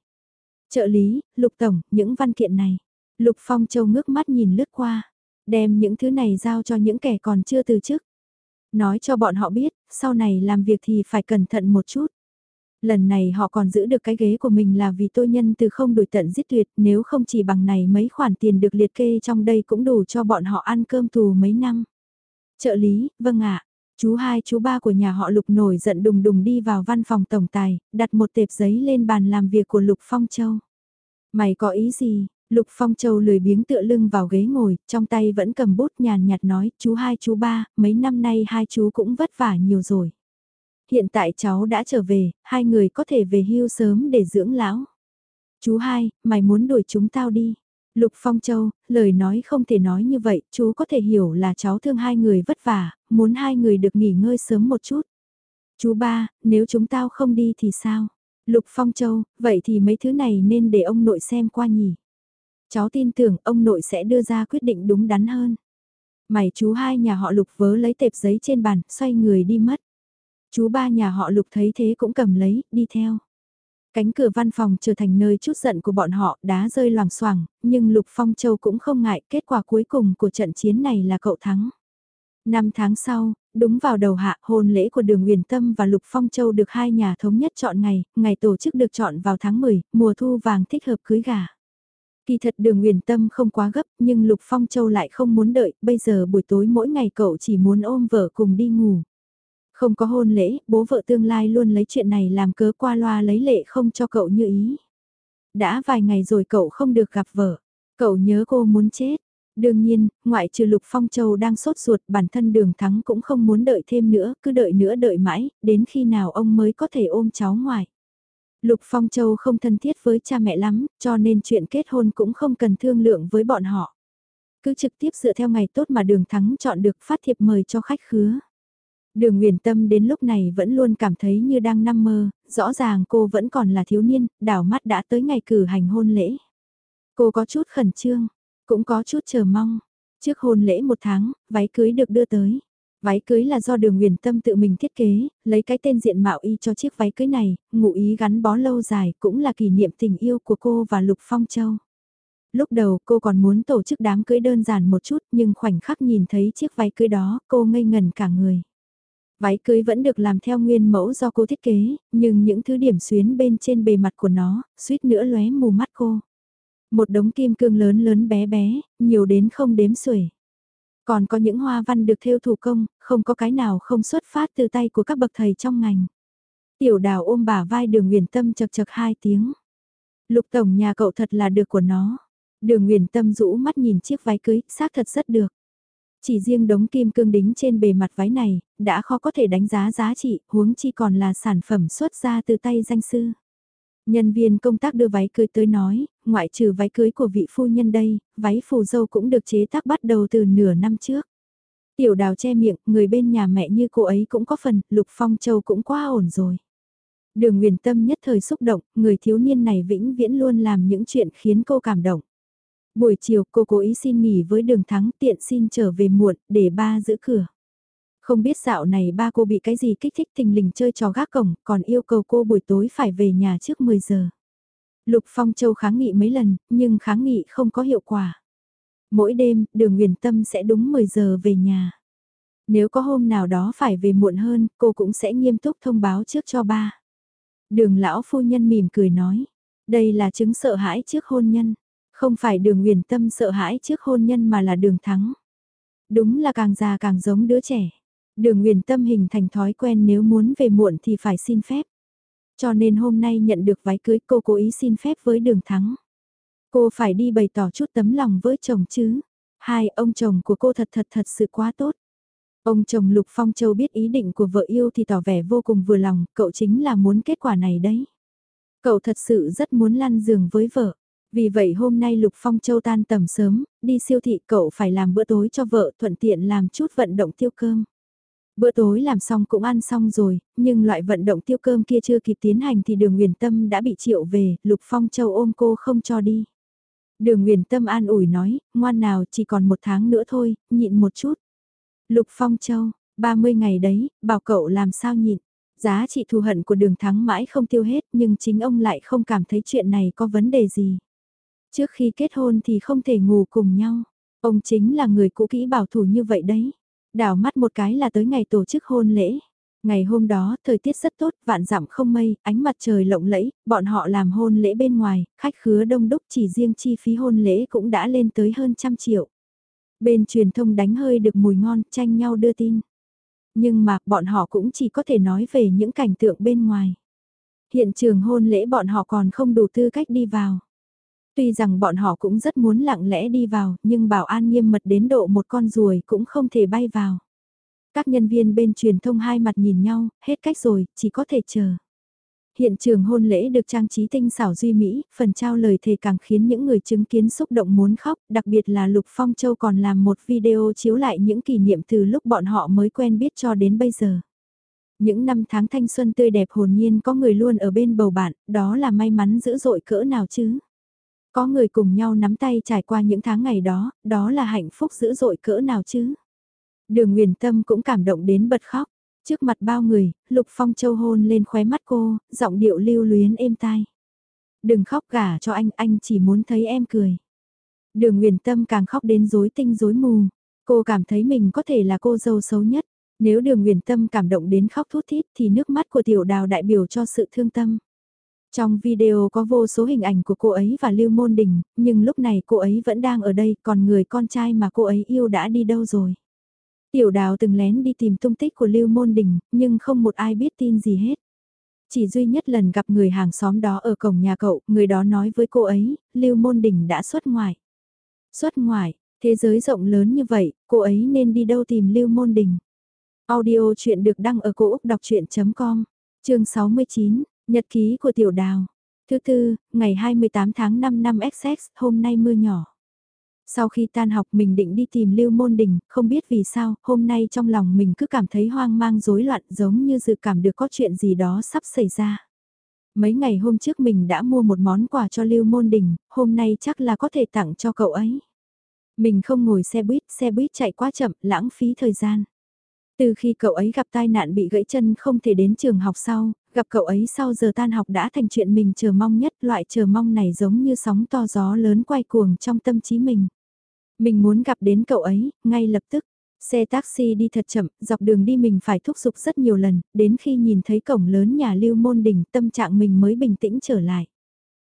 Trợ lý, Lục Tổng, những văn kiện này. Lục Phong Châu ngước mắt nhìn lướt qua, đem những thứ này giao cho những kẻ còn chưa từ chức. Nói cho bọn họ biết, sau này làm việc thì phải cẩn thận một chút. Lần này họ còn giữ được cái ghế của mình là vì tôi nhân từ không đuổi tận giết tuyệt, nếu không chỉ bằng này mấy khoản tiền được liệt kê trong đây cũng đủ cho bọn họ ăn cơm tù mấy năm. Trợ lý, vâng ạ. Chú hai chú ba của nhà họ Lục nổi giận đùng đùng đi vào văn phòng tổng tài, đặt một tệp giấy lên bàn làm việc của Lục Phong Châu. Mày có ý gì? Lục Phong Châu lười biếng tựa lưng vào ghế ngồi, trong tay vẫn cầm bút nhàn nhạt nói, chú hai chú ba, mấy năm nay hai chú cũng vất vả nhiều rồi hiện tại cháu đã trở về, hai người có thể về hưu sớm để dưỡng lão. Chú hai, mày muốn đuổi chúng tao đi. Lục Phong Châu, lời nói không thể nói như vậy, chú có thể hiểu là cháu thương hai người vất vả, muốn hai người được nghỉ ngơi sớm một chút. Chú ba, nếu chúng tao không đi thì sao? Lục Phong Châu, vậy thì mấy thứ này nên để ông nội xem qua nhỉ? Cháu tin tưởng ông nội sẽ đưa ra quyết định đúng đắn hơn. Mày chú hai nhà họ Lục vớ lấy tệp giấy trên bàn, xoay người đi mất. Chú ba nhà họ lục thấy thế cũng cầm lấy, đi theo. Cánh cửa văn phòng trở thành nơi chút giận của bọn họ, đá rơi loàng xoàng, nhưng Lục Phong Châu cũng không ngại, kết quả cuối cùng của trận chiến này là cậu thắng. Năm tháng sau, đúng vào đầu hạ, hôn lễ của Đường uyển Tâm và Lục Phong Châu được hai nhà thống nhất chọn ngày, ngày tổ chức được chọn vào tháng 10, mùa thu vàng thích hợp cưới gà. Kỳ thật Đường uyển Tâm không quá gấp, nhưng Lục Phong Châu lại không muốn đợi, bây giờ buổi tối mỗi ngày cậu chỉ muốn ôm vợ cùng đi ngủ. Không có hôn lễ, bố vợ tương lai luôn lấy chuyện này làm cớ qua loa lấy lệ không cho cậu như ý. Đã vài ngày rồi cậu không được gặp vợ. Cậu nhớ cô muốn chết. Đương nhiên, ngoại trừ Lục Phong Châu đang sốt ruột bản thân đường thắng cũng không muốn đợi thêm nữa, cứ đợi nữa đợi mãi, đến khi nào ông mới có thể ôm cháu ngoại. Lục Phong Châu không thân thiết với cha mẹ lắm, cho nên chuyện kết hôn cũng không cần thương lượng với bọn họ. Cứ trực tiếp dựa theo ngày tốt mà đường thắng chọn được phát thiệp mời cho khách khứa. Đường Nguyền Tâm đến lúc này vẫn luôn cảm thấy như đang nằm mơ, rõ ràng cô vẫn còn là thiếu niên, đảo mắt đã tới ngày cử hành hôn lễ. Cô có chút khẩn trương, cũng có chút chờ mong. Trước hôn lễ một tháng, váy cưới được đưa tới. Váy cưới là do đường huyền tâm tự mình thiết kế, lấy cái tên diện mạo y cho chiếc váy cưới này, ngụ ý gắn bó lâu dài cũng là kỷ niệm tình yêu của cô và Lục Phong Châu. Lúc đầu cô còn muốn tổ chức đám cưới đơn giản một chút nhưng khoảnh khắc nhìn thấy chiếc váy cưới đó cô ngây ngần cả người. Váy cưới vẫn được làm theo nguyên mẫu do cô thiết kế, nhưng những thứ điểm xuyến bên trên bề mặt của nó, suýt nữa lóe mù mắt cô. Một đống kim cương lớn lớn bé bé, nhiều đến không đếm xuể. Còn có những hoa văn được thêu thủ công, không có cái nào không xuất phát từ tay của các bậc thầy trong ngành. Tiểu đào ôm bả vai đường huyền tâm chật chật hai tiếng. Lục tổng nhà cậu thật là được của nó. Đường huyền tâm rũ mắt nhìn chiếc váy cưới, xác thật rất được. Chỉ riêng đống kim cương đính trên bề mặt váy này, đã khó có thể đánh giá giá trị, huống chi còn là sản phẩm xuất ra từ tay danh sư. Nhân viên công tác đưa váy cưới tới nói, ngoại trừ váy cưới của vị phu nhân đây, váy phù dâu cũng được chế tác bắt đầu từ nửa năm trước. Tiểu đào che miệng, người bên nhà mẹ như cô ấy cũng có phần, Lục Phong Châu cũng quá ổn rồi. Đường Nguyền Tâm nhất thời xúc động, người thiếu niên này vĩnh viễn luôn làm những chuyện khiến cô cảm động. Buổi chiều cô cố ý xin nghỉ với đường thắng tiện xin trở về muộn để ba giữ cửa. Không biết dạo này ba cô bị cái gì kích thích thình lình chơi trò gác cổng còn yêu cầu cô buổi tối phải về nhà trước 10 giờ. Lục Phong Châu kháng nghị mấy lần nhưng kháng nghị không có hiệu quả. Mỗi đêm, đường huyền tâm sẽ đúng 10 giờ về nhà. Nếu có hôm nào đó phải về muộn hơn, cô cũng sẽ nghiêm túc thông báo trước cho ba. Đường lão phu nhân mỉm cười nói, đây là chứng sợ hãi trước hôn nhân, không phải đường huyền tâm sợ hãi trước hôn nhân mà là đường thắng. Đúng là càng già càng giống đứa trẻ. Đường huyền tâm hình thành thói quen nếu muốn về muộn thì phải xin phép. Cho nên hôm nay nhận được váy cưới cô cố ý xin phép với đường thắng. Cô phải đi bày tỏ chút tấm lòng với chồng chứ. Hai, ông chồng của cô thật thật thật sự quá tốt. Ông chồng Lục Phong Châu biết ý định của vợ yêu thì tỏ vẻ vô cùng vừa lòng, cậu chính là muốn kết quả này đấy. Cậu thật sự rất muốn lăn giường với vợ. Vì vậy hôm nay Lục Phong Châu tan tầm sớm, đi siêu thị cậu phải làm bữa tối cho vợ thuận tiện làm chút vận động tiêu cơm. Bữa tối làm xong cũng ăn xong rồi, nhưng loại vận động tiêu cơm kia chưa kịp tiến hành thì đường huyền tâm đã bị triệu về, Lục Phong Châu ôm cô không cho đi. Đường huyền tâm an ủi nói, ngoan nào chỉ còn một tháng nữa thôi, nhịn một chút. Lục Phong Châu, 30 ngày đấy, bảo cậu làm sao nhịn. Giá trị thù hận của đường thắng mãi không tiêu hết nhưng chính ông lại không cảm thấy chuyện này có vấn đề gì. Trước khi kết hôn thì không thể ngủ cùng nhau. Ông chính là người cũ kỹ bảo thủ như vậy đấy. Đảo mắt một cái là tới ngày tổ chức hôn lễ. Ngày hôm đó, thời tiết rất tốt, vạn dặm không mây, ánh mặt trời lộng lẫy, bọn họ làm hôn lễ bên ngoài, khách khứa đông đúc chỉ riêng chi phí hôn lễ cũng đã lên tới hơn trăm triệu. Bên truyền thông đánh hơi được mùi ngon, tranh nhau đưa tin. Nhưng mà, bọn họ cũng chỉ có thể nói về những cảnh tượng bên ngoài. Hiện trường hôn lễ bọn họ còn không đủ tư cách đi vào. Tuy rằng bọn họ cũng rất muốn lặng lẽ đi vào, nhưng bảo an nghiêm mật đến độ một con ruồi cũng không thể bay vào. Các nhân viên bên truyền thông hai mặt nhìn nhau, hết cách rồi, chỉ có thể chờ. Hiện trường hôn lễ được trang trí tinh xảo duy mỹ, phần trao lời thề càng khiến những người chứng kiến xúc động muốn khóc, đặc biệt là Lục Phong Châu còn làm một video chiếu lại những kỷ niệm từ lúc bọn họ mới quen biết cho đến bây giờ. Những năm tháng thanh xuân tươi đẹp hồn nhiên có người luôn ở bên bầu bạn, đó là may mắn dữ dội cỡ nào chứ. Có người cùng nhau nắm tay trải qua những tháng ngày đó, đó là hạnh phúc dữ dội cỡ nào chứ. Đường Nguyền Tâm cũng cảm động đến bật khóc. Trước mặt bao người, Lục Phong Châu hôn lên khóe mắt cô, giọng điệu lưu luyến êm tai. Đừng khóc gả cho anh, anh chỉ muốn thấy em cười. Đường Nguyền Tâm càng khóc đến rối tinh rối mù. Cô cảm thấy mình có thể là cô dâu xấu nhất. Nếu đường Nguyền Tâm cảm động đến khóc thút thít thì nước mắt của tiểu đào đại biểu cho sự thương tâm. Trong video có vô số hình ảnh của cô ấy và Lưu Môn Đình, nhưng lúc này cô ấy vẫn đang ở đây, còn người con trai mà cô ấy yêu đã đi đâu rồi. Tiểu đào từng lén đi tìm tung tích của Lưu Môn Đình, nhưng không một ai biết tin gì hết. Chỉ duy nhất lần gặp người hàng xóm đó ở cổng nhà cậu, người đó nói với cô ấy, Lưu Môn Đình đã xuất ngoại. Xuất ngoại, thế giới rộng lớn như vậy, cô ấy nên đi đâu tìm Lưu Môn Đình. Audio chuyện được đăng ở cổ Úc đọc chuyện.com, chương 69, Nhật ký của Tiểu Đào. Thứ tư, ngày 28 tháng 5 năm XX, hôm nay mưa nhỏ. Sau khi tan học mình định đi tìm Lưu Môn Đình, không biết vì sao, hôm nay trong lòng mình cứ cảm thấy hoang mang rối loạn giống như dự cảm được có chuyện gì đó sắp xảy ra. Mấy ngày hôm trước mình đã mua một món quà cho Lưu Môn Đình, hôm nay chắc là có thể tặng cho cậu ấy. Mình không ngồi xe buýt, xe buýt chạy quá chậm, lãng phí thời gian. Từ khi cậu ấy gặp tai nạn bị gãy chân không thể đến trường học sau, gặp cậu ấy sau giờ tan học đã thành chuyện mình chờ mong nhất, loại chờ mong này giống như sóng to gió lớn quay cuồng trong tâm trí mình. Mình muốn gặp đến cậu ấy, ngay lập tức. Xe taxi đi thật chậm, dọc đường đi mình phải thúc giục rất nhiều lần, đến khi nhìn thấy cổng lớn nhà lưu môn đỉnh tâm trạng mình mới bình tĩnh trở lại.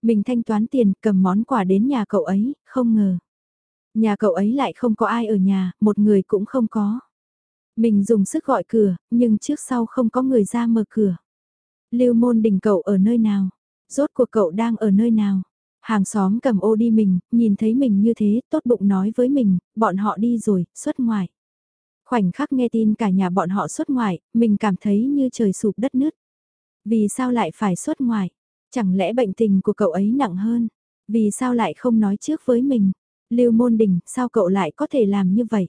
Mình thanh toán tiền, cầm món quà đến nhà cậu ấy, không ngờ. Nhà cậu ấy lại không có ai ở nhà, một người cũng không có. Mình dùng sức gọi cửa, nhưng trước sau không có người ra mở cửa. Lưu môn đình cậu ở nơi nào? Rốt cuộc cậu đang ở nơi nào? Hàng xóm cầm ô đi mình, nhìn thấy mình như thế, tốt bụng nói với mình, bọn họ đi rồi, xuất ngoài. Khoảnh khắc nghe tin cả nhà bọn họ xuất ngoài, mình cảm thấy như trời sụp đất nứt. Vì sao lại phải xuất ngoài? Chẳng lẽ bệnh tình của cậu ấy nặng hơn? Vì sao lại không nói trước với mình? Lưu Môn Đình, sao cậu lại có thể làm như vậy?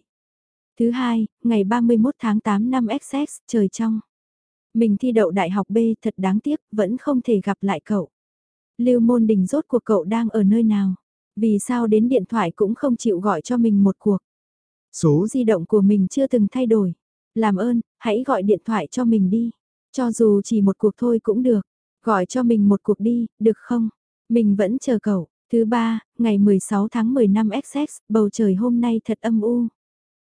Thứ hai, ngày 31 tháng 8 năm XX, trời trong. Mình thi đậu đại học B thật đáng tiếc, vẫn không thể gặp lại cậu. Lưu môn đình rốt cuộc cậu đang ở nơi nào? Vì sao đến điện thoại cũng không chịu gọi cho mình một cuộc? Số di động của mình chưa từng thay đổi. Làm ơn, hãy gọi điện thoại cho mình đi. Cho dù chỉ một cuộc thôi cũng được. Gọi cho mình một cuộc đi, được không? Mình vẫn chờ cậu. Thứ ba, ngày 16 tháng 10 năm XX, bầu trời hôm nay thật âm u.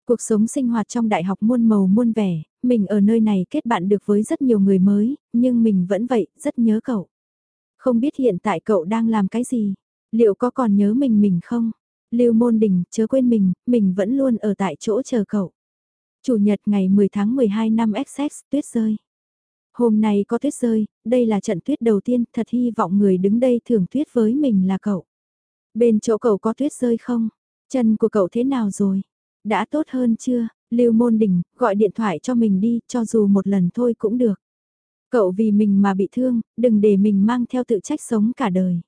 Cuộc sống sinh hoạt trong đại học muôn màu muôn vẻ, mình ở nơi này kết bạn được với rất nhiều người mới, nhưng mình vẫn vậy, rất nhớ cậu. Không biết hiện tại cậu đang làm cái gì? Liệu có còn nhớ mình mình không? Lưu Môn Đình, chớ quên mình, mình vẫn luôn ở tại chỗ chờ cậu. Chủ nhật ngày 10 tháng 12 năm XX, tuyết rơi. Hôm nay có tuyết rơi, đây là trận tuyết đầu tiên, thật hy vọng người đứng đây thưởng tuyết với mình là cậu. Bên chỗ cậu có tuyết rơi không? Chân của cậu thế nào rồi? Đã tốt hơn chưa? Lưu Môn Đình, gọi điện thoại cho mình đi, cho dù một lần thôi cũng được. Cậu vì mình mà bị thương, đừng để mình mang theo tự trách sống cả đời.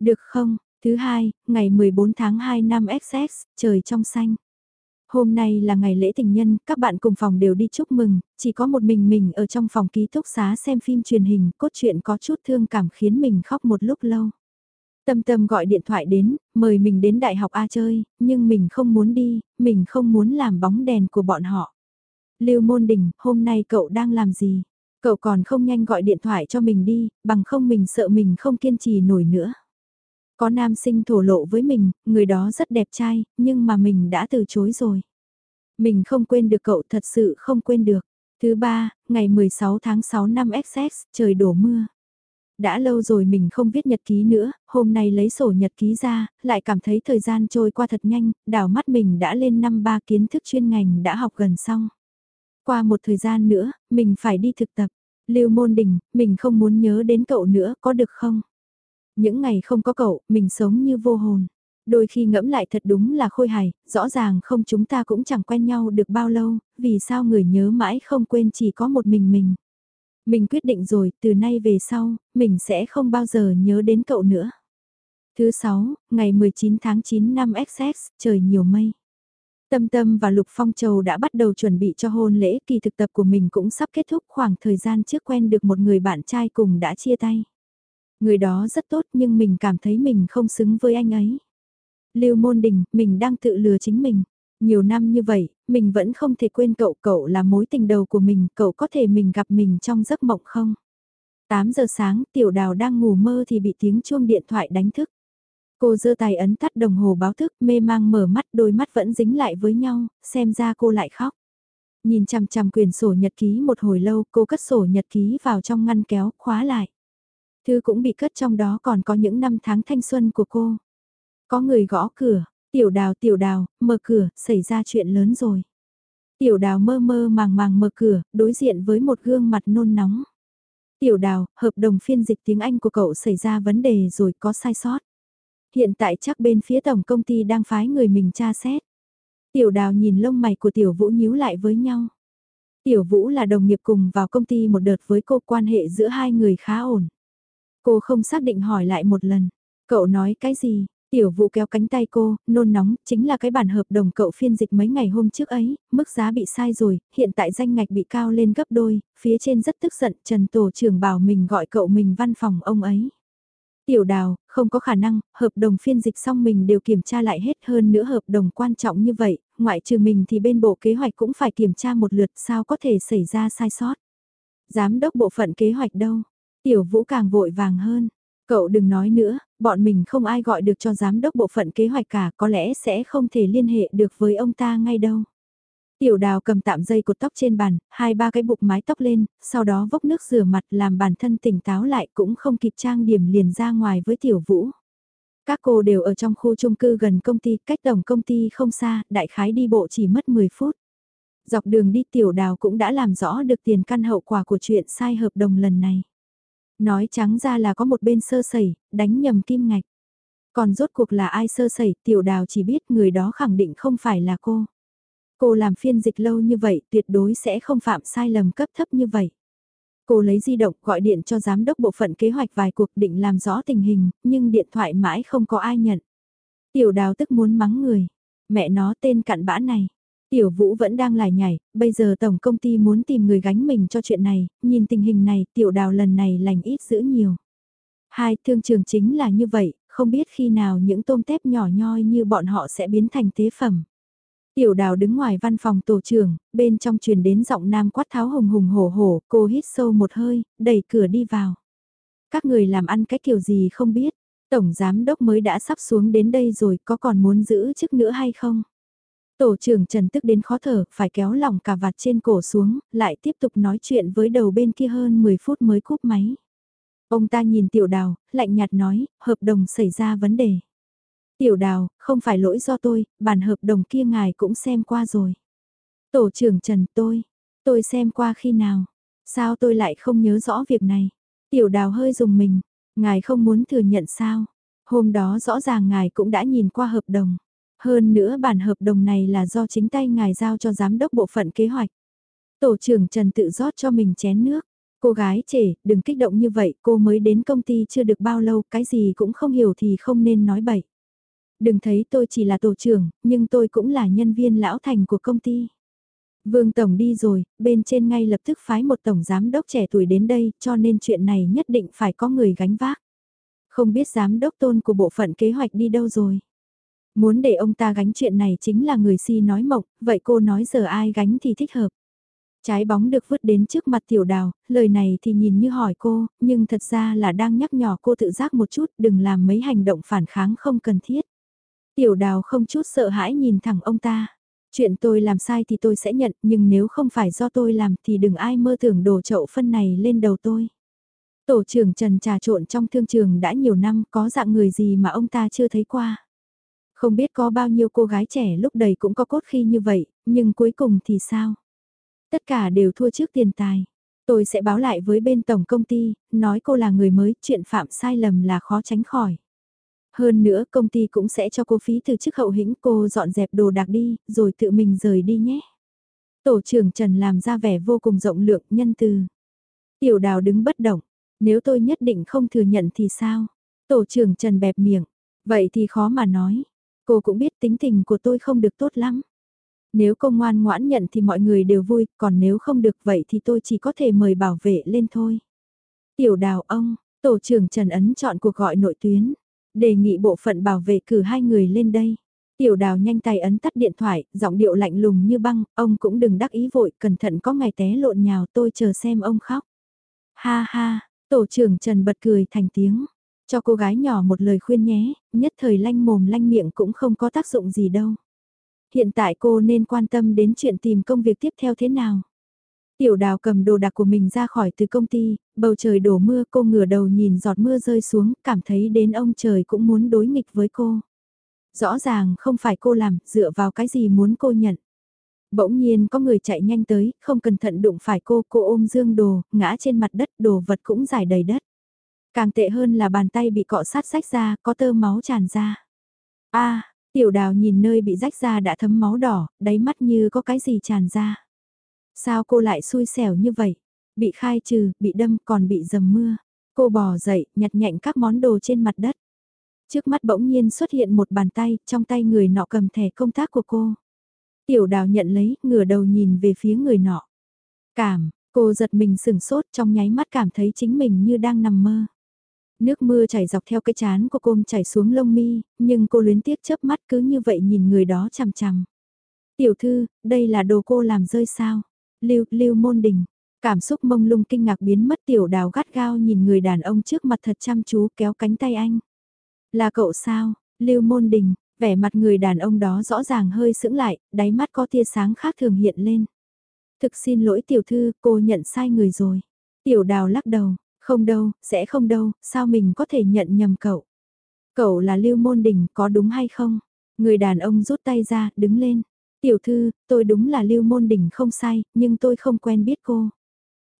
Được không? Thứ hai, ngày 14 tháng 2 năm XX, trời trong xanh. Hôm nay là ngày lễ tình nhân, các bạn cùng phòng đều đi chúc mừng, chỉ có một mình mình ở trong phòng ký túc xá xem phim truyền hình, cốt truyện có chút thương cảm khiến mình khóc một lúc lâu. Tâm tâm gọi điện thoại đến, mời mình đến đại học A chơi, nhưng mình không muốn đi, mình không muốn làm bóng đèn của bọn họ. Lưu Môn Đình, hôm nay cậu đang làm gì? Cậu còn không nhanh gọi điện thoại cho mình đi, bằng không mình sợ mình không kiên trì nổi nữa. Có nam sinh thổ lộ với mình, người đó rất đẹp trai, nhưng mà mình đã từ chối rồi. Mình không quên được cậu thật sự không quên được. Thứ ba, ngày 16 tháng 6 năm XX, trời đổ mưa. Đã lâu rồi mình không viết nhật ký nữa, hôm nay lấy sổ nhật ký ra, lại cảm thấy thời gian trôi qua thật nhanh, đảo mắt mình đã lên năm ba kiến thức chuyên ngành đã học gần xong. Qua một thời gian nữa, mình phải đi thực tập. Lưu Môn Đình, mình không muốn nhớ đến cậu nữa, có được không? Những ngày không có cậu, mình sống như vô hồn. Đôi khi ngẫm lại thật đúng là khôi hài, rõ ràng không chúng ta cũng chẳng quen nhau được bao lâu, vì sao người nhớ mãi không quên chỉ có một mình mình. Mình quyết định rồi, từ nay về sau, mình sẽ không bao giờ nhớ đến cậu nữa. Thứ 6, ngày 19 tháng 9 năm XX, trời nhiều mây. Tâm Tâm và Lục Phong Châu đã bắt đầu chuẩn bị cho hôn lễ kỳ thực tập của mình cũng sắp kết thúc khoảng thời gian trước quen được một người bạn trai cùng đã chia tay. Người đó rất tốt nhưng mình cảm thấy mình không xứng với anh ấy. Lưu Môn Đình, mình đang tự lừa chính mình. Nhiều năm như vậy, mình vẫn không thể quên cậu, cậu là mối tình đầu của mình, cậu có thể mình gặp mình trong giấc mộng không? 8 giờ sáng, tiểu đào đang ngủ mơ thì bị tiếng chuông điện thoại đánh thức. Cô giơ tay ấn tắt đồng hồ báo thức, mê mang mở mắt, đôi mắt vẫn dính lại với nhau, xem ra cô lại khóc. Nhìn chằm chằm quyền sổ nhật ký một hồi lâu, cô cất sổ nhật ký vào trong ngăn kéo, khóa lại. Thư cũng bị cất trong đó còn có những năm tháng thanh xuân của cô. Có người gõ cửa, tiểu đào tiểu đào, mở cửa, xảy ra chuyện lớn rồi. Tiểu đào mơ mơ màng màng mở cửa, đối diện với một gương mặt nôn nóng. Tiểu đào, hợp đồng phiên dịch tiếng Anh của cậu xảy ra vấn đề rồi có sai sót. Hiện tại chắc bên phía tổng công ty đang phái người mình tra xét. Tiểu đào nhìn lông mày của tiểu vũ nhíu lại với nhau. Tiểu vũ là đồng nghiệp cùng vào công ty một đợt với cô quan hệ giữa hai người khá ổn. Cô không xác định hỏi lại một lần. Cậu nói cái gì? Tiểu vụ kéo cánh tay cô, nôn nóng, chính là cái bản hợp đồng cậu phiên dịch mấy ngày hôm trước ấy, mức giá bị sai rồi, hiện tại danh ngạch bị cao lên gấp đôi, phía trên rất tức giận, Trần Tổ trưởng bảo mình gọi cậu mình văn phòng ông ấy. Tiểu đào, không có khả năng, hợp đồng phiên dịch xong mình đều kiểm tra lại hết hơn nữa hợp đồng quan trọng như vậy, ngoại trừ mình thì bên bộ kế hoạch cũng phải kiểm tra một lượt sao có thể xảy ra sai sót. Giám đốc bộ phận kế hoạch đâu? Tiểu vũ càng vội vàng hơn. Cậu đừng nói nữa, bọn mình không ai gọi được cho giám đốc bộ phận kế hoạch cả, có lẽ sẽ không thể liên hệ được với ông ta ngay đâu. Tiểu đào cầm tạm dây cột tóc trên bàn, hai ba cái bục mái tóc lên, sau đó vốc nước rửa mặt làm bản thân tỉnh táo lại cũng không kịp trang điểm liền ra ngoài với tiểu vũ. Các cô đều ở trong khu chung cư gần công ty, cách tổng công ty không xa, đại khái đi bộ chỉ mất 10 phút. Dọc đường đi tiểu đào cũng đã làm rõ được tiền căn hậu quả của chuyện sai hợp đồng lần này. Nói trắng ra là có một bên sơ sẩy, đánh nhầm kim ngạch. Còn rốt cuộc là ai sơ sẩy, tiểu đào chỉ biết người đó khẳng định không phải là cô. Cô làm phiên dịch lâu như vậy tuyệt đối sẽ không phạm sai lầm cấp thấp như vậy. Cô lấy di động gọi điện cho giám đốc bộ phận kế hoạch vài cuộc định làm rõ tình hình, nhưng điện thoại mãi không có ai nhận. Tiểu đào tức muốn mắng người. Mẹ nó tên cặn bã này. Tiểu Vũ vẫn đang lải nhải, bây giờ tổng công ty muốn tìm người gánh mình cho chuyện này, nhìn tình hình này tiểu đào lần này lành ít giữ nhiều. Hai, thương trường chính là như vậy, không biết khi nào những tôm tép nhỏ nhoi như bọn họ sẽ biến thành tế phẩm. Tiểu đào đứng ngoài văn phòng tổ trưởng, bên trong truyền đến giọng nam quát tháo hùng hùng hổ hổ, cô hít sâu một hơi, đẩy cửa đi vào. Các người làm ăn cái kiểu gì không biết, Tổng giám đốc mới đã sắp xuống đến đây rồi, có còn muốn giữ chức nữa hay không? Tổ trưởng Trần tức đến khó thở, phải kéo lỏng cả vạt trên cổ xuống, lại tiếp tục nói chuyện với đầu bên kia hơn 10 phút mới cúp máy. Ông ta nhìn tiểu đào, lạnh nhạt nói, hợp đồng xảy ra vấn đề. Tiểu đào, không phải lỗi do tôi, bản hợp đồng kia ngài cũng xem qua rồi. Tổ trưởng Trần tôi, tôi xem qua khi nào, sao tôi lại không nhớ rõ việc này. Tiểu đào hơi dùng mình, ngài không muốn thừa nhận sao. Hôm đó rõ ràng ngài cũng đã nhìn qua hợp đồng. Hơn nữa bản hợp đồng này là do chính tay ngài giao cho giám đốc bộ phận kế hoạch. Tổ trưởng Trần tự rót cho mình chén nước. Cô gái trẻ, đừng kích động như vậy, cô mới đến công ty chưa được bao lâu, cái gì cũng không hiểu thì không nên nói bậy. Đừng thấy tôi chỉ là tổ trưởng, nhưng tôi cũng là nhân viên lão thành của công ty. Vương Tổng đi rồi, bên trên ngay lập tức phái một tổng giám đốc trẻ tuổi đến đây, cho nên chuyện này nhất định phải có người gánh vác. Không biết giám đốc tôn của bộ phận kế hoạch đi đâu rồi. Muốn để ông ta gánh chuyện này chính là người si nói mộng, vậy cô nói giờ ai gánh thì thích hợp. Trái bóng được vứt đến trước mặt tiểu đào, lời này thì nhìn như hỏi cô, nhưng thật ra là đang nhắc nhỏ cô tự giác một chút, đừng làm mấy hành động phản kháng không cần thiết. Tiểu đào không chút sợ hãi nhìn thẳng ông ta. Chuyện tôi làm sai thì tôi sẽ nhận, nhưng nếu không phải do tôi làm thì đừng ai mơ tưởng đổ chậu phân này lên đầu tôi. Tổ trưởng Trần trà trộn trong thương trường đã nhiều năm có dạng người gì mà ông ta chưa thấy qua. Không biết có bao nhiêu cô gái trẻ lúc đầy cũng có cốt khi như vậy, nhưng cuối cùng thì sao? Tất cả đều thua trước tiền tài. Tôi sẽ báo lại với bên tổng công ty, nói cô là người mới, chuyện phạm sai lầm là khó tránh khỏi. Hơn nữa công ty cũng sẽ cho cô phí từ chức hậu hĩnh cô dọn dẹp đồ đạc đi, rồi tự mình rời đi nhé. Tổ trưởng Trần làm ra vẻ vô cùng rộng lượng, nhân từ. Tiểu đào đứng bất động, nếu tôi nhất định không thừa nhận thì sao? Tổ trưởng Trần bẹp miệng, vậy thì khó mà nói. Cô cũng biết tính tình của tôi không được tốt lắm. Nếu cô ngoan ngoãn nhận thì mọi người đều vui, còn nếu không được vậy thì tôi chỉ có thể mời bảo vệ lên thôi. Tiểu đào ông, tổ trưởng Trần Ấn chọn cuộc gọi nội tuyến, đề nghị bộ phận bảo vệ cử hai người lên đây. Tiểu đào nhanh tay ấn tắt điện thoại, giọng điệu lạnh lùng như băng, ông cũng đừng đắc ý vội, cẩn thận có ngày té lộn nhào tôi chờ xem ông khóc. Ha ha, tổ trưởng Trần bật cười thành tiếng. Cho cô gái nhỏ một lời khuyên nhé, nhất thời lanh mồm lanh miệng cũng không có tác dụng gì đâu. Hiện tại cô nên quan tâm đến chuyện tìm công việc tiếp theo thế nào. Tiểu đào cầm đồ đạc của mình ra khỏi từ công ty, bầu trời đổ mưa cô ngửa đầu nhìn giọt mưa rơi xuống, cảm thấy đến ông trời cũng muốn đối nghịch với cô. Rõ ràng không phải cô làm, dựa vào cái gì muốn cô nhận. Bỗng nhiên có người chạy nhanh tới, không cẩn thận đụng phải cô, cô ôm dương đồ, ngã trên mặt đất, đồ vật cũng giải đầy đất. Càng tệ hơn là bàn tay bị cọ sát rách ra, có tơ máu tràn ra. a tiểu đào nhìn nơi bị rách ra đã thấm máu đỏ, đáy mắt như có cái gì tràn ra. Sao cô lại xui xẻo như vậy? Bị khai trừ, bị đâm còn bị dầm mưa. Cô bò dậy, nhặt nhạnh các món đồ trên mặt đất. Trước mắt bỗng nhiên xuất hiện một bàn tay, trong tay người nọ cầm thẻ công tác của cô. Tiểu đào nhận lấy, ngửa đầu nhìn về phía người nọ. Cảm, cô giật mình sửng sốt trong nháy mắt cảm thấy chính mình như đang nằm mơ. Nước mưa chảy dọc theo cái chán của cô chảy xuống lông mi, nhưng cô luyến tiếc chớp mắt cứ như vậy nhìn người đó chằm chằm. Tiểu thư, đây là đồ cô làm rơi sao? Lưu, lưu môn đình. Cảm xúc mông lung kinh ngạc biến mất tiểu đào gắt gao nhìn người đàn ông trước mặt thật chăm chú kéo cánh tay anh. Là cậu sao? Lưu môn đình, vẻ mặt người đàn ông đó rõ ràng hơi sững lại, đáy mắt có tia sáng khác thường hiện lên. Thực xin lỗi tiểu thư, cô nhận sai người rồi. Tiểu đào lắc đầu, không đâu, sẽ không đâu, sao mình có thể nhận nhầm cậu? Cậu là Lưu Môn Đình, có đúng hay không? Người đàn ông rút tay ra, đứng lên. Tiểu thư, tôi đúng là Lưu Môn Đình không sai, nhưng tôi không quen biết cô.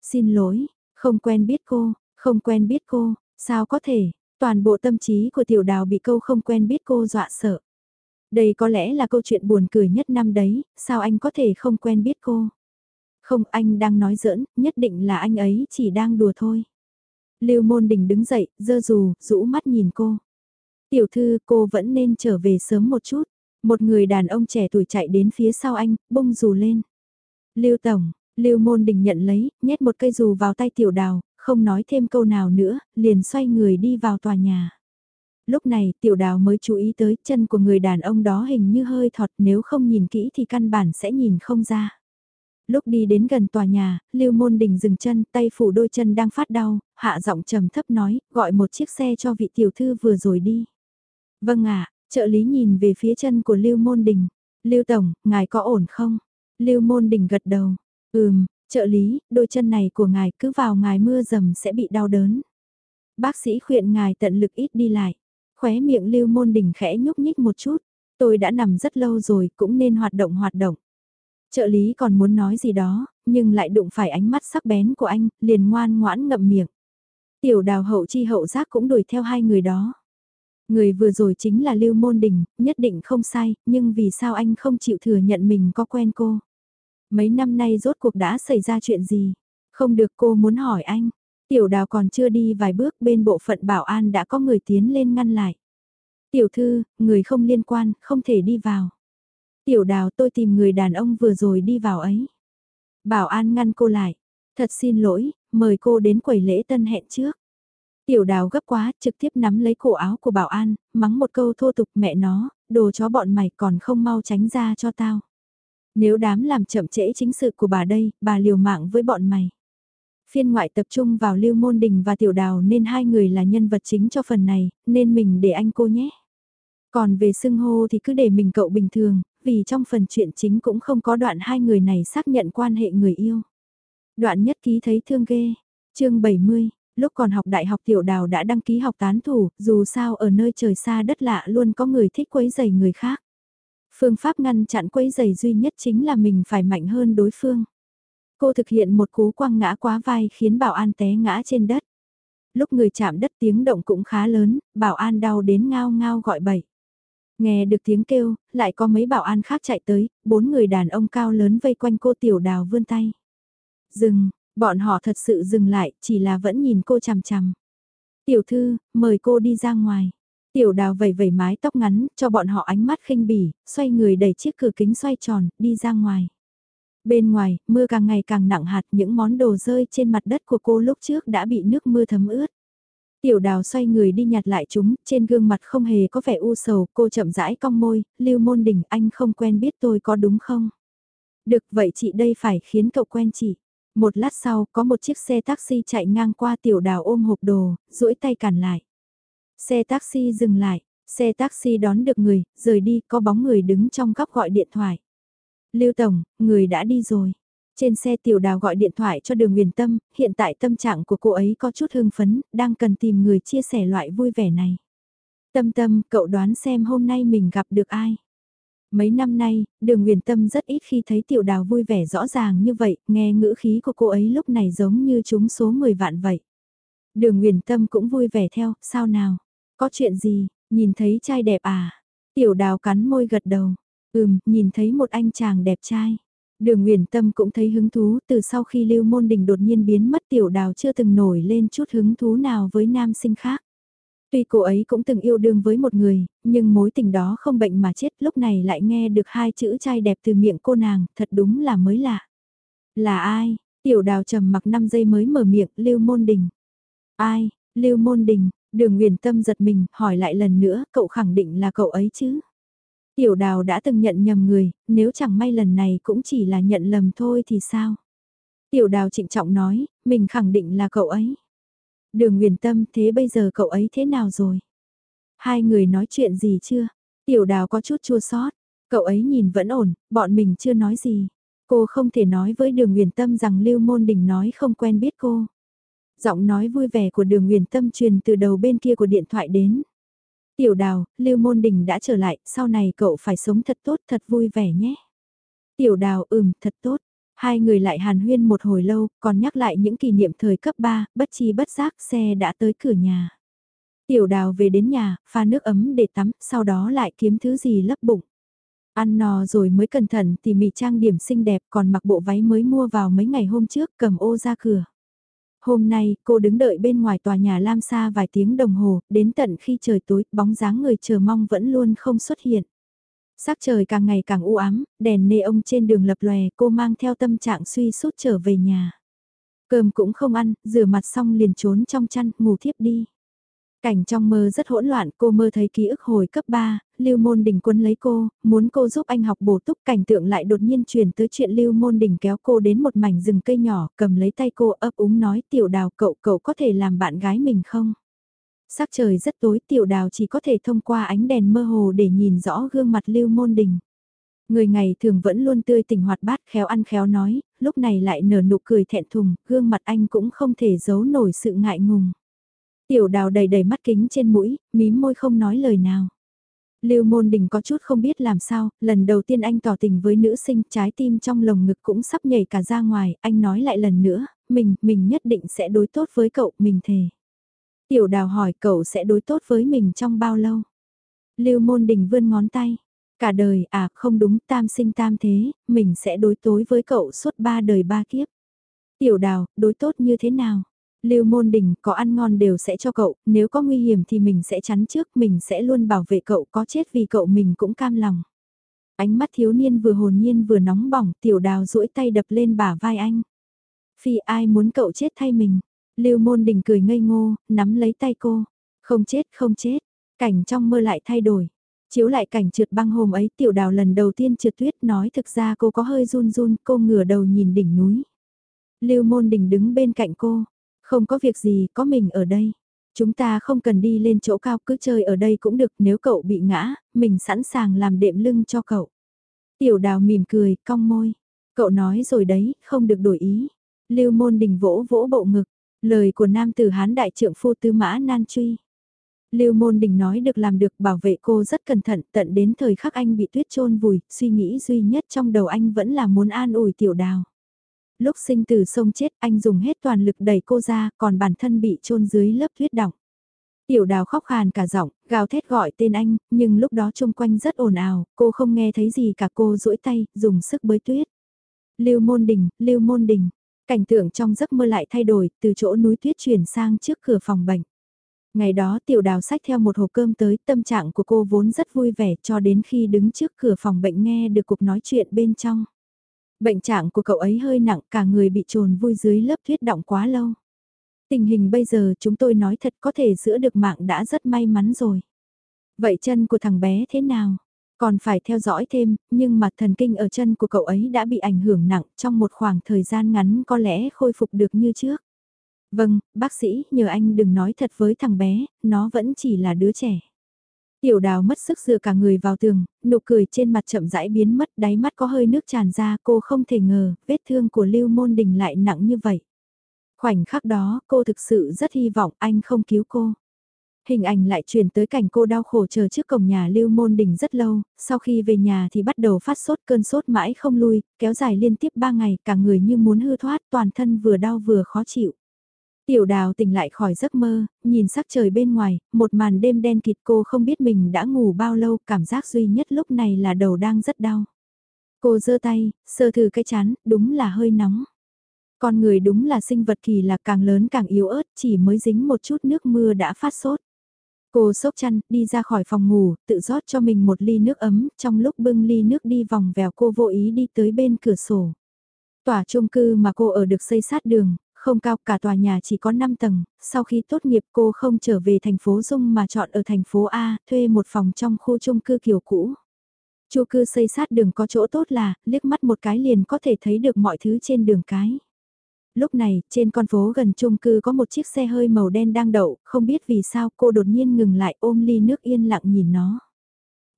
Xin lỗi, không quen biết cô, không quen biết cô, sao có thể? Toàn bộ tâm trí của tiểu đào bị câu không quen biết cô dọa sợ. Đây có lẽ là câu chuyện buồn cười nhất năm đấy, sao anh có thể không quen biết cô? Không, anh đang nói giỡn, nhất định là anh ấy chỉ đang đùa thôi. Lưu Môn Đình đứng dậy, dơ dù, rũ mắt nhìn cô. Tiểu thư, cô vẫn nên trở về sớm một chút. Một người đàn ông trẻ tuổi chạy đến phía sau anh, bung dù lên. Lưu Tổng, Lưu Môn Đình nhận lấy, nhét một cây dù vào tay tiểu đào, không nói thêm câu nào nữa, liền xoay người đi vào tòa nhà. Lúc này tiểu đào mới chú ý tới chân của người đàn ông đó hình như hơi thọt nếu không nhìn kỹ thì căn bản sẽ nhìn không ra. Lúc đi đến gần tòa nhà, Lưu Môn Đình dừng chân, tay phủ đôi chân đang phát đau, hạ giọng trầm thấp nói, gọi một chiếc xe cho vị tiểu thư vừa rồi đi. Vâng ạ, trợ lý nhìn về phía chân của Lưu Môn Đình. Lưu Tổng, ngài có ổn không? Lưu Môn Đình gật đầu. Ừm, trợ lý, đôi chân này của ngài cứ vào ngài mưa dầm sẽ bị đau đớn. Bác sĩ khuyên ngài tận lực ít đi lại. Khóe miệng Lưu Môn Đình khẽ nhúc nhích một chút. Tôi đã nằm rất lâu rồi, cũng nên hoạt động hoạt động. Trợ lý còn muốn nói gì đó, nhưng lại đụng phải ánh mắt sắc bén của anh, liền ngoan ngoãn ngậm miệng. Tiểu đào hậu chi hậu giác cũng đuổi theo hai người đó. Người vừa rồi chính là Lưu Môn Đình, nhất định không sai, nhưng vì sao anh không chịu thừa nhận mình có quen cô? Mấy năm nay rốt cuộc đã xảy ra chuyện gì? Không được cô muốn hỏi anh. Tiểu đào còn chưa đi vài bước bên bộ phận bảo an đã có người tiến lên ngăn lại. Tiểu thư, người không liên quan, không thể đi vào. Tiểu đào tôi tìm người đàn ông vừa rồi đi vào ấy. Bảo an ngăn cô lại. Thật xin lỗi, mời cô đến quầy lễ tân hẹn trước. Tiểu đào gấp quá, trực tiếp nắm lấy cổ áo của bảo an, mắng một câu thô tục mẹ nó, đồ chó bọn mày còn không mau tránh ra cho tao. Nếu đám làm chậm trễ chính sự của bà đây, bà liều mạng với bọn mày. Phiên ngoại tập trung vào Lưu Môn Đình và Tiểu Đào nên hai người là nhân vật chính cho phần này, nên mình để anh cô nhé. Còn về xưng hô thì cứ để mình cậu bình thường, vì trong phần chuyện chính cũng không có đoạn hai người này xác nhận quan hệ người yêu. Đoạn nhất ký thấy thương ghê. chương 70, lúc còn học đại học tiểu đào đã đăng ký học tán thủ, dù sao ở nơi trời xa đất lạ luôn có người thích quấy giày người khác. Phương pháp ngăn chặn quấy giày duy nhất chính là mình phải mạnh hơn đối phương. Cô thực hiện một cú quăng ngã quá vai khiến bảo an té ngã trên đất. Lúc người chạm đất tiếng động cũng khá lớn, bảo an đau đến ngao ngao gọi bậy. Nghe được tiếng kêu, lại có mấy bảo an khác chạy tới, bốn người đàn ông cao lớn vây quanh cô tiểu đào vươn tay. Dừng, bọn họ thật sự dừng lại, chỉ là vẫn nhìn cô chằm chằm. Tiểu thư, mời cô đi ra ngoài. Tiểu đào vẩy vẩy mái tóc ngắn, cho bọn họ ánh mắt khinh bỉ, xoay người đẩy chiếc cửa kính xoay tròn, đi ra ngoài. Bên ngoài, mưa càng ngày càng nặng hạt những món đồ rơi trên mặt đất của cô lúc trước đã bị nước mưa thấm ướt. Tiểu đào xoay người đi nhặt lại chúng, trên gương mặt không hề có vẻ u sầu, cô chậm rãi cong môi, lưu môn đỉnh anh không quen biết tôi có đúng không? Được vậy chị đây phải khiến cậu quen chị. Một lát sau, có một chiếc xe taxi chạy ngang qua tiểu đào ôm hộp đồ, duỗi tay cản lại. Xe taxi dừng lại, xe taxi đón được người, rời đi, có bóng người đứng trong góc gọi điện thoại. Lưu Tổng, người đã đi rồi. Trên xe tiểu đào gọi điện thoại cho đường huyền tâm, hiện tại tâm trạng của cô ấy có chút hưng phấn, đang cần tìm người chia sẻ loại vui vẻ này. Tâm tâm, cậu đoán xem hôm nay mình gặp được ai? Mấy năm nay, đường huyền tâm rất ít khi thấy tiểu đào vui vẻ rõ ràng như vậy, nghe ngữ khí của cô ấy lúc này giống như chúng số 10 vạn vậy. Đường huyền tâm cũng vui vẻ theo, sao nào? Có chuyện gì, nhìn thấy trai đẹp à? Tiểu đào cắn môi gật đầu. Ừm, nhìn thấy một anh chàng đẹp trai. Đường uyển Tâm cũng thấy hứng thú từ sau khi Lưu Môn Đình đột nhiên biến mất tiểu đào chưa từng nổi lên chút hứng thú nào với nam sinh khác. Tuy cô ấy cũng từng yêu đương với một người, nhưng mối tình đó không bệnh mà chết lúc này lại nghe được hai chữ trai đẹp từ miệng cô nàng, thật đúng là mới lạ. Là ai? Tiểu đào trầm mặc 5 giây mới mở miệng, Lưu Môn Đình. Ai? Lưu Môn Đình, đường uyển Tâm giật mình, hỏi lại lần nữa, cậu khẳng định là cậu ấy chứ? Tiểu đào đã từng nhận nhầm người, nếu chẳng may lần này cũng chỉ là nhận lầm thôi thì sao? Tiểu đào trịnh trọng nói, mình khẳng định là cậu ấy. Đường Nguyền Tâm thế bây giờ cậu ấy thế nào rồi? Hai người nói chuyện gì chưa? Tiểu đào có chút chua sót. Cậu ấy nhìn vẫn ổn, bọn mình chưa nói gì. Cô không thể nói với đường Nguyền Tâm rằng Lưu Môn Đình nói không quen biết cô. Giọng nói vui vẻ của đường Nguyền Tâm truyền từ đầu bên kia của điện thoại đến. Tiểu đào, Lưu Môn Đình đã trở lại, sau này cậu phải sống thật tốt, thật vui vẻ nhé. Tiểu đào, ừm, thật tốt. Hai người lại hàn huyên một hồi lâu, còn nhắc lại những kỷ niệm thời cấp 3, bất chi bất giác xe đã tới cửa nhà. Tiểu đào về đến nhà, pha nước ấm để tắm, sau đó lại kiếm thứ gì lấp bụng. Ăn no rồi mới cẩn thận tỉ mỉ trang điểm xinh đẹp còn mặc bộ váy mới mua vào mấy ngày hôm trước cầm ô ra cửa. Hôm nay, cô đứng đợi bên ngoài tòa nhà Lam Sa vài tiếng đồng hồ, đến tận khi trời tối, bóng dáng người chờ mong vẫn luôn không xuất hiện. Sắc trời càng ngày càng u ám, đèn nê ông trên đường lập lòe, cô mang theo tâm trạng suy sút trở về nhà. Cơm cũng không ăn, rửa mặt xong liền trốn trong chăn, ngủ thiếp đi. Cảnh trong mơ rất hỗn loạn, cô mơ thấy ký ức hồi cấp 3, Lưu Môn Đình quân lấy cô, muốn cô giúp anh học bổ túc cảnh tượng lại đột nhiên chuyển tới chuyện Lưu Môn Đình kéo cô đến một mảnh rừng cây nhỏ, cầm lấy tay cô ấp úng nói tiểu đào cậu cậu có thể làm bạn gái mình không? Sắc trời rất tối tiểu đào chỉ có thể thông qua ánh đèn mơ hồ để nhìn rõ gương mặt Lưu Môn Đình. Người ngày thường vẫn luôn tươi tỉnh hoạt bát khéo ăn khéo nói, lúc này lại nở nụ cười thẹn thùng, gương mặt anh cũng không thể giấu nổi sự ngại ngùng. Tiểu đào đầy đầy mắt kính trên mũi, mím môi không nói lời nào. Lưu Môn Đình có chút không biết làm sao, lần đầu tiên anh tỏ tình với nữ sinh, trái tim trong lồng ngực cũng sắp nhảy cả ra ngoài, anh nói lại lần nữa, mình, mình nhất định sẽ đối tốt với cậu, mình thề. Tiểu đào hỏi cậu sẽ đối tốt với mình trong bao lâu? Lưu Môn Đình vươn ngón tay. Cả đời, à không đúng, tam sinh tam thế, mình sẽ đối tối với cậu suốt ba đời ba kiếp. Tiểu đào, đối tốt như thế nào? Lưu môn đình có ăn ngon đều sẽ cho cậu, nếu có nguy hiểm thì mình sẽ chắn trước, mình sẽ luôn bảo vệ cậu có chết vì cậu mình cũng cam lòng. Ánh mắt thiếu niên vừa hồn nhiên vừa nóng bỏng, tiểu đào duỗi tay đập lên bả vai anh. Phi ai muốn cậu chết thay mình. Lưu môn đình cười ngây ngô, nắm lấy tay cô. Không chết không chết, cảnh trong mơ lại thay đổi. Chiếu lại cảnh trượt băng hôm ấy tiểu đào lần đầu tiên trượt tuyết nói thực ra cô có hơi run run, cô ngửa đầu nhìn đỉnh núi. Lưu môn đình đứng bên cạnh cô, không có việc gì, có mình ở đây. Chúng ta không cần đi lên chỗ cao cứ chơi ở đây cũng được nếu cậu bị ngã, mình sẵn sàng làm đệm lưng cho cậu. Tiểu đào mỉm cười, cong môi. Cậu nói rồi đấy, không được đổi ý. Lưu môn đình vỗ vỗ bộ ngực, lời của nam tử hán đại trượng phu tư mã nan truy. Lưu môn đình nói được làm được bảo vệ cô rất cẩn thận tận đến thời khắc anh bị tuyết trôn vùi, suy nghĩ duy nhất trong đầu anh vẫn là muốn an ủi tiểu đào. Lúc sinh từ sông chết anh dùng hết toàn lực đẩy cô ra, còn bản thân bị chôn dưới lớp tuyết đọng. Tiểu đào khóc khàn cả giọng, gào thét gọi tên anh, nhưng lúc đó chung quanh rất ồn ào, cô không nghe thấy gì cả cô duỗi tay, dùng sức bới tuyết. Lưu môn đình, lưu môn đình, cảnh tượng trong giấc mơ lại thay đổi, từ chỗ núi tuyết chuyển sang trước cửa phòng bệnh. Ngày đó tiểu đào sách theo một hộp cơm tới, tâm trạng của cô vốn rất vui vẻ cho đến khi đứng trước cửa phòng bệnh nghe được cuộc nói chuyện bên trong. Bệnh trạng của cậu ấy hơi nặng, cả người bị trồn vui dưới lớp tuyết động quá lâu. Tình hình bây giờ chúng tôi nói thật có thể giữ được mạng đã rất may mắn rồi. Vậy chân của thằng bé thế nào? Còn phải theo dõi thêm, nhưng mà thần kinh ở chân của cậu ấy đã bị ảnh hưởng nặng trong một khoảng thời gian ngắn có lẽ khôi phục được như trước. Vâng, bác sĩ, nhờ anh đừng nói thật với thằng bé, nó vẫn chỉ là đứa trẻ. Tiểu đào mất sức dựa cả người vào tường, nụ cười trên mặt chậm rãi biến mất, đáy mắt có hơi nước tràn ra, cô không thể ngờ, vết thương của Lưu Môn Đình lại nặng như vậy. Khoảnh khắc đó, cô thực sự rất hy vọng anh không cứu cô. Hình ảnh lại truyền tới cảnh cô đau khổ chờ trước cổng nhà Lưu Môn Đình rất lâu, sau khi về nhà thì bắt đầu phát sốt cơn sốt mãi không lui, kéo dài liên tiếp 3 ngày, cả người như muốn hư thoát, toàn thân vừa đau vừa khó chịu. Tiểu đào tỉnh lại khỏi giấc mơ, nhìn sắc trời bên ngoài, một màn đêm đen kịt cô không biết mình đã ngủ bao lâu, cảm giác duy nhất lúc này là đầu đang rất đau. Cô giơ tay, sơ thử cái chán, đúng là hơi nóng. Con người đúng là sinh vật kỳ lạ càng lớn càng yếu ớt, chỉ mới dính một chút nước mưa đã phát sốt. Cô sốc chăn, đi ra khỏi phòng ngủ, tự rót cho mình một ly nước ấm, trong lúc bưng ly nước đi vòng vèo cô vô ý đi tới bên cửa sổ. Tòa chung cư mà cô ở được xây sát đường, không cao cả tòa nhà chỉ có 5 tầng, sau khi tốt nghiệp cô không trở về thành phố Dung mà chọn ở thành phố A, thuê một phòng trong khu chung cư kiểu cũ. Chu cư xây sát đường có chỗ tốt là, liếc mắt một cái liền có thể thấy được mọi thứ trên đường cái. Lúc này, trên con phố gần chung cư có một chiếc xe hơi màu đen đang đậu, không biết vì sao cô đột nhiên ngừng lại ôm ly nước yên lặng nhìn nó.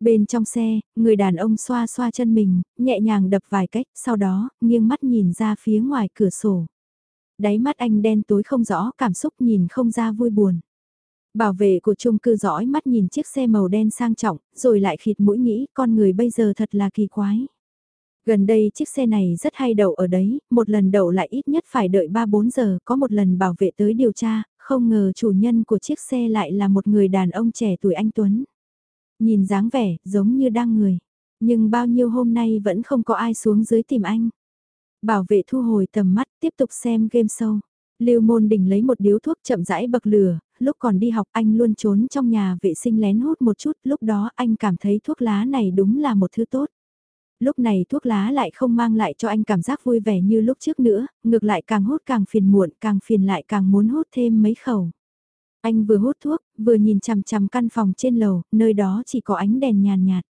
Bên trong xe, người đàn ông xoa xoa chân mình, nhẹ nhàng đập vài cách, sau đó, nghiêng mắt nhìn ra phía ngoài cửa sổ. Đáy mắt anh đen tối không rõ cảm xúc nhìn không ra vui buồn. Bảo vệ của chung cư dõi mắt nhìn chiếc xe màu đen sang trọng, rồi lại khịt mũi nghĩ con người bây giờ thật là kỳ quái. Gần đây chiếc xe này rất hay đậu ở đấy, một lần đậu lại ít nhất phải đợi 3-4 giờ, có một lần bảo vệ tới điều tra, không ngờ chủ nhân của chiếc xe lại là một người đàn ông trẻ tuổi anh Tuấn. Nhìn dáng vẻ, giống như đang người. Nhưng bao nhiêu hôm nay vẫn không có ai xuống dưới tìm anh. Bảo vệ thu hồi tầm mắt, tiếp tục xem game show. Lưu Môn Đình lấy một điếu thuốc chậm rãi bậc lửa, lúc còn đi học anh luôn trốn trong nhà vệ sinh lén hút một chút, lúc đó anh cảm thấy thuốc lá này đúng là một thứ tốt. Lúc này thuốc lá lại không mang lại cho anh cảm giác vui vẻ như lúc trước nữa, ngược lại càng hút càng phiền muộn, càng phiền lại càng muốn hút thêm mấy khẩu. Anh vừa hút thuốc, vừa nhìn chằm chằm căn phòng trên lầu, nơi đó chỉ có ánh đèn nhàn nhạt.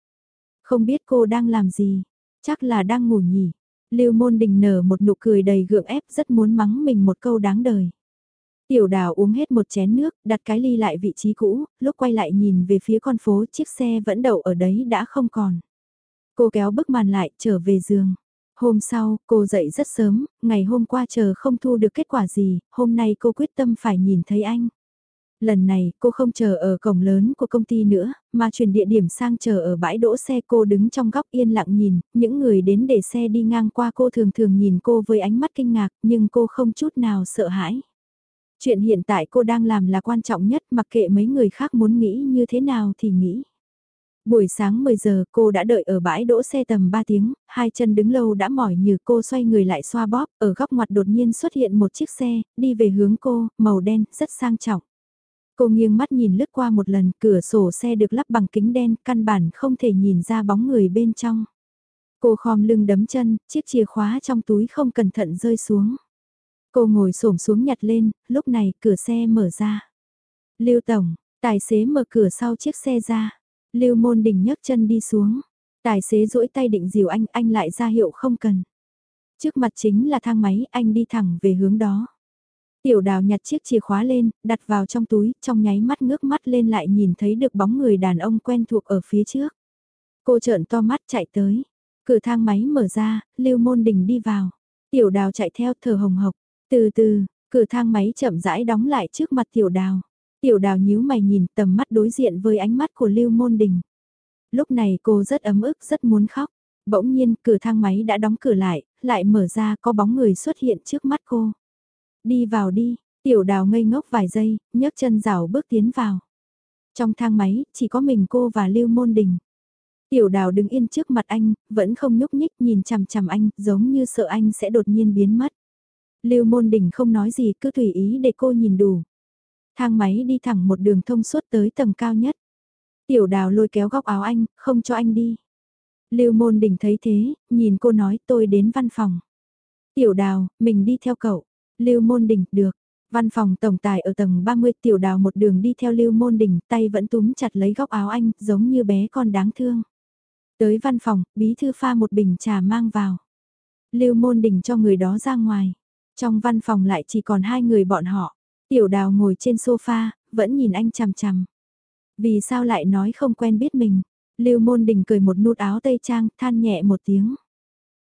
Không biết cô đang làm gì, chắc là đang ngủ nhỉ. Lưu Môn Đình nở một nụ cười đầy gượng ép rất muốn mắng mình một câu đáng đời. Tiểu đào uống hết một chén nước, đặt cái ly lại vị trí cũ, lúc quay lại nhìn về phía con phố chiếc xe vẫn đậu ở đấy đã không còn. Cô kéo bức màn lại trở về giường. Hôm sau, cô dậy rất sớm, ngày hôm qua chờ không thu được kết quả gì, hôm nay cô quyết tâm phải nhìn thấy anh. Lần này, cô không chờ ở cổng lớn của công ty nữa, mà chuyển địa điểm sang chờ ở bãi đỗ xe cô đứng trong góc yên lặng nhìn, những người đến để xe đi ngang qua cô thường thường nhìn cô với ánh mắt kinh ngạc, nhưng cô không chút nào sợ hãi. Chuyện hiện tại cô đang làm là quan trọng nhất mặc kệ mấy người khác muốn nghĩ như thế nào thì nghĩ. Buổi sáng 10 giờ cô đã đợi ở bãi đỗ xe tầm 3 tiếng, hai chân đứng lâu đã mỏi như cô xoay người lại xoa bóp, ở góc ngoặt đột nhiên xuất hiện một chiếc xe, đi về hướng cô, màu đen, rất sang trọng. Cô nghiêng mắt nhìn lướt qua một lần, cửa sổ xe được lắp bằng kính đen, căn bản không thể nhìn ra bóng người bên trong. Cô khom lưng đấm chân, chiếc chìa khóa trong túi không cẩn thận rơi xuống. Cô ngồi xổm xuống nhặt lên, lúc này cửa xe mở ra. Lưu Tổng, tài xế mở cửa sau chiếc xe ra. Lưu Môn Đình nhấc chân đi xuống. Tài xế duỗi tay định dìu anh, anh lại ra hiệu không cần. Trước mặt chính là thang máy, anh đi thẳng về hướng đó. Tiểu đào nhặt chiếc chìa khóa lên, đặt vào trong túi, trong nháy mắt ngước mắt lên lại nhìn thấy được bóng người đàn ông quen thuộc ở phía trước. Cô trợn to mắt chạy tới. Cửa thang máy mở ra, Lưu Môn Đình đi vào. Tiểu đào chạy theo thở hồng hộc. Từ từ, cửa thang máy chậm rãi đóng lại trước mặt tiểu đào. Tiểu đào nhíu mày nhìn tầm mắt đối diện với ánh mắt của Lưu Môn Đình. Lúc này cô rất ấm ức, rất muốn khóc. Bỗng nhiên cửa thang máy đã đóng cửa lại, lại mở ra có bóng người xuất hiện trước mắt cô. Đi vào đi, tiểu đào ngây ngốc vài giây, nhấc chân rào bước tiến vào. Trong thang máy, chỉ có mình cô và Lưu Môn Đình. Tiểu đào đứng yên trước mặt anh, vẫn không nhúc nhích nhìn chằm chằm anh, giống như sợ anh sẽ đột nhiên biến mất. Lưu Môn Đình không nói gì cứ tùy ý để cô nhìn đủ. Thang máy đi thẳng một đường thông suốt tới tầng cao nhất. Tiểu đào lôi kéo góc áo anh, không cho anh đi. Lưu Môn Đình thấy thế, nhìn cô nói tôi đến văn phòng. Tiểu đào, mình đi theo cậu. Lưu Môn Đình, được. Văn phòng tổng tài ở tầng 30 tiểu đào một đường đi theo Lưu Môn Đình, tay vẫn túm chặt lấy góc áo anh, giống như bé con đáng thương. Tới văn phòng, bí thư pha một bình trà mang vào. Lưu Môn Đình cho người đó ra ngoài. Trong văn phòng lại chỉ còn hai người bọn họ. Tiểu đào ngồi trên sofa, vẫn nhìn anh chằm chằm. Vì sao lại nói không quen biết mình? Lưu Môn Đình cười một nút áo tây trang, than nhẹ một tiếng.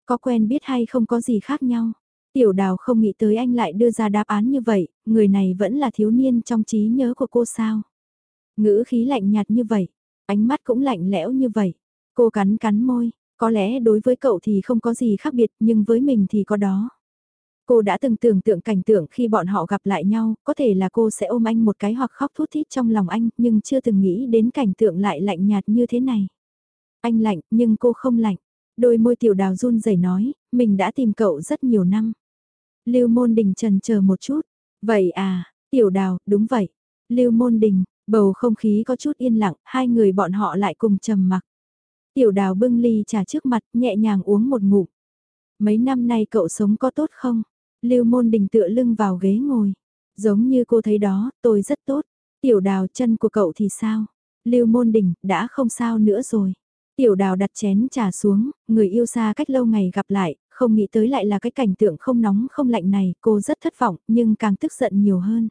Có quen biết hay không có gì khác nhau? Tiểu đào không nghĩ tới anh lại đưa ra đáp án như vậy, người này vẫn là thiếu niên trong trí nhớ của cô sao. Ngữ khí lạnh nhạt như vậy, ánh mắt cũng lạnh lẽo như vậy. Cô cắn cắn môi, có lẽ đối với cậu thì không có gì khác biệt nhưng với mình thì có đó. Cô đã từng tưởng tượng cảnh tượng khi bọn họ gặp lại nhau, có thể là cô sẽ ôm anh một cái hoặc khóc thút thít trong lòng anh, nhưng chưa từng nghĩ đến cảnh tượng lại lạnh nhạt như thế này. Anh lạnh, nhưng cô không lạnh. Đôi môi tiểu đào run rẩy nói, mình đã tìm cậu rất nhiều năm. Lưu Môn Đình trần chờ một chút. Vậy à, tiểu đào, đúng vậy. Lưu Môn Đình, bầu không khí có chút yên lặng, hai người bọn họ lại cùng trầm mặc. Tiểu đào bưng ly trà trước mặt, nhẹ nhàng uống một ngụm. Mấy năm nay cậu sống có tốt không? Lưu Môn Đình tựa lưng vào ghế ngồi. Giống như cô thấy đó, tôi rất tốt. Tiểu đào chân của cậu thì sao? Lưu Môn Đình, đã không sao nữa rồi. Tiểu đào đặt chén trà xuống, người yêu xa cách lâu ngày gặp lại, không nghĩ tới lại là cái cảnh tượng không nóng không lạnh này, cô rất thất vọng, nhưng càng tức giận nhiều hơn.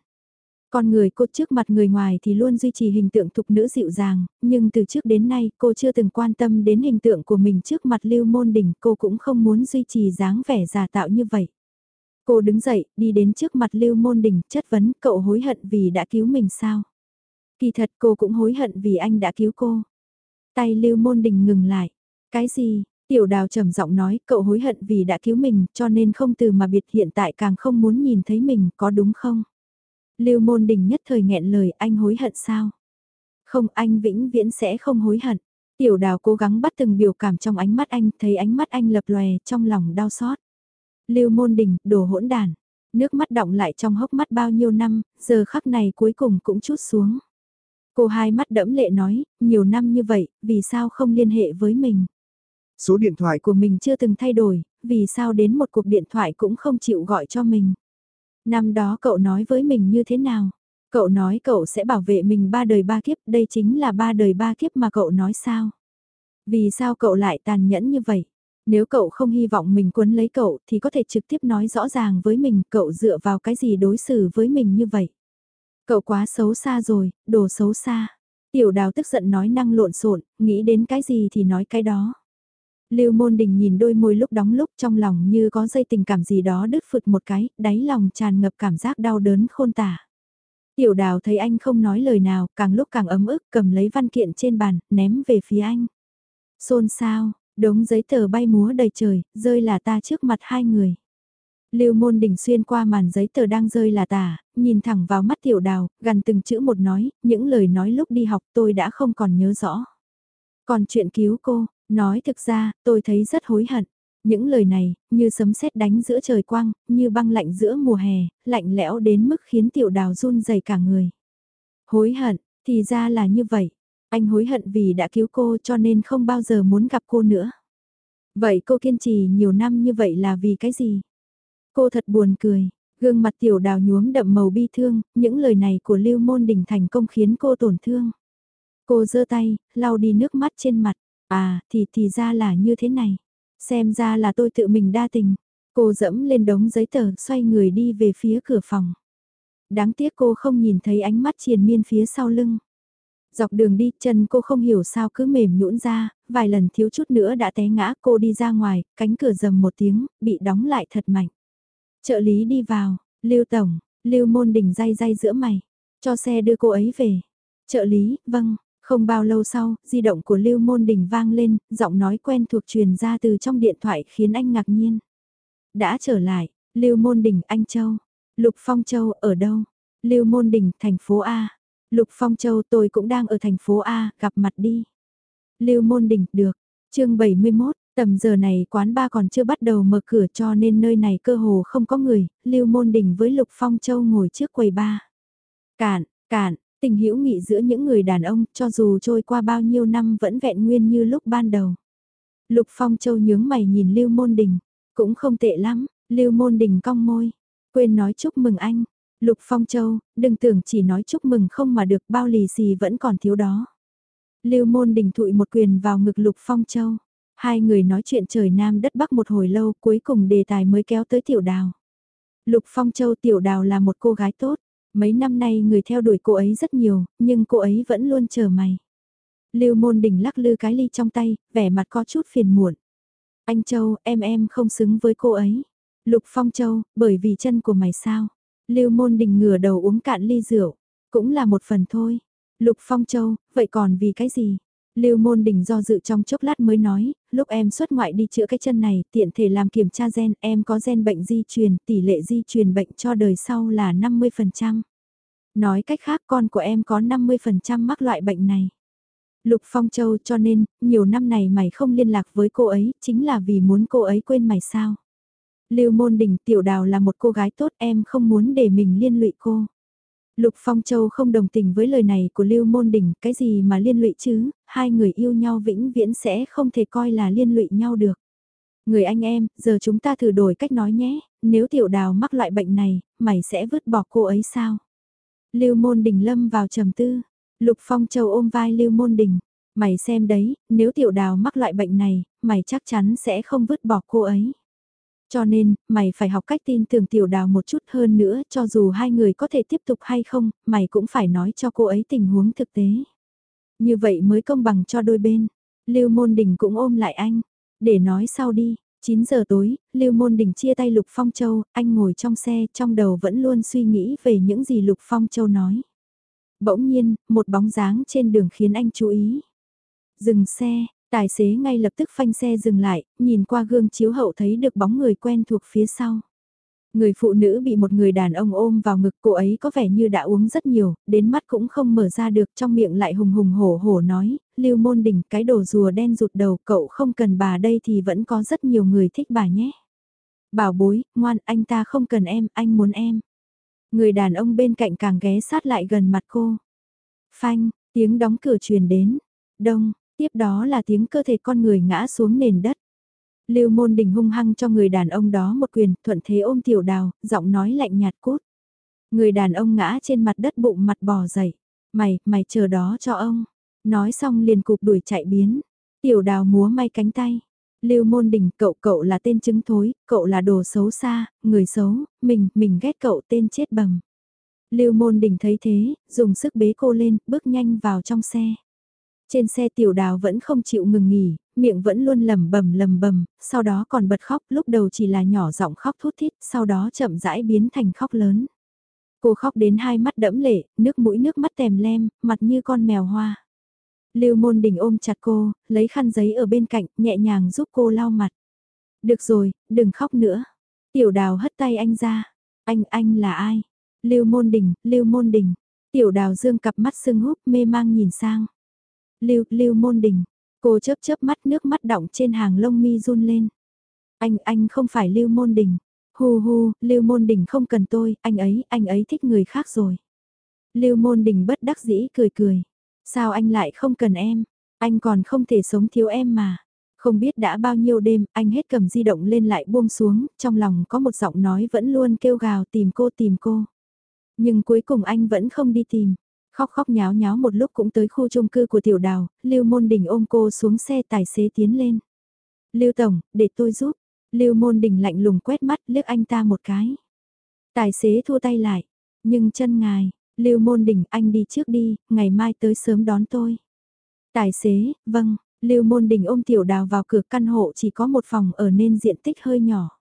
Con người cô trước mặt người ngoài thì luôn duy trì hình tượng thục nữ dịu dàng, nhưng từ trước đến nay cô chưa từng quan tâm đến hình tượng của mình trước mặt lưu môn đỉnh, cô cũng không muốn duy trì dáng vẻ giả tạo như vậy. Cô đứng dậy, đi đến trước mặt lưu môn đỉnh, chất vấn cậu hối hận vì đã cứu mình sao? Kỳ thật cô cũng hối hận vì anh đã cứu cô. Tay lưu môn đình ngừng lại. Cái gì? Tiểu đào trầm giọng nói cậu hối hận vì đã cứu mình cho nên không từ mà biệt hiện tại càng không muốn nhìn thấy mình có đúng không? Lưu môn đình nhất thời nghẹn lời anh hối hận sao? Không anh vĩnh viễn sẽ không hối hận. Tiểu đào cố gắng bắt từng biểu cảm trong ánh mắt anh thấy ánh mắt anh lập lòe trong lòng đau xót. Lưu môn đình đồ hỗn đàn. Nước mắt đọng lại trong hốc mắt bao nhiêu năm, giờ khắc này cuối cùng cũng chút xuống. Cô hai mắt đẫm lệ nói, nhiều năm như vậy, vì sao không liên hệ với mình? Số điện thoại của mình chưa từng thay đổi, vì sao đến một cuộc điện thoại cũng không chịu gọi cho mình? Năm đó cậu nói với mình như thế nào? Cậu nói cậu sẽ bảo vệ mình ba đời ba kiếp, đây chính là ba đời ba kiếp mà cậu nói sao? Vì sao cậu lại tàn nhẫn như vậy? Nếu cậu không hy vọng mình cuốn lấy cậu thì có thể trực tiếp nói rõ ràng với mình cậu dựa vào cái gì đối xử với mình như vậy. Cậu quá xấu xa rồi, đồ xấu xa. Tiểu đào tức giận nói năng lộn xộn, nghĩ đến cái gì thì nói cái đó. Lưu môn đình nhìn đôi môi lúc đóng lúc trong lòng như có dây tình cảm gì đó đứt phượt một cái, đáy lòng tràn ngập cảm giác đau đớn khôn tả. Tiểu đào thấy anh không nói lời nào, càng lúc càng ấm ức cầm lấy văn kiện trên bàn, ném về phía anh. Xôn sao, đống giấy tờ bay múa đầy trời, rơi là ta trước mặt hai người. Lưu môn Đình xuyên qua màn giấy tờ đang rơi là tả, nhìn thẳng vào mắt tiểu đào, gần từng chữ một nói, những lời nói lúc đi học tôi đã không còn nhớ rõ. Còn chuyện cứu cô, nói thực ra, tôi thấy rất hối hận. Những lời này, như sấm sét đánh giữa trời quang, như băng lạnh giữa mùa hè, lạnh lẽo đến mức khiến tiểu đào run rẩy cả người. Hối hận, thì ra là như vậy. Anh hối hận vì đã cứu cô cho nên không bao giờ muốn gặp cô nữa. Vậy cô kiên trì nhiều năm như vậy là vì cái gì? Cô thật buồn cười, gương mặt tiểu đào nhuốm đậm màu bi thương, những lời này của Lưu Môn Đình thành công khiến cô tổn thương. Cô giơ tay, lau đi nước mắt trên mặt, à, thì thì ra là như thế này. Xem ra là tôi tự mình đa tình. Cô dẫm lên đống giấy tờ, xoay người đi về phía cửa phòng. Đáng tiếc cô không nhìn thấy ánh mắt triền miên phía sau lưng. Dọc đường đi, chân cô không hiểu sao cứ mềm nhũn ra, vài lần thiếu chút nữa đã té ngã cô đi ra ngoài, cánh cửa dầm một tiếng, bị đóng lại thật mạnh. Trợ lý đi vào, Lưu Tổng, Lưu Môn Đình day day giữa mày, cho xe đưa cô ấy về. Trợ lý, vâng, không bao lâu sau, di động của Lưu Môn Đình vang lên, giọng nói quen thuộc truyền ra từ trong điện thoại khiến anh ngạc nhiên. Đã trở lại, Lưu Môn Đình, anh Châu. Lục Phong Châu ở đâu? Lưu Môn Đình, thành phố A. Lục Phong Châu tôi cũng đang ở thành phố A, gặp mặt đi. Lưu Môn Đình, được. chương 71, tầm giờ này quán ba còn chưa bắt đầu mở cửa cho nên nơi này cơ hồ không có người, Lưu Môn Đình với Lục Phong Châu ngồi trước quầy ba. Cạn, cạn, tình hữu nghị giữa những người đàn ông cho dù trôi qua bao nhiêu năm vẫn vẹn nguyên như lúc ban đầu. Lục Phong Châu nhướng mày nhìn Lưu Môn Đình, cũng không tệ lắm, Lưu Môn Đình cong môi, quên nói chúc mừng anh, Lục Phong Châu, đừng tưởng chỉ nói chúc mừng không mà được bao lì xì vẫn còn thiếu đó. Lưu Môn Đình thụi một quyền vào ngực Lục Phong Châu. Hai người nói chuyện trời Nam đất Bắc một hồi lâu cuối cùng đề tài mới kéo tới Tiểu Đào. Lục Phong Châu Tiểu Đào là một cô gái tốt. Mấy năm nay người theo đuổi cô ấy rất nhiều, nhưng cô ấy vẫn luôn chờ mày. Lưu Môn Đình lắc lư cái ly trong tay, vẻ mặt có chút phiền muộn. Anh Châu, em em không xứng với cô ấy. Lục Phong Châu, bởi vì chân của mày sao? Lưu Môn Đình ngửa đầu uống cạn ly rượu, cũng là một phần thôi. Lục Phong Châu, vậy còn vì cái gì? Lưu Môn Đình do dự trong chốc lát mới nói, lúc em xuất ngoại đi chữa cái chân này, tiện thể làm kiểm tra gen, em có gen bệnh di truyền, tỷ lệ di truyền bệnh cho đời sau là 50%. Nói cách khác con của em có 50% mắc loại bệnh này. Lục Phong Châu cho nên, nhiều năm này mày không liên lạc với cô ấy, chính là vì muốn cô ấy quên mày sao? Lưu Môn Đình tiểu đào là một cô gái tốt em không muốn để mình liên lụy cô. Lục Phong Châu không đồng tình với lời này của Lưu Môn Đình, cái gì mà liên lụy chứ, hai người yêu nhau vĩnh viễn sẽ không thể coi là liên lụy nhau được. Người anh em, giờ chúng ta thử đổi cách nói nhé, nếu tiểu đào mắc loại bệnh này, mày sẽ vứt bỏ cô ấy sao? Lưu Môn Đình lâm vào trầm tư, Lục Phong Châu ôm vai Lưu Môn Đình, mày xem đấy, nếu tiểu đào mắc loại bệnh này, mày chắc chắn sẽ không vứt bỏ cô ấy. Cho nên, mày phải học cách tin tưởng tiểu đào một chút hơn nữa, cho dù hai người có thể tiếp tục hay không, mày cũng phải nói cho cô ấy tình huống thực tế. Như vậy mới công bằng cho đôi bên. Lưu Môn Đình cũng ôm lại anh. Để nói sau đi, 9 giờ tối, Lưu Môn Đình chia tay Lục Phong Châu, anh ngồi trong xe, trong đầu vẫn luôn suy nghĩ về những gì Lục Phong Châu nói. Bỗng nhiên, một bóng dáng trên đường khiến anh chú ý. Dừng xe, Tài xế ngay lập tức phanh xe dừng lại, nhìn qua gương chiếu hậu thấy được bóng người quen thuộc phía sau. Người phụ nữ bị một người đàn ông ôm vào ngực cô ấy có vẻ như đã uống rất nhiều, đến mắt cũng không mở ra được trong miệng lại hùng hùng hổ hổ nói, lưu môn đỉnh cái đồ rùa đen rụt đầu cậu không cần bà đây thì vẫn có rất nhiều người thích bà nhé. Bảo bối, ngoan anh ta không cần em, anh muốn em. Người đàn ông bên cạnh càng ghé sát lại gần mặt cô. Phanh, tiếng đóng cửa truyền đến. Đông, Tiếp đó là tiếng cơ thể con người ngã xuống nền đất. Lưu môn đình hung hăng cho người đàn ông đó một quyền, thuận thế ôm tiểu đào, giọng nói lạnh nhạt cút Người đàn ông ngã trên mặt đất bụng mặt bò dậy. Mày, mày chờ đó cho ông. Nói xong liền cụp đuổi chạy biến. Tiểu đào múa may cánh tay. Lưu môn đình, cậu cậu là tên chứng thối, cậu là đồ xấu xa, người xấu, mình, mình ghét cậu tên chết bầm. Lưu môn đình thấy thế, dùng sức bế cô lên, bước nhanh vào trong xe. Trên xe tiểu đào vẫn không chịu ngừng nghỉ, miệng vẫn luôn lầm bầm lầm bầm, sau đó còn bật khóc, lúc đầu chỉ là nhỏ giọng khóc thút thít, sau đó chậm rãi biến thành khóc lớn. Cô khóc đến hai mắt đẫm lệ, nước mũi nước mắt tèm lem, mặt như con mèo hoa. Lưu môn đình ôm chặt cô, lấy khăn giấy ở bên cạnh, nhẹ nhàng giúp cô lau mặt. Được rồi, đừng khóc nữa. Tiểu đào hất tay anh ra. Anh, anh là ai? Lưu môn đình, lưu môn đình. Tiểu đào dương cặp mắt sưng húp mê mang nhìn sang. Lưu, lưu môn đình. Cô chớp chớp mắt nước mắt đọng trên hàng lông mi run lên. Anh, anh không phải lưu môn đình. Hu hu, lưu môn đình không cần tôi, anh ấy, anh ấy thích người khác rồi. Lưu môn đình bất đắc dĩ cười cười. Sao anh lại không cần em? Anh còn không thể sống thiếu em mà. Không biết đã bao nhiêu đêm, anh hết cầm di động lên lại buông xuống, trong lòng có một giọng nói vẫn luôn kêu gào tìm cô tìm cô. Nhưng cuối cùng anh vẫn không đi tìm. Khóc khóc nháo nháo một lúc cũng tới khu chung cư của tiểu đào, Lưu Môn Đình ôm cô xuống xe tài xế tiến lên. Lưu Tổng, để tôi giúp. Lưu Môn Đình lạnh lùng quét mắt liếc anh ta một cái. Tài xế thua tay lại. Nhưng chân ngài, Lưu Môn Đình anh đi trước đi, ngày mai tới sớm đón tôi. Tài xế, vâng, Lưu Môn Đình ôm tiểu đào vào cửa căn hộ chỉ có một phòng ở nên diện tích hơi nhỏ.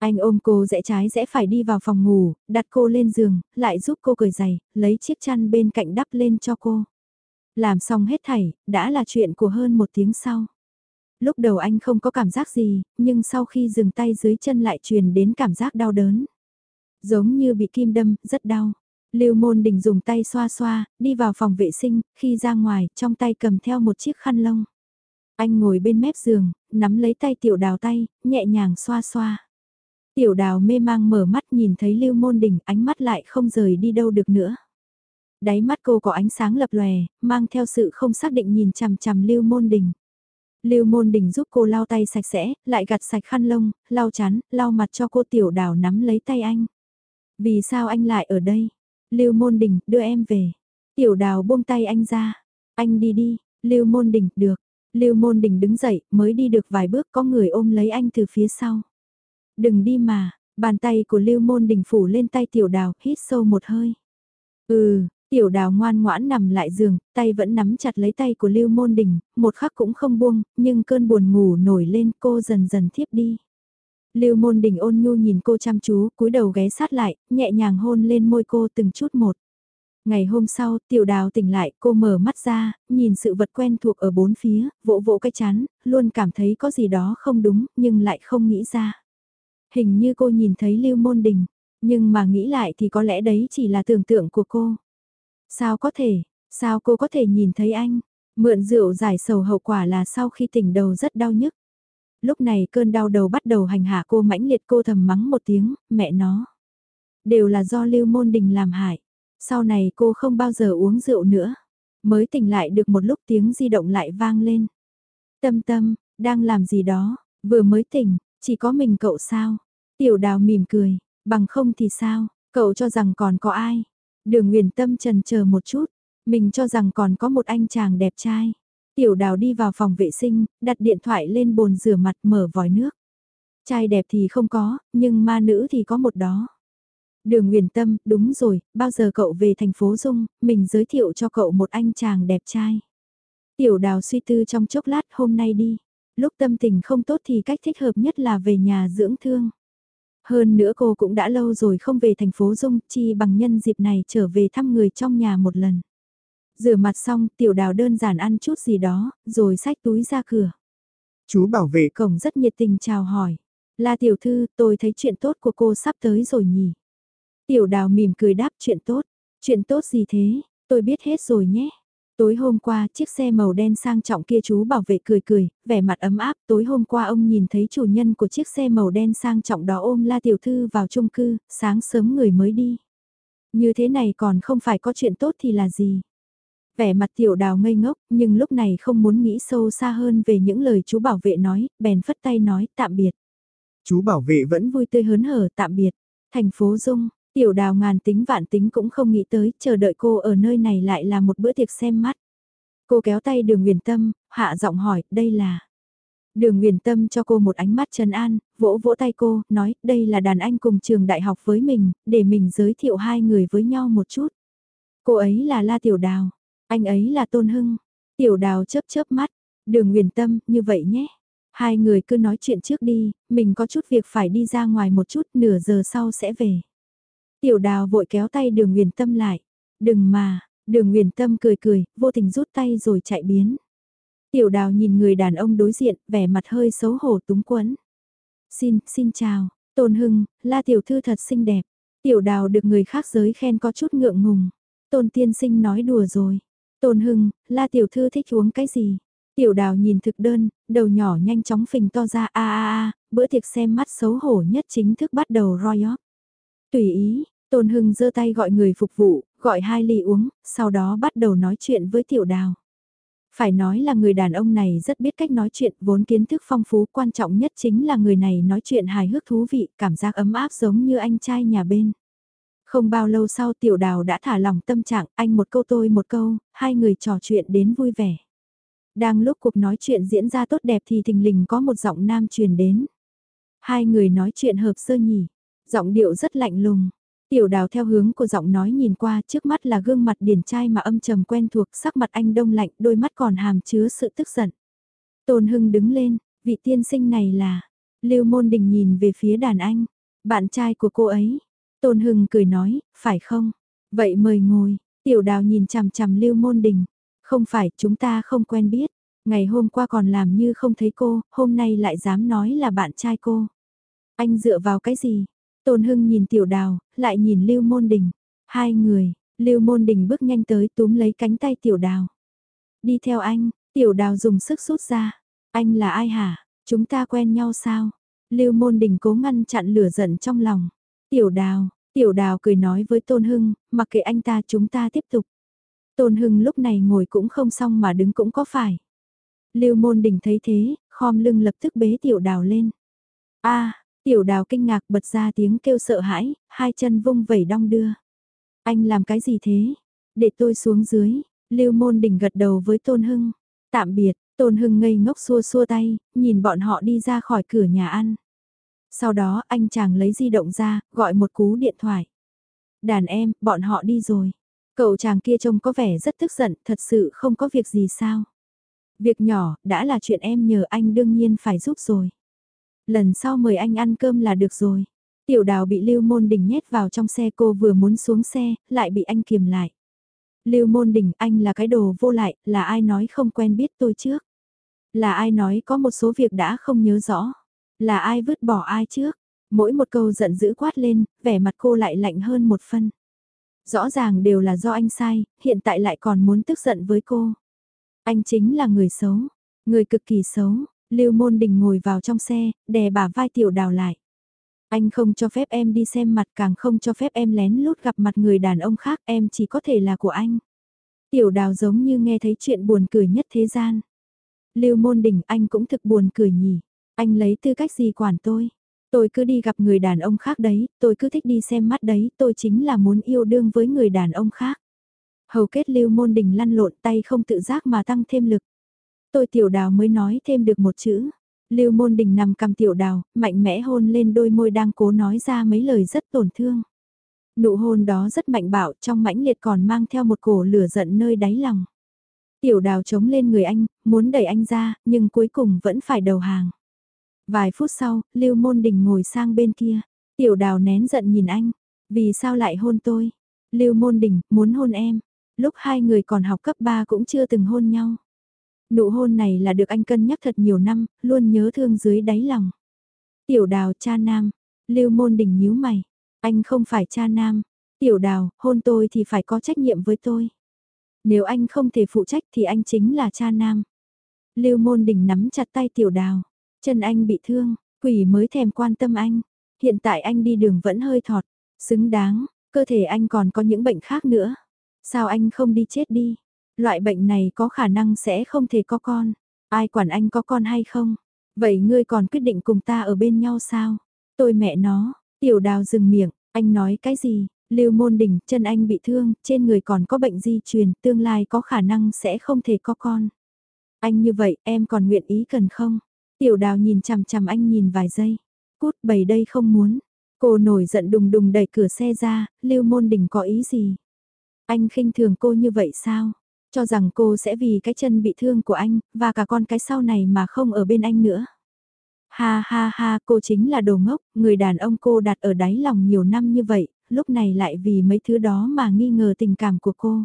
Anh ôm cô rẽ trái rẽ phải đi vào phòng ngủ, đặt cô lên giường, lại giúp cô cởi giày, lấy chiếc chăn bên cạnh đắp lên cho cô. Làm xong hết thảy, đã là chuyện của hơn một tiếng sau. Lúc đầu anh không có cảm giác gì, nhưng sau khi dừng tay dưới chân lại truyền đến cảm giác đau đớn. Giống như bị kim đâm, rất đau. Lưu Môn Đình dùng tay xoa xoa, đi vào phòng vệ sinh, khi ra ngoài, trong tay cầm theo một chiếc khăn lông. Anh ngồi bên mép giường, nắm lấy tay tiểu đào tay, nhẹ nhàng xoa xoa. Tiểu đào mê mang mở mắt nhìn thấy Lưu Môn Đình, ánh mắt lại không rời đi đâu được nữa. Đáy mắt cô có ánh sáng lập lòe, mang theo sự không xác định nhìn chằm chằm Lưu Môn Đình. Lưu Môn Đình giúp cô lau tay sạch sẽ, lại gặt sạch khăn lông, lau chán, lau mặt cho cô tiểu đào nắm lấy tay anh. Vì sao anh lại ở đây? Lưu Môn Đình, đưa em về. Tiểu đào buông tay anh ra. Anh đi đi, Lưu Môn Đình, được. Lưu Môn Đình đứng dậy, mới đi được vài bước có người ôm lấy anh từ phía sau. Đừng đi mà, bàn tay của Lưu Môn Đình phủ lên tay tiểu đào, hít sâu một hơi. Ừ, tiểu đào ngoan ngoãn nằm lại giường, tay vẫn nắm chặt lấy tay của Lưu Môn Đình, một khắc cũng không buông, nhưng cơn buồn ngủ nổi lên cô dần dần thiếp đi. Lưu Môn Đình ôn nhu nhìn cô chăm chú, cúi đầu ghé sát lại, nhẹ nhàng hôn lên môi cô từng chút một. Ngày hôm sau, tiểu đào tỉnh lại, cô mở mắt ra, nhìn sự vật quen thuộc ở bốn phía, vỗ vỗ cái chán, luôn cảm thấy có gì đó không đúng, nhưng lại không nghĩ ra. Hình như cô nhìn thấy Lưu Môn Đình, nhưng mà nghĩ lại thì có lẽ đấy chỉ là tưởng tượng của cô. Sao có thể, sao cô có thể nhìn thấy anh? Mượn rượu giải sầu hậu quả là sau khi tỉnh đầu rất đau nhức. Lúc này cơn đau đầu bắt đầu hành hạ cô mãnh liệt cô thầm mắng một tiếng, mẹ nó. Đều là do Lưu Môn Đình làm hại. Sau này cô không bao giờ uống rượu nữa. Mới tỉnh lại được một lúc tiếng di động lại vang lên. Tâm tâm, đang làm gì đó, vừa mới tỉnh, chỉ có mình cậu sao? Tiểu đào mỉm cười, bằng không thì sao? Cậu cho rằng còn có ai? Đường huyền tâm trần chờ một chút, mình cho rằng còn có một anh chàng đẹp trai. Tiểu đào đi vào phòng vệ sinh, đặt điện thoại lên bồn rửa mặt mở vòi nước. Trai đẹp thì không có, nhưng ma nữ thì có một đó. Đường huyền tâm, đúng rồi, bao giờ cậu về thành phố Dung, mình giới thiệu cho cậu một anh chàng đẹp trai. Tiểu đào suy tư trong chốc lát hôm nay đi. Lúc tâm tình không tốt thì cách thích hợp nhất là về nhà dưỡng thương. Hơn nữa cô cũng đã lâu rồi không về thành phố Dung, chi bằng nhân dịp này trở về thăm người trong nhà một lần. Rửa mặt xong, tiểu đào đơn giản ăn chút gì đó, rồi xách túi ra cửa. Chú bảo vệ cổng rất nhiệt tình chào hỏi. Là tiểu thư, tôi thấy chuyện tốt của cô sắp tới rồi nhỉ. Tiểu đào mỉm cười đáp chuyện tốt. Chuyện tốt gì thế, tôi biết hết rồi nhé. Tối hôm qua, chiếc xe màu đen sang trọng kia chú bảo vệ cười cười, vẻ mặt ấm áp. Tối hôm qua ông nhìn thấy chủ nhân của chiếc xe màu đen sang trọng đó ôm la tiểu thư vào chung cư, sáng sớm người mới đi. Như thế này còn không phải có chuyện tốt thì là gì? Vẻ mặt tiểu đào ngây ngốc, nhưng lúc này không muốn nghĩ sâu xa hơn về những lời chú bảo vệ nói, bèn phất tay nói tạm biệt. Chú bảo vệ vẫn vui tươi hớn hở tạm biệt. Thành phố Dung, Tiểu đào ngàn tính vạn tính cũng không nghĩ tới, chờ đợi cô ở nơi này lại là một bữa tiệc xem mắt. Cô kéo tay đường huyền tâm, hạ giọng hỏi, đây là... Đường Nguyền tâm cho cô một ánh mắt trấn an, vỗ vỗ tay cô, nói, đây là đàn anh cùng trường đại học với mình, để mình giới thiệu hai người với nhau một chút. Cô ấy là La Tiểu Đào, anh ấy là Tôn Hưng. Tiểu Đào chớp chớp mắt, đường Nguyền tâm, như vậy nhé. Hai người cứ nói chuyện trước đi, mình có chút việc phải đi ra ngoài một chút, nửa giờ sau sẽ về. Tiểu Đào vội kéo tay đường huyền tâm lại. Đừng mà, đường huyền tâm cười cười, vô tình rút tay rồi chạy biến. Tiểu đào nhìn người đàn ông đối diện, vẻ mặt hơi xấu hổ túng quẫn. Xin, xin chào, Tôn Hưng, la tiểu thư thật xinh đẹp. Tiểu đào được người khác giới khen có chút ngượng ngùng. Tôn tiên sinh nói đùa rồi. Tôn Hưng, la tiểu thư thích uống cái gì? Tiểu đào nhìn thực đơn, đầu nhỏ nhanh chóng phình to ra a a a, bữa tiệc xem mắt xấu hổ nhất chính thức bắt đầu roi óp. Tùy ý, Tôn Hưng giơ tay gọi người phục vụ, gọi hai ly uống, sau đó bắt đầu nói chuyện với tiểu đào. Phải nói là người đàn ông này rất biết cách nói chuyện, vốn kiến thức phong phú, quan trọng nhất chính là người này nói chuyện hài hước thú vị, cảm giác ấm áp giống như anh trai nhà bên. Không bao lâu sau tiểu đào đã thả lỏng tâm trạng, anh một câu tôi một câu, hai người trò chuyện đến vui vẻ. Đang lúc cuộc nói chuyện diễn ra tốt đẹp thì thình lình có một giọng nam truyền đến. Hai người nói chuyện hợp sơ nhỉ, giọng điệu rất lạnh lùng. Tiểu đào theo hướng của giọng nói nhìn qua trước mắt là gương mặt điển trai mà âm trầm quen thuộc sắc mặt anh đông lạnh đôi mắt còn hàm chứa sự tức giận. Tôn Hưng đứng lên, vị tiên sinh này là, Lưu Môn Đình nhìn về phía đàn anh, bạn trai của cô ấy. Tôn Hưng cười nói, phải không? Vậy mời ngồi, tiểu đào nhìn chằm chằm Lưu Môn Đình. Không phải, chúng ta không quen biết. Ngày hôm qua còn làm như không thấy cô, hôm nay lại dám nói là bạn trai cô. Anh dựa vào cái gì? Tôn Hưng nhìn tiểu đào, lại nhìn Lưu Môn Đình. Hai người, Lưu Môn Đình bước nhanh tới túm lấy cánh tay tiểu đào. Đi theo anh, tiểu đào dùng sức rút ra. Anh là ai hả? Chúng ta quen nhau sao? Lưu Môn Đình cố ngăn chặn lửa giận trong lòng. Tiểu đào, tiểu đào cười nói với Tôn Hưng, mặc kệ anh ta chúng ta tiếp tục. Tôn Hưng lúc này ngồi cũng không xong mà đứng cũng có phải. Lưu Môn Đình thấy thế, khom lưng lập tức bế tiểu đào lên. a Tiểu đào kinh ngạc bật ra tiếng kêu sợ hãi, hai chân vung vẩy đong đưa. Anh làm cái gì thế? Để tôi xuống dưới, lưu môn đỉnh gật đầu với Tôn Hưng. Tạm biệt, Tôn Hưng ngây ngốc xua xua tay, nhìn bọn họ đi ra khỏi cửa nhà ăn. Sau đó anh chàng lấy di động ra, gọi một cú điện thoại. Đàn em, bọn họ đi rồi. Cậu chàng kia trông có vẻ rất tức giận, thật sự không có việc gì sao. Việc nhỏ, đã là chuyện em nhờ anh đương nhiên phải giúp rồi. Lần sau mời anh ăn cơm là được rồi. Tiểu đào bị Lưu Môn Đình nhét vào trong xe cô vừa muốn xuống xe, lại bị anh kiềm lại. Lưu Môn Đình anh là cái đồ vô lại, là ai nói không quen biết tôi trước. Là ai nói có một số việc đã không nhớ rõ. Là ai vứt bỏ ai trước. Mỗi một câu giận dữ quát lên, vẻ mặt cô lại lạnh hơn một phân. Rõ ràng đều là do anh sai, hiện tại lại còn muốn tức giận với cô. Anh chính là người xấu, người cực kỳ xấu, Lưu Môn Đình ngồi vào trong xe, đè bả vai tiểu đào lại. Anh không cho phép em đi xem mặt càng không cho phép em lén lút gặp mặt người đàn ông khác em chỉ có thể là của anh. Tiểu đào giống như nghe thấy chuyện buồn cười nhất thế gian. Lưu Môn Đình anh cũng thực buồn cười nhỉ. Anh lấy tư cách gì quản tôi? Tôi cứ đi gặp người đàn ông khác đấy, tôi cứ thích đi xem mắt đấy, tôi chính là muốn yêu đương với người đàn ông khác. Hầu kết lưu môn đình lăn lộn tay không tự giác mà tăng thêm lực. Tôi tiểu đào mới nói thêm được một chữ. Lưu môn đình nằm cầm tiểu đào, mạnh mẽ hôn lên đôi môi đang cố nói ra mấy lời rất tổn thương. Nụ hôn đó rất mạnh bạo, trong mãnh liệt còn mang theo một cổ lửa giận nơi đáy lòng. Tiểu đào chống lên người anh, muốn đẩy anh ra, nhưng cuối cùng vẫn phải đầu hàng. Vài phút sau, Lưu Môn Đình ngồi sang bên kia. Tiểu đào nén giận nhìn anh. Vì sao lại hôn tôi? Lưu Môn Đình, muốn hôn em. Lúc hai người còn học cấp 3 cũng chưa từng hôn nhau. Nụ hôn này là được anh cân nhắc thật nhiều năm, luôn nhớ thương dưới đáy lòng. Tiểu đào cha nam, lưu môn đình nhíu mày, anh không phải cha nam. Tiểu đào, hôn tôi thì phải có trách nhiệm với tôi. Nếu anh không thể phụ trách thì anh chính là cha nam. Lưu môn đình nắm chặt tay tiểu đào. Chân anh bị thương, quỷ mới thèm quan tâm anh. Hiện tại anh đi đường vẫn hơi thọt. Xứng đáng, cơ thể anh còn có những bệnh khác nữa. Sao anh không đi chết đi? Loại bệnh này có khả năng sẽ không thể có con. Ai quản anh có con hay không? Vậy ngươi còn quyết định cùng ta ở bên nhau sao? Tôi mẹ nó, tiểu đào dừng miệng, Anh nói cái gì? Lưu Môn Đình, chân anh bị thương, trên người còn có bệnh di truyền, tương lai có khả năng sẽ không thể có con. Anh như vậy, em còn nguyện ý cần không? Tiểu đào nhìn chằm chằm anh nhìn vài giây. Cút bầy đây không muốn. Cô nổi giận đùng đùng đẩy cửa xe ra, Lưu Môn Đình có ý gì? Anh khinh thường cô như vậy sao? Cho rằng cô sẽ vì cái chân bị thương của anh, và cả con cái sau này mà không ở bên anh nữa. Ha ha ha, cô chính là đồ ngốc, người đàn ông cô đặt ở đáy lòng nhiều năm như vậy, lúc này lại vì mấy thứ đó mà nghi ngờ tình cảm của cô.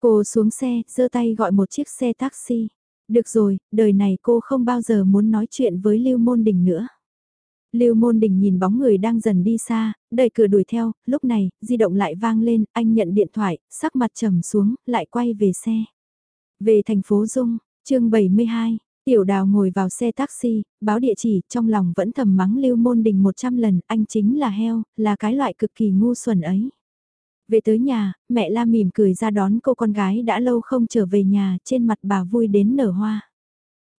Cô xuống xe, giơ tay gọi một chiếc xe taxi. Được rồi, đời này cô không bao giờ muốn nói chuyện với Lưu Môn Đình nữa. Lưu Môn Đình nhìn bóng người đang dần đi xa, đẩy cửa đuổi theo, lúc này, di động lại vang lên, anh nhận điện thoại, sắc mặt trầm xuống, lại quay về xe. Về thành phố Dung, chương 72, Tiểu Đào ngồi vào xe taxi, báo địa chỉ, trong lòng vẫn thầm mắng Lưu Môn Đình 100 lần, anh chính là heo, là cái loại cực kỳ ngu xuẩn ấy. Về tới nhà, mẹ La mỉm cười ra đón cô con gái đã lâu không trở về nhà, trên mặt bà vui đến nở hoa.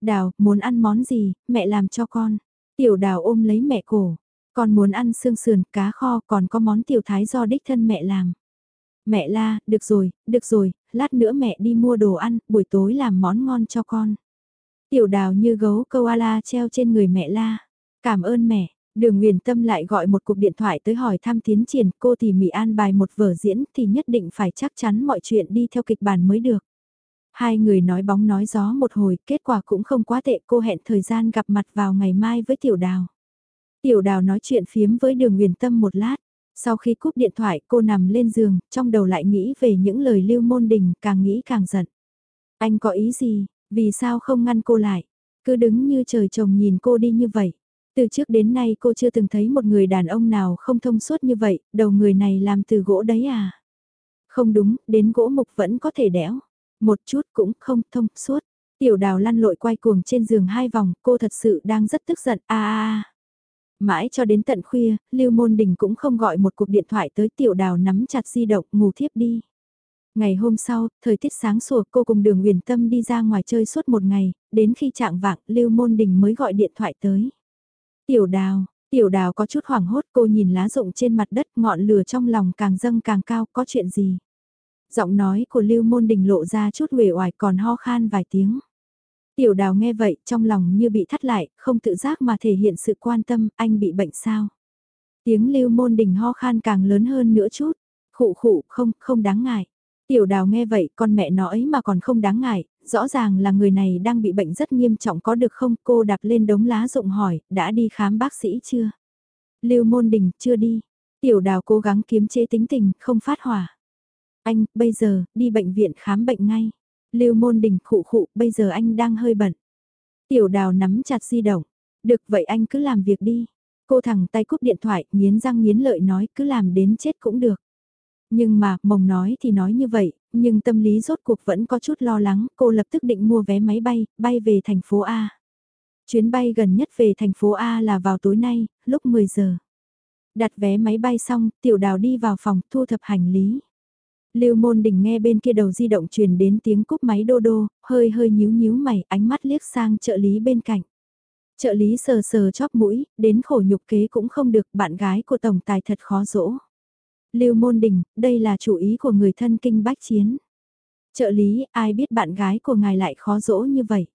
Đào, muốn ăn món gì, mẹ làm cho con. Tiểu đào ôm lấy mẹ cổ. Con muốn ăn xương sườn, cá kho, còn có món tiểu thái do đích thân mẹ làm. Mẹ la, được rồi, được rồi, lát nữa mẹ đi mua đồ ăn, buổi tối làm món ngon cho con. Tiểu đào như gấu koala treo trên người mẹ la. Cảm ơn mẹ, Đường Nguyền Tâm lại gọi một cuộc điện thoại tới hỏi thăm tiến triển, cô thì Mị an bài một vở diễn thì nhất định phải chắc chắn mọi chuyện đi theo kịch bản mới được. Hai người nói bóng nói gió một hồi, kết quả cũng không quá tệ, cô hẹn thời gian gặp mặt vào ngày mai với Tiểu Đào. Tiểu Đào nói chuyện phiếm với Đường Nguyền Tâm một lát, sau khi cúp điện thoại cô nằm lên giường, trong đầu lại nghĩ về những lời lưu môn đình, càng nghĩ càng giận. Anh có ý gì, vì sao không ngăn cô lại, cứ đứng như trời trồng nhìn cô đi như vậy. Từ trước đến nay cô chưa từng thấy một người đàn ông nào không thông suốt như vậy, đầu người này làm từ gỗ đấy à? Không đúng, đến gỗ mục vẫn có thể đẽo. Một chút cũng không thông suốt. Tiểu đào lăn lội quay cuồng trên giường hai vòng, cô thật sự đang rất tức giận. a a Mãi cho đến tận khuya, Lưu Môn Đình cũng không gọi một cuộc điện thoại tới tiểu đào nắm chặt di động ngủ thiếp đi. Ngày hôm sau, thời tiết sáng sủa cô cùng đường huyền tâm đi ra ngoài chơi suốt một ngày, đến khi trạng vạng Lưu Môn Đình mới gọi điện thoại tới. Tiểu đào, tiểu đào có chút hoảng hốt cô nhìn lá rụng trên mặt đất ngọn lửa trong lòng càng dâng càng cao có chuyện gì. Giọng nói của Lưu Môn Đình lộ ra chút uể oải còn ho khan vài tiếng. Tiểu đào nghe vậy trong lòng như bị thắt lại, không tự giác mà thể hiện sự quan tâm, anh bị bệnh sao. Tiếng Lưu Môn Đình ho khan càng lớn hơn nữa chút, khụ khụ không, không đáng ngại. Tiểu đào nghe vậy con mẹ nói mà còn không đáng ngại, rõ ràng là người này đang bị bệnh rất nghiêm trọng có được không cô đạp lên đống lá rụng hỏi, đã đi khám bác sĩ chưa? Lưu môn đình, chưa đi. Tiểu đào cố gắng kiếm chế tính tình, không phát hỏa. Anh, bây giờ, đi bệnh viện khám bệnh ngay. Lưu môn đình khụ khụ, bây giờ anh đang hơi bận. Tiểu đào nắm chặt di động. Được vậy anh cứ làm việc đi. Cô thẳng tay cúp điện thoại, nghiến răng nghiến lợi nói cứ làm đến chết cũng được. Nhưng mà, mồng nói thì nói như vậy, nhưng tâm lý rốt cuộc vẫn có chút lo lắng, cô lập tức định mua vé máy bay, bay về thành phố A. Chuyến bay gần nhất về thành phố A là vào tối nay, lúc 10 giờ. Đặt vé máy bay xong, tiểu đào đi vào phòng thu thập hành lý. Lưu môn Đình nghe bên kia đầu di động truyền đến tiếng cúp máy đô đô, hơi hơi nhíu nhíu mày, ánh mắt liếc sang trợ lý bên cạnh. Trợ lý sờ sờ chóp mũi, đến khổ nhục kế cũng không được, bạn gái của tổng tài thật khó dỗ. Lưu Môn Đình, đây là chủ ý của người thân kinh bách chiến. Trợ lý, ai biết bạn gái của ngài lại khó dỗ như vậy?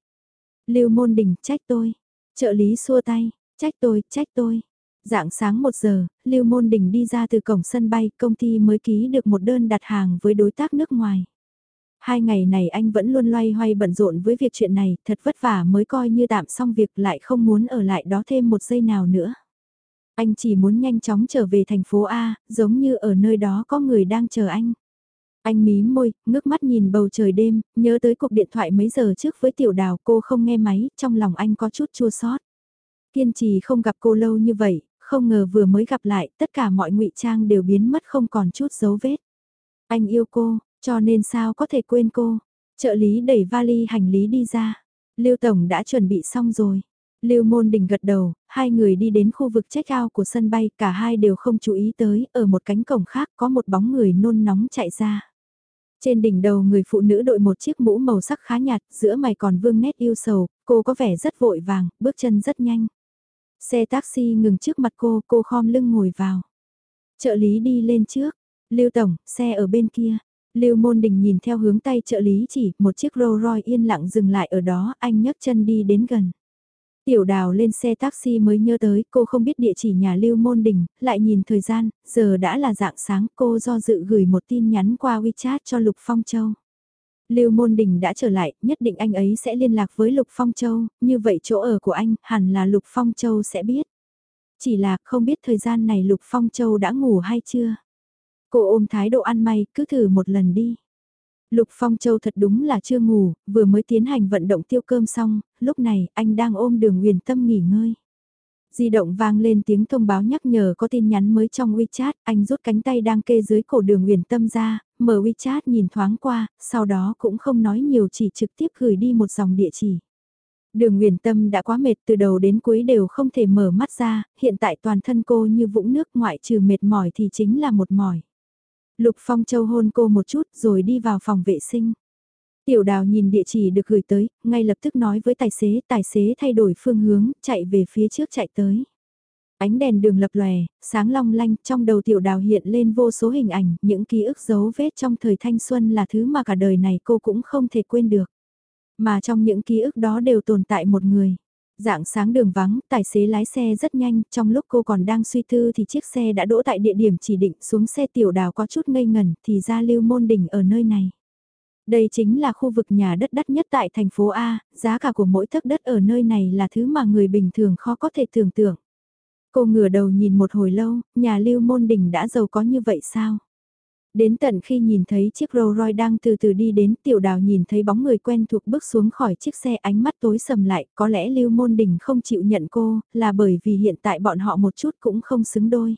Lưu Môn Đình, trách tôi. Trợ lý xua tay, trách tôi, trách tôi. Dạng sáng 1 giờ, Lưu Môn Đình đi ra từ cổng sân bay, công ty mới ký được một đơn đặt hàng với đối tác nước ngoài. Hai ngày này anh vẫn luôn loay hoay bận rộn với việc chuyện này, thật vất vả mới coi như tạm xong việc lại không muốn ở lại đó thêm một giây nào nữa. Anh chỉ muốn nhanh chóng trở về thành phố A, giống như ở nơi đó có người đang chờ anh. Anh mím môi, ngước mắt nhìn bầu trời đêm, nhớ tới cuộc điện thoại mấy giờ trước với tiểu đào cô không nghe máy, trong lòng anh có chút chua xót. Kiên trì không gặp cô lâu như vậy, không ngờ vừa mới gặp lại, tất cả mọi ngụy trang đều biến mất không còn chút dấu vết. Anh yêu cô, cho nên sao có thể quên cô. Trợ lý đẩy vali hành lý đi ra. Lưu Tổng đã chuẩn bị xong rồi. Lưu Môn Đình gật đầu, hai người đi đến khu vực check-out của sân bay, cả hai đều không chú ý tới, ở một cánh cổng khác có một bóng người nôn nóng chạy ra. Trên đỉnh đầu người phụ nữ đội một chiếc mũ màu sắc khá nhạt, giữa mày còn vương nét yêu sầu, cô có vẻ rất vội vàng, bước chân rất nhanh. Xe taxi ngừng trước mặt cô, cô khom lưng ngồi vào. Trợ lý đi lên trước. Lưu Tổng, xe ở bên kia. Lưu Môn Đình nhìn theo hướng tay trợ lý chỉ, một chiếc Rolls Royce yên lặng dừng lại ở đó, anh nhấc chân đi đến gần. Tiểu đào lên xe taxi mới nhớ tới, cô không biết địa chỉ nhà Lưu Môn Đình, lại nhìn thời gian, giờ đã là dạng sáng, cô do dự gửi một tin nhắn qua WeChat cho Lục Phong Châu. Lưu Môn Đình đã trở lại, nhất định anh ấy sẽ liên lạc với Lục Phong Châu, như vậy chỗ ở của anh, hẳn là Lục Phong Châu sẽ biết. Chỉ là không biết thời gian này Lục Phong Châu đã ngủ hay chưa. Cô ôm thái độ ăn may, cứ thử một lần đi. Lục Phong Châu thật đúng là chưa ngủ, vừa mới tiến hành vận động tiêu cơm xong, lúc này anh đang ôm đường huyền tâm nghỉ ngơi. Di động vang lên tiếng thông báo nhắc nhở có tin nhắn mới trong WeChat, anh rút cánh tay đang kê dưới cổ đường huyền tâm ra, mở WeChat nhìn thoáng qua, sau đó cũng không nói nhiều chỉ trực tiếp gửi đi một dòng địa chỉ. Đường Nguyền Tâm đã quá mệt từ đầu đến cuối đều không thể mở mắt ra, hiện tại toàn thân cô như vũng nước ngoại trừ mệt mỏi thì chính là một mỏi. Lục Phong Châu hôn cô một chút rồi đi vào phòng vệ sinh. Tiểu đào nhìn địa chỉ được gửi tới, ngay lập tức nói với tài xế, tài xế thay đổi phương hướng, chạy về phía trước chạy tới. Ánh đèn đường lập lòe, sáng long lanh, trong đầu tiểu đào hiện lên vô số hình ảnh, những ký ức dấu vết trong thời thanh xuân là thứ mà cả đời này cô cũng không thể quên được. Mà trong những ký ức đó đều tồn tại một người. Dạng sáng đường vắng, tài xế lái xe rất nhanh, trong lúc cô còn đang suy tư thì chiếc xe đã đỗ tại địa điểm chỉ định xuống xe tiểu đào có chút ngây ngẩn thì ra lưu môn đỉnh ở nơi này. Đây chính là khu vực nhà đất đắt nhất tại thành phố A, giá cả của mỗi thước đất ở nơi này là thứ mà người bình thường khó có thể tưởng tượng. Cô ngửa đầu nhìn một hồi lâu, nhà lưu môn đỉnh đã giàu có như vậy sao? Đến tận khi nhìn thấy chiếc Rolls Royce đang từ từ đi đến tiểu đào nhìn thấy bóng người quen thuộc bước xuống khỏi chiếc xe ánh mắt tối sầm lại, có lẽ Lưu Môn Đình không chịu nhận cô, là bởi vì hiện tại bọn họ một chút cũng không xứng đôi.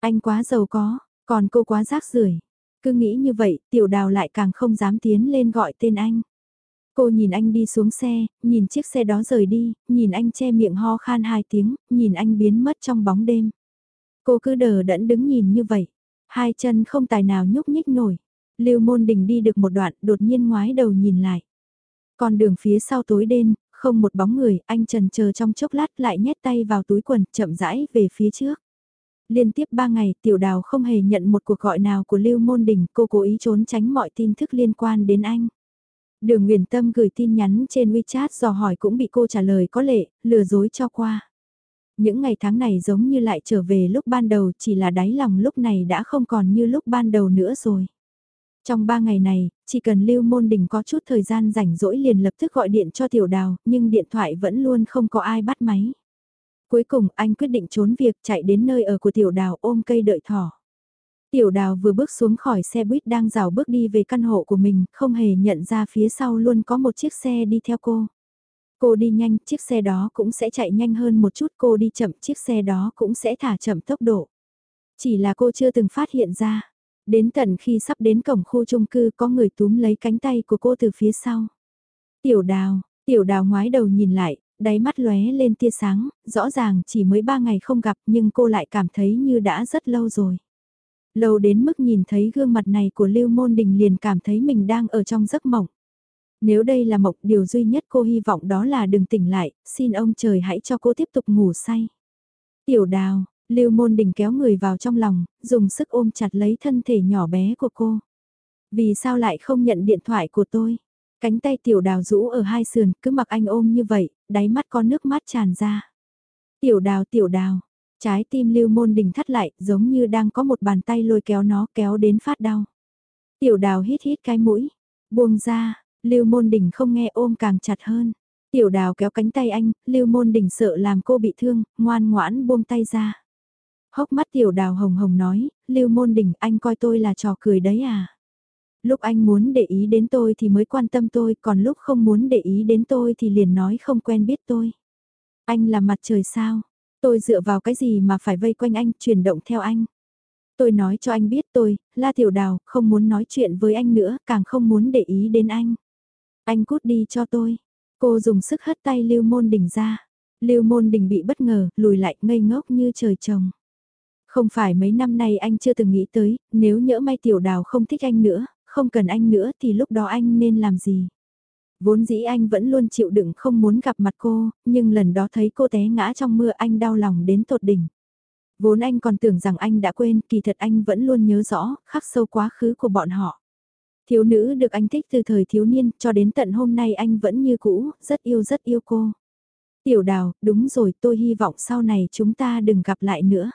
Anh quá giàu có, còn cô quá rác rưởi. Cứ nghĩ như vậy, tiểu đào lại càng không dám tiến lên gọi tên anh. Cô nhìn anh đi xuống xe, nhìn chiếc xe đó rời đi, nhìn anh che miệng ho khan hai tiếng, nhìn anh biến mất trong bóng đêm. Cô cứ đờ đẫn đứng nhìn như vậy. Hai chân không tài nào nhúc nhích nổi. Lưu môn đình đi được một đoạn đột nhiên ngoái đầu nhìn lại. Còn đường phía sau tối đen, không một bóng người, anh trần chờ trong chốc lát lại nhét tay vào túi quần, chậm rãi về phía trước. Liên tiếp ba ngày, tiểu đào không hề nhận một cuộc gọi nào của Lưu Môn Đình, cô cố ý trốn tránh mọi tin tức liên quan đến anh. Đường Nguyền Tâm gửi tin nhắn trên WeChat dò hỏi cũng bị cô trả lời có lệ, lừa dối cho qua. Những ngày tháng này giống như lại trở về lúc ban đầu chỉ là đáy lòng lúc này đã không còn như lúc ban đầu nữa rồi. Trong ba ngày này, chỉ cần Lưu Môn Đình có chút thời gian rảnh rỗi liền lập tức gọi điện cho Tiểu Đào, nhưng điện thoại vẫn luôn không có ai bắt máy. Cuối cùng anh quyết định trốn việc chạy đến nơi ở của Tiểu Đào ôm cây đợi thỏ. Tiểu Đào vừa bước xuống khỏi xe buýt đang rào bước đi về căn hộ của mình, không hề nhận ra phía sau luôn có một chiếc xe đi theo cô. Cô đi nhanh, chiếc xe đó cũng sẽ chạy nhanh hơn một chút, cô đi chậm, chiếc xe đó cũng sẽ thả chậm tốc độ. Chỉ là cô chưa từng phát hiện ra. Đến tận khi sắp đến cổng khu chung cư có người túm lấy cánh tay của cô từ phía sau. Tiểu đào, tiểu đào ngoái đầu nhìn lại, đáy mắt lóe lên tia sáng, rõ ràng chỉ mới ba ngày không gặp nhưng cô lại cảm thấy như đã rất lâu rồi. Lâu đến mức nhìn thấy gương mặt này của Lưu Môn Đình liền cảm thấy mình đang ở trong giấc mộng. Nếu đây là mộng, điều duy nhất cô hy vọng đó là đừng tỉnh lại, xin ông trời hãy cho cô tiếp tục ngủ say. Tiểu đào, Lưu Môn Đình kéo người vào trong lòng, dùng sức ôm chặt lấy thân thể nhỏ bé của cô. Vì sao lại không nhận điện thoại của tôi? Cánh tay tiểu đào rũ ở hai sườn, cứ mặc anh ôm như vậy, đáy mắt có nước mắt tràn ra. Tiểu đào tiểu đào, trái tim lưu môn đình thắt lại, giống như đang có một bàn tay lôi kéo nó kéo đến phát đau. Tiểu đào hít hít cái mũi, buông ra, Lưu Môn Đình không nghe ôm càng chặt hơn. Tiểu đào kéo cánh tay anh, Lưu Môn Đình sợ làm cô bị thương, ngoan ngoãn buông tay ra. Hốc mắt tiểu đào hồng hồng nói, Lưu Môn Đình anh coi tôi là trò cười đấy à. Lúc anh muốn để ý đến tôi thì mới quan tâm tôi, còn lúc không muốn để ý đến tôi thì liền nói không quen biết tôi. Anh là mặt trời sao? Tôi dựa vào cái gì mà phải vây quanh anh, chuyển động theo anh? Tôi nói cho anh biết tôi, La Tiểu Đào, không muốn nói chuyện với anh nữa, càng không muốn để ý đến anh. Anh cút đi cho tôi. Cô dùng sức hất tay Lưu Môn Đình ra. Lưu Môn Đình bị bất ngờ, lùi lại ngây ngốc như trời trồng. Không phải mấy năm nay anh chưa từng nghĩ tới, nếu nhỡ may tiểu đào không thích anh nữa, không cần anh nữa thì lúc đó anh nên làm gì? Vốn dĩ anh vẫn luôn chịu đựng không muốn gặp mặt cô, nhưng lần đó thấy cô té ngã trong mưa anh đau lòng đến tột đỉnh. Vốn anh còn tưởng rằng anh đã quên, kỳ thật anh vẫn luôn nhớ rõ, khắc sâu quá khứ của bọn họ. Thiếu nữ được anh thích từ thời thiếu niên, cho đến tận hôm nay anh vẫn như cũ, rất yêu rất yêu cô. Tiểu đào, đúng rồi, tôi hy vọng sau này chúng ta đừng gặp lại nữa.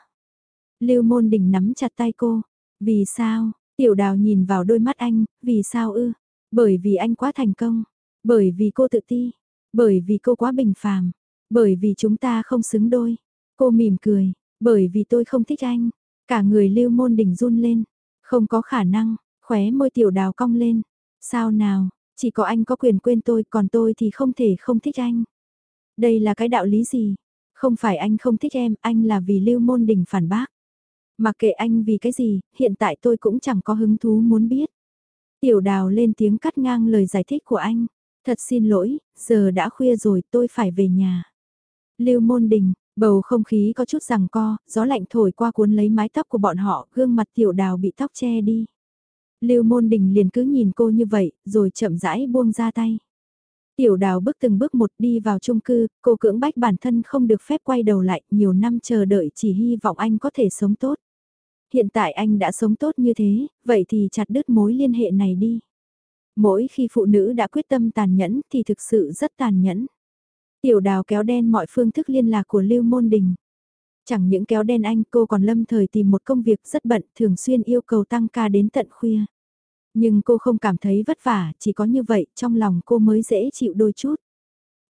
Lưu môn đình nắm chặt tay cô. Vì sao? Tiểu đào nhìn vào đôi mắt anh, vì sao ư? Bởi vì anh quá thành công. Bởi vì cô tự ti. Bởi vì cô quá bình phàm. Bởi vì chúng ta không xứng đôi. Cô mỉm cười. Bởi vì tôi không thích anh. Cả người lưu môn đỉnh run lên. Không có khả năng. Khóe môi tiểu đào cong lên. Sao nào? Chỉ có anh có quyền quên tôi còn tôi thì không thể không thích anh. Đây là cái đạo lý gì? Không phải anh không thích em, anh là vì lưu môn đỉnh phản bác. Mà kệ anh vì cái gì, hiện tại tôi cũng chẳng có hứng thú muốn biết. Tiểu đào lên tiếng cắt ngang lời giải thích của anh. Thật xin lỗi, giờ đã khuya rồi tôi phải về nhà. Lưu môn đình, bầu không khí có chút rằng co, gió lạnh thổi qua cuốn lấy mái tóc của bọn họ, gương mặt tiểu đào bị tóc che đi. Lưu môn đình liền cứ nhìn cô như vậy, rồi chậm rãi buông ra tay. Tiểu đào bước từng bước một đi vào chung cư, cô cưỡng bách bản thân không được phép quay đầu lại, nhiều năm chờ đợi chỉ hy vọng anh có thể sống tốt. Hiện tại anh đã sống tốt như thế, vậy thì chặt đứt mối liên hệ này đi. Mỗi khi phụ nữ đã quyết tâm tàn nhẫn thì thực sự rất tàn nhẫn. Tiểu đào kéo đen mọi phương thức liên lạc của Lưu Môn Đình. Chẳng những kéo đen anh cô còn lâm thời tìm một công việc rất bận thường xuyên yêu cầu tăng ca đến tận khuya. Nhưng cô không cảm thấy vất vả, chỉ có như vậy trong lòng cô mới dễ chịu đôi chút.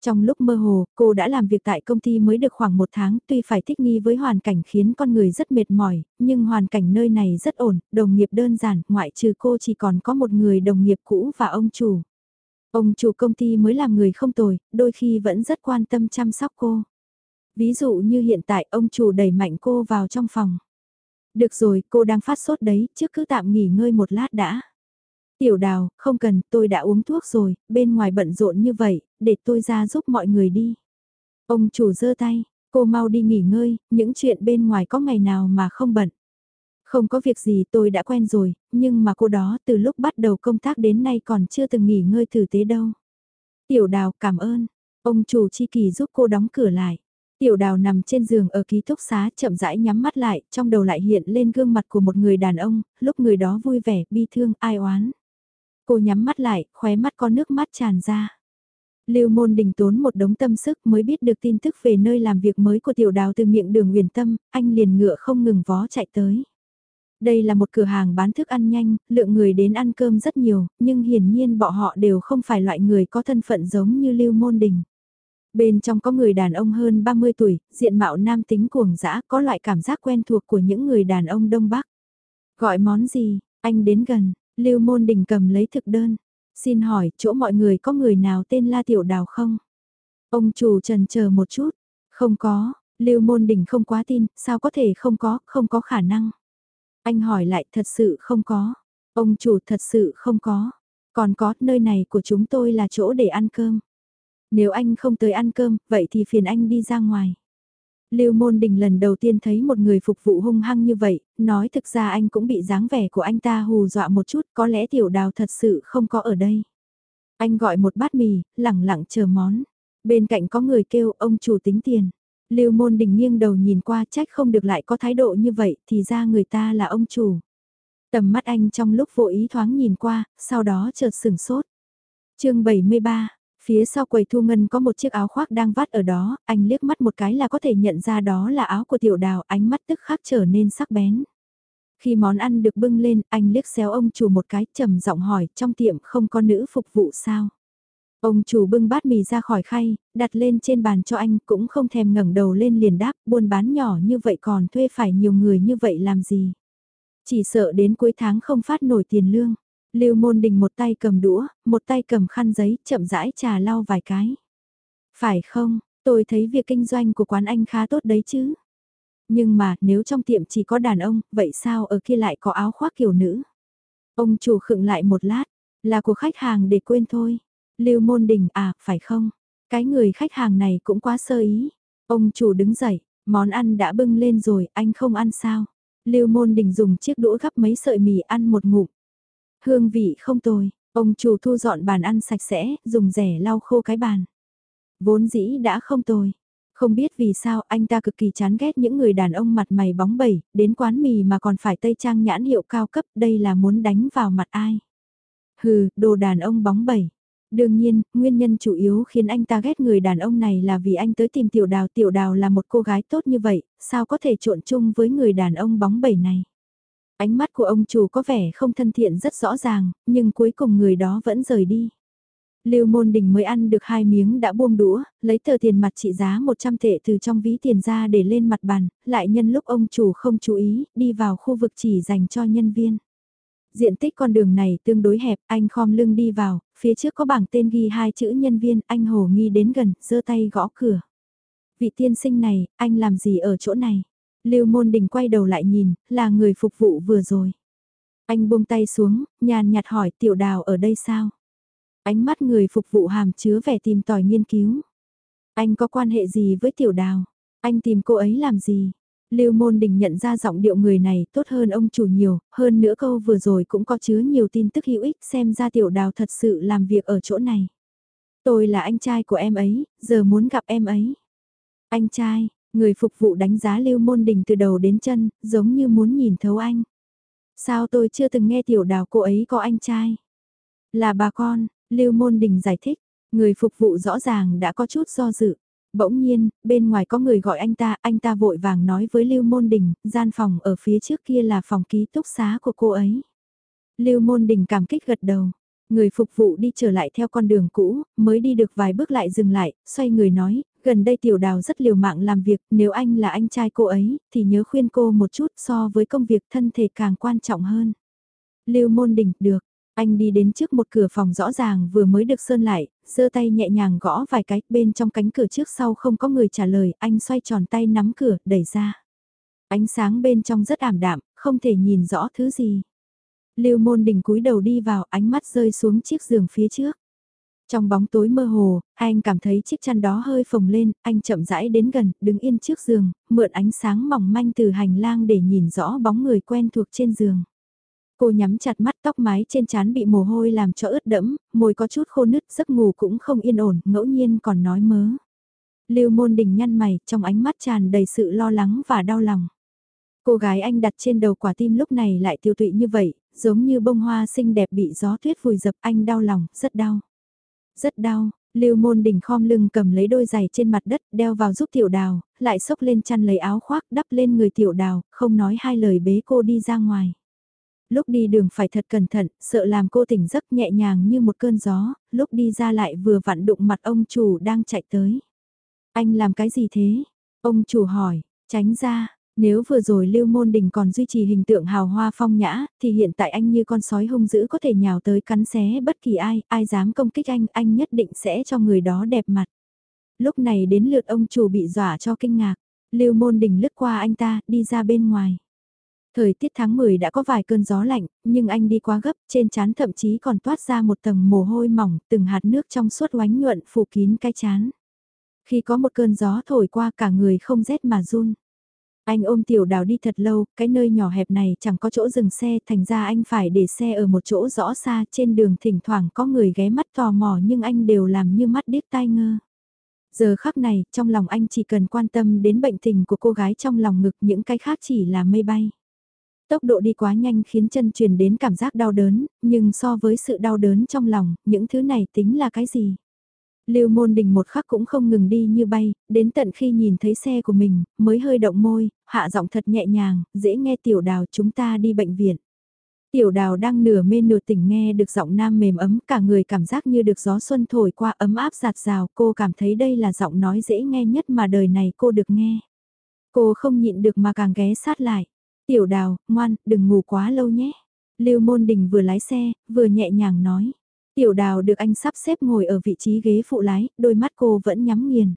Trong lúc mơ hồ, cô đã làm việc tại công ty mới được khoảng một tháng, tuy phải thích nghi với hoàn cảnh khiến con người rất mệt mỏi, nhưng hoàn cảnh nơi này rất ổn, đồng nghiệp đơn giản, ngoại trừ cô chỉ còn có một người đồng nghiệp cũ và ông chủ. Ông chủ công ty mới làm người không tồi, đôi khi vẫn rất quan tâm chăm sóc cô. Ví dụ như hiện tại ông chủ đẩy mạnh cô vào trong phòng. Được rồi, cô đang phát sốt đấy, trước cứ tạm nghỉ ngơi một lát đã. Tiểu đào, không cần, tôi đã uống thuốc rồi, bên ngoài bận rộn như vậy, để tôi ra giúp mọi người đi. Ông chủ giơ tay, cô mau đi nghỉ ngơi, những chuyện bên ngoài có ngày nào mà không bận. Không có việc gì tôi đã quen rồi, nhưng mà cô đó từ lúc bắt đầu công tác đến nay còn chưa từng nghỉ ngơi tử tế đâu. Tiểu đào cảm ơn, ông chủ chi kỳ giúp cô đóng cửa lại. Tiểu đào nằm trên giường ở ký túc xá chậm rãi nhắm mắt lại, trong đầu lại hiện lên gương mặt của một người đàn ông, lúc người đó vui vẻ, bi thương, ai oán. Cô nhắm mắt lại, khóe mắt có nước mắt tràn ra. Lưu Môn Đình tốn một đống tâm sức mới biết được tin tức về nơi làm việc mới của tiểu đào từ miệng đường huyền tâm, anh liền ngựa không ngừng vó chạy tới. Đây là một cửa hàng bán thức ăn nhanh, lượng người đến ăn cơm rất nhiều, nhưng hiển nhiên bọn họ đều không phải loại người có thân phận giống như Lưu Môn Đình. Bên trong có người đàn ông hơn 30 tuổi, diện mạo nam tính cuồng dã, có loại cảm giác quen thuộc của những người đàn ông Đông Bắc. Gọi món gì, anh đến gần, Lưu Môn Đình cầm lấy thực đơn. Xin hỏi, chỗ mọi người có người nào tên La Tiểu Đào không? Ông chủ trần chờ một chút. Không có, Lưu Môn Đình không quá tin, sao có thể không có, không có khả năng. Anh hỏi lại thật sự không có. Ông chủ thật sự không có. Còn có, nơi này của chúng tôi là chỗ để ăn cơm. Nếu anh không tới ăn cơm, vậy thì phiền anh đi ra ngoài. Lưu Môn Đình lần đầu tiên thấy một người phục vụ hung hăng như vậy, nói thực ra anh cũng bị dáng vẻ của anh ta hù dọa một chút, có lẽ tiểu đào thật sự không có ở đây. Anh gọi một bát mì, lẳng lặng chờ món. Bên cạnh có người kêu ông chủ tính tiền. Lưu Môn Đình nghiêng đầu nhìn qua trách không được lại có thái độ như vậy thì ra người ta là ông chủ. Tầm mắt anh trong lúc vô ý thoáng nhìn qua, sau đó chợt sửng sốt. chương 73, Phía sau quầy thu ngân có một chiếc áo khoác đang vắt ở đó, anh liếc mắt một cái là có thể nhận ra đó là áo của tiểu đào, ánh mắt tức khắc trở nên sắc bén. Khi món ăn được bưng lên, anh liếc xéo ông chủ một cái, trầm giọng hỏi, trong tiệm không có nữ phục vụ sao? Ông chủ bưng bát mì ra khỏi khay, đặt lên trên bàn cho anh, cũng không thèm ngẩng đầu lên liền đáp, buôn bán nhỏ như vậy còn thuê phải nhiều người như vậy làm gì? Chỉ sợ đến cuối tháng không phát nổi tiền lương. Lưu Môn Đình một tay cầm đũa, một tay cầm khăn giấy, chậm rãi trà lau vài cái. Phải không, tôi thấy việc kinh doanh của quán anh khá tốt đấy chứ. Nhưng mà, nếu trong tiệm chỉ có đàn ông, vậy sao ở kia lại có áo khoác kiểu nữ? Ông chủ khựng lại một lát, là của khách hàng để quên thôi. Lưu Môn Đình à, phải không? Cái người khách hàng này cũng quá sơ ý. Ông chủ đứng dậy, món ăn đã bưng lên rồi, anh không ăn sao? Lưu Môn Đình dùng chiếc đũa gắp mấy sợi mì ăn một ngụm. Hương vị không tồi, ông chủ thu dọn bàn ăn sạch sẽ, dùng rẻ lau khô cái bàn. Vốn dĩ đã không tồi. Không biết vì sao anh ta cực kỳ chán ghét những người đàn ông mặt mày bóng bẩy, đến quán mì mà còn phải tây trang nhãn hiệu cao cấp, đây là muốn đánh vào mặt ai. Hừ, đồ đàn ông bóng bẩy. Đương nhiên, nguyên nhân chủ yếu khiến anh ta ghét người đàn ông này là vì anh tới tìm tiểu đào. Tiểu đào là một cô gái tốt như vậy, sao có thể trộn chung với người đàn ông bóng bẩy này. Ánh mắt của ông chủ có vẻ không thân thiện rất rõ ràng, nhưng cuối cùng người đó vẫn rời đi. Lưu Môn Đình mới ăn được hai miếng đã buông đũa, lấy tờ tiền mặt trị giá 100 tệ từ trong ví tiền ra để lên mặt bàn, lại nhân lúc ông chủ không chú ý, đi vào khu vực chỉ dành cho nhân viên. Diện tích con đường này tương đối hẹp, anh khom lưng đi vào, phía trước có bảng tên ghi hai chữ nhân viên, anh hồ nghi đến gần, giơ tay gõ cửa. Vị tiên sinh này, anh làm gì ở chỗ này? Lưu Môn Đình quay đầu lại nhìn, là người phục vụ vừa rồi. Anh buông tay xuống, nhàn nhạt hỏi tiểu đào ở đây sao? Ánh mắt người phục vụ hàm chứa vẻ tìm tòi nghiên cứu. Anh có quan hệ gì với tiểu đào? Anh tìm cô ấy làm gì? Lưu Môn Đình nhận ra giọng điệu người này tốt hơn ông chủ nhiều, hơn nữa câu vừa rồi cũng có chứa nhiều tin tức hữu ích xem ra tiểu đào thật sự làm việc ở chỗ này. Tôi là anh trai của em ấy, giờ muốn gặp em ấy. Anh trai, người phục vụ đánh giá Lưu Môn Đình từ đầu đến chân, giống như muốn nhìn thấu anh. Sao tôi chưa từng nghe tiểu đào cô ấy có anh trai? Là bà con, Lưu Môn Đình giải thích, người phục vụ rõ ràng đã có chút do dự. Bỗng nhiên, bên ngoài có người gọi anh ta, anh ta vội vàng nói với Lưu Môn Đình, gian phòng ở phía trước kia là phòng ký túc xá của cô ấy. Lưu Môn Đình cảm kích gật đầu. Người phục vụ đi trở lại theo con đường cũ, mới đi được vài bước lại dừng lại, xoay người nói, gần đây tiểu đào rất liều mạng làm việc, nếu anh là anh trai cô ấy, thì nhớ khuyên cô một chút so với công việc thân thể càng quan trọng hơn. Lưu Môn đỉnh được, anh đi đến trước một cửa phòng rõ ràng vừa mới được sơn lại, giơ tay nhẹ nhàng gõ vài cái, bên trong cánh cửa trước sau không có người trả lời, anh xoay tròn tay nắm cửa, đẩy ra. Ánh sáng bên trong rất ảm đạm, không thể nhìn rõ thứ gì. Lưu môn đình cúi đầu đi vào, ánh mắt rơi xuống chiếc giường phía trước. Trong bóng tối mơ hồ, anh cảm thấy chiếc chăn đó hơi phồng lên, anh chậm rãi đến gần, đứng yên trước giường, mượn ánh sáng mỏng manh từ hành lang để nhìn rõ bóng người quen thuộc trên giường. Cô nhắm chặt mắt tóc mái trên trán bị mồ hôi làm cho ướt đẫm, môi có chút khô nứt, giấc ngủ cũng không yên ổn, ngẫu nhiên còn nói mớ. Lưu môn đình nhăn mày, trong ánh mắt tràn đầy sự lo lắng và đau lòng. Cô gái anh đặt trên đầu quả tim lúc này lại tiêu tụy như vậy, giống như bông hoa xinh đẹp bị gió tuyết vùi dập anh đau lòng, rất đau. Rất đau, Lưu môn đình khom lưng cầm lấy đôi giày trên mặt đất đeo vào giúp tiểu đào, lại xốc lên chăn lấy áo khoác đắp lên người tiểu đào, không nói hai lời bế cô đi ra ngoài. Lúc đi đường phải thật cẩn thận, sợ làm cô tỉnh giấc nhẹ nhàng như một cơn gió, lúc đi ra lại vừa vặn đụng mặt ông chủ đang chạy tới. Anh làm cái gì thế? Ông chủ hỏi, tránh ra, nếu vừa rồi Lưu Môn Đình còn duy trì hình tượng hào hoa phong nhã, thì hiện tại anh như con sói hung dữ có thể nhào tới cắn xé bất kỳ ai, ai dám công kích anh, anh nhất định sẽ cho người đó đẹp mặt. Lúc này đến lượt ông chủ bị dọa cho kinh ngạc, Lưu Môn Đình lướt qua anh ta, đi ra bên ngoài. Thời tiết tháng 10 đã có vài cơn gió lạnh, nhưng anh đi quá gấp, trên trán thậm chí còn toát ra một tầng mồ hôi mỏng, từng hạt nước trong suốt oánh nhuận phủ kín cái chán. Khi có một cơn gió thổi qua cả người không rét mà run. Anh ôm tiểu đào đi thật lâu, cái nơi nhỏ hẹp này chẳng có chỗ dừng xe, thành ra anh phải để xe ở một chỗ rõ xa trên đường thỉnh thoảng có người ghé mắt tò mò nhưng anh đều làm như mắt điếc tai ngơ. Giờ khắc này, trong lòng anh chỉ cần quan tâm đến bệnh tình của cô gái trong lòng ngực những cái khác chỉ là mây bay. Tốc độ đi quá nhanh khiến chân truyền đến cảm giác đau đớn, nhưng so với sự đau đớn trong lòng, những thứ này tính là cái gì? Lưu môn đình một khắc cũng không ngừng đi như bay, đến tận khi nhìn thấy xe của mình, mới hơi động môi, hạ giọng thật nhẹ nhàng, dễ nghe tiểu đào chúng ta đi bệnh viện. Tiểu đào đang nửa mê nửa tỉnh nghe được giọng nam mềm ấm, cả người cảm giác như được gió xuân thổi qua ấm áp giạt rào, cô cảm thấy đây là giọng nói dễ nghe nhất mà đời này cô được nghe. Cô không nhịn được mà càng ghé sát lại. Tiểu đào, ngoan, đừng ngủ quá lâu nhé. Lưu Môn Đình vừa lái xe, vừa nhẹ nhàng nói. Tiểu đào được anh sắp xếp ngồi ở vị trí ghế phụ lái, đôi mắt cô vẫn nhắm nghiền.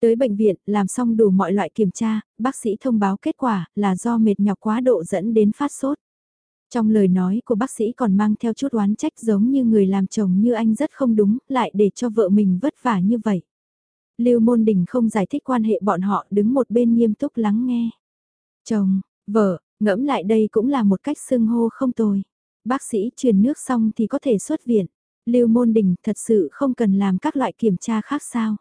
Tới bệnh viện, làm xong đủ mọi loại kiểm tra, bác sĩ thông báo kết quả là do mệt nhọc quá độ dẫn đến phát sốt. Trong lời nói của bác sĩ còn mang theo chút oán trách giống như người làm chồng như anh rất không đúng, lại để cho vợ mình vất vả như vậy. Lưu Môn Đình không giải thích quan hệ bọn họ đứng một bên nghiêm túc lắng nghe. Chồng, Vợ, ngẫm lại đây cũng là một cách xưng hô không tồi. Bác sĩ truyền nước xong thì có thể xuất viện. Lưu Môn Đình thật sự không cần làm các loại kiểm tra khác sao.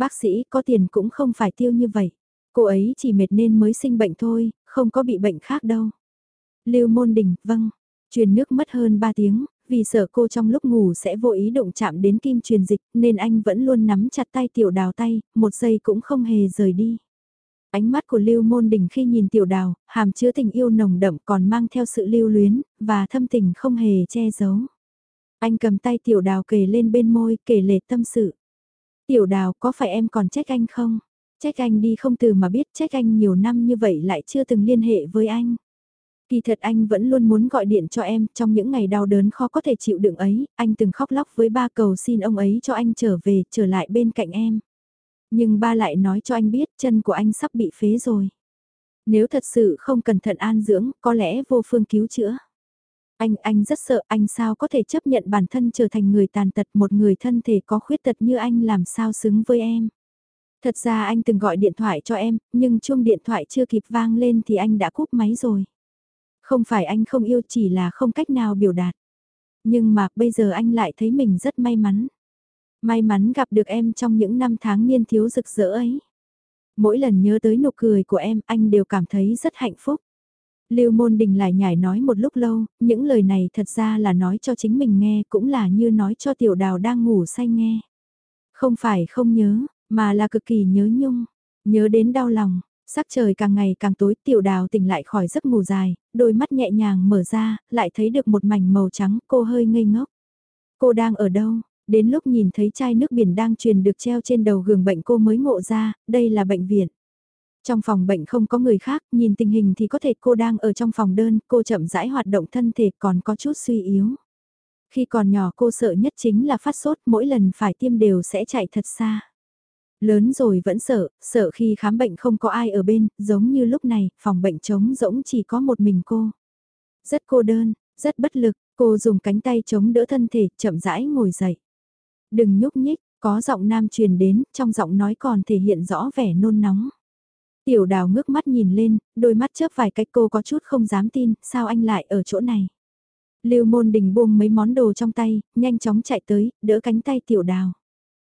Bác sĩ có tiền cũng không phải tiêu như vậy. Cô ấy chỉ mệt nên mới sinh bệnh thôi, không có bị bệnh khác đâu. Lưu Môn Đình, vâng. Truyền nước mất hơn 3 tiếng, vì sợ cô trong lúc ngủ sẽ vô ý động chạm đến kim truyền dịch nên anh vẫn luôn nắm chặt tay tiểu đào tay, một giây cũng không hề rời đi. Ánh mắt của Lưu Môn Đình khi nhìn tiểu đào, hàm chứa tình yêu nồng đậm còn mang theo sự lưu luyến, và thâm tình không hề che giấu. Anh cầm tay tiểu đào kề lên bên môi, kể lệ tâm sự. Tiểu đào có phải em còn trách anh không? Trách anh đi không từ mà biết trách anh nhiều năm như vậy lại chưa từng liên hệ với anh. Kỳ thật anh vẫn luôn muốn gọi điện cho em, trong những ngày đau đớn khó có thể chịu đựng ấy, anh từng khóc lóc với ba cầu xin ông ấy cho anh trở về, trở lại bên cạnh em. Nhưng ba lại nói cho anh biết chân của anh sắp bị phế rồi. Nếu thật sự không cẩn thận an dưỡng, có lẽ vô phương cứu chữa. Anh, anh rất sợ anh sao có thể chấp nhận bản thân trở thành người tàn tật một người thân thể có khuyết tật như anh làm sao xứng với em. Thật ra anh từng gọi điện thoại cho em, nhưng chuông điện thoại chưa kịp vang lên thì anh đã cúp máy rồi. Không phải anh không yêu chỉ là không cách nào biểu đạt. Nhưng mà bây giờ anh lại thấy mình rất may mắn. May mắn gặp được em trong những năm tháng niên thiếu rực rỡ ấy. Mỗi lần nhớ tới nụ cười của em anh đều cảm thấy rất hạnh phúc. Lưu Môn Đình lại nhảy nói một lúc lâu, những lời này thật ra là nói cho chính mình nghe cũng là như nói cho tiểu đào đang ngủ say nghe. Không phải không nhớ, mà là cực kỳ nhớ nhung, nhớ đến đau lòng, sắc trời càng ngày càng tối tiểu đào tỉnh lại khỏi giấc ngủ dài, đôi mắt nhẹ nhàng mở ra, lại thấy được một mảnh màu trắng cô hơi ngây ngốc. Cô đang ở đâu? Đến lúc nhìn thấy chai nước biển đang truyền được treo trên đầu gường bệnh cô mới ngộ ra, đây là bệnh viện. Trong phòng bệnh không có người khác, nhìn tình hình thì có thể cô đang ở trong phòng đơn, cô chậm rãi hoạt động thân thể còn có chút suy yếu. Khi còn nhỏ cô sợ nhất chính là phát sốt, mỗi lần phải tiêm đều sẽ chạy thật xa. Lớn rồi vẫn sợ, sợ khi khám bệnh không có ai ở bên, giống như lúc này, phòng bệnh trống rỗng chỉ có một mình cô. Rất cô đơn, rất bất lực, cô dùng cánh tay chống đỡ thân thể, chậm rãi ngồi dậy. Đừng nhúc nhích, có giọng nam truyền đến, trong giọng nói còn thể hiện rõ vẻ nôn nóng. Tiểu đào ngước mắt nhìn lên, đôi mắt chớp vài cách cô có chút không dám tin, sao anh lại ở chỗ này. Lưu môn đình buông mấy món đồ trong tay, nhanh chóng chạy tới, đỡ cánh tay tiểu đào.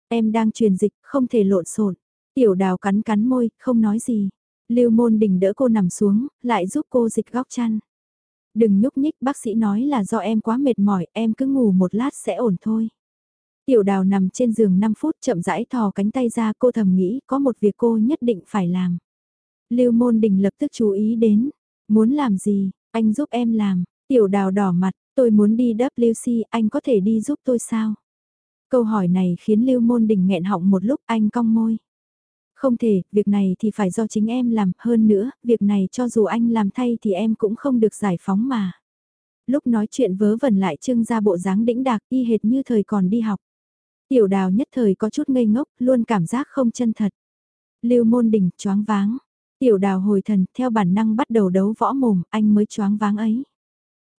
Em đang truyền dịch, không thể lộn xộn. Tiểu đào cắn cắn môi, không nói gì. Lưu môn đình đỡ cô nằm xuống, lại giúp cô dịch góc chăn. Đừng nhúc nhích, bác sĩ nói là do em quá mệt mỏi, em cứ ngủ một lát sẽ ổn thôi. Tiểu đào nằm trên giường 5 phút chậm rãi thò cánh tay ra cô thầm nghĩ có một việc cô nhất định phải làm. Lưu môn đình lập tức chú ý đến. Muốn làm gì, anh giúp em làm. Tiểu đào đỏ mặt, tôi muốn đi WC, anh có thể đi giúp tôi sao? Câu hỏi này khiến Lưu môn đình nghẹn họng một lúc anh cong môi. Không thể, việc này thì phải do chính em làm, hơn nữa, việc này cho dù anh làm thay thì em cũng không được giải phóng mà. Lúc nói chuyện vớ vẩn lại trưng ra bộ dáng đĩnh đạc y hệt như thời còn đi học. Tiểu đào nhất thời có chút ngây ngốc, luôn cảm giác không chân thật. Lưu môn đình choáng váng, Tiểu đào hồi thần, theo bản năng bắt đầu đấu võ mồm, anh mới choáng váng ấy.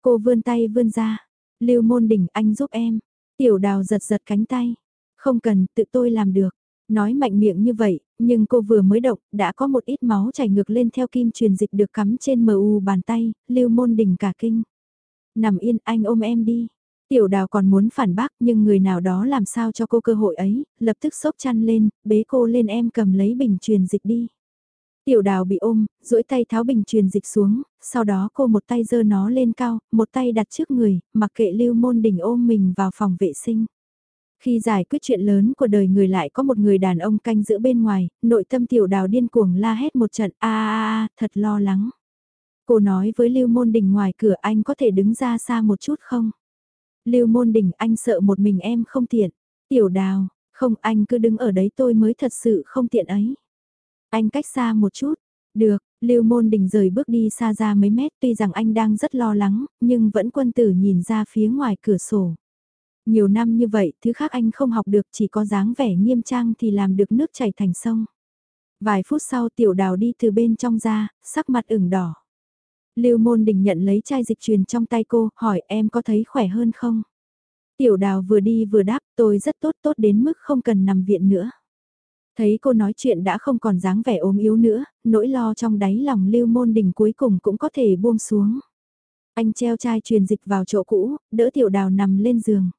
Cô vươn tay vươn ra. Lưu môn đỉnh, anh giúp em. Tiểu đào giật giật cánh tay. Không cần, tự tôi làm được. Nói mạnh miệng như vậy, nhưng cô vừa mới động, đã có một ít máu chảy ngược lên theo kim truyền dịch được cắm trên mu bàn tay, lưu môn đỉnh cả kinh. Nằm yên, anh ôm em đi. Tiểu đào còn muốn phản bác nhưng người nào đó làm sao cho cô cơ hội ấy, lập tức xốc chăn lên, bế cô lên em cầm lấy bình truyền dịch đi. Tiểu đào bị ôm, duỗi tay tháo bình truyền dịch xuống, sau đó cô một tay giơ nó lên cao, một tay đặt trước người, mặc kệ lưu môn đình ôm mình vào phòng vệ sinh. Khi giải quyết chuyện lớn của đời người lại có một người đàn ông canh giữ bên ngoài, nội tâm tiểu đào điên cuồng la hét một trận a a a thật lo lắng. Cô nói với Lưu Môn Đình ngoài cửa anh có thể đứng ra xa một chút không? Lưu Môn Đình anh sợ một mình em không tiện. Tiểu đào, không anh cứ đứng ở đấy tôi mới thật sự không tiện ấy. Anh cách xa một chút. Được, Lưu Môn Đình rời bước đi xa ra mấy mét tuy rằng anh đang rất lo lắng, nhưng vẫn quân tử nhìn ra phía ngoài cửa sổ. Nhiều năm như vậy, thứ khác anh không học được chỉ có dáng vẻ nghiêm trang thì làm được nước chảy thành sông. Vài phút sau tiểu đào đi từ bên trong ra, sắc mặt ửng đỏ. Lưu Môn Đình nhận lấy chai dịch truyền trong tay cô, hỏi em có thấy khỏe hơn không? Tiểu đào vừa đi vừa đáp, tôi rất tốt tốt đến mức không cần nằm viện nữa. Thấy cô nói chuyện đã không còn dáng vẻ ốm yếu nữa, nỗi lo trong đáy lòng lưu môn đình cuối cùng cũng có thể buông xuống. Anh treo chai truyền dịch vào chỗ cũ, đỡ tiểu đào nằm lên giường.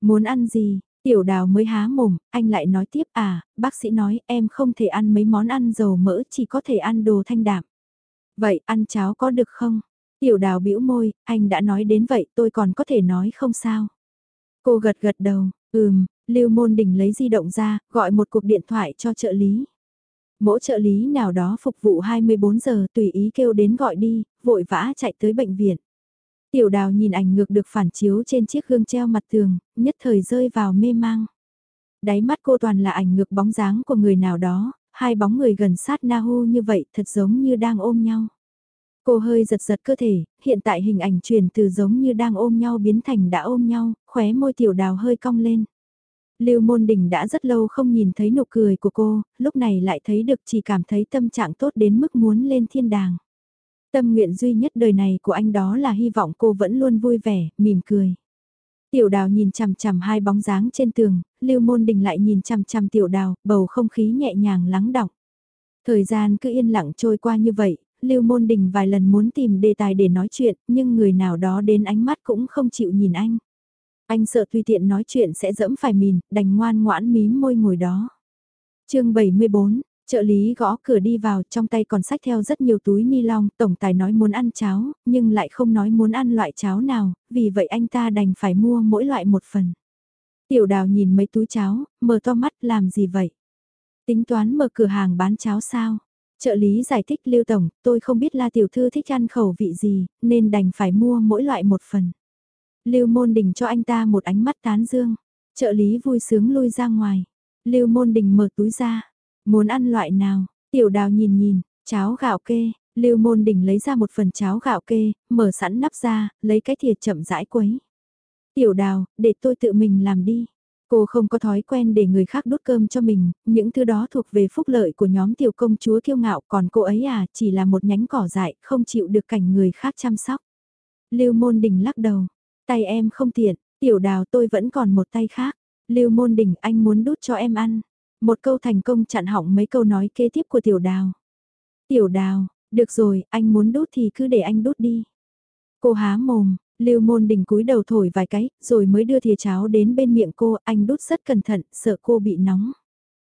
Muốn ăn gì, Tiểu đào mới há mồm, anh lại nói tiếp à, bác sĩ nói em không thể ăn mấy món ăn dầu mỡ chỉ có thể ăn đồ thanh đạm. Vậy ăn cháo có được không? Tiểu đào bĩu môi, anh đã nói đến vậy tôi còn có thể nói không sao. Cô gật gật đầu, ừm, Lưu Môn Đình lấy di động ra, gọi một cuộc điện thoại cho trợ lý. Mỗi trợ lý nào đó phục vụ 24 giờ tùy ý kêu đến gọi đi, vội vã chạy tới bệnh viện. Tiểu đào nhìn ảnh ngược được phản chiếu trên chiếc gương treo mặt tường, nhất thời rơi vào mê mang. Đáy mắt cô toàn là ảnh ngược bóng dáng của người nào đó, hai bóng người gần sát Nahu như vậy thật giống như đang ôm nhau. Cô hơi giật giật cơ thể, hiện tại hình ảnh truyền từ giống như đang ôm nhau biến thành đã ôm nhau, khóe môi tiểu đào hơi cong lên. Lưu Môn Đình đã rất lâu không nhìn thấy nụ cười của cô, lúc này lại thấy được chỉ cảm thấy tâm trạng tốt đến mức muốn lên thiên đàng. Tâm nguyện duy nhất đời này của anh đó là hy vọng cô vẫn luôn vui vẻ, mỉm cười. Tiểu đào nhìn chằm chằm hai bóng dáng trên tường, Lưu Môn Đình lại nhìn chằm chằm tiểu đào, bầu không khí nhẹ nhàng lắng đọng. Thời gian cứ yên lặng trôi qua như vậy, Lưu Môn Đình vài lần muốn tìm đề tài để nói chuyện, nhưng người nào đó đến ánh mắt cũng không chịu nhìn anh. Anh sợ tùy tiện nói chuyện sẽ dẫm phải mìn, đành ngoan ngoãn mím môi ngồi đó. chương 74, trợ lý gõ cửa đi vào trong tay còn sách theo rất nhiều túi ni lông, tổng tài nói muốn ăn cháo, nhưng lại không nói muốn ăn loại cháo nào, vì vậy anh ta đành phải mua mỗi loại một phần. Tiểu đào nhìn mấy túi cháo, mở to mắt làm gì vậy? Tính toán mở cửa hàng bán cháo sao? Trợ lý giải thích Lưu Tổng, tôi không biết La Tiểu Thư thích ăn khẩu vị gì, nên đành phải mua mỗi loại một phần. Lưu Môn Đình cho anh ta một ánh mắt tán dương. Trợ lý vui sướng lui ra ngoài. Lưu Môn Đình mở túi ra. Muốn ăn loại nào? Tiểu đào nhìn nhìn, cháo gạo kê. Lưu Môn Đình lấy ra một phần cháo gạo kê, mở sẵn nắp ra, lấy cái thìa chậm rãi quấy. Tiểu đào, để tôi tự mình làm đi. Cô không có thói quen để người khác đút cơm cho mình, những thứ đó thuộc về phúc lợi của nhóm tiểu công chúa kiêu ngạo còn cô ấy à chỉ là một nhánh cỏ dại không chịu được cảnh người khác chăm sóc. Lưu Môn Đình lắc đầu, Tay em không tiện, tiểu đào tôi vẫn còn một tay khác. Lưu môn đỉnh anh muốn đút cho em ăn. Một câu thành công chặn hỏng mấy câu nói kế tiếp của tiểu đào. Tiểu đào, được rồi, anh muốn đút thì cứ để anh đút đi. Cô há mồm, Lưu môn đỉnh cúi đầu thổi vài cái, rồi mới đưa thìa cháo đến bên miệng cô, anh đút rất cẩn thận, sợ cô bị nóng.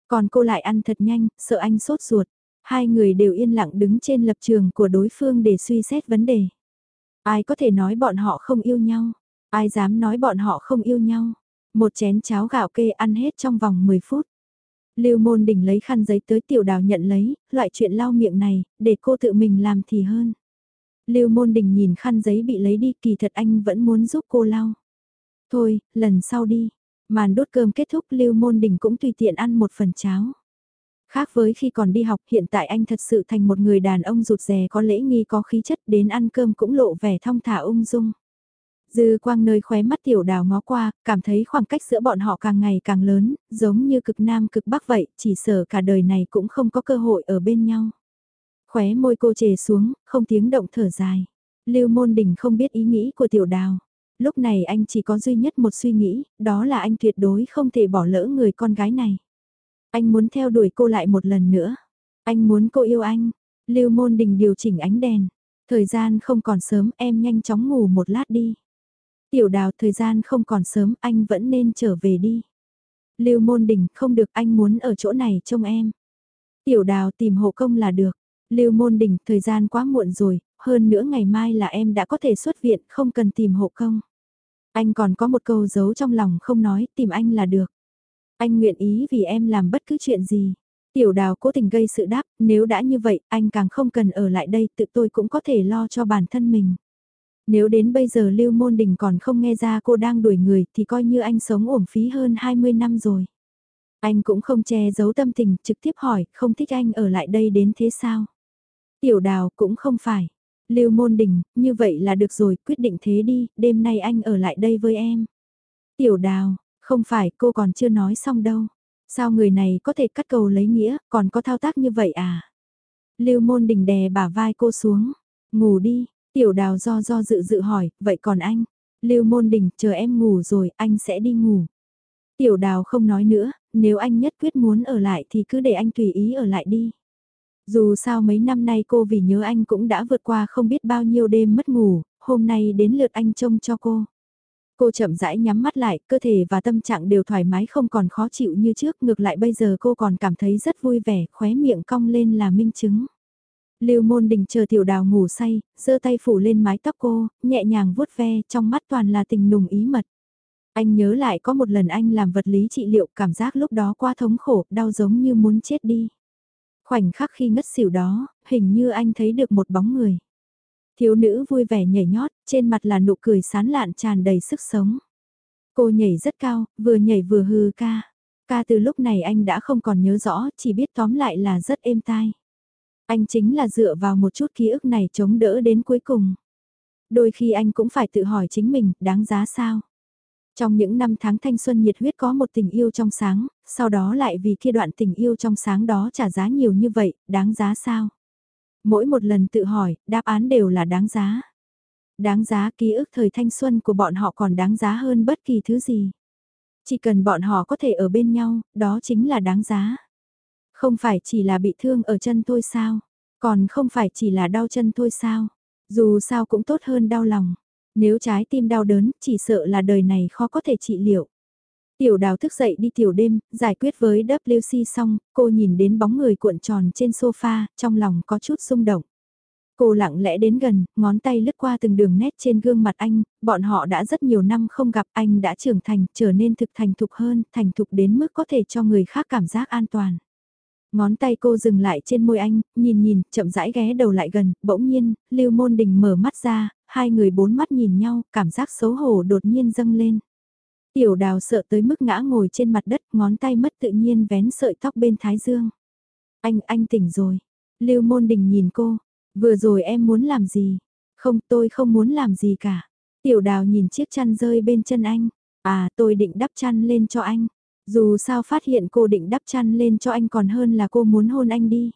Còn cô lại ăn thật nhanh, sợ anh sốt ruột. Hai người đều yên lặng đứng trên lập trường của đối phương để suy xét vấn đề. Ai có thể nói bọn họ không yêu nhau? Ai dám nói bọn họ không yêu nhau. Một chén cháo gạo kê ăn hết trong vòng 10 phút. Lưu môn đình lấy khăn giấy tới tiểu đào nhận lấy, loại chuyện lau miệng này, để cô tự mình làm thì hơn. Lưu môn đình nhìn khăn giấy bị lấy đi kỳ thật anh vẫn muốn giúp cô lau. Thôi, lần sau đi. Màn đốt cơm kết thúc Lưu môn đình cũng tùy tiện ăn một phần cháo. Khác với khi còn đi học hiện tại anh thật sự thành một người đàn ông rụt rè có lễ nghi có khí chất đến ăn cơm cũng lộ vẻ thong thả ung dung. Dư quang nơi khóe mắt tiểu đào ngó qua, cảm thấy khoảng cách giữa bọn họ càng ngày càng lớn, giống như cực nam cực bắc vậy, chỉ sợ cả đời này cũng không có cơ hội ở bên nhau. Khóe môi cô chề xuống, không tiếng động thở dài. Lưu môn đình không biết ý nghĩ của tiểu đào. Lúc này anh chỉ có duy nhất một suy nghĩ, đó là anh tuyệt đối không thể bỏ lỡ người con gái này. Anh muốn theo đuổi cô lại một lần nữa. Anh muốn cô yêu anh. Lưu môn đình điều chỉnh ánh đèn. Thời gian không còn sớm em nhanh chóng ngủ một lát đi. Tiểu đào thời gian không còn sớm anh vẫn nên trở về đi. Lưu môn đình không được anh muốn ở chỗ này trông em. Tiểu đào tìm hộ công là được. Lưu môn đình thời gian quá muộn rồi, hơn nữa ngày mai là em đã có thể xuất viện không cần tìm hộ công. Anh còn có một câu giấu trong lòng không nói tìm anh là được. Anh nguyện ý vì em làm bất cứ chuyện gì. Tiểu đào cố tình gây sự đáp, nếu đã như vậy, anh càng không cần ở lại đây, tự tôi cũng có thể lo cho bản thân mình. Nếu đến bây giờ Lưu Môn Đình còn không nghe ra cô đang đuổi người thì coi như anh sống uổng phí hơn 20 năm rồi. Anh cũng không che giấu tâm tình, trực tiếp hỏi, không thích anh ở lại đây đến thế sao? Tiểu đào cũng không phải. Lưu Môn Đình, như vậy là được rồi, quyết định thế đi, đêm nay anh ở lại đây với em. Tiểu đào, không phải cô còn chưa nói xong đâu. Sao người này có thể cắt cầu lấy nghĩa, còn có thao tác như vậy à? Lưu Môn Đình đè bả vai cô xuống. Ngủ đi, Tiểu đào do do dự dự hỏi, vậy còn anh? Lưu môn đình, chờ em ngủ rồi, anh sẽ đi ngủ. Tiểu đào không nói nữa, nếu anh nhất quyết muốn ở lại thì cứ để anh tùy ý ở lại đi. Dù sao mấy năm nay cô vì nhớ anh cũng đã vượt qua không biết bao nhiêu đêm mất ngủ, hôm nay đến lượt anh trông cho cô. Cô chậm rãi nhắm mắt lại, cơ thể và tâm trạng đều thoải mái không còn khó chịu như trước, ngược lại bây giờ cô còn cảm thấy rất vui vẻ, khóe miệng cong lên là minh chứng. Lưu Môn Đình chờ Tiểu Đào ngủ say, giơ tay phủ lên mái tóc cô, nhẹ nhàng vuốt ve, trong mắt toàn là tình nùng ý mật. Anh nhớ lại có một lần anh làm vật lý trị liệu, cảm giác lúc đó quá thống khổ, đau giống như muốn chết đi. Khoảnh khắc khi ngất xỉu đó, hình như anh thấy được một bóng người. Thiếu nữ vui vẻ nhảy nhót, trên mặt là nụ cười sán lạn tràn đầy sức sống. Cô nhảy rất cao, vừa nhảy vừa hư ca. Ca từ lúc này anh đã không còn nhớ rõ, chỉ biết tóm lại là rất êm tai. Anh chính là dựa vào một chút ký ức này chống đỡ đến cuối cùng. Đôi khi anh cũng phải tự hỏi chính mình, đáng giá sao? Trong những năm tháng thanh xuân nhiệt huyết có một tình yêu trong sáng, sau đó lại vì kia đoạn tình yêu trong sáng đó trả giá nhiều như vậy, đáng giá sao? Mỗi một lần tự hỏi, đáp án đều là đáng giá. Đáng giá ký ức thời thanh xuân của bọn họ còn đáng giá hơn bất kỳ thứ gì. Chỉ cần bọn họ có thể ở bên nhau, đó chính là đáng giá. Không phải chỉ là bị thương ở chân thôi sao? Còn không phải chỉ là đau chân thôi sao? Dù sao cũng tốt hơn đau lòng. Nếu trái tim đau đớn, chỉ sợ là đời này khó có thể trị liệu. Tiểu đào thức dậy đi tiểu đêm, giải quyết với WC xong, cô nhìn đến bóng người cuộn tròn trên sofa, trong lòng có chút rung động. Cô lặng lẽ đến gần, ngón tay lướt qua từng đường nét trên gương mặt anh, bọn họ đã rất nhiều năm không gặp anh đã trưởng thành, trở nên thực thành thục hơn, thành thục đến mức có thể cho người khác cảm giác an toàn. Ngón tay cô dừng lại trên môi anh, nhìn nhìn, chậm rãi ghé đầu lại gần, bỗng nhiên, Lưu Môn Đình mở mắt ra, hai người bốn mắt nhìn nhau, cảm giác xấu hổ đột nhiên dâng lên. Tiểu đào sợ tới mức ngã ngồi trên mặt đất, ngón tay mất tự nhiên vén sợi tóc bên thái dương. Anh, anh tỉnh rồi. Lưu Môn Đình nhìn cô, vừa rồi em muốn làm gì? Không, tôi không muốn làm gì cả. Tiểu đào nhìn chiếc chăn rơi bên chân anh. À, tôi định đắp chăn lên cho anh. Dù sao phát hiện cô định đắp chăn lên cho anh còn hơn là cô muốn hôn anh đi.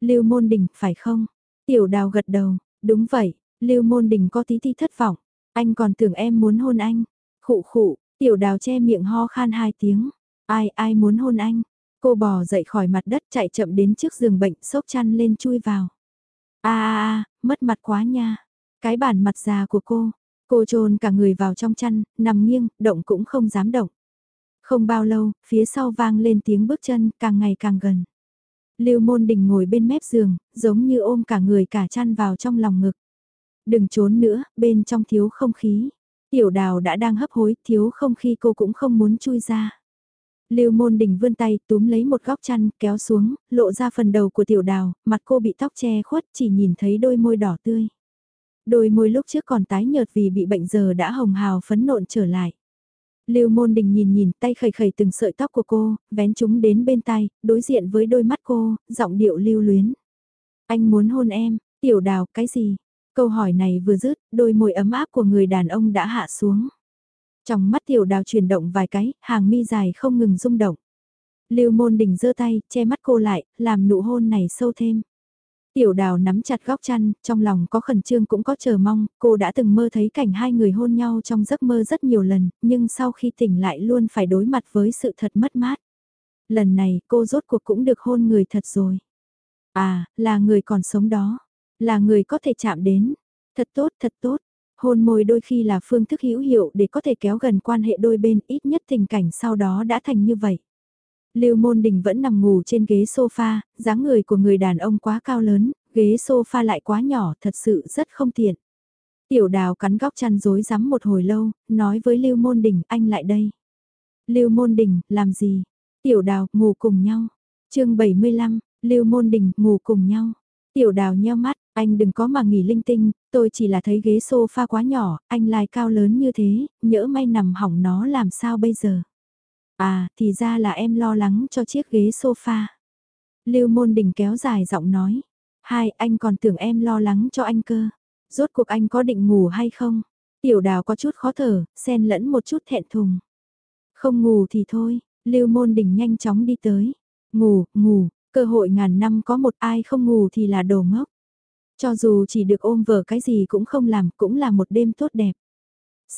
Lưu Môn Đình, phải không? Tiểu đào gật đầu, đúng vậy, Lưu Môn Đình có tí tí thất vọng. Anh còn tưởng em muốn hôn anh. Khụ khụ, tiểu đào che miệng ho khan hai tiếng. Ai, ai muốn hôn anh? Cô bò dậy khỏi mặt đất chạy chậm đến trước giường bệnh sốc chăn lên chui vào. a a a mất mặt quá nha. Cái bản mặt già của cô. Cô trồn cả người vào trong chăn, nằm nghiêng, động cũng không dám động. Không bao lâu, phía sau vang lên tiếng bước chân, càng ngày càng gần. Lưu môn đình ngồi bên mép giường, giống như ôm cả người cả chăn vào trong lòng ngực. Đừng trốn nữa, bên trong thiếu không khí. Tiểu đào đã đang hấp hối, thiếu không khí cô cũng không muốn chui ra. Lưu môn đình vươn tay túm lấy một góc chăn kéo xuống, lộ ra phần đầu của tiểu đào, mặt cô bị tóc che khuất chỉ nhìn thấy đôi môi đỏ tươi. Đôi môi lúc trước còn tái nhợt vì bị bệnh giờ đã hồng hào phấn nộn trở lại. Lưu môn đình nhìn nhìn tay khẩy khẩy từng sợi tóc của cô, vén chúng đến bên tay, đối diện với đôi mắt cô, giọng điệu lưu luyến. Anh muốn hôn em, tiểu đào, cái gì? Câu hỏi này vừa dứt, đôi môi ấm áp của người đàn ông đã hạ xuống. Trong mắt tiểu đào chuyển động vài cái, hàng mi dài không ngừng rung động. Lưu môn đình giơ tay, che mắt cô lại, làm nụ hôn này sâu thêm. Tiểu đào nắm chặt góc chăn, trong lòng có khẩn trương cũng có chờ mong, cô đã từng mơ thấy cảnh hai người hôn nhau trong giấc mơ rất nhiều lần, nhưng sau khi tỉnh lại luôn phải đối mặt với sự thật mất mát. Lần này cô rốt cuộc cũng được hôn người thật rồi. À, là người còn sống đó, là người có thể chạm đến. Thật tốt, thật tốt. Hôn môi đôi khi là phương thức hữu hiệu để có thể kéo gần quan hệ đôi bên, ít nhất tình cảnh sau đó đã thành như vậy. Lưu Môn Đình vẫn nằm ngủ trên ghế sofa, dáng người của người đàn ông quá cao lớn, ghế sofa lại quá nhỏ, thật sự rất không tiện. Tiểu đào cắn góc chăn rối rắm một hồi lâu, nói với Lưu Môn Đình, anh lại đây. Lưu Môn Đình, làm gì? Tiểu đào, ngủ cùng nhau. chương 75, Lưu Môn Đình, ngủ cùng nhau. Tiểu đào nheo mắt, anh đừng có mà nghỉ linh tinh, tôi chỉ là thấy ghế sofa quá nhỏ, anh lại cao lớn như thế, nhỡ may nằm hỏng nó làm sao bây giờ? À, thì ra là em lo lắng cho chiếc ghế sofa. Lưu Môn Đình kéo dài giọng nói. Hai, anh còn tưởng em lo lắng cho anh cơ. Rốt cuộc anh có định ngủ hay không? Tiểu đào có chút khó thở, xen lẫn một chút thẹn thùng. Không ngủ thì thôi, Lưu Môn Đình nhanh chóng đi tới. Ngủ, ngủ, cơ hội ngàn năm có một ai không ngủ thì là đồ ngốc. Cho dù chỉ được ôm vở cái gì cũng không làm, cũng là một đêm tốt đẹp.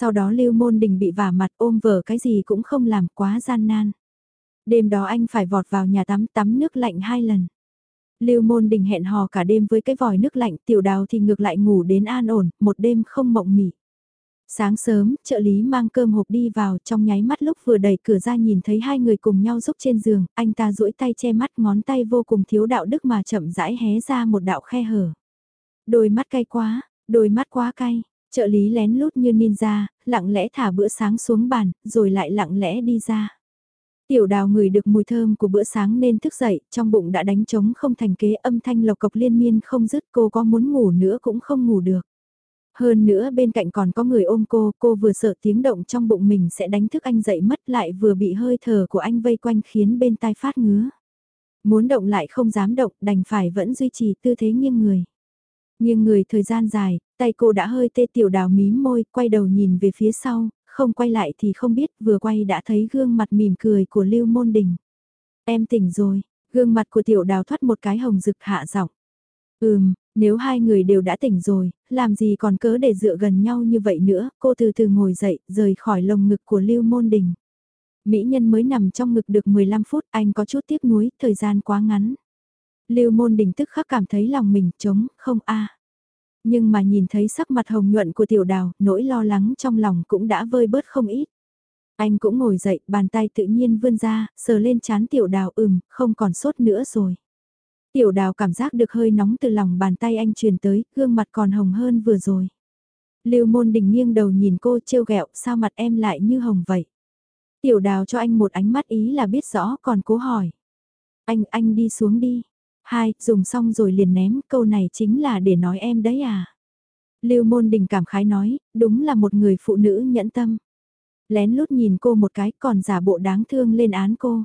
Sau đó Lưu Môn Đình bị vả mặt ôm vở cái gì cũng không làm quá gian nan. Đêm đó anh phải vọt vào nhà tắm tắm nước lạnh hai lần. Lưu Môn Đình hẹn hò cả đêm với cái vòi nước lạnh tiểu đào thì ngược lại ngủ đến an ổn, một đêm không mộng mỉ. Sáng sớm, trợ lý mang cơm hộp đi vào trong nháy mắt lúc vừa đẩy cửa ra nhìn thấy hai người cùng nhau giúp trên giường, anh ta duỗi tay che mắt ngón tay vô cùng thiếu đạo đức mà chậm rãi hé ra một đạo khe hở. Đôi mắt cay quá, đôi mắt quá cay, trợ lý lén lút như ninja, lặng lẽ thả bữa sáng xuống bàn, rồi lại lặng lẽ đi ra. Tiểu đào ngửi được mùi thơm của bữa sáng nên thức dậy, trong bụng đã đánh trống không thành kế âm thanh lộc cộc liên miên không dứt cô có muốn ngủ nữa cũng không ngủ được. Hơn nữa bên cạnh còn có người ôm cô, cô vừa sợ tiếng động trong bụng mình sẽ đánh thức anh dậy mất lại vừa bị hơi thở của anh vây quanh khiến bên tai phát ngứa. Muốn động lại không dám động, đành phải vẫn duy trì tư thế nghiêng người. Nhưng người thời gian dài, tay cô đã hơi tê tiểu đào mím môi, quay đầu nhìn về phía sau, không quay lại thì không biết, vừa quay đã thấy gương mặt mỉm cười của Lưu Môn Đình. Em tỉnh rồi, gương mặt của tiểu đào thoát một cái hồng rực hạ giọng. Ừm, nếu hai người đều đã tỉnh rồi, làm gì còn cớ để dựa gần nhau như vậy nữa, cô từ từ ngồi dậy, rời khỏi lồng ngực của Lưu Môn Đình. Mỹ nhân mới nằm trong ngực được 15 phút, anh có chút tiếc nuối, thời gian quá ngắn. Lưu Môn Đình tức khắc cảm thấy lòng mình trống, không a. Nhưng mà nhìn thấy sắc mặt hồng nhuận của tiểu đào, nỗi lo lắng trong lòng cũng đã vơi bớt không ít. Anh cũng ngồi dậy, bàn tay tự nhiên vươn ra, sờ lên chán tiểu đào ừm, không còn sốt nữa rồi. Tiểu đào cảm giác được hơi nóng từ lòng bàn tay anh truyền tới, gương mặt còn hồng hơn vừa rồi. Lưu môn đình nghiêng đầu nhìn cô trêu ghẹo, sao mặt em lại như hồng vậy? Tiểu đào cho anh một ánh mắt ý là biết rõ còn cố hỏi. Anh, anh đi xuống đi. Hai, dùng xong rồi liền ném, câu này chính là để nói em đấy à. Lưu môn đình cảm khái nói, đúng là một người phụ nữ nhẫn tâm. Lén lút nhìn cô một cái còn giả bộ đáng thương lên án cô.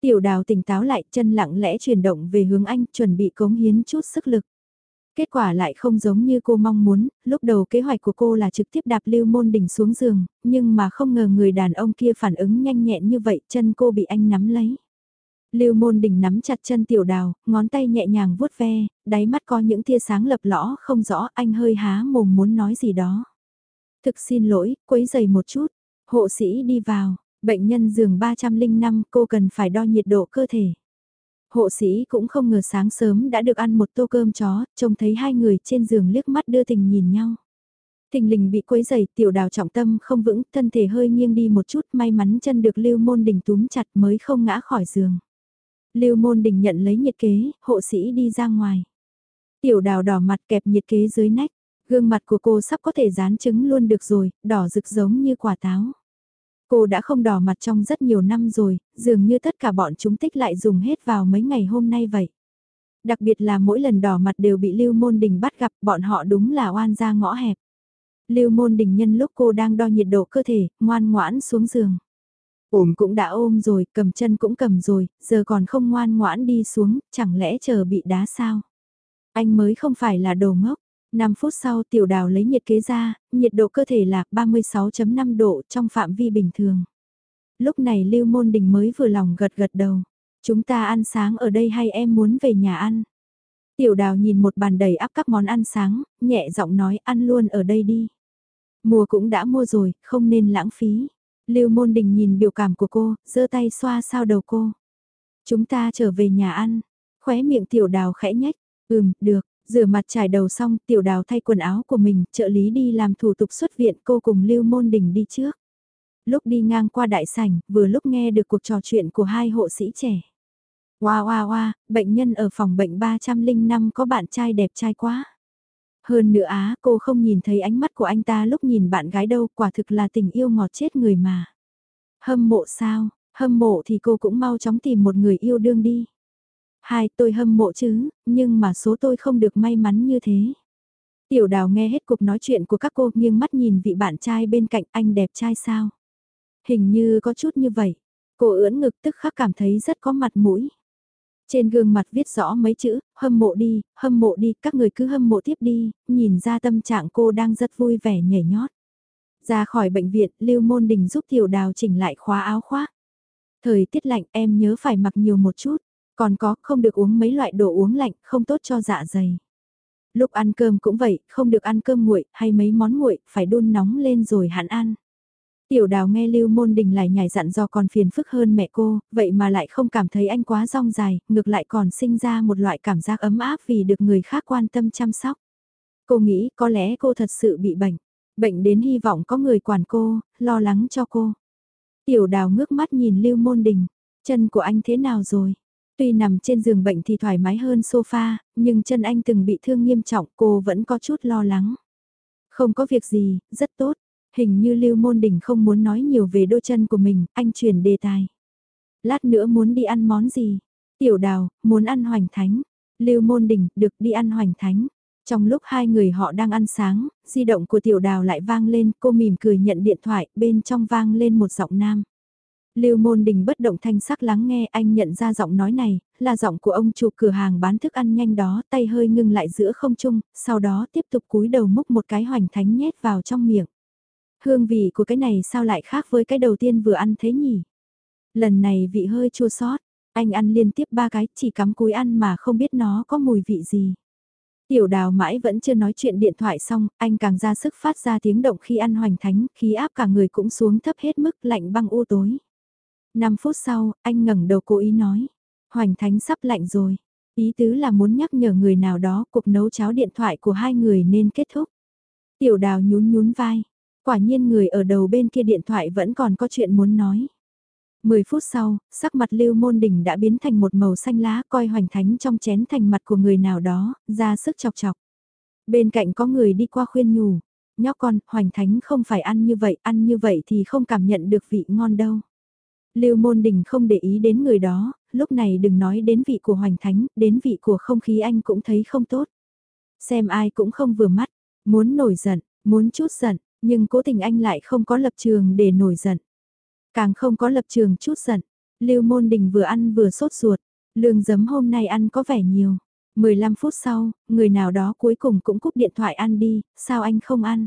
Tiểu đào tỉnh táo lại chân lặng lẽ chuyển động về hướng anh chuẩn bị cống hiến chút sức lực. Kết quả lại không giống như cô mong muốn, lúc đầu kế hoạch của cô là trực tiếp đạp lưu môn Đình xuống giường, nhưng mà không ngờ người đàn ông kia phản ứng nhanh nhẹn như vậy chân cô bị anh nắm lấy. Lưu môn đỉnh nắm chặt chân tiểu đào, ngón tay nhẹ nhàng vuốt ve, đáy mắt có những tia sáng lập lõ không rõ anh hơi há mồm muốn nói gì đó. Thực xin lỗi, quấy giày một chút, hộ sĩ đi vào, bệnh nhân giường 305 cô cần phải đo nhiệt độ cơ thể. Hộ sĩ cũng không ngờ sáng sớm đã được ăn một tô cơm chó, trông thấy hai người trên giường liếc mắt đưa tình nhìn nhau. Thình lình bị quấy giày, tiểu đào trọng tâm không vững, thân thể hơi nghiêng đi một chút, may mắn chân được lưu môn đỉnh túm chặt mới không ngã khỏi giường. Lưu môn đình nhận lấy nhiệt kế, hộ sĩ đi ra ngoài. Tiểu đào đỏ mặt kẹp nhiệt kế dưới nách, gương mặt của cô sắp có thể dán trứng luôn được rồi, đỏ rực giống như quả táo. Cô đã không đỏ mặt trong rất nhiều năm rồi, dường như tất cả bọn chúng tích lại dùng hết vào mấy ngày hôm nay vậy. Đặc biệt là mỗi lần đỏ mặt đều bị Lưu Môn Đình bắt gặp bọn họ đúng là oan ra ngõ hẹp. Lưu Môn Đình nhân lúc cô đang đo nhiệt độ cơ thể, ngoan ngoãn xuống giường. Ôm cũng đã ôm rồi, cầm chân cũng cầm rồi, giờ còn không ngoan ngoãn đi xuống, chẳng lẽ chờ bị đá sao? Anh mới không phải là đồ ngốc. 5 phút sau tiểu đào lấy nhiệt kế ra, nhiệt độ cơ thể là 36.5 độ trong phạm vi bình thường. Lúc này Lưu Môn Đình mới vừa lòng gật gật đầu. Chúng ta ăn sáng ở đây hay em muốn về nhà ăn? Tiểu đào nhìn một bàn đầy ắp các món ăn sáng, nhẹ giọng nói ăn luôn ở đây đi. Mùa cũng đã mua rồi, không nên lãng phí. Lưu Môn Đình nhìn biểu cảm của cô, giơ tay xoa sao đầu cô. Chúng ta trở về nhà ăn. Khóe miệng tiểu đào khẽ nhách. Ừm, được. Rửa mặt trải đầu xong, tiểu đào thay quần áo của mình, trợ lý đi làm thủ tục xuất viện cô cùng Lưu Môn Đình đi trước. Lúc đi ngang qua đại sảnh, vừa lúc nghe được cuộc trò chuyện của hai hộ sĩ trẻ. Wow wow wow, bệnh nhân ở phòng bệnh 305 có bạn trai đẹp trai quá. Hơn nữa á, cô không nhìn thấy ánh mắt của anh ta lúc nhìn bạn gái đâu, quả thực là tình yêu ngọt chết người mà. Hâm mộ sao, hâm mộ thì cô cũng mau chóng tìm một người yêu đương đi. Hai, tôi hâm mộ chứ, nhưng mà số tôi không được may mắn như thế. Tiểu đào nghe hết cuộc nói chuyện của các cô nghiêng mắt nhìn vị bạn trai bên cạnh anh đẹp trai sao. Hình như có chút như vậy. Cô ưỡn ngực tức khắc cảm thấy rất có mặt mũi. Trên gương mặt viết rõ mấy chữ, hâm mộ đi, hâm mộ đi, các người cứ hâm mộ tiếp đi, nhìn ra tâm trạng cô đang rất vui vẻ nhảy nhót. Ra khỏi bệnh viện, Lưu Môn Đình giúp Tiểu Đào chỉnh lại khóa áo khoác. Thời tiết lạnh em nhớ phải mặc nhiều một chút, còn có không được uống mấy loại đồ uống lạnh, không tốt cho dạ dày. Lúc ăn cơm cũng vậy, không được ăn cơm nguội hay mấy món nguội, phải đun nóng lên rồi hẳn ăn. Tiểu đào nghe Lưu Môn Đình lại nhảy dặn do còn phiền phức hơn mẹ cô, vậy mà lại không cảm thấy anh quá rong dài, ngược lại còn sinh ra một loại cảm giác ấm áp vì được người khác quan tâm chăm sóc. Cô nghĩ có lẽ cô thật sự bị bệnh. Bệnh đến hy vọng có người quản cô, lo lắng cho cô. Tiểu đào ngước mắt nhìn Lưu Môn Đình, chân của anh thế nào rồi? Tuy nằm trên giường bệnh thì thoải mái hơn sofa, nhưng chân anh từng bị thương nghiêm trọng cô vẫn có chút lo lắng. Không có việc gì, rất tốt. Hình như Lưu Môn Đình không muốn nói nhiều về đôi chân của mình, anh chuyển đề tài. Lát nữa muốn đi ăn món gì? Tiểu đào, muốn ăn hoành thánh. Lưu Môn Đình, được đi ăn hoành thánh. Trong lúc hai người họ đang ăn sáng, di động của tiểu đào lại vang lên, cô mỉm cười nhận điện thoại, bên trong vang lên một giọng nam. Lưu Môn Đình bất động thanh sắc lắng nghe anh nhận ra giọng nói này, là giọng của ông chủ cửa hàng bán thức ăn nhanh đó, tay hơi ngưng lại giữa không trung, sau đó tiếp tục cúi đầu múc một cái hoành thánh nhét vào trong miệng. Hương vị của cái này sao lại khác với cái đầu tiên vừa ăn thế nhỉ? Lần này vị hơi chua sót, anh ăn liên tiếp ba cái chỉ cắm cúi ăn mà không biết nó có mùi vị gì. Tiểu đào mãi vẫn chưa nói chuyện điện thoại xong, anh càng ra sức phát ra tiếng động khi ăn hoành thánh, khí áp cả người cũng xuống thấp hết mức lạnh băng u tối. 5 phút sau, anh ngẩng đầu cố ý nói. Hoành thánh sắp lạnh rồi. Ý tứ là muốn nhắc nhở người nào đó cuộc nấu cháo điện thoại của hai người nên kết thúc. Tiểu đào nhún nhún vai. Quả nhiên người ở đầu bên kia điện thoại vẫn còn có chuyện muốn nói. 10 phút sau, sắc mặt lưu môn Đình đã biến thành một màu xanh lá coi hoành thánh trong chén thành mặt của người nào đó, ra sức chọc chọc. Bên cạnh có người đi qua khuyên nhủ, nhóc con, hoành thánh không phải ăn như vậy, ăn như vậy thì không cảm nhận được vị ngon đâu. Lưu môn đình không để ý đến người đó, lúc này đừng nói đến vị của hoành thánh, đến vị của không khí anh cũng thấy không tốt. Xem ai cũng không vừa mắt, muốn nổi giận, muốn chút giận, nhưng cố tình anh lại không có lập trường để nổi giận. Càng không có lập trường chút giận, Lưu Môn Đình vừa ăn vừa sốt ruột, lương giấm hôm nay ăn có vẻ nhiều. 15 phút sau, người nào đó cuối cùng cũng cúp điện thoại ăn đi, sao anh không ăn?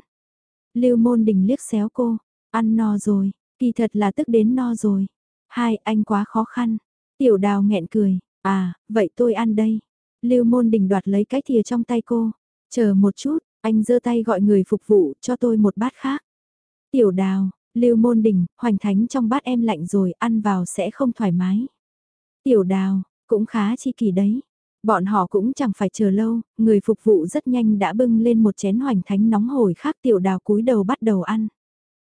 Lưu Môn Đình liếc xéo cô, ăn no rồi, kỳ thật là tức đến no rồi. Hai, anh quá khó khăn. Tiểu đào nghẹn cười, à, vậy tôi ăn đây. Lưu Môn Đình đoạt lấy cái thìa trong tay cô, chờ một chút, anh giơ tay gọi người phục vụ cho tôi một bát khác. Tiểu đào, Lưu môn đình, hoành thánh trong bát em lạnh rồi, ăn vào sẽ không thoải mái. Tiểu đào, cũng khá chi kỳ đấy. Bọn họ cũng chẳng phải chờ lâu, người phục vụ rất nhanh đã bưng lên một chén hoành thánh nóng hổi khác tiểu đào cúi đầu bắt đầu ăn.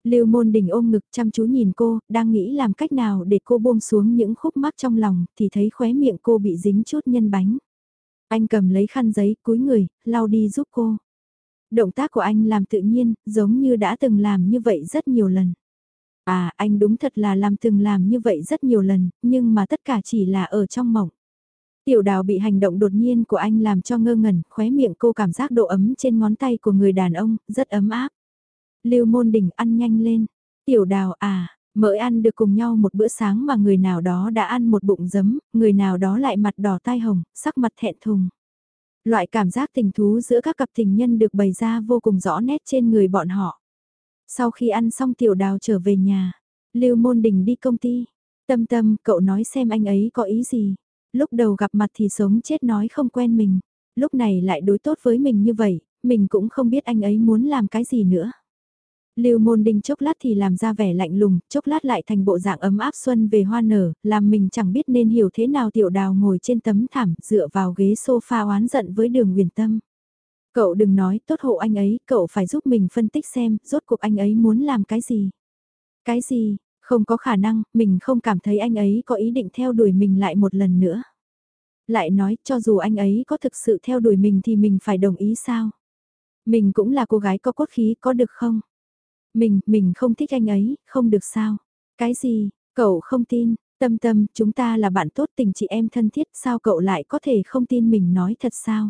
Lưu môn đình ôm ngực chăm chú nhìn cô, đang nghĩ làm cách nào để cô buông xuống những khúc mắc trong lòng, thì thấy khóe miệng cô bị dính chút nhân bánh. Anh cầm lấy khăn giấy, cúi người, lau đi giúp cô. Động tác của anh làm tự nhiên, giống như đã từng làm như vậy rất nhiều lần. À, anh đúng thật là làm từng làm như vậy rất nhiều lần, nhưng mà tất cả chỉ là ở trong mộng. Tiểu đào bị hành động đột nhiên của anh làm cho ngơ ngẩn, khóe miệng cô cảm giác độ ấm trên ngón tay của người đàn ông, rất ấm áp. Lưu môn đỉnh ăn nhanh lên. Tiểu đào à, mới ăn được cùng nhau một bữa sáng mà người nào đó đã ăn một bụng giấm, người nào đó lại mặt đỏ tai hồng, sắc mặt thẹn thùng. Loại cảm giác tình thú giữa các cặp tình nhân được bày ra vô cùng rõ nét trên người bọn họ. Sau khi ăn xong tiểu đào trở về nhà, Lưu Môn Đình đi công ty. Tâm tâm, cậu nói xem anh ấy có ý gì. Lúc đầu gặp mặt thì sống chết nói không quen mình. Lúc này lại đối tốt với mình như vậy, mình cũng không biết anh ấy muốn làm cái gì nữa. Lưu môn đinh chốc lát thì làm ra vẻ lạnh lùng, chốc lát lại thành bộ dạng ấm áp xuân về hoa nở, làm mình chẳng biết nên hiểu thế nào tiểu đào ngồi trên tấm thảm, dựa vào ghế sofa oán giận với đường huyền tâm. Cậu đừng nói tốt hộ anh ấy, cậu phải giúp mình phân tích xem, rốt cuộc anh ấy muốn làm cái gì. Cái gì, không có khả năng, mình không cảm thấy anh ấy có ý định theo đuổi mình lại một lần nữa. Lại nói, cho dù anh ấy có thực sự theo đuổi mình thì mình phải đồng ý sao? Mình cũng là cô gái có cốt khí, có được không? Mình, mình không thích anh ấy, không được sao? Cái gì, cậu không tin, tâm tâm, chúng ta là bạn tốt tình chị em thân thiết, sao cậu lại có thể không tin mình nói thật sao?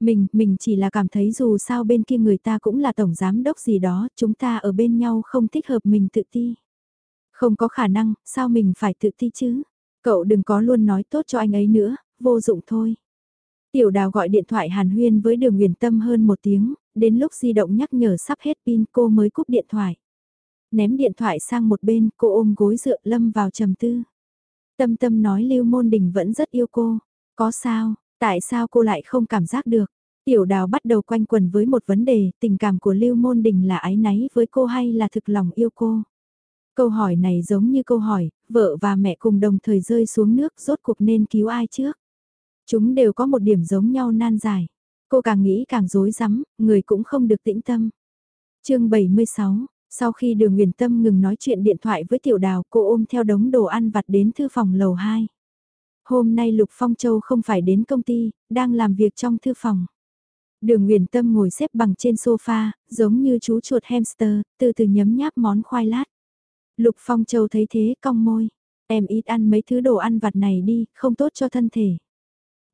Mình, mình chỉ là cảm thấy dù sao bên kia người ta cũng là tổng giám đốc gì đó, chúng ta ở bên nhau không thích hợp mình tự ti. Không có khả năng, sao mình phải tự ti chứ? Cậu đừng có luôn nói tốt cho anh ấy nữa, vô dụng thôi. Tiểu đào gọi điện thoại hàn huyên với đường huyền tâm hơn một tiếng, đến lúc di động nhắc nhở sắp hết pin cô mới cúp điện thoại. Ném điện thoại sang một bên, cô ôm gối dựa lâm vào trầm tư. Tâm tâm nói Lưu Môn Đình vẫn rất yêu cô. Có sao, tại sao cô lại không cảm giác được? Tiểu đào bắt đầu quanh quần với một vấn đề, tình cảm của Lưu Môn Đình là ái náy với cô hay là thực lòng yêu cô? Câu hỏi này giống như câu hỏi, vợ và mẹ cùng đồng thời rơi xuống nước rốt cuộc nên cứu ai trước? Chúng đều có một điểm giống nhau nan giải. Cô càng nghĩ càng rối rắm, người cũng không được tĩnh tâm. chương 76, sau khi đường Nguyền Tâm ngừng nói chuyện điện thoại với tiểu đào cô ôm theo đống đồ ăn vặt đến thư phòng lầu 2. Hôm nay Lục Phong Châu không phải đến công ty, đang làm việc trong thư phòng. Đường Nguyền Tâm ngồi xếp bằng trên sofa, giống như chú chuột hamster, từ từ nhấm nháp món khoai lát. Lục Phong Châu thấy thế cong môi. Em ít ăn mấy thứ đồ ăn vặt này đi, không tốt cho thân thể.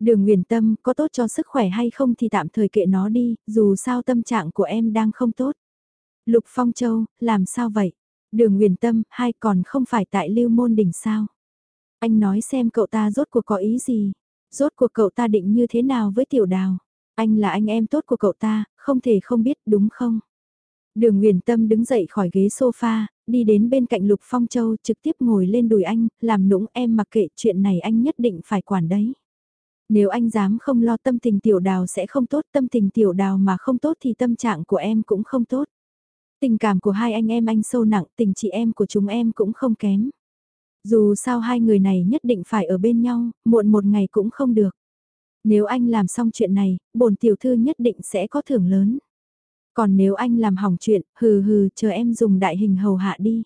Đường Nguyền Tâm có tốt cho sức khỏe hay không thì tạm thời kệ nó đi, dù sao tâm trạng của em đang không tốt. Lục Phong Châu, làm sao vậy? Đường Nguyền Tâm, hay còn không phải tại Lưu Môn Đỉnh sao? Anh nói xem cậu ta rốt cuộc có ý gì? Rốt cuộc cậu ta định như thế nào với Tiểu Đào? Anh là anh em tốt của cậu ta, không thể không biết đúng không? Đường Nguyền Tâm đứng dậy khỏi ghế sofa, đi đến bên cạnh Lục Phong Châu trực tiếp ngồi lên đùi anh, làm nũng em mặc kệ chuyện này anh nhất định phải quản đấy. Nếu anh dám không lo tâm tình tiểu đào sẽ không tốt, tâm tình tiểu đào mà không tốt thì tâm trạng của em cũng không tốt. Tình cảm của hai anh em anh sâu nặng, tình chị em của chúng em cũng không kém. Dù sao hai người này nhất định phải ở bên nhau, muộn một ngày cũng không được. Nếu anh làm xong chuyện này, bổn tiểu thư nhất định sẽ có thưởng lớn. Còn nếu anh làm hỏng chuyện, hừ hừ, chờ em dùng đại hình hầu hạ đi.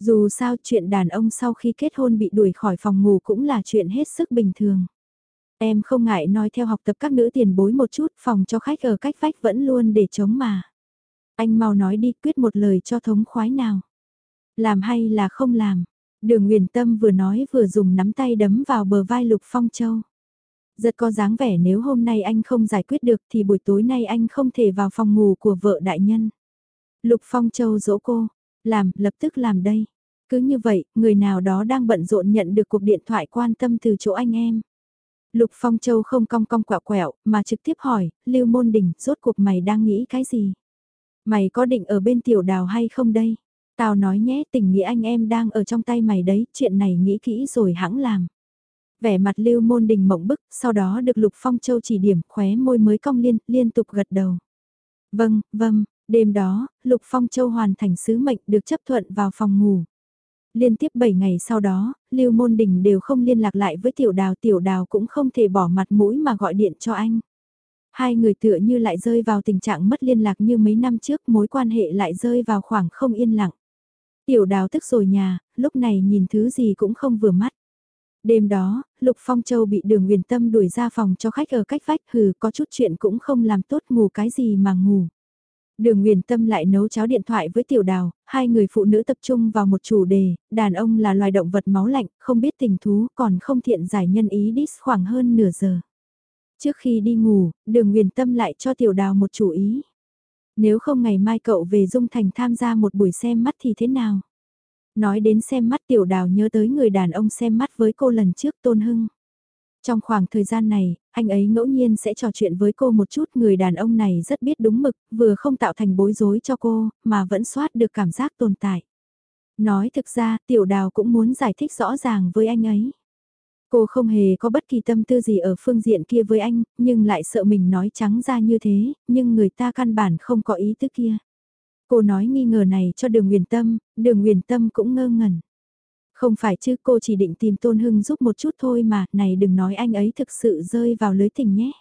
Dù sao chuyện đàn ông sau khi kết hôn bị đuổi khỏi phòng ngủ cũng là chuyện hết sức bình thường. Em không ngại nói theo học tập các nữ tiền bối một chút, phòng cho khách ở cách vách vẫn luôn để chống mà. Anh mau nói đi quyết một lời cho thống khoái nào. Làm hay là không làm. Đường Nguyền Tâm vừa nói vừa dùng nắm tay đấm vào bờ vai Lục Phong Châu. giật có dáng vẻ nếu hôm nay anh không giải quyết được thì buổi tối nay anh không thể vào phòng ngủ của vợ đại nhân. Lục Phong Châu dỗ cô, làm, lập tức làm đây. Cứ như vậy, người nào đó đang bận rộn nhận được cuộc điện thoại quan tâm từ chỗ anh em. Lục Phong Châu không cong cong quẹo quẹo, mà trực tiếp hỏi, Lưu Môn Đình, rốt cuộc mày đang nghĩ cái gì? Mày có định ở bên tiểu đào hay không đây? Tao nói nhé, tình nghĩa anh em đang ở trong tay mày đấy, chuyện này nghĩ kỹ rồi hãng làm. Vẻ mặt Lưu Môn Đình mộng bức, sau đó được Lục Phong Châu chỉ điểm, khóe môi mới cong liên, liên tục gật đầu. Vâng, vâng, đêm đó, Lục Phong Châu hoàn thành sứ mệnh được chấp thuận vào phòng ngủ. Liên tiếp 7 ngày sau đó, Lưu Môn Đình đều không liên lạc lại với Tiểu Đào, Tiểu Đào cũng không thể bỏ mặt mũi mà gọi điện cho anh. Hai người tựa như lại rơi vào tình trạng mất liên lạc như mấy năm trước, mối quan hệ lại rơi vào khoảng không yên lặng. Tiểu Đào tức rồi nhà, lúc này nhìn thứ gì cũng không vừa mắt. Đêm đó, Lục Phong Châu bị đường huyền tâm đuổi ra phòng cho khách ở cách vách hừ có chút chuyện cũng không làm tốt ngủ cái gì mà ngủ. Đường Nguyền Tâm lại nấu cháo điện thoại với Tiểu Đào, hai người phụ nữ tập trung vào một chủ đề, đàn ông là loài động vật máu lạnh, không biết tình thú, còn không thiện giải nhân ý đít khoảng hơn nửa giờ. Trước khi đi ngủ, Đường Nguyền Tâm lại cho Tiểu Đào một chủ ý. Nếu không ngày mai cậu về Dung Thành tham gia một buổi xem mắt thì thế nào? Nói đến xem mắt Tiểu Đào nhớ tới người đàn ông xem mắt với cô lần trước Tôn Hưng. Trong khoảng thời gian này, anh ấy ngẫu nhiên sẽ trò chuyện với cô một chút người đàn ông này rất biết đúng mực, vừa không tạo thành bối rối cho cô, mà vẫn soát được cảm giác tồn tại. Nói thực ra, tiểu đào cũng muốn giải thích rõ ràng với anh ấy. Cô không hề có bất kỳ tâm tư gì ở phương diện kia với anh, nhưng lại sợ mình nói trắng ra như thế, nhưng người ta căn bản không có ý tứ kia. Cô nói nghi ngờ này cho đường huyền tâm, đường huyền tâm cũng ngơ ngẩn. Không phải chứ cô chỉ định tìm Tôn Hưng giúp một chút thôi mà, này đừng nói anh ấy thực sự rơi vào lưới tình nhé.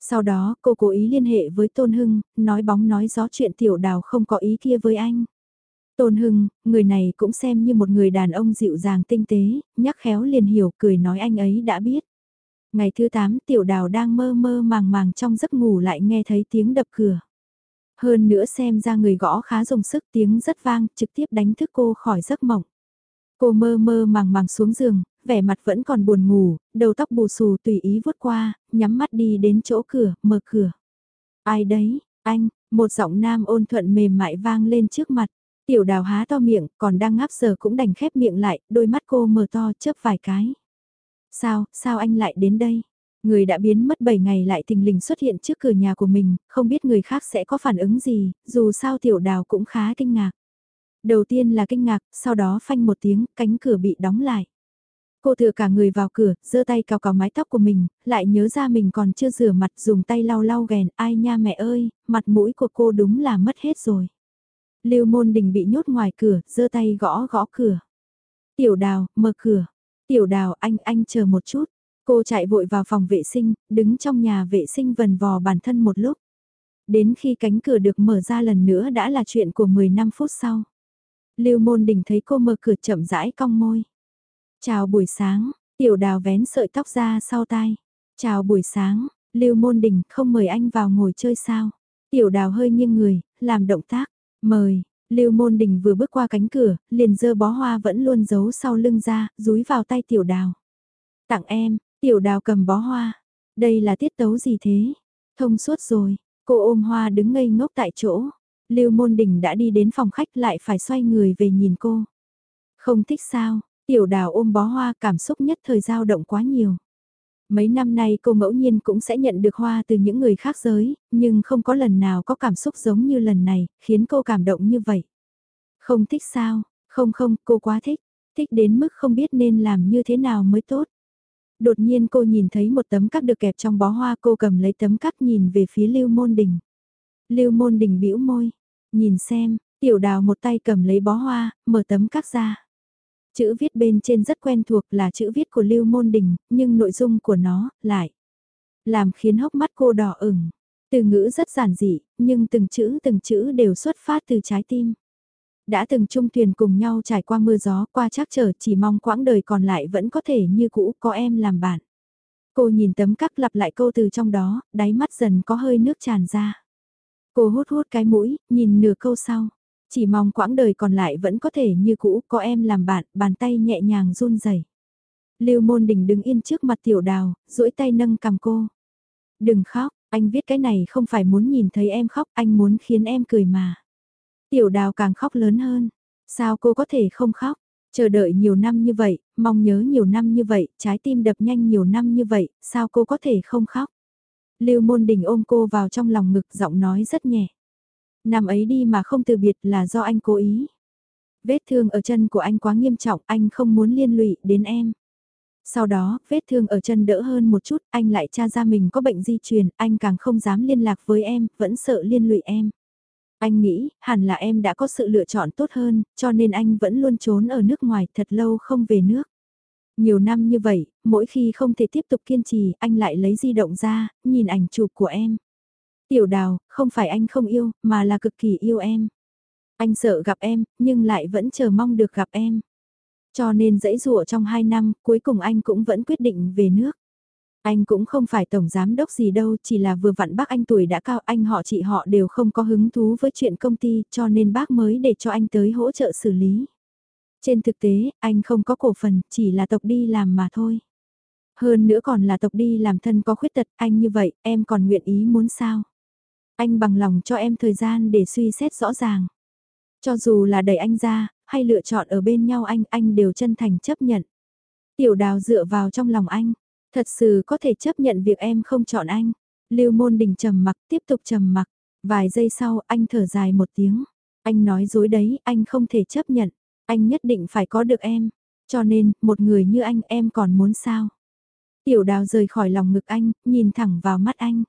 Sau đó cô cố ý liên hệ với Tôn Hưng, nói bóng nói gió chuyện tiểu đào không có ý kia với anh. Tôn Hưng, người này cũng xem như một người đàn ông dịu dàng tinh tế, nhắc khéo liền hiểu cười nói anh ấy đã biết. Ngày thứ 8 tiểu đào đang mơ mơ màng màng trong giấc ngủ lại nghe thấy tiếng đập cửa. Hơn nữa xem ra người gõ khá dùng sức tiếng rất vang trực tiếp đánh thức cô khỏi giấc mộng. Cô mơ mơ màng màng xuống giường, vẻ mặt vẫn còn buồn ngủ, đầu tóc bù xù tùy ý vuốt qua, nhắm mắt đi đến chỗ cửa, mở cửa. Ai đấy, anh, một giọng nam ôn thuận mềm mại vang lên trước mặt. Tiểu đào há to miệng, còn đang ngáp giờ cũng đành khép miệng lại, đôi mắt cô mở to chớp vài cái. Sao, sao anh lại đến đây? Người đã biến mất 7 ngày lại tình lình xuất hiện trước cửa nhà của mình, không biết người khác sẽ có phản ứng gì, dù sao tiểu đào cũng khá kinh ngạc. Đầu tiên là kinh ngạc, sau đó phanh một tiếng, cánh cửa bị đóng lại. Cô thừa cả người vào cửa, giơ tay cào cào mái tóc của mình, lại nhớ ra mình còn chưa rửa mặt dùng tay lau lau ghèn, ai nha mẹ ơi, mặt mũi của cô đúng là mất hết rồi. Lưu môn đình bị nhốt ngoài cửa, giơ tay gõ gõ cửa. Tiểu đào, mở cửa. Tiểu đào, anh, anh chờ một chút. Cô chạy vội vào phòng vệ sinh, đứng trong nhà vệ sinh vần vò bản thân một lúc. Đến khi cánh cửa được mở ra lần nữa đã là chuyện của 15 phút sau. Lưu Môn Đình thấy cô mở cửa chậm rãi cong môi. Chào buổi sáng, tiểu đào vén sợi tóc ra sau tai. Chào buổi sáng, Lưu Môn Đình không mời anh vào ngồi chơi sao. Tiểu đào hơi nghiêng người, làm động tác, mời, Lưu Môn Đình vừa bước qua cánh cửa, liền dơ bó hoa vẫn luôn giấu sau lưng ra, rúi vào tay tiểu đào. Tặng em, tiểu đào cầm bó hoa. Đây là tiết tấu gì thế? Thông suốt rồi, cô ôm hoa đứng ngây ngốc tại chỗ. Lưu Môn Đình đã đi đến phòng khách lại phải xoay người về nhìn cô. Không thích sao, tiểu đào ôm bó hoa cảm xúc nhất thời dao động quá nhiều. Mấy năm nay cô ngẫu nhiên cũng sẽ nhận được hoa từ những người khác giới, nhưng không có lần nào có cảm xúc giống như lần này, khiến cô cảm động như vậy. Không thích sao, không không, cô quá thích, thích đến mức không biết nên làm như thế nào mới tốt. Đột nhiên cô nhìn thấy một tấm cắt được kẹp trong bó hoa cô cầm lấy tấm cắt nhìn về phía Lưu Môn Đình. Lưu Môn Đình bĩu môi, nhìn xem, tiểu đào một tay cầm lấy bó hoa, mở tấm cắt ra. Chữ viết bên trên rất quen thuộc là chữ viết của Lưu Môn Đình, nhưng nội dung của nó lại làm khiến hốc mắt cô đỏ ửng. Từ ngữ rất giản dị, nhưng từng chữ từng chữ đều xuất phát từ trái tim. Đã từng chung thuyền cùng nhau trải qua mưa gió qua chắc trở chỉ mong quãng đời còn lại vẫn có thể như cũ có em làm bạn. Cô nhìn tấm cắt lặp lại câu từ trong đó, đáy mắt dần có hơi nước tràn ra. Cô hút hút cái mũi, nhìn nửa câu sau. Chỉ mong quãng đời còn lại vẫn có thể như cũ có em làm bạn, bàn tay nhẹ nhàng run rẩy. Lưu môn đình đứng yên trước mặt tiểu đào, duỗi tay nâng cầm cô. Đừng khóc, anh viết cái này không phải muốn nhìn thấy em khóc, anh muốn khiến em cười mà. Tiểu đào càng khóc lớn hơn. Sao cô có thể không khóc? Chờ đợi nhiều năm như vậy, mong nhớ nhiều năm như vậy, trái tim đập nhanh nhiều năm như vậy, sao cô có thể không khóc? Lưu môn đình ôm cô vào trong lòng ngực giọng nói rất nhẹ. Năm ấy đi mà không từ biệt là do anh cố ý. Vết thương ở chân của anh quá nghiêm trọng, anh không muốn liên lụy đến em. Sau đó, vết thương ở chân đỡ hơn một chút, anh lại tra ra mình có bệnh di truyền, anh càng không dám liên lạc với em, vẫn sợ liên lụy em. Anh nghĩ, hẳn là em đã có sự lựa chọn tốt hơn, cho nên anh vẫn luôn trốn ở nước ngoài thật lâu không về nước. Nhiều năm như vậy, mỗi khi không thể tiếp tục kiên trì, anh lại lấy di động ra, nhìn ảnh chụp của em. Tiểu đào, không phải anh không yêu, mà là cực kỳ yêu em. Anh sợ gặp em, nhưng lại vẫn chờ mong được gặp em. Cho nên dãy dụa trong 2 năm, cuối cùng anh cũng vẫn quyết định về nước. Anh cũng không phải tổng giám đốc gì đâu, chỉ là vừa vặn bác anh tuổi đã cao, anh họ chị họ đều không có hứng thú với chuyện công ty, cho nên bác mới để cho anh tới hỗ trợ xử lý. Trên thực tế, anh không có cổ phần, chỉ là tộc đi làm mà thôi. Hơn nữa còn là tộc đi làm thân có khuyết tật, anh như vậy, em còn nguyện ý muốn sao? Anh bằng lòng cho em thời gian để suy xét rõ ràng. Cho dù là đẩy anh ra, hay lựa chọn ở bên nhau anh, anh đều chân thành chấp nhận. Tiểu đào dựa vào trong lòng anh, Thật sự có thể chấp nhận việc em không chọn anh. Lưu môn đình trầm mặc tiếp tục trầm mặc. Vài giây sau anh thở dài một tiếng. Anh nói dối đấy, anh không thể chấp nhận. Anh nhất định phải có được em. Cho nên, một người như anh em còn muốn sao? Tiểu đào rời khỏi lòng ngực anh, nhìn thẳng vào mắt anh.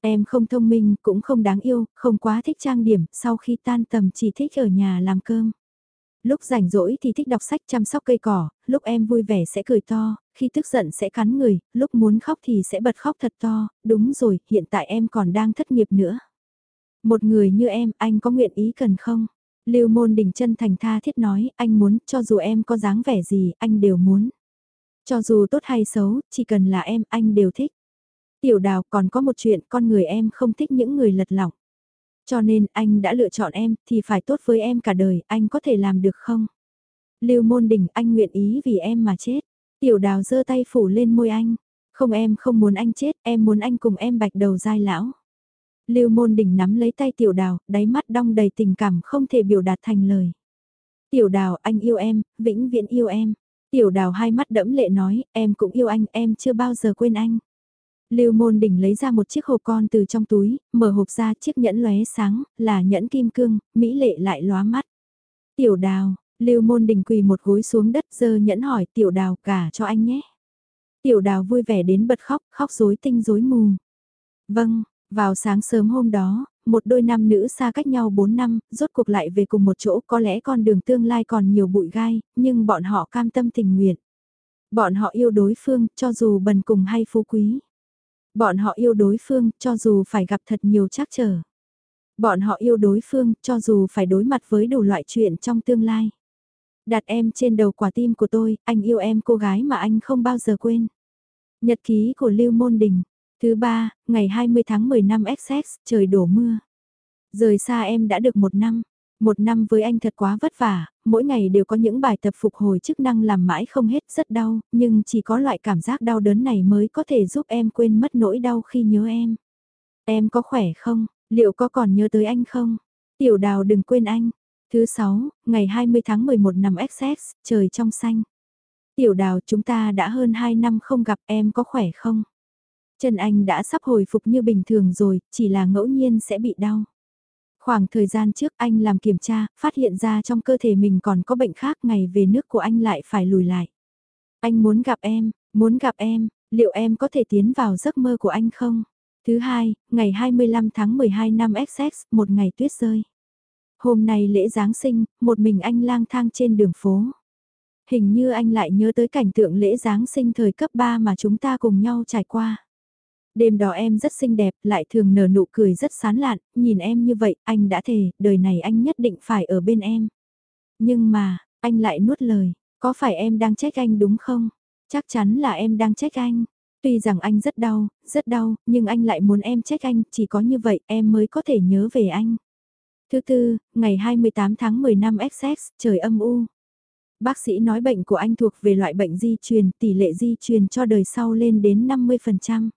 Em không thông minh, cũng không đáng yêu, không quá thích trang điểm, sau khi tan tầm chỉ thích ở nhà làm cơm. Lúc rảnh rỗi thì thích đọc sách chăm sóc cây cỏ, lúc em vui vẻ sẽ cười to, khi tức giận sẽ cắn người, lúc muốn khóc thì sẽ bật khóc thật to, đúng rồi, hiện tại em còn đang thất nghiệp nữa. Một người như em, anh có nguyện ý cần không? Lưu môn đình chân thành tha thiết nói, anh muốn, cho dù em có dáng vẻ gì, anh đều muốn. Cho dù tốt hay xấu, chỉ cần là em, anh đều thích. Tiểu đào còn có một chuyện, con người em không thích những người lật lỏng. Cho nên anh đã lựa chọn em thì phải tốt với em cả đời, anh có thể làm được không? Lưu môn đình anh nguyện ý vì em mà chết. Tiểu đào giơ tay phủ lên môi anh. Không em không muốn anh chết, em muốn anh cùng em bạch đầu dai lão. Lưu môn đình nắm lấy tay tiểu đào, đáy mắt đong đầy tình cảm không thể biểu đạt thành lời. Tiểu đào anh yêu em, vĩnh viễn yêu em. Tiểu đào hai mắt đẫm lệ nói, em cũng yêu anh, em chưa bao giờ quên anh. Lưu Môn Đình lấy ra một chiếc hộp con từ trong túi, mở hộp ra chiếc nhẫn lóe sáng, là nhẫn kim cương, mỹ lệ lại lóa mắt. Tiểu Đào, Lưu Môn Đình quỳ một gối xuống đất giơ nhẫn hỏi Tiểu Đào cả cho anh nhé. Tiểu Đào vui vẻ đến bật khóc, khóc rối tinh rối mù. Vâng, vào sáng sớm hôm đó, một đôi nam nữ xa cách nhau 4 năm, rốt cuộc lại về cùng một chỗ có lẽ con đường tương lai còn nhiều bụi gai, nhưng bọn họ cam tâm tình nguyện. Bọn họ yêu đối phương, cho dù bần cùng hay phú quý. Bọn họ yêu đối phương cho dù phải gặp thật nhiều trắc trở. Bọn họ yêu đối phương cho dù phải đối mặt với đủ loại chuyện trong tương lai. Đặt em trên đầu quả tim của tôi, anh yêu em cô gái mà anh không bao giờ quên. Nhật ký của Lưu Môn Đình. Thứ ba, ngày 20 tháng 10 năm XX, trời đổ mưa. Rời xa em đã được một năm. Một năm với anh thật quá vất vả, mỗi ngày đều có những bài tập phục hồi chức năng làm mãi không hết rất đau, nhưng chỉ có loại cảm giác đau đớn này mới có thể giúp em quên mất nỗi đau khi nhớ em. Em có khỏe không? Liệu có còn nhớ tới anh không? Tiểu đào đừng quên anh. Thứ sáu ngày 20 tháng 11 năm XX, trời trong xanh. Tiểu đào chúng ta đã hơn 2 năm không gặp em có khỏe không? Chân anh đã sắp hồi phục như bình thường rồi, chỉ là ngẫu nhiên sẽ bị đau. Khoảng thời gian trước anh làm kiểm tra, phát hiện ra trong cơ thể mình còn có bệnh khác ngày về nước của anh lại phải lùi lại. Anh muốn gặp em, muốn gặp em, liệu em có thể tiến vào giấc mơ của anh không? Thứ hai, ngày 25 tháng 12 năm XX, một ngày tuyết rơi. Hôm nay lễ Giáng sinh, một mình anh lang thang trên đường phố. Hình như anh lại nhớ tới cảnh tượng lễ Giáng sinh thời cấp 3 mà chúng ta cùng nhau trải qua. Đêm đó em rất xinh đẹp, lại thường nở nụ cười rất sán lạn, nhìn em như vậy, anh đã thề, đời này anh nhất định phải ở bên em. Nhưng mà, anh lại nuốt lời, có phải em đang trách anh đúng không? Chắc chắn là em đang trách anh. Tuy rằng anh rất đau, rất đau, nhưng anh lại muốn em trách anh, chỉ có như vậy em mới có thể nhớ về anh. Thứ tư, ngày 28 tháng 10 năm XX, trời âm u. Bác sĩ nói bệnh của anh thuộc về loại bệnh di truyền, tỷ lệ di truyền cho đời sau lên đến 50%.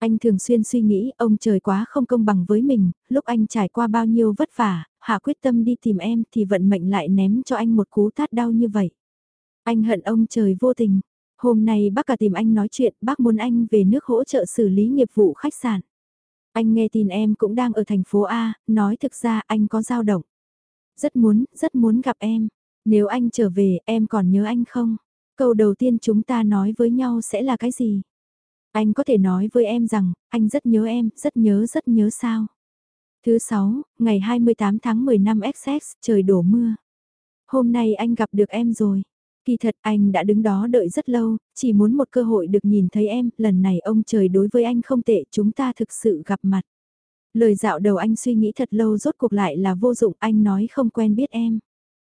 Anh thường xuyên suy nghĩ ông trời quá không công bằng với mình, lúc anh trải qua bao nhiêu vất vả, hạ quyết tâm đi tìm em thì vận mệnh lại ném cho anh một cú tát đau như vậy. Anh hận ông trời vô tình. Hôm nay bác cả tìm anh nói chuyện, bác muốn anh về nước hỗ trợ xử lý nghiệp vụ khách sạn. Anh nghe tin em cũng đang ở thành phố A, nói thực ra anh có dao động. Rất muốn, rất muốn gặp em. Nếu anh trở về, em còn nhớ anh không? Câu đầu tiên chúng ta nói với nhau sẽ là cái gì? Anh có thể nói với em rằng, anh rất nhớ em, rất nhớ rất nhớ sao. Thứ 6, ngày 28 tháng 10 năm XX, trời đổ mưa. Hôm nay anh gặp được em rồi. Kỳ thật anh đã đứng đó đợi rất lâu, chỉ muốn một cơ hội được nhìn thấy em, lần này ông trời đối với anh không tệ, chúng ta thực sự gặp mặt. Lời dạo đầu anh suy nghĩ thật lâu rốt cuộc lại là vô dụng, anh nói không quen biết em.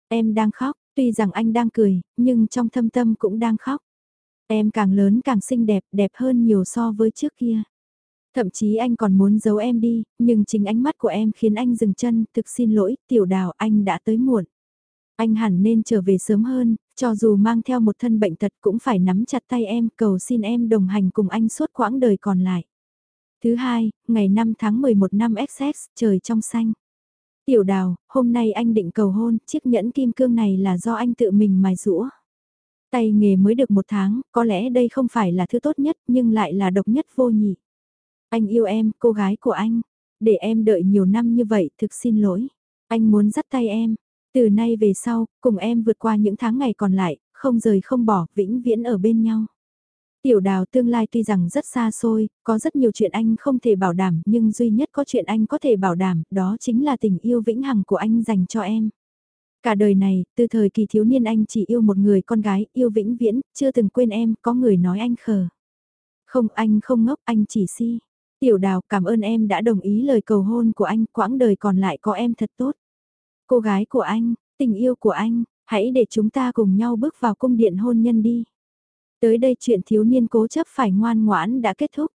Em đang khóc, tuy rằng anh đang cười, nhưng trong thâm tâm cũng đang khóc. Em càng lớn càng xinh đẹp, đẹp hơn nhiều so với trước kia. Thậm chí anh còn muốn giấu em đi, nhưng chính ánh mắt của em khiến anh dừng chân, thực xin lỗi, tiểu đào anh đã tới muộn. Anh hẳn nên trở về sớm hơn, cho dù mang theo một thân bệnh tật cũng phải nắm chặt tay em, cầu xin em đồng hành cùng anh suốt quãng đời còn lại. Thứ hai, ngày 5 tháng 11 năm XX, trời trong xanh. Tiểu đào, hôm nay anh định cầu hôn, chiếc nhẫn kim cương này là do anh tự mình mài rũa. Tay nghề mới được một tháng, có lẽ đây không phải là thứ tốt nhất nhưng lại là độc nhất vô nhị. Anh yêu em, cô gái của anh. Để em đợi nhiều năm như vậy thực xin lỗi. Anh muốn dắt tay em. Từ nay về sau, cùng em vượt qua những tháng ngày còn lại, không rời không bỏ, vĩnh viễn ở bên nhau. Tiểu đào tương lai tuy rằng rất xa xôi, có rất nhiều chuyện anh không thể bảo đảm, nhưng duy nhất có chuyện anh có thể bảo đảm, đó chính là tình yêu vĩnh hằng của anh dành cho em. Cả đời này, từ thời kỳ thiếu niên anh chỉ yêu một người con gái, yêu vĩnh viễn, chưa từng quên em, có người nói anh khờ. Không, anh không ngốc, anh chỉ si. Tiểu đào, cảm ơn em đã đồng ý lời cầu hôn của anh, quãng đời còn lại có em thật tốt. Cô gái của anh, tình yêu của anh, hãy để chúng ta cùng nhau bước vào cung điện hôn nhân đi. Tới đây chuyện thiếu niên cố chấp phải ngoan ngoãn đã kết thúc.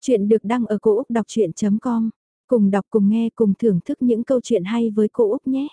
Chuyện được đăng ở cô Úc Đọc Chuyện.com. Cùng đọc cùng nghe cùng thưởng thức những câu chuyện hay với cô Úc nhé.